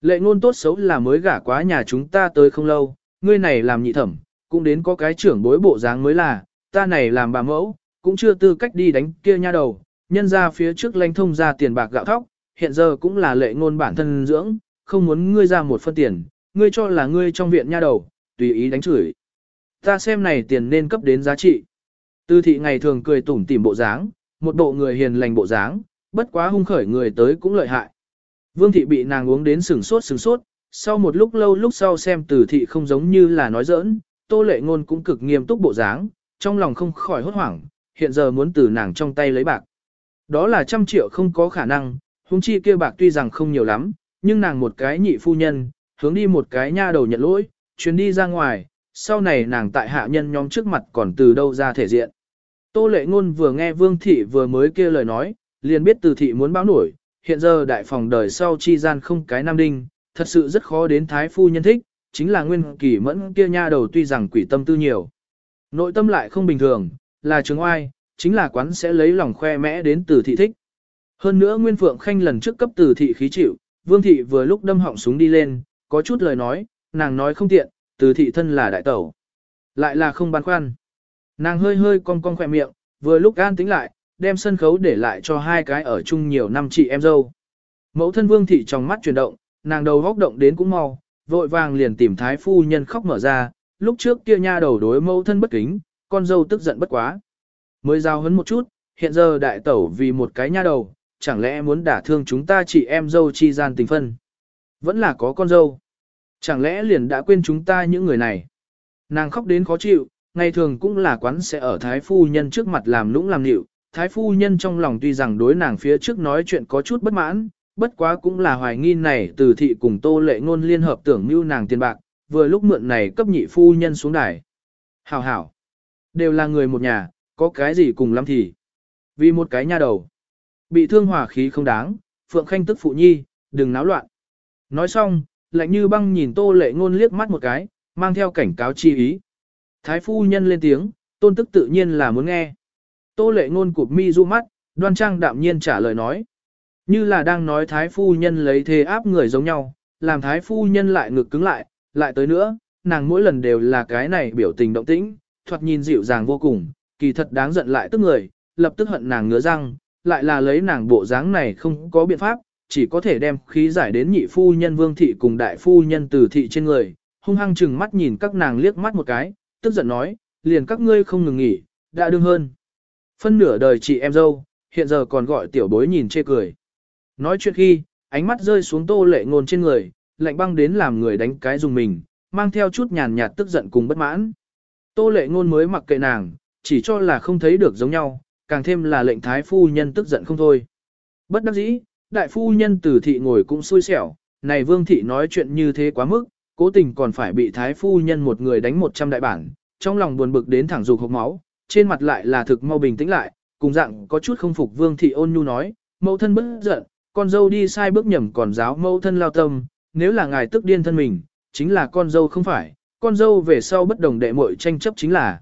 Lệ ngôn tốt xấu là mới gả quá nhà chúng ta tới không lâu, ngươi này làm nhị thẩm, cũng đến có cái trưởng bối bộ dáng mới là, ta này làm bà mẫu, cũng chưa tư cách đi đánh kia nha đầu, nhân ra phía trước lãnh thông ra tiền bạc gạo thóc, hiện giờ cũng là lệ ngôn bản thân dưỡng, không muốn ngươi ra một phân tiền, ngươi cho là ngươi trong viện nha đầu, tùy ý đánh chửi. Ta xem này tiền nên cấp đến giá trị. Tư thị ngày thường cười tủm tỉm bộ dáng, một bộ người hiền lành bộ dáng, bất quá hung khởi người tới cũng lợi hại. Vương thị bị nàng uống đến sừng sốt sừng sốt, sau một lúc lâu lúc sau xem từ thị không giống như là nói giỡn, tô lệ ngôn cũng cực nghiêm túc bộ dáng, trong lòng không khỏi hốt hoảng, hiện giờ muốn từ nàng trong tay lấy bạc. Đó là trăm triệu không có khả năng, huống chi kia bạc tuy rằng không nhiều lắm, nhưng nàng một cái nhị phu nhân, hướng đi một cái nha đầu nhận lỗi, chuyến đi ra ngoài, sau này nàng tại hạ nhân nhóm trước mặt còn từ đâu ra thể diện. Tô lệ ngôn vừa nghe vương thị vừa mới kia lời nói, liền biết từ thị muốn báo nổi, hiện giờ đại phòng đời sau chi gian không cái nam đinh, thật sự rất khó đến thái phu nhân thích, chính là nguyên kỳ mẫn kia nha đầu tuy rằng quỷ tâm tư nhiều. Nội tâm lại không bình thường, là trường oai, chính là quán sẽ lấy lòng khoe mẽ đến từ thị thích. Hơn nữa Nguyên Phượng Khanh lần trước cấp từ thị khí chịu, Vương thị vừa lúc đâm họng súng đi lên, có chút lời nói, nàng nói không tiện, từ thị thân là đại tẩu. Lại là không băn khoăn. Nàng hơi hơi cong cong khỏe miệng, vừa lúc an tính lại, đem sân khấu để lại cho hai cái ở chung nhiều năm chị em dâu. Mẫu thân vương thị trong mắt chuyển động, nàng đầu góc động đến cũng mau, vội vàng liền tìm thái phu nhân khóc mở ra, lúc trước kia nha đầu đối mẫu thân bất kính, con dâu tức giận bất quá. Mới giao hấn một chút, hiện giờ đại tẩu vì một cái nha đầu, chẳng lẽ muốn đả thương chúng ta chị em dâu chi gian tình phân. Vẫn là có con dâu. Chẳng lẽ liền đã quên chúng ta những người này. Nàng khóc đến khó chịu, ngày thường cũng là quán sẽ ở thái phu nhân trước mặt làm lũng làm nịu. Thái phu nhân trong lòng tuy rằng đối nàng phía trước nói chuyện có chút bất mãn, bất quá cũng là hoài nghi này từ thị cùng tô lệ ngôn liên hợp tưởng mưu nàng tiền bạc, vừa lúc mượn này cấp nhị phu nhân xuống đài. Hảo hảo, đều là người một nhà, có cái gì cùng lắm thì. Vì một cái nha đầu, bị thương hỏa khí không đáng, Phượng Khanh tức phụ nhi, đừng náo loạn. Nói xong, lạnh như băng nhìn tô lệ ngôn liếc mắt một cái, mang theo cảnh cáo chi ý. Thái phu nhân lên tiếng, tôn tức tự nhiên là muốn nghe. Tô lệ ngôn cụp mi du mắt, đoan trang đạm nhiên trả lời nói. Như là đang nói thái phu nhân lấy thế áp người giống nhau, làm thái phu nhân lại ngực cứng lại, lại tới nữa, nàng mỗi lần đều là cái này biểu tình động tĩnh, thoạt nhìn dịu dàng vô cùng, kỳ thật đáng giận lại tức người, lập tức hận nàng ngứa răng, lại là lấy nàng bộ dáng này không có biện pháp, chỉ có thể đem khí giải đến nhị phu nhân vương thị cùng đại phu nhân từ thị trên người, hung hăng chừng mắt nhìn các nàng liếc mắt một cái, tức giận nói, liền các ngươi không ngừng nghỉ, đã đương hơn. Phân nửa đời chị em dâu, hiện giờ còn gọi tiểu bối nhìn chê cười. Nói chuyện khi, ánh mắt rơi xuống tô lệ ngôn trên người, lạnh băng đến làm người đánh cái dùng mình, mang theo chút nhàn nhạt tức giận cùng bất mãn. Tô lệ ngôn mới mặc kệ nàng, chỉ cho là không thấy được giống nhau, càng thêm là lệnh thái phu nhân tức giận không thôi. Bất đắc dĩ, đại phu nhân tử thị ngồi cũng xui xẻo, này vương thị nói chuyện như thế quá mức, cố tình còn phải bị thái phu nhân một người đánh 100 đại bản, trong lòng buồn bực đến thẳng dục hộc máu, trên mặt lại là thực mau bình tĩnh lại, cùng dạng có chút không phục vương thị ôn nhu nói, mẫu thân bất giận, con dâu đi sai bước nhầm còn giáo mẫu thân lao tâm, nếu là ngài tức điên thân mình, chính là con dâu không phải, con dâu về sau bất đồng đệ muội tranh chấp chính là.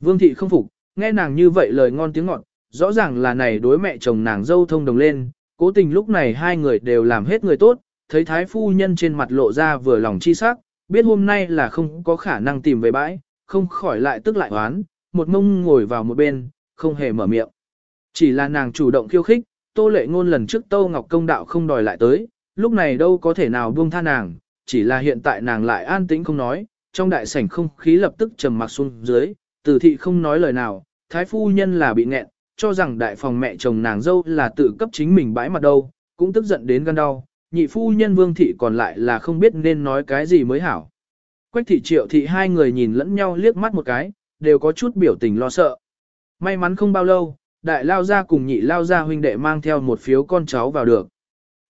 Vương thị không phục, nghe nàng như vậy lời ngon tiếng ngọt, rõ ràng là này đối mẹ chồng nàng dâu thông đồng lên, cố tình lúc này hai người đều làm hết người tốt, thấy thái phu nhân trên mặt lộ ra vừa lòng chi sắc, biết hôm nay là không có khả năng tìm về bãi, không khỏi lại tức lại oán, một mông ngồi vào một bên, không hề mở miệng. Chỉ là nàng chủ động khiêu khích, tô lệ ngôn lần trước Tô Ngọc Công Đạo không đòi lại tới, lúc này đâu có thể nào buông tha nàng, chỉ là hiện tại nàng lại an tĩnh không nói, trong đại sảnh không khí lập tức trầm mặc xuống dưới, Tử thị không nói lời nào, thái phu nhân là bị nghẹn, cho rằng đại phòng mẹ chồng nàng dâu là tự cấp chính mình bãi mặt đâu, cũng tức giận đến gan đau, nhị phu nhân vương thị còn lại là không biết nên nói cái gì mới hảo. Quách thị triệu thị hai người nhìn lẫn nhau liếc mắt một cái, đều có chút biểu tình lo sợ. May mắn không bao lâu, đại lao gia cùng nhị lao gia huynh đệ mang theo một phiếu con cháu vào được.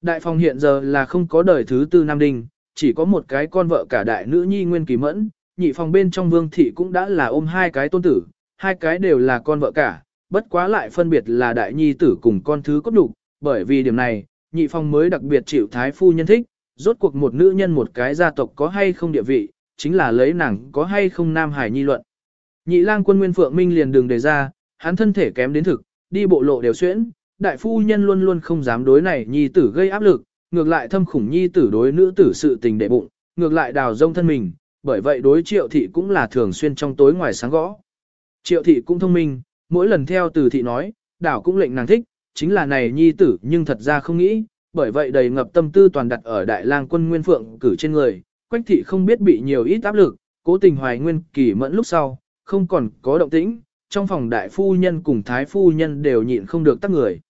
Đại phòng hiện giờ là không có đời thứ tư Nam Đinh, chỉ có một cái con vợ cả đại nữ nhi nguyên kỳ mẫn, nhị phòng bên trong vương thị cũng đã là ôm hai cái tôn tử, hai cái đều là con vợ cả, bất quá lại phân biệt là đại nhi tử cùng con thứ cốt đủ, bởi vì điểm này, nhị phòng mới đặc biệt chịu thái phu nhân thích, rốt cuộc một nữ nhân một cái gia tộc có hay không địa vị, chính là lấy nàng có hay không nam hải nhi luận. Nhị lang quân Nguyên Phượng Minh liền đường đề ra, hắn thân thể kém đến thực, đi bộ lộ đều xuyễn, đại phu nhân luôn luôn không dám đối này nhi tử gây áp lực, ngược lại thâm khủng nhi tử đối nữ tử sự tình đệ bụng, ngược lại đào rông thân mình, bởi vậy đối triệu thị cũng là thường xuyên trong tối ngoài sáng gõ. Triệu thị cũng thông minh, mỗi lần theo từ thị nói, đảo cũng lệnh nàng thích, chính là này nhi tử nhưng thật ra không nghĩ, bởi vậy đầy ngập tâm tư toàn đặt ở đại lang quân nguyên phượng cử trên người, quách thị không biết bị nhiều ít áp lực, cố tình hoài nguyên kỳ mẫn lúc sau, không còn có động tĩnh, trong phòng đại phu nhân cùng thái phu nhân đều nhịn không được tắc người.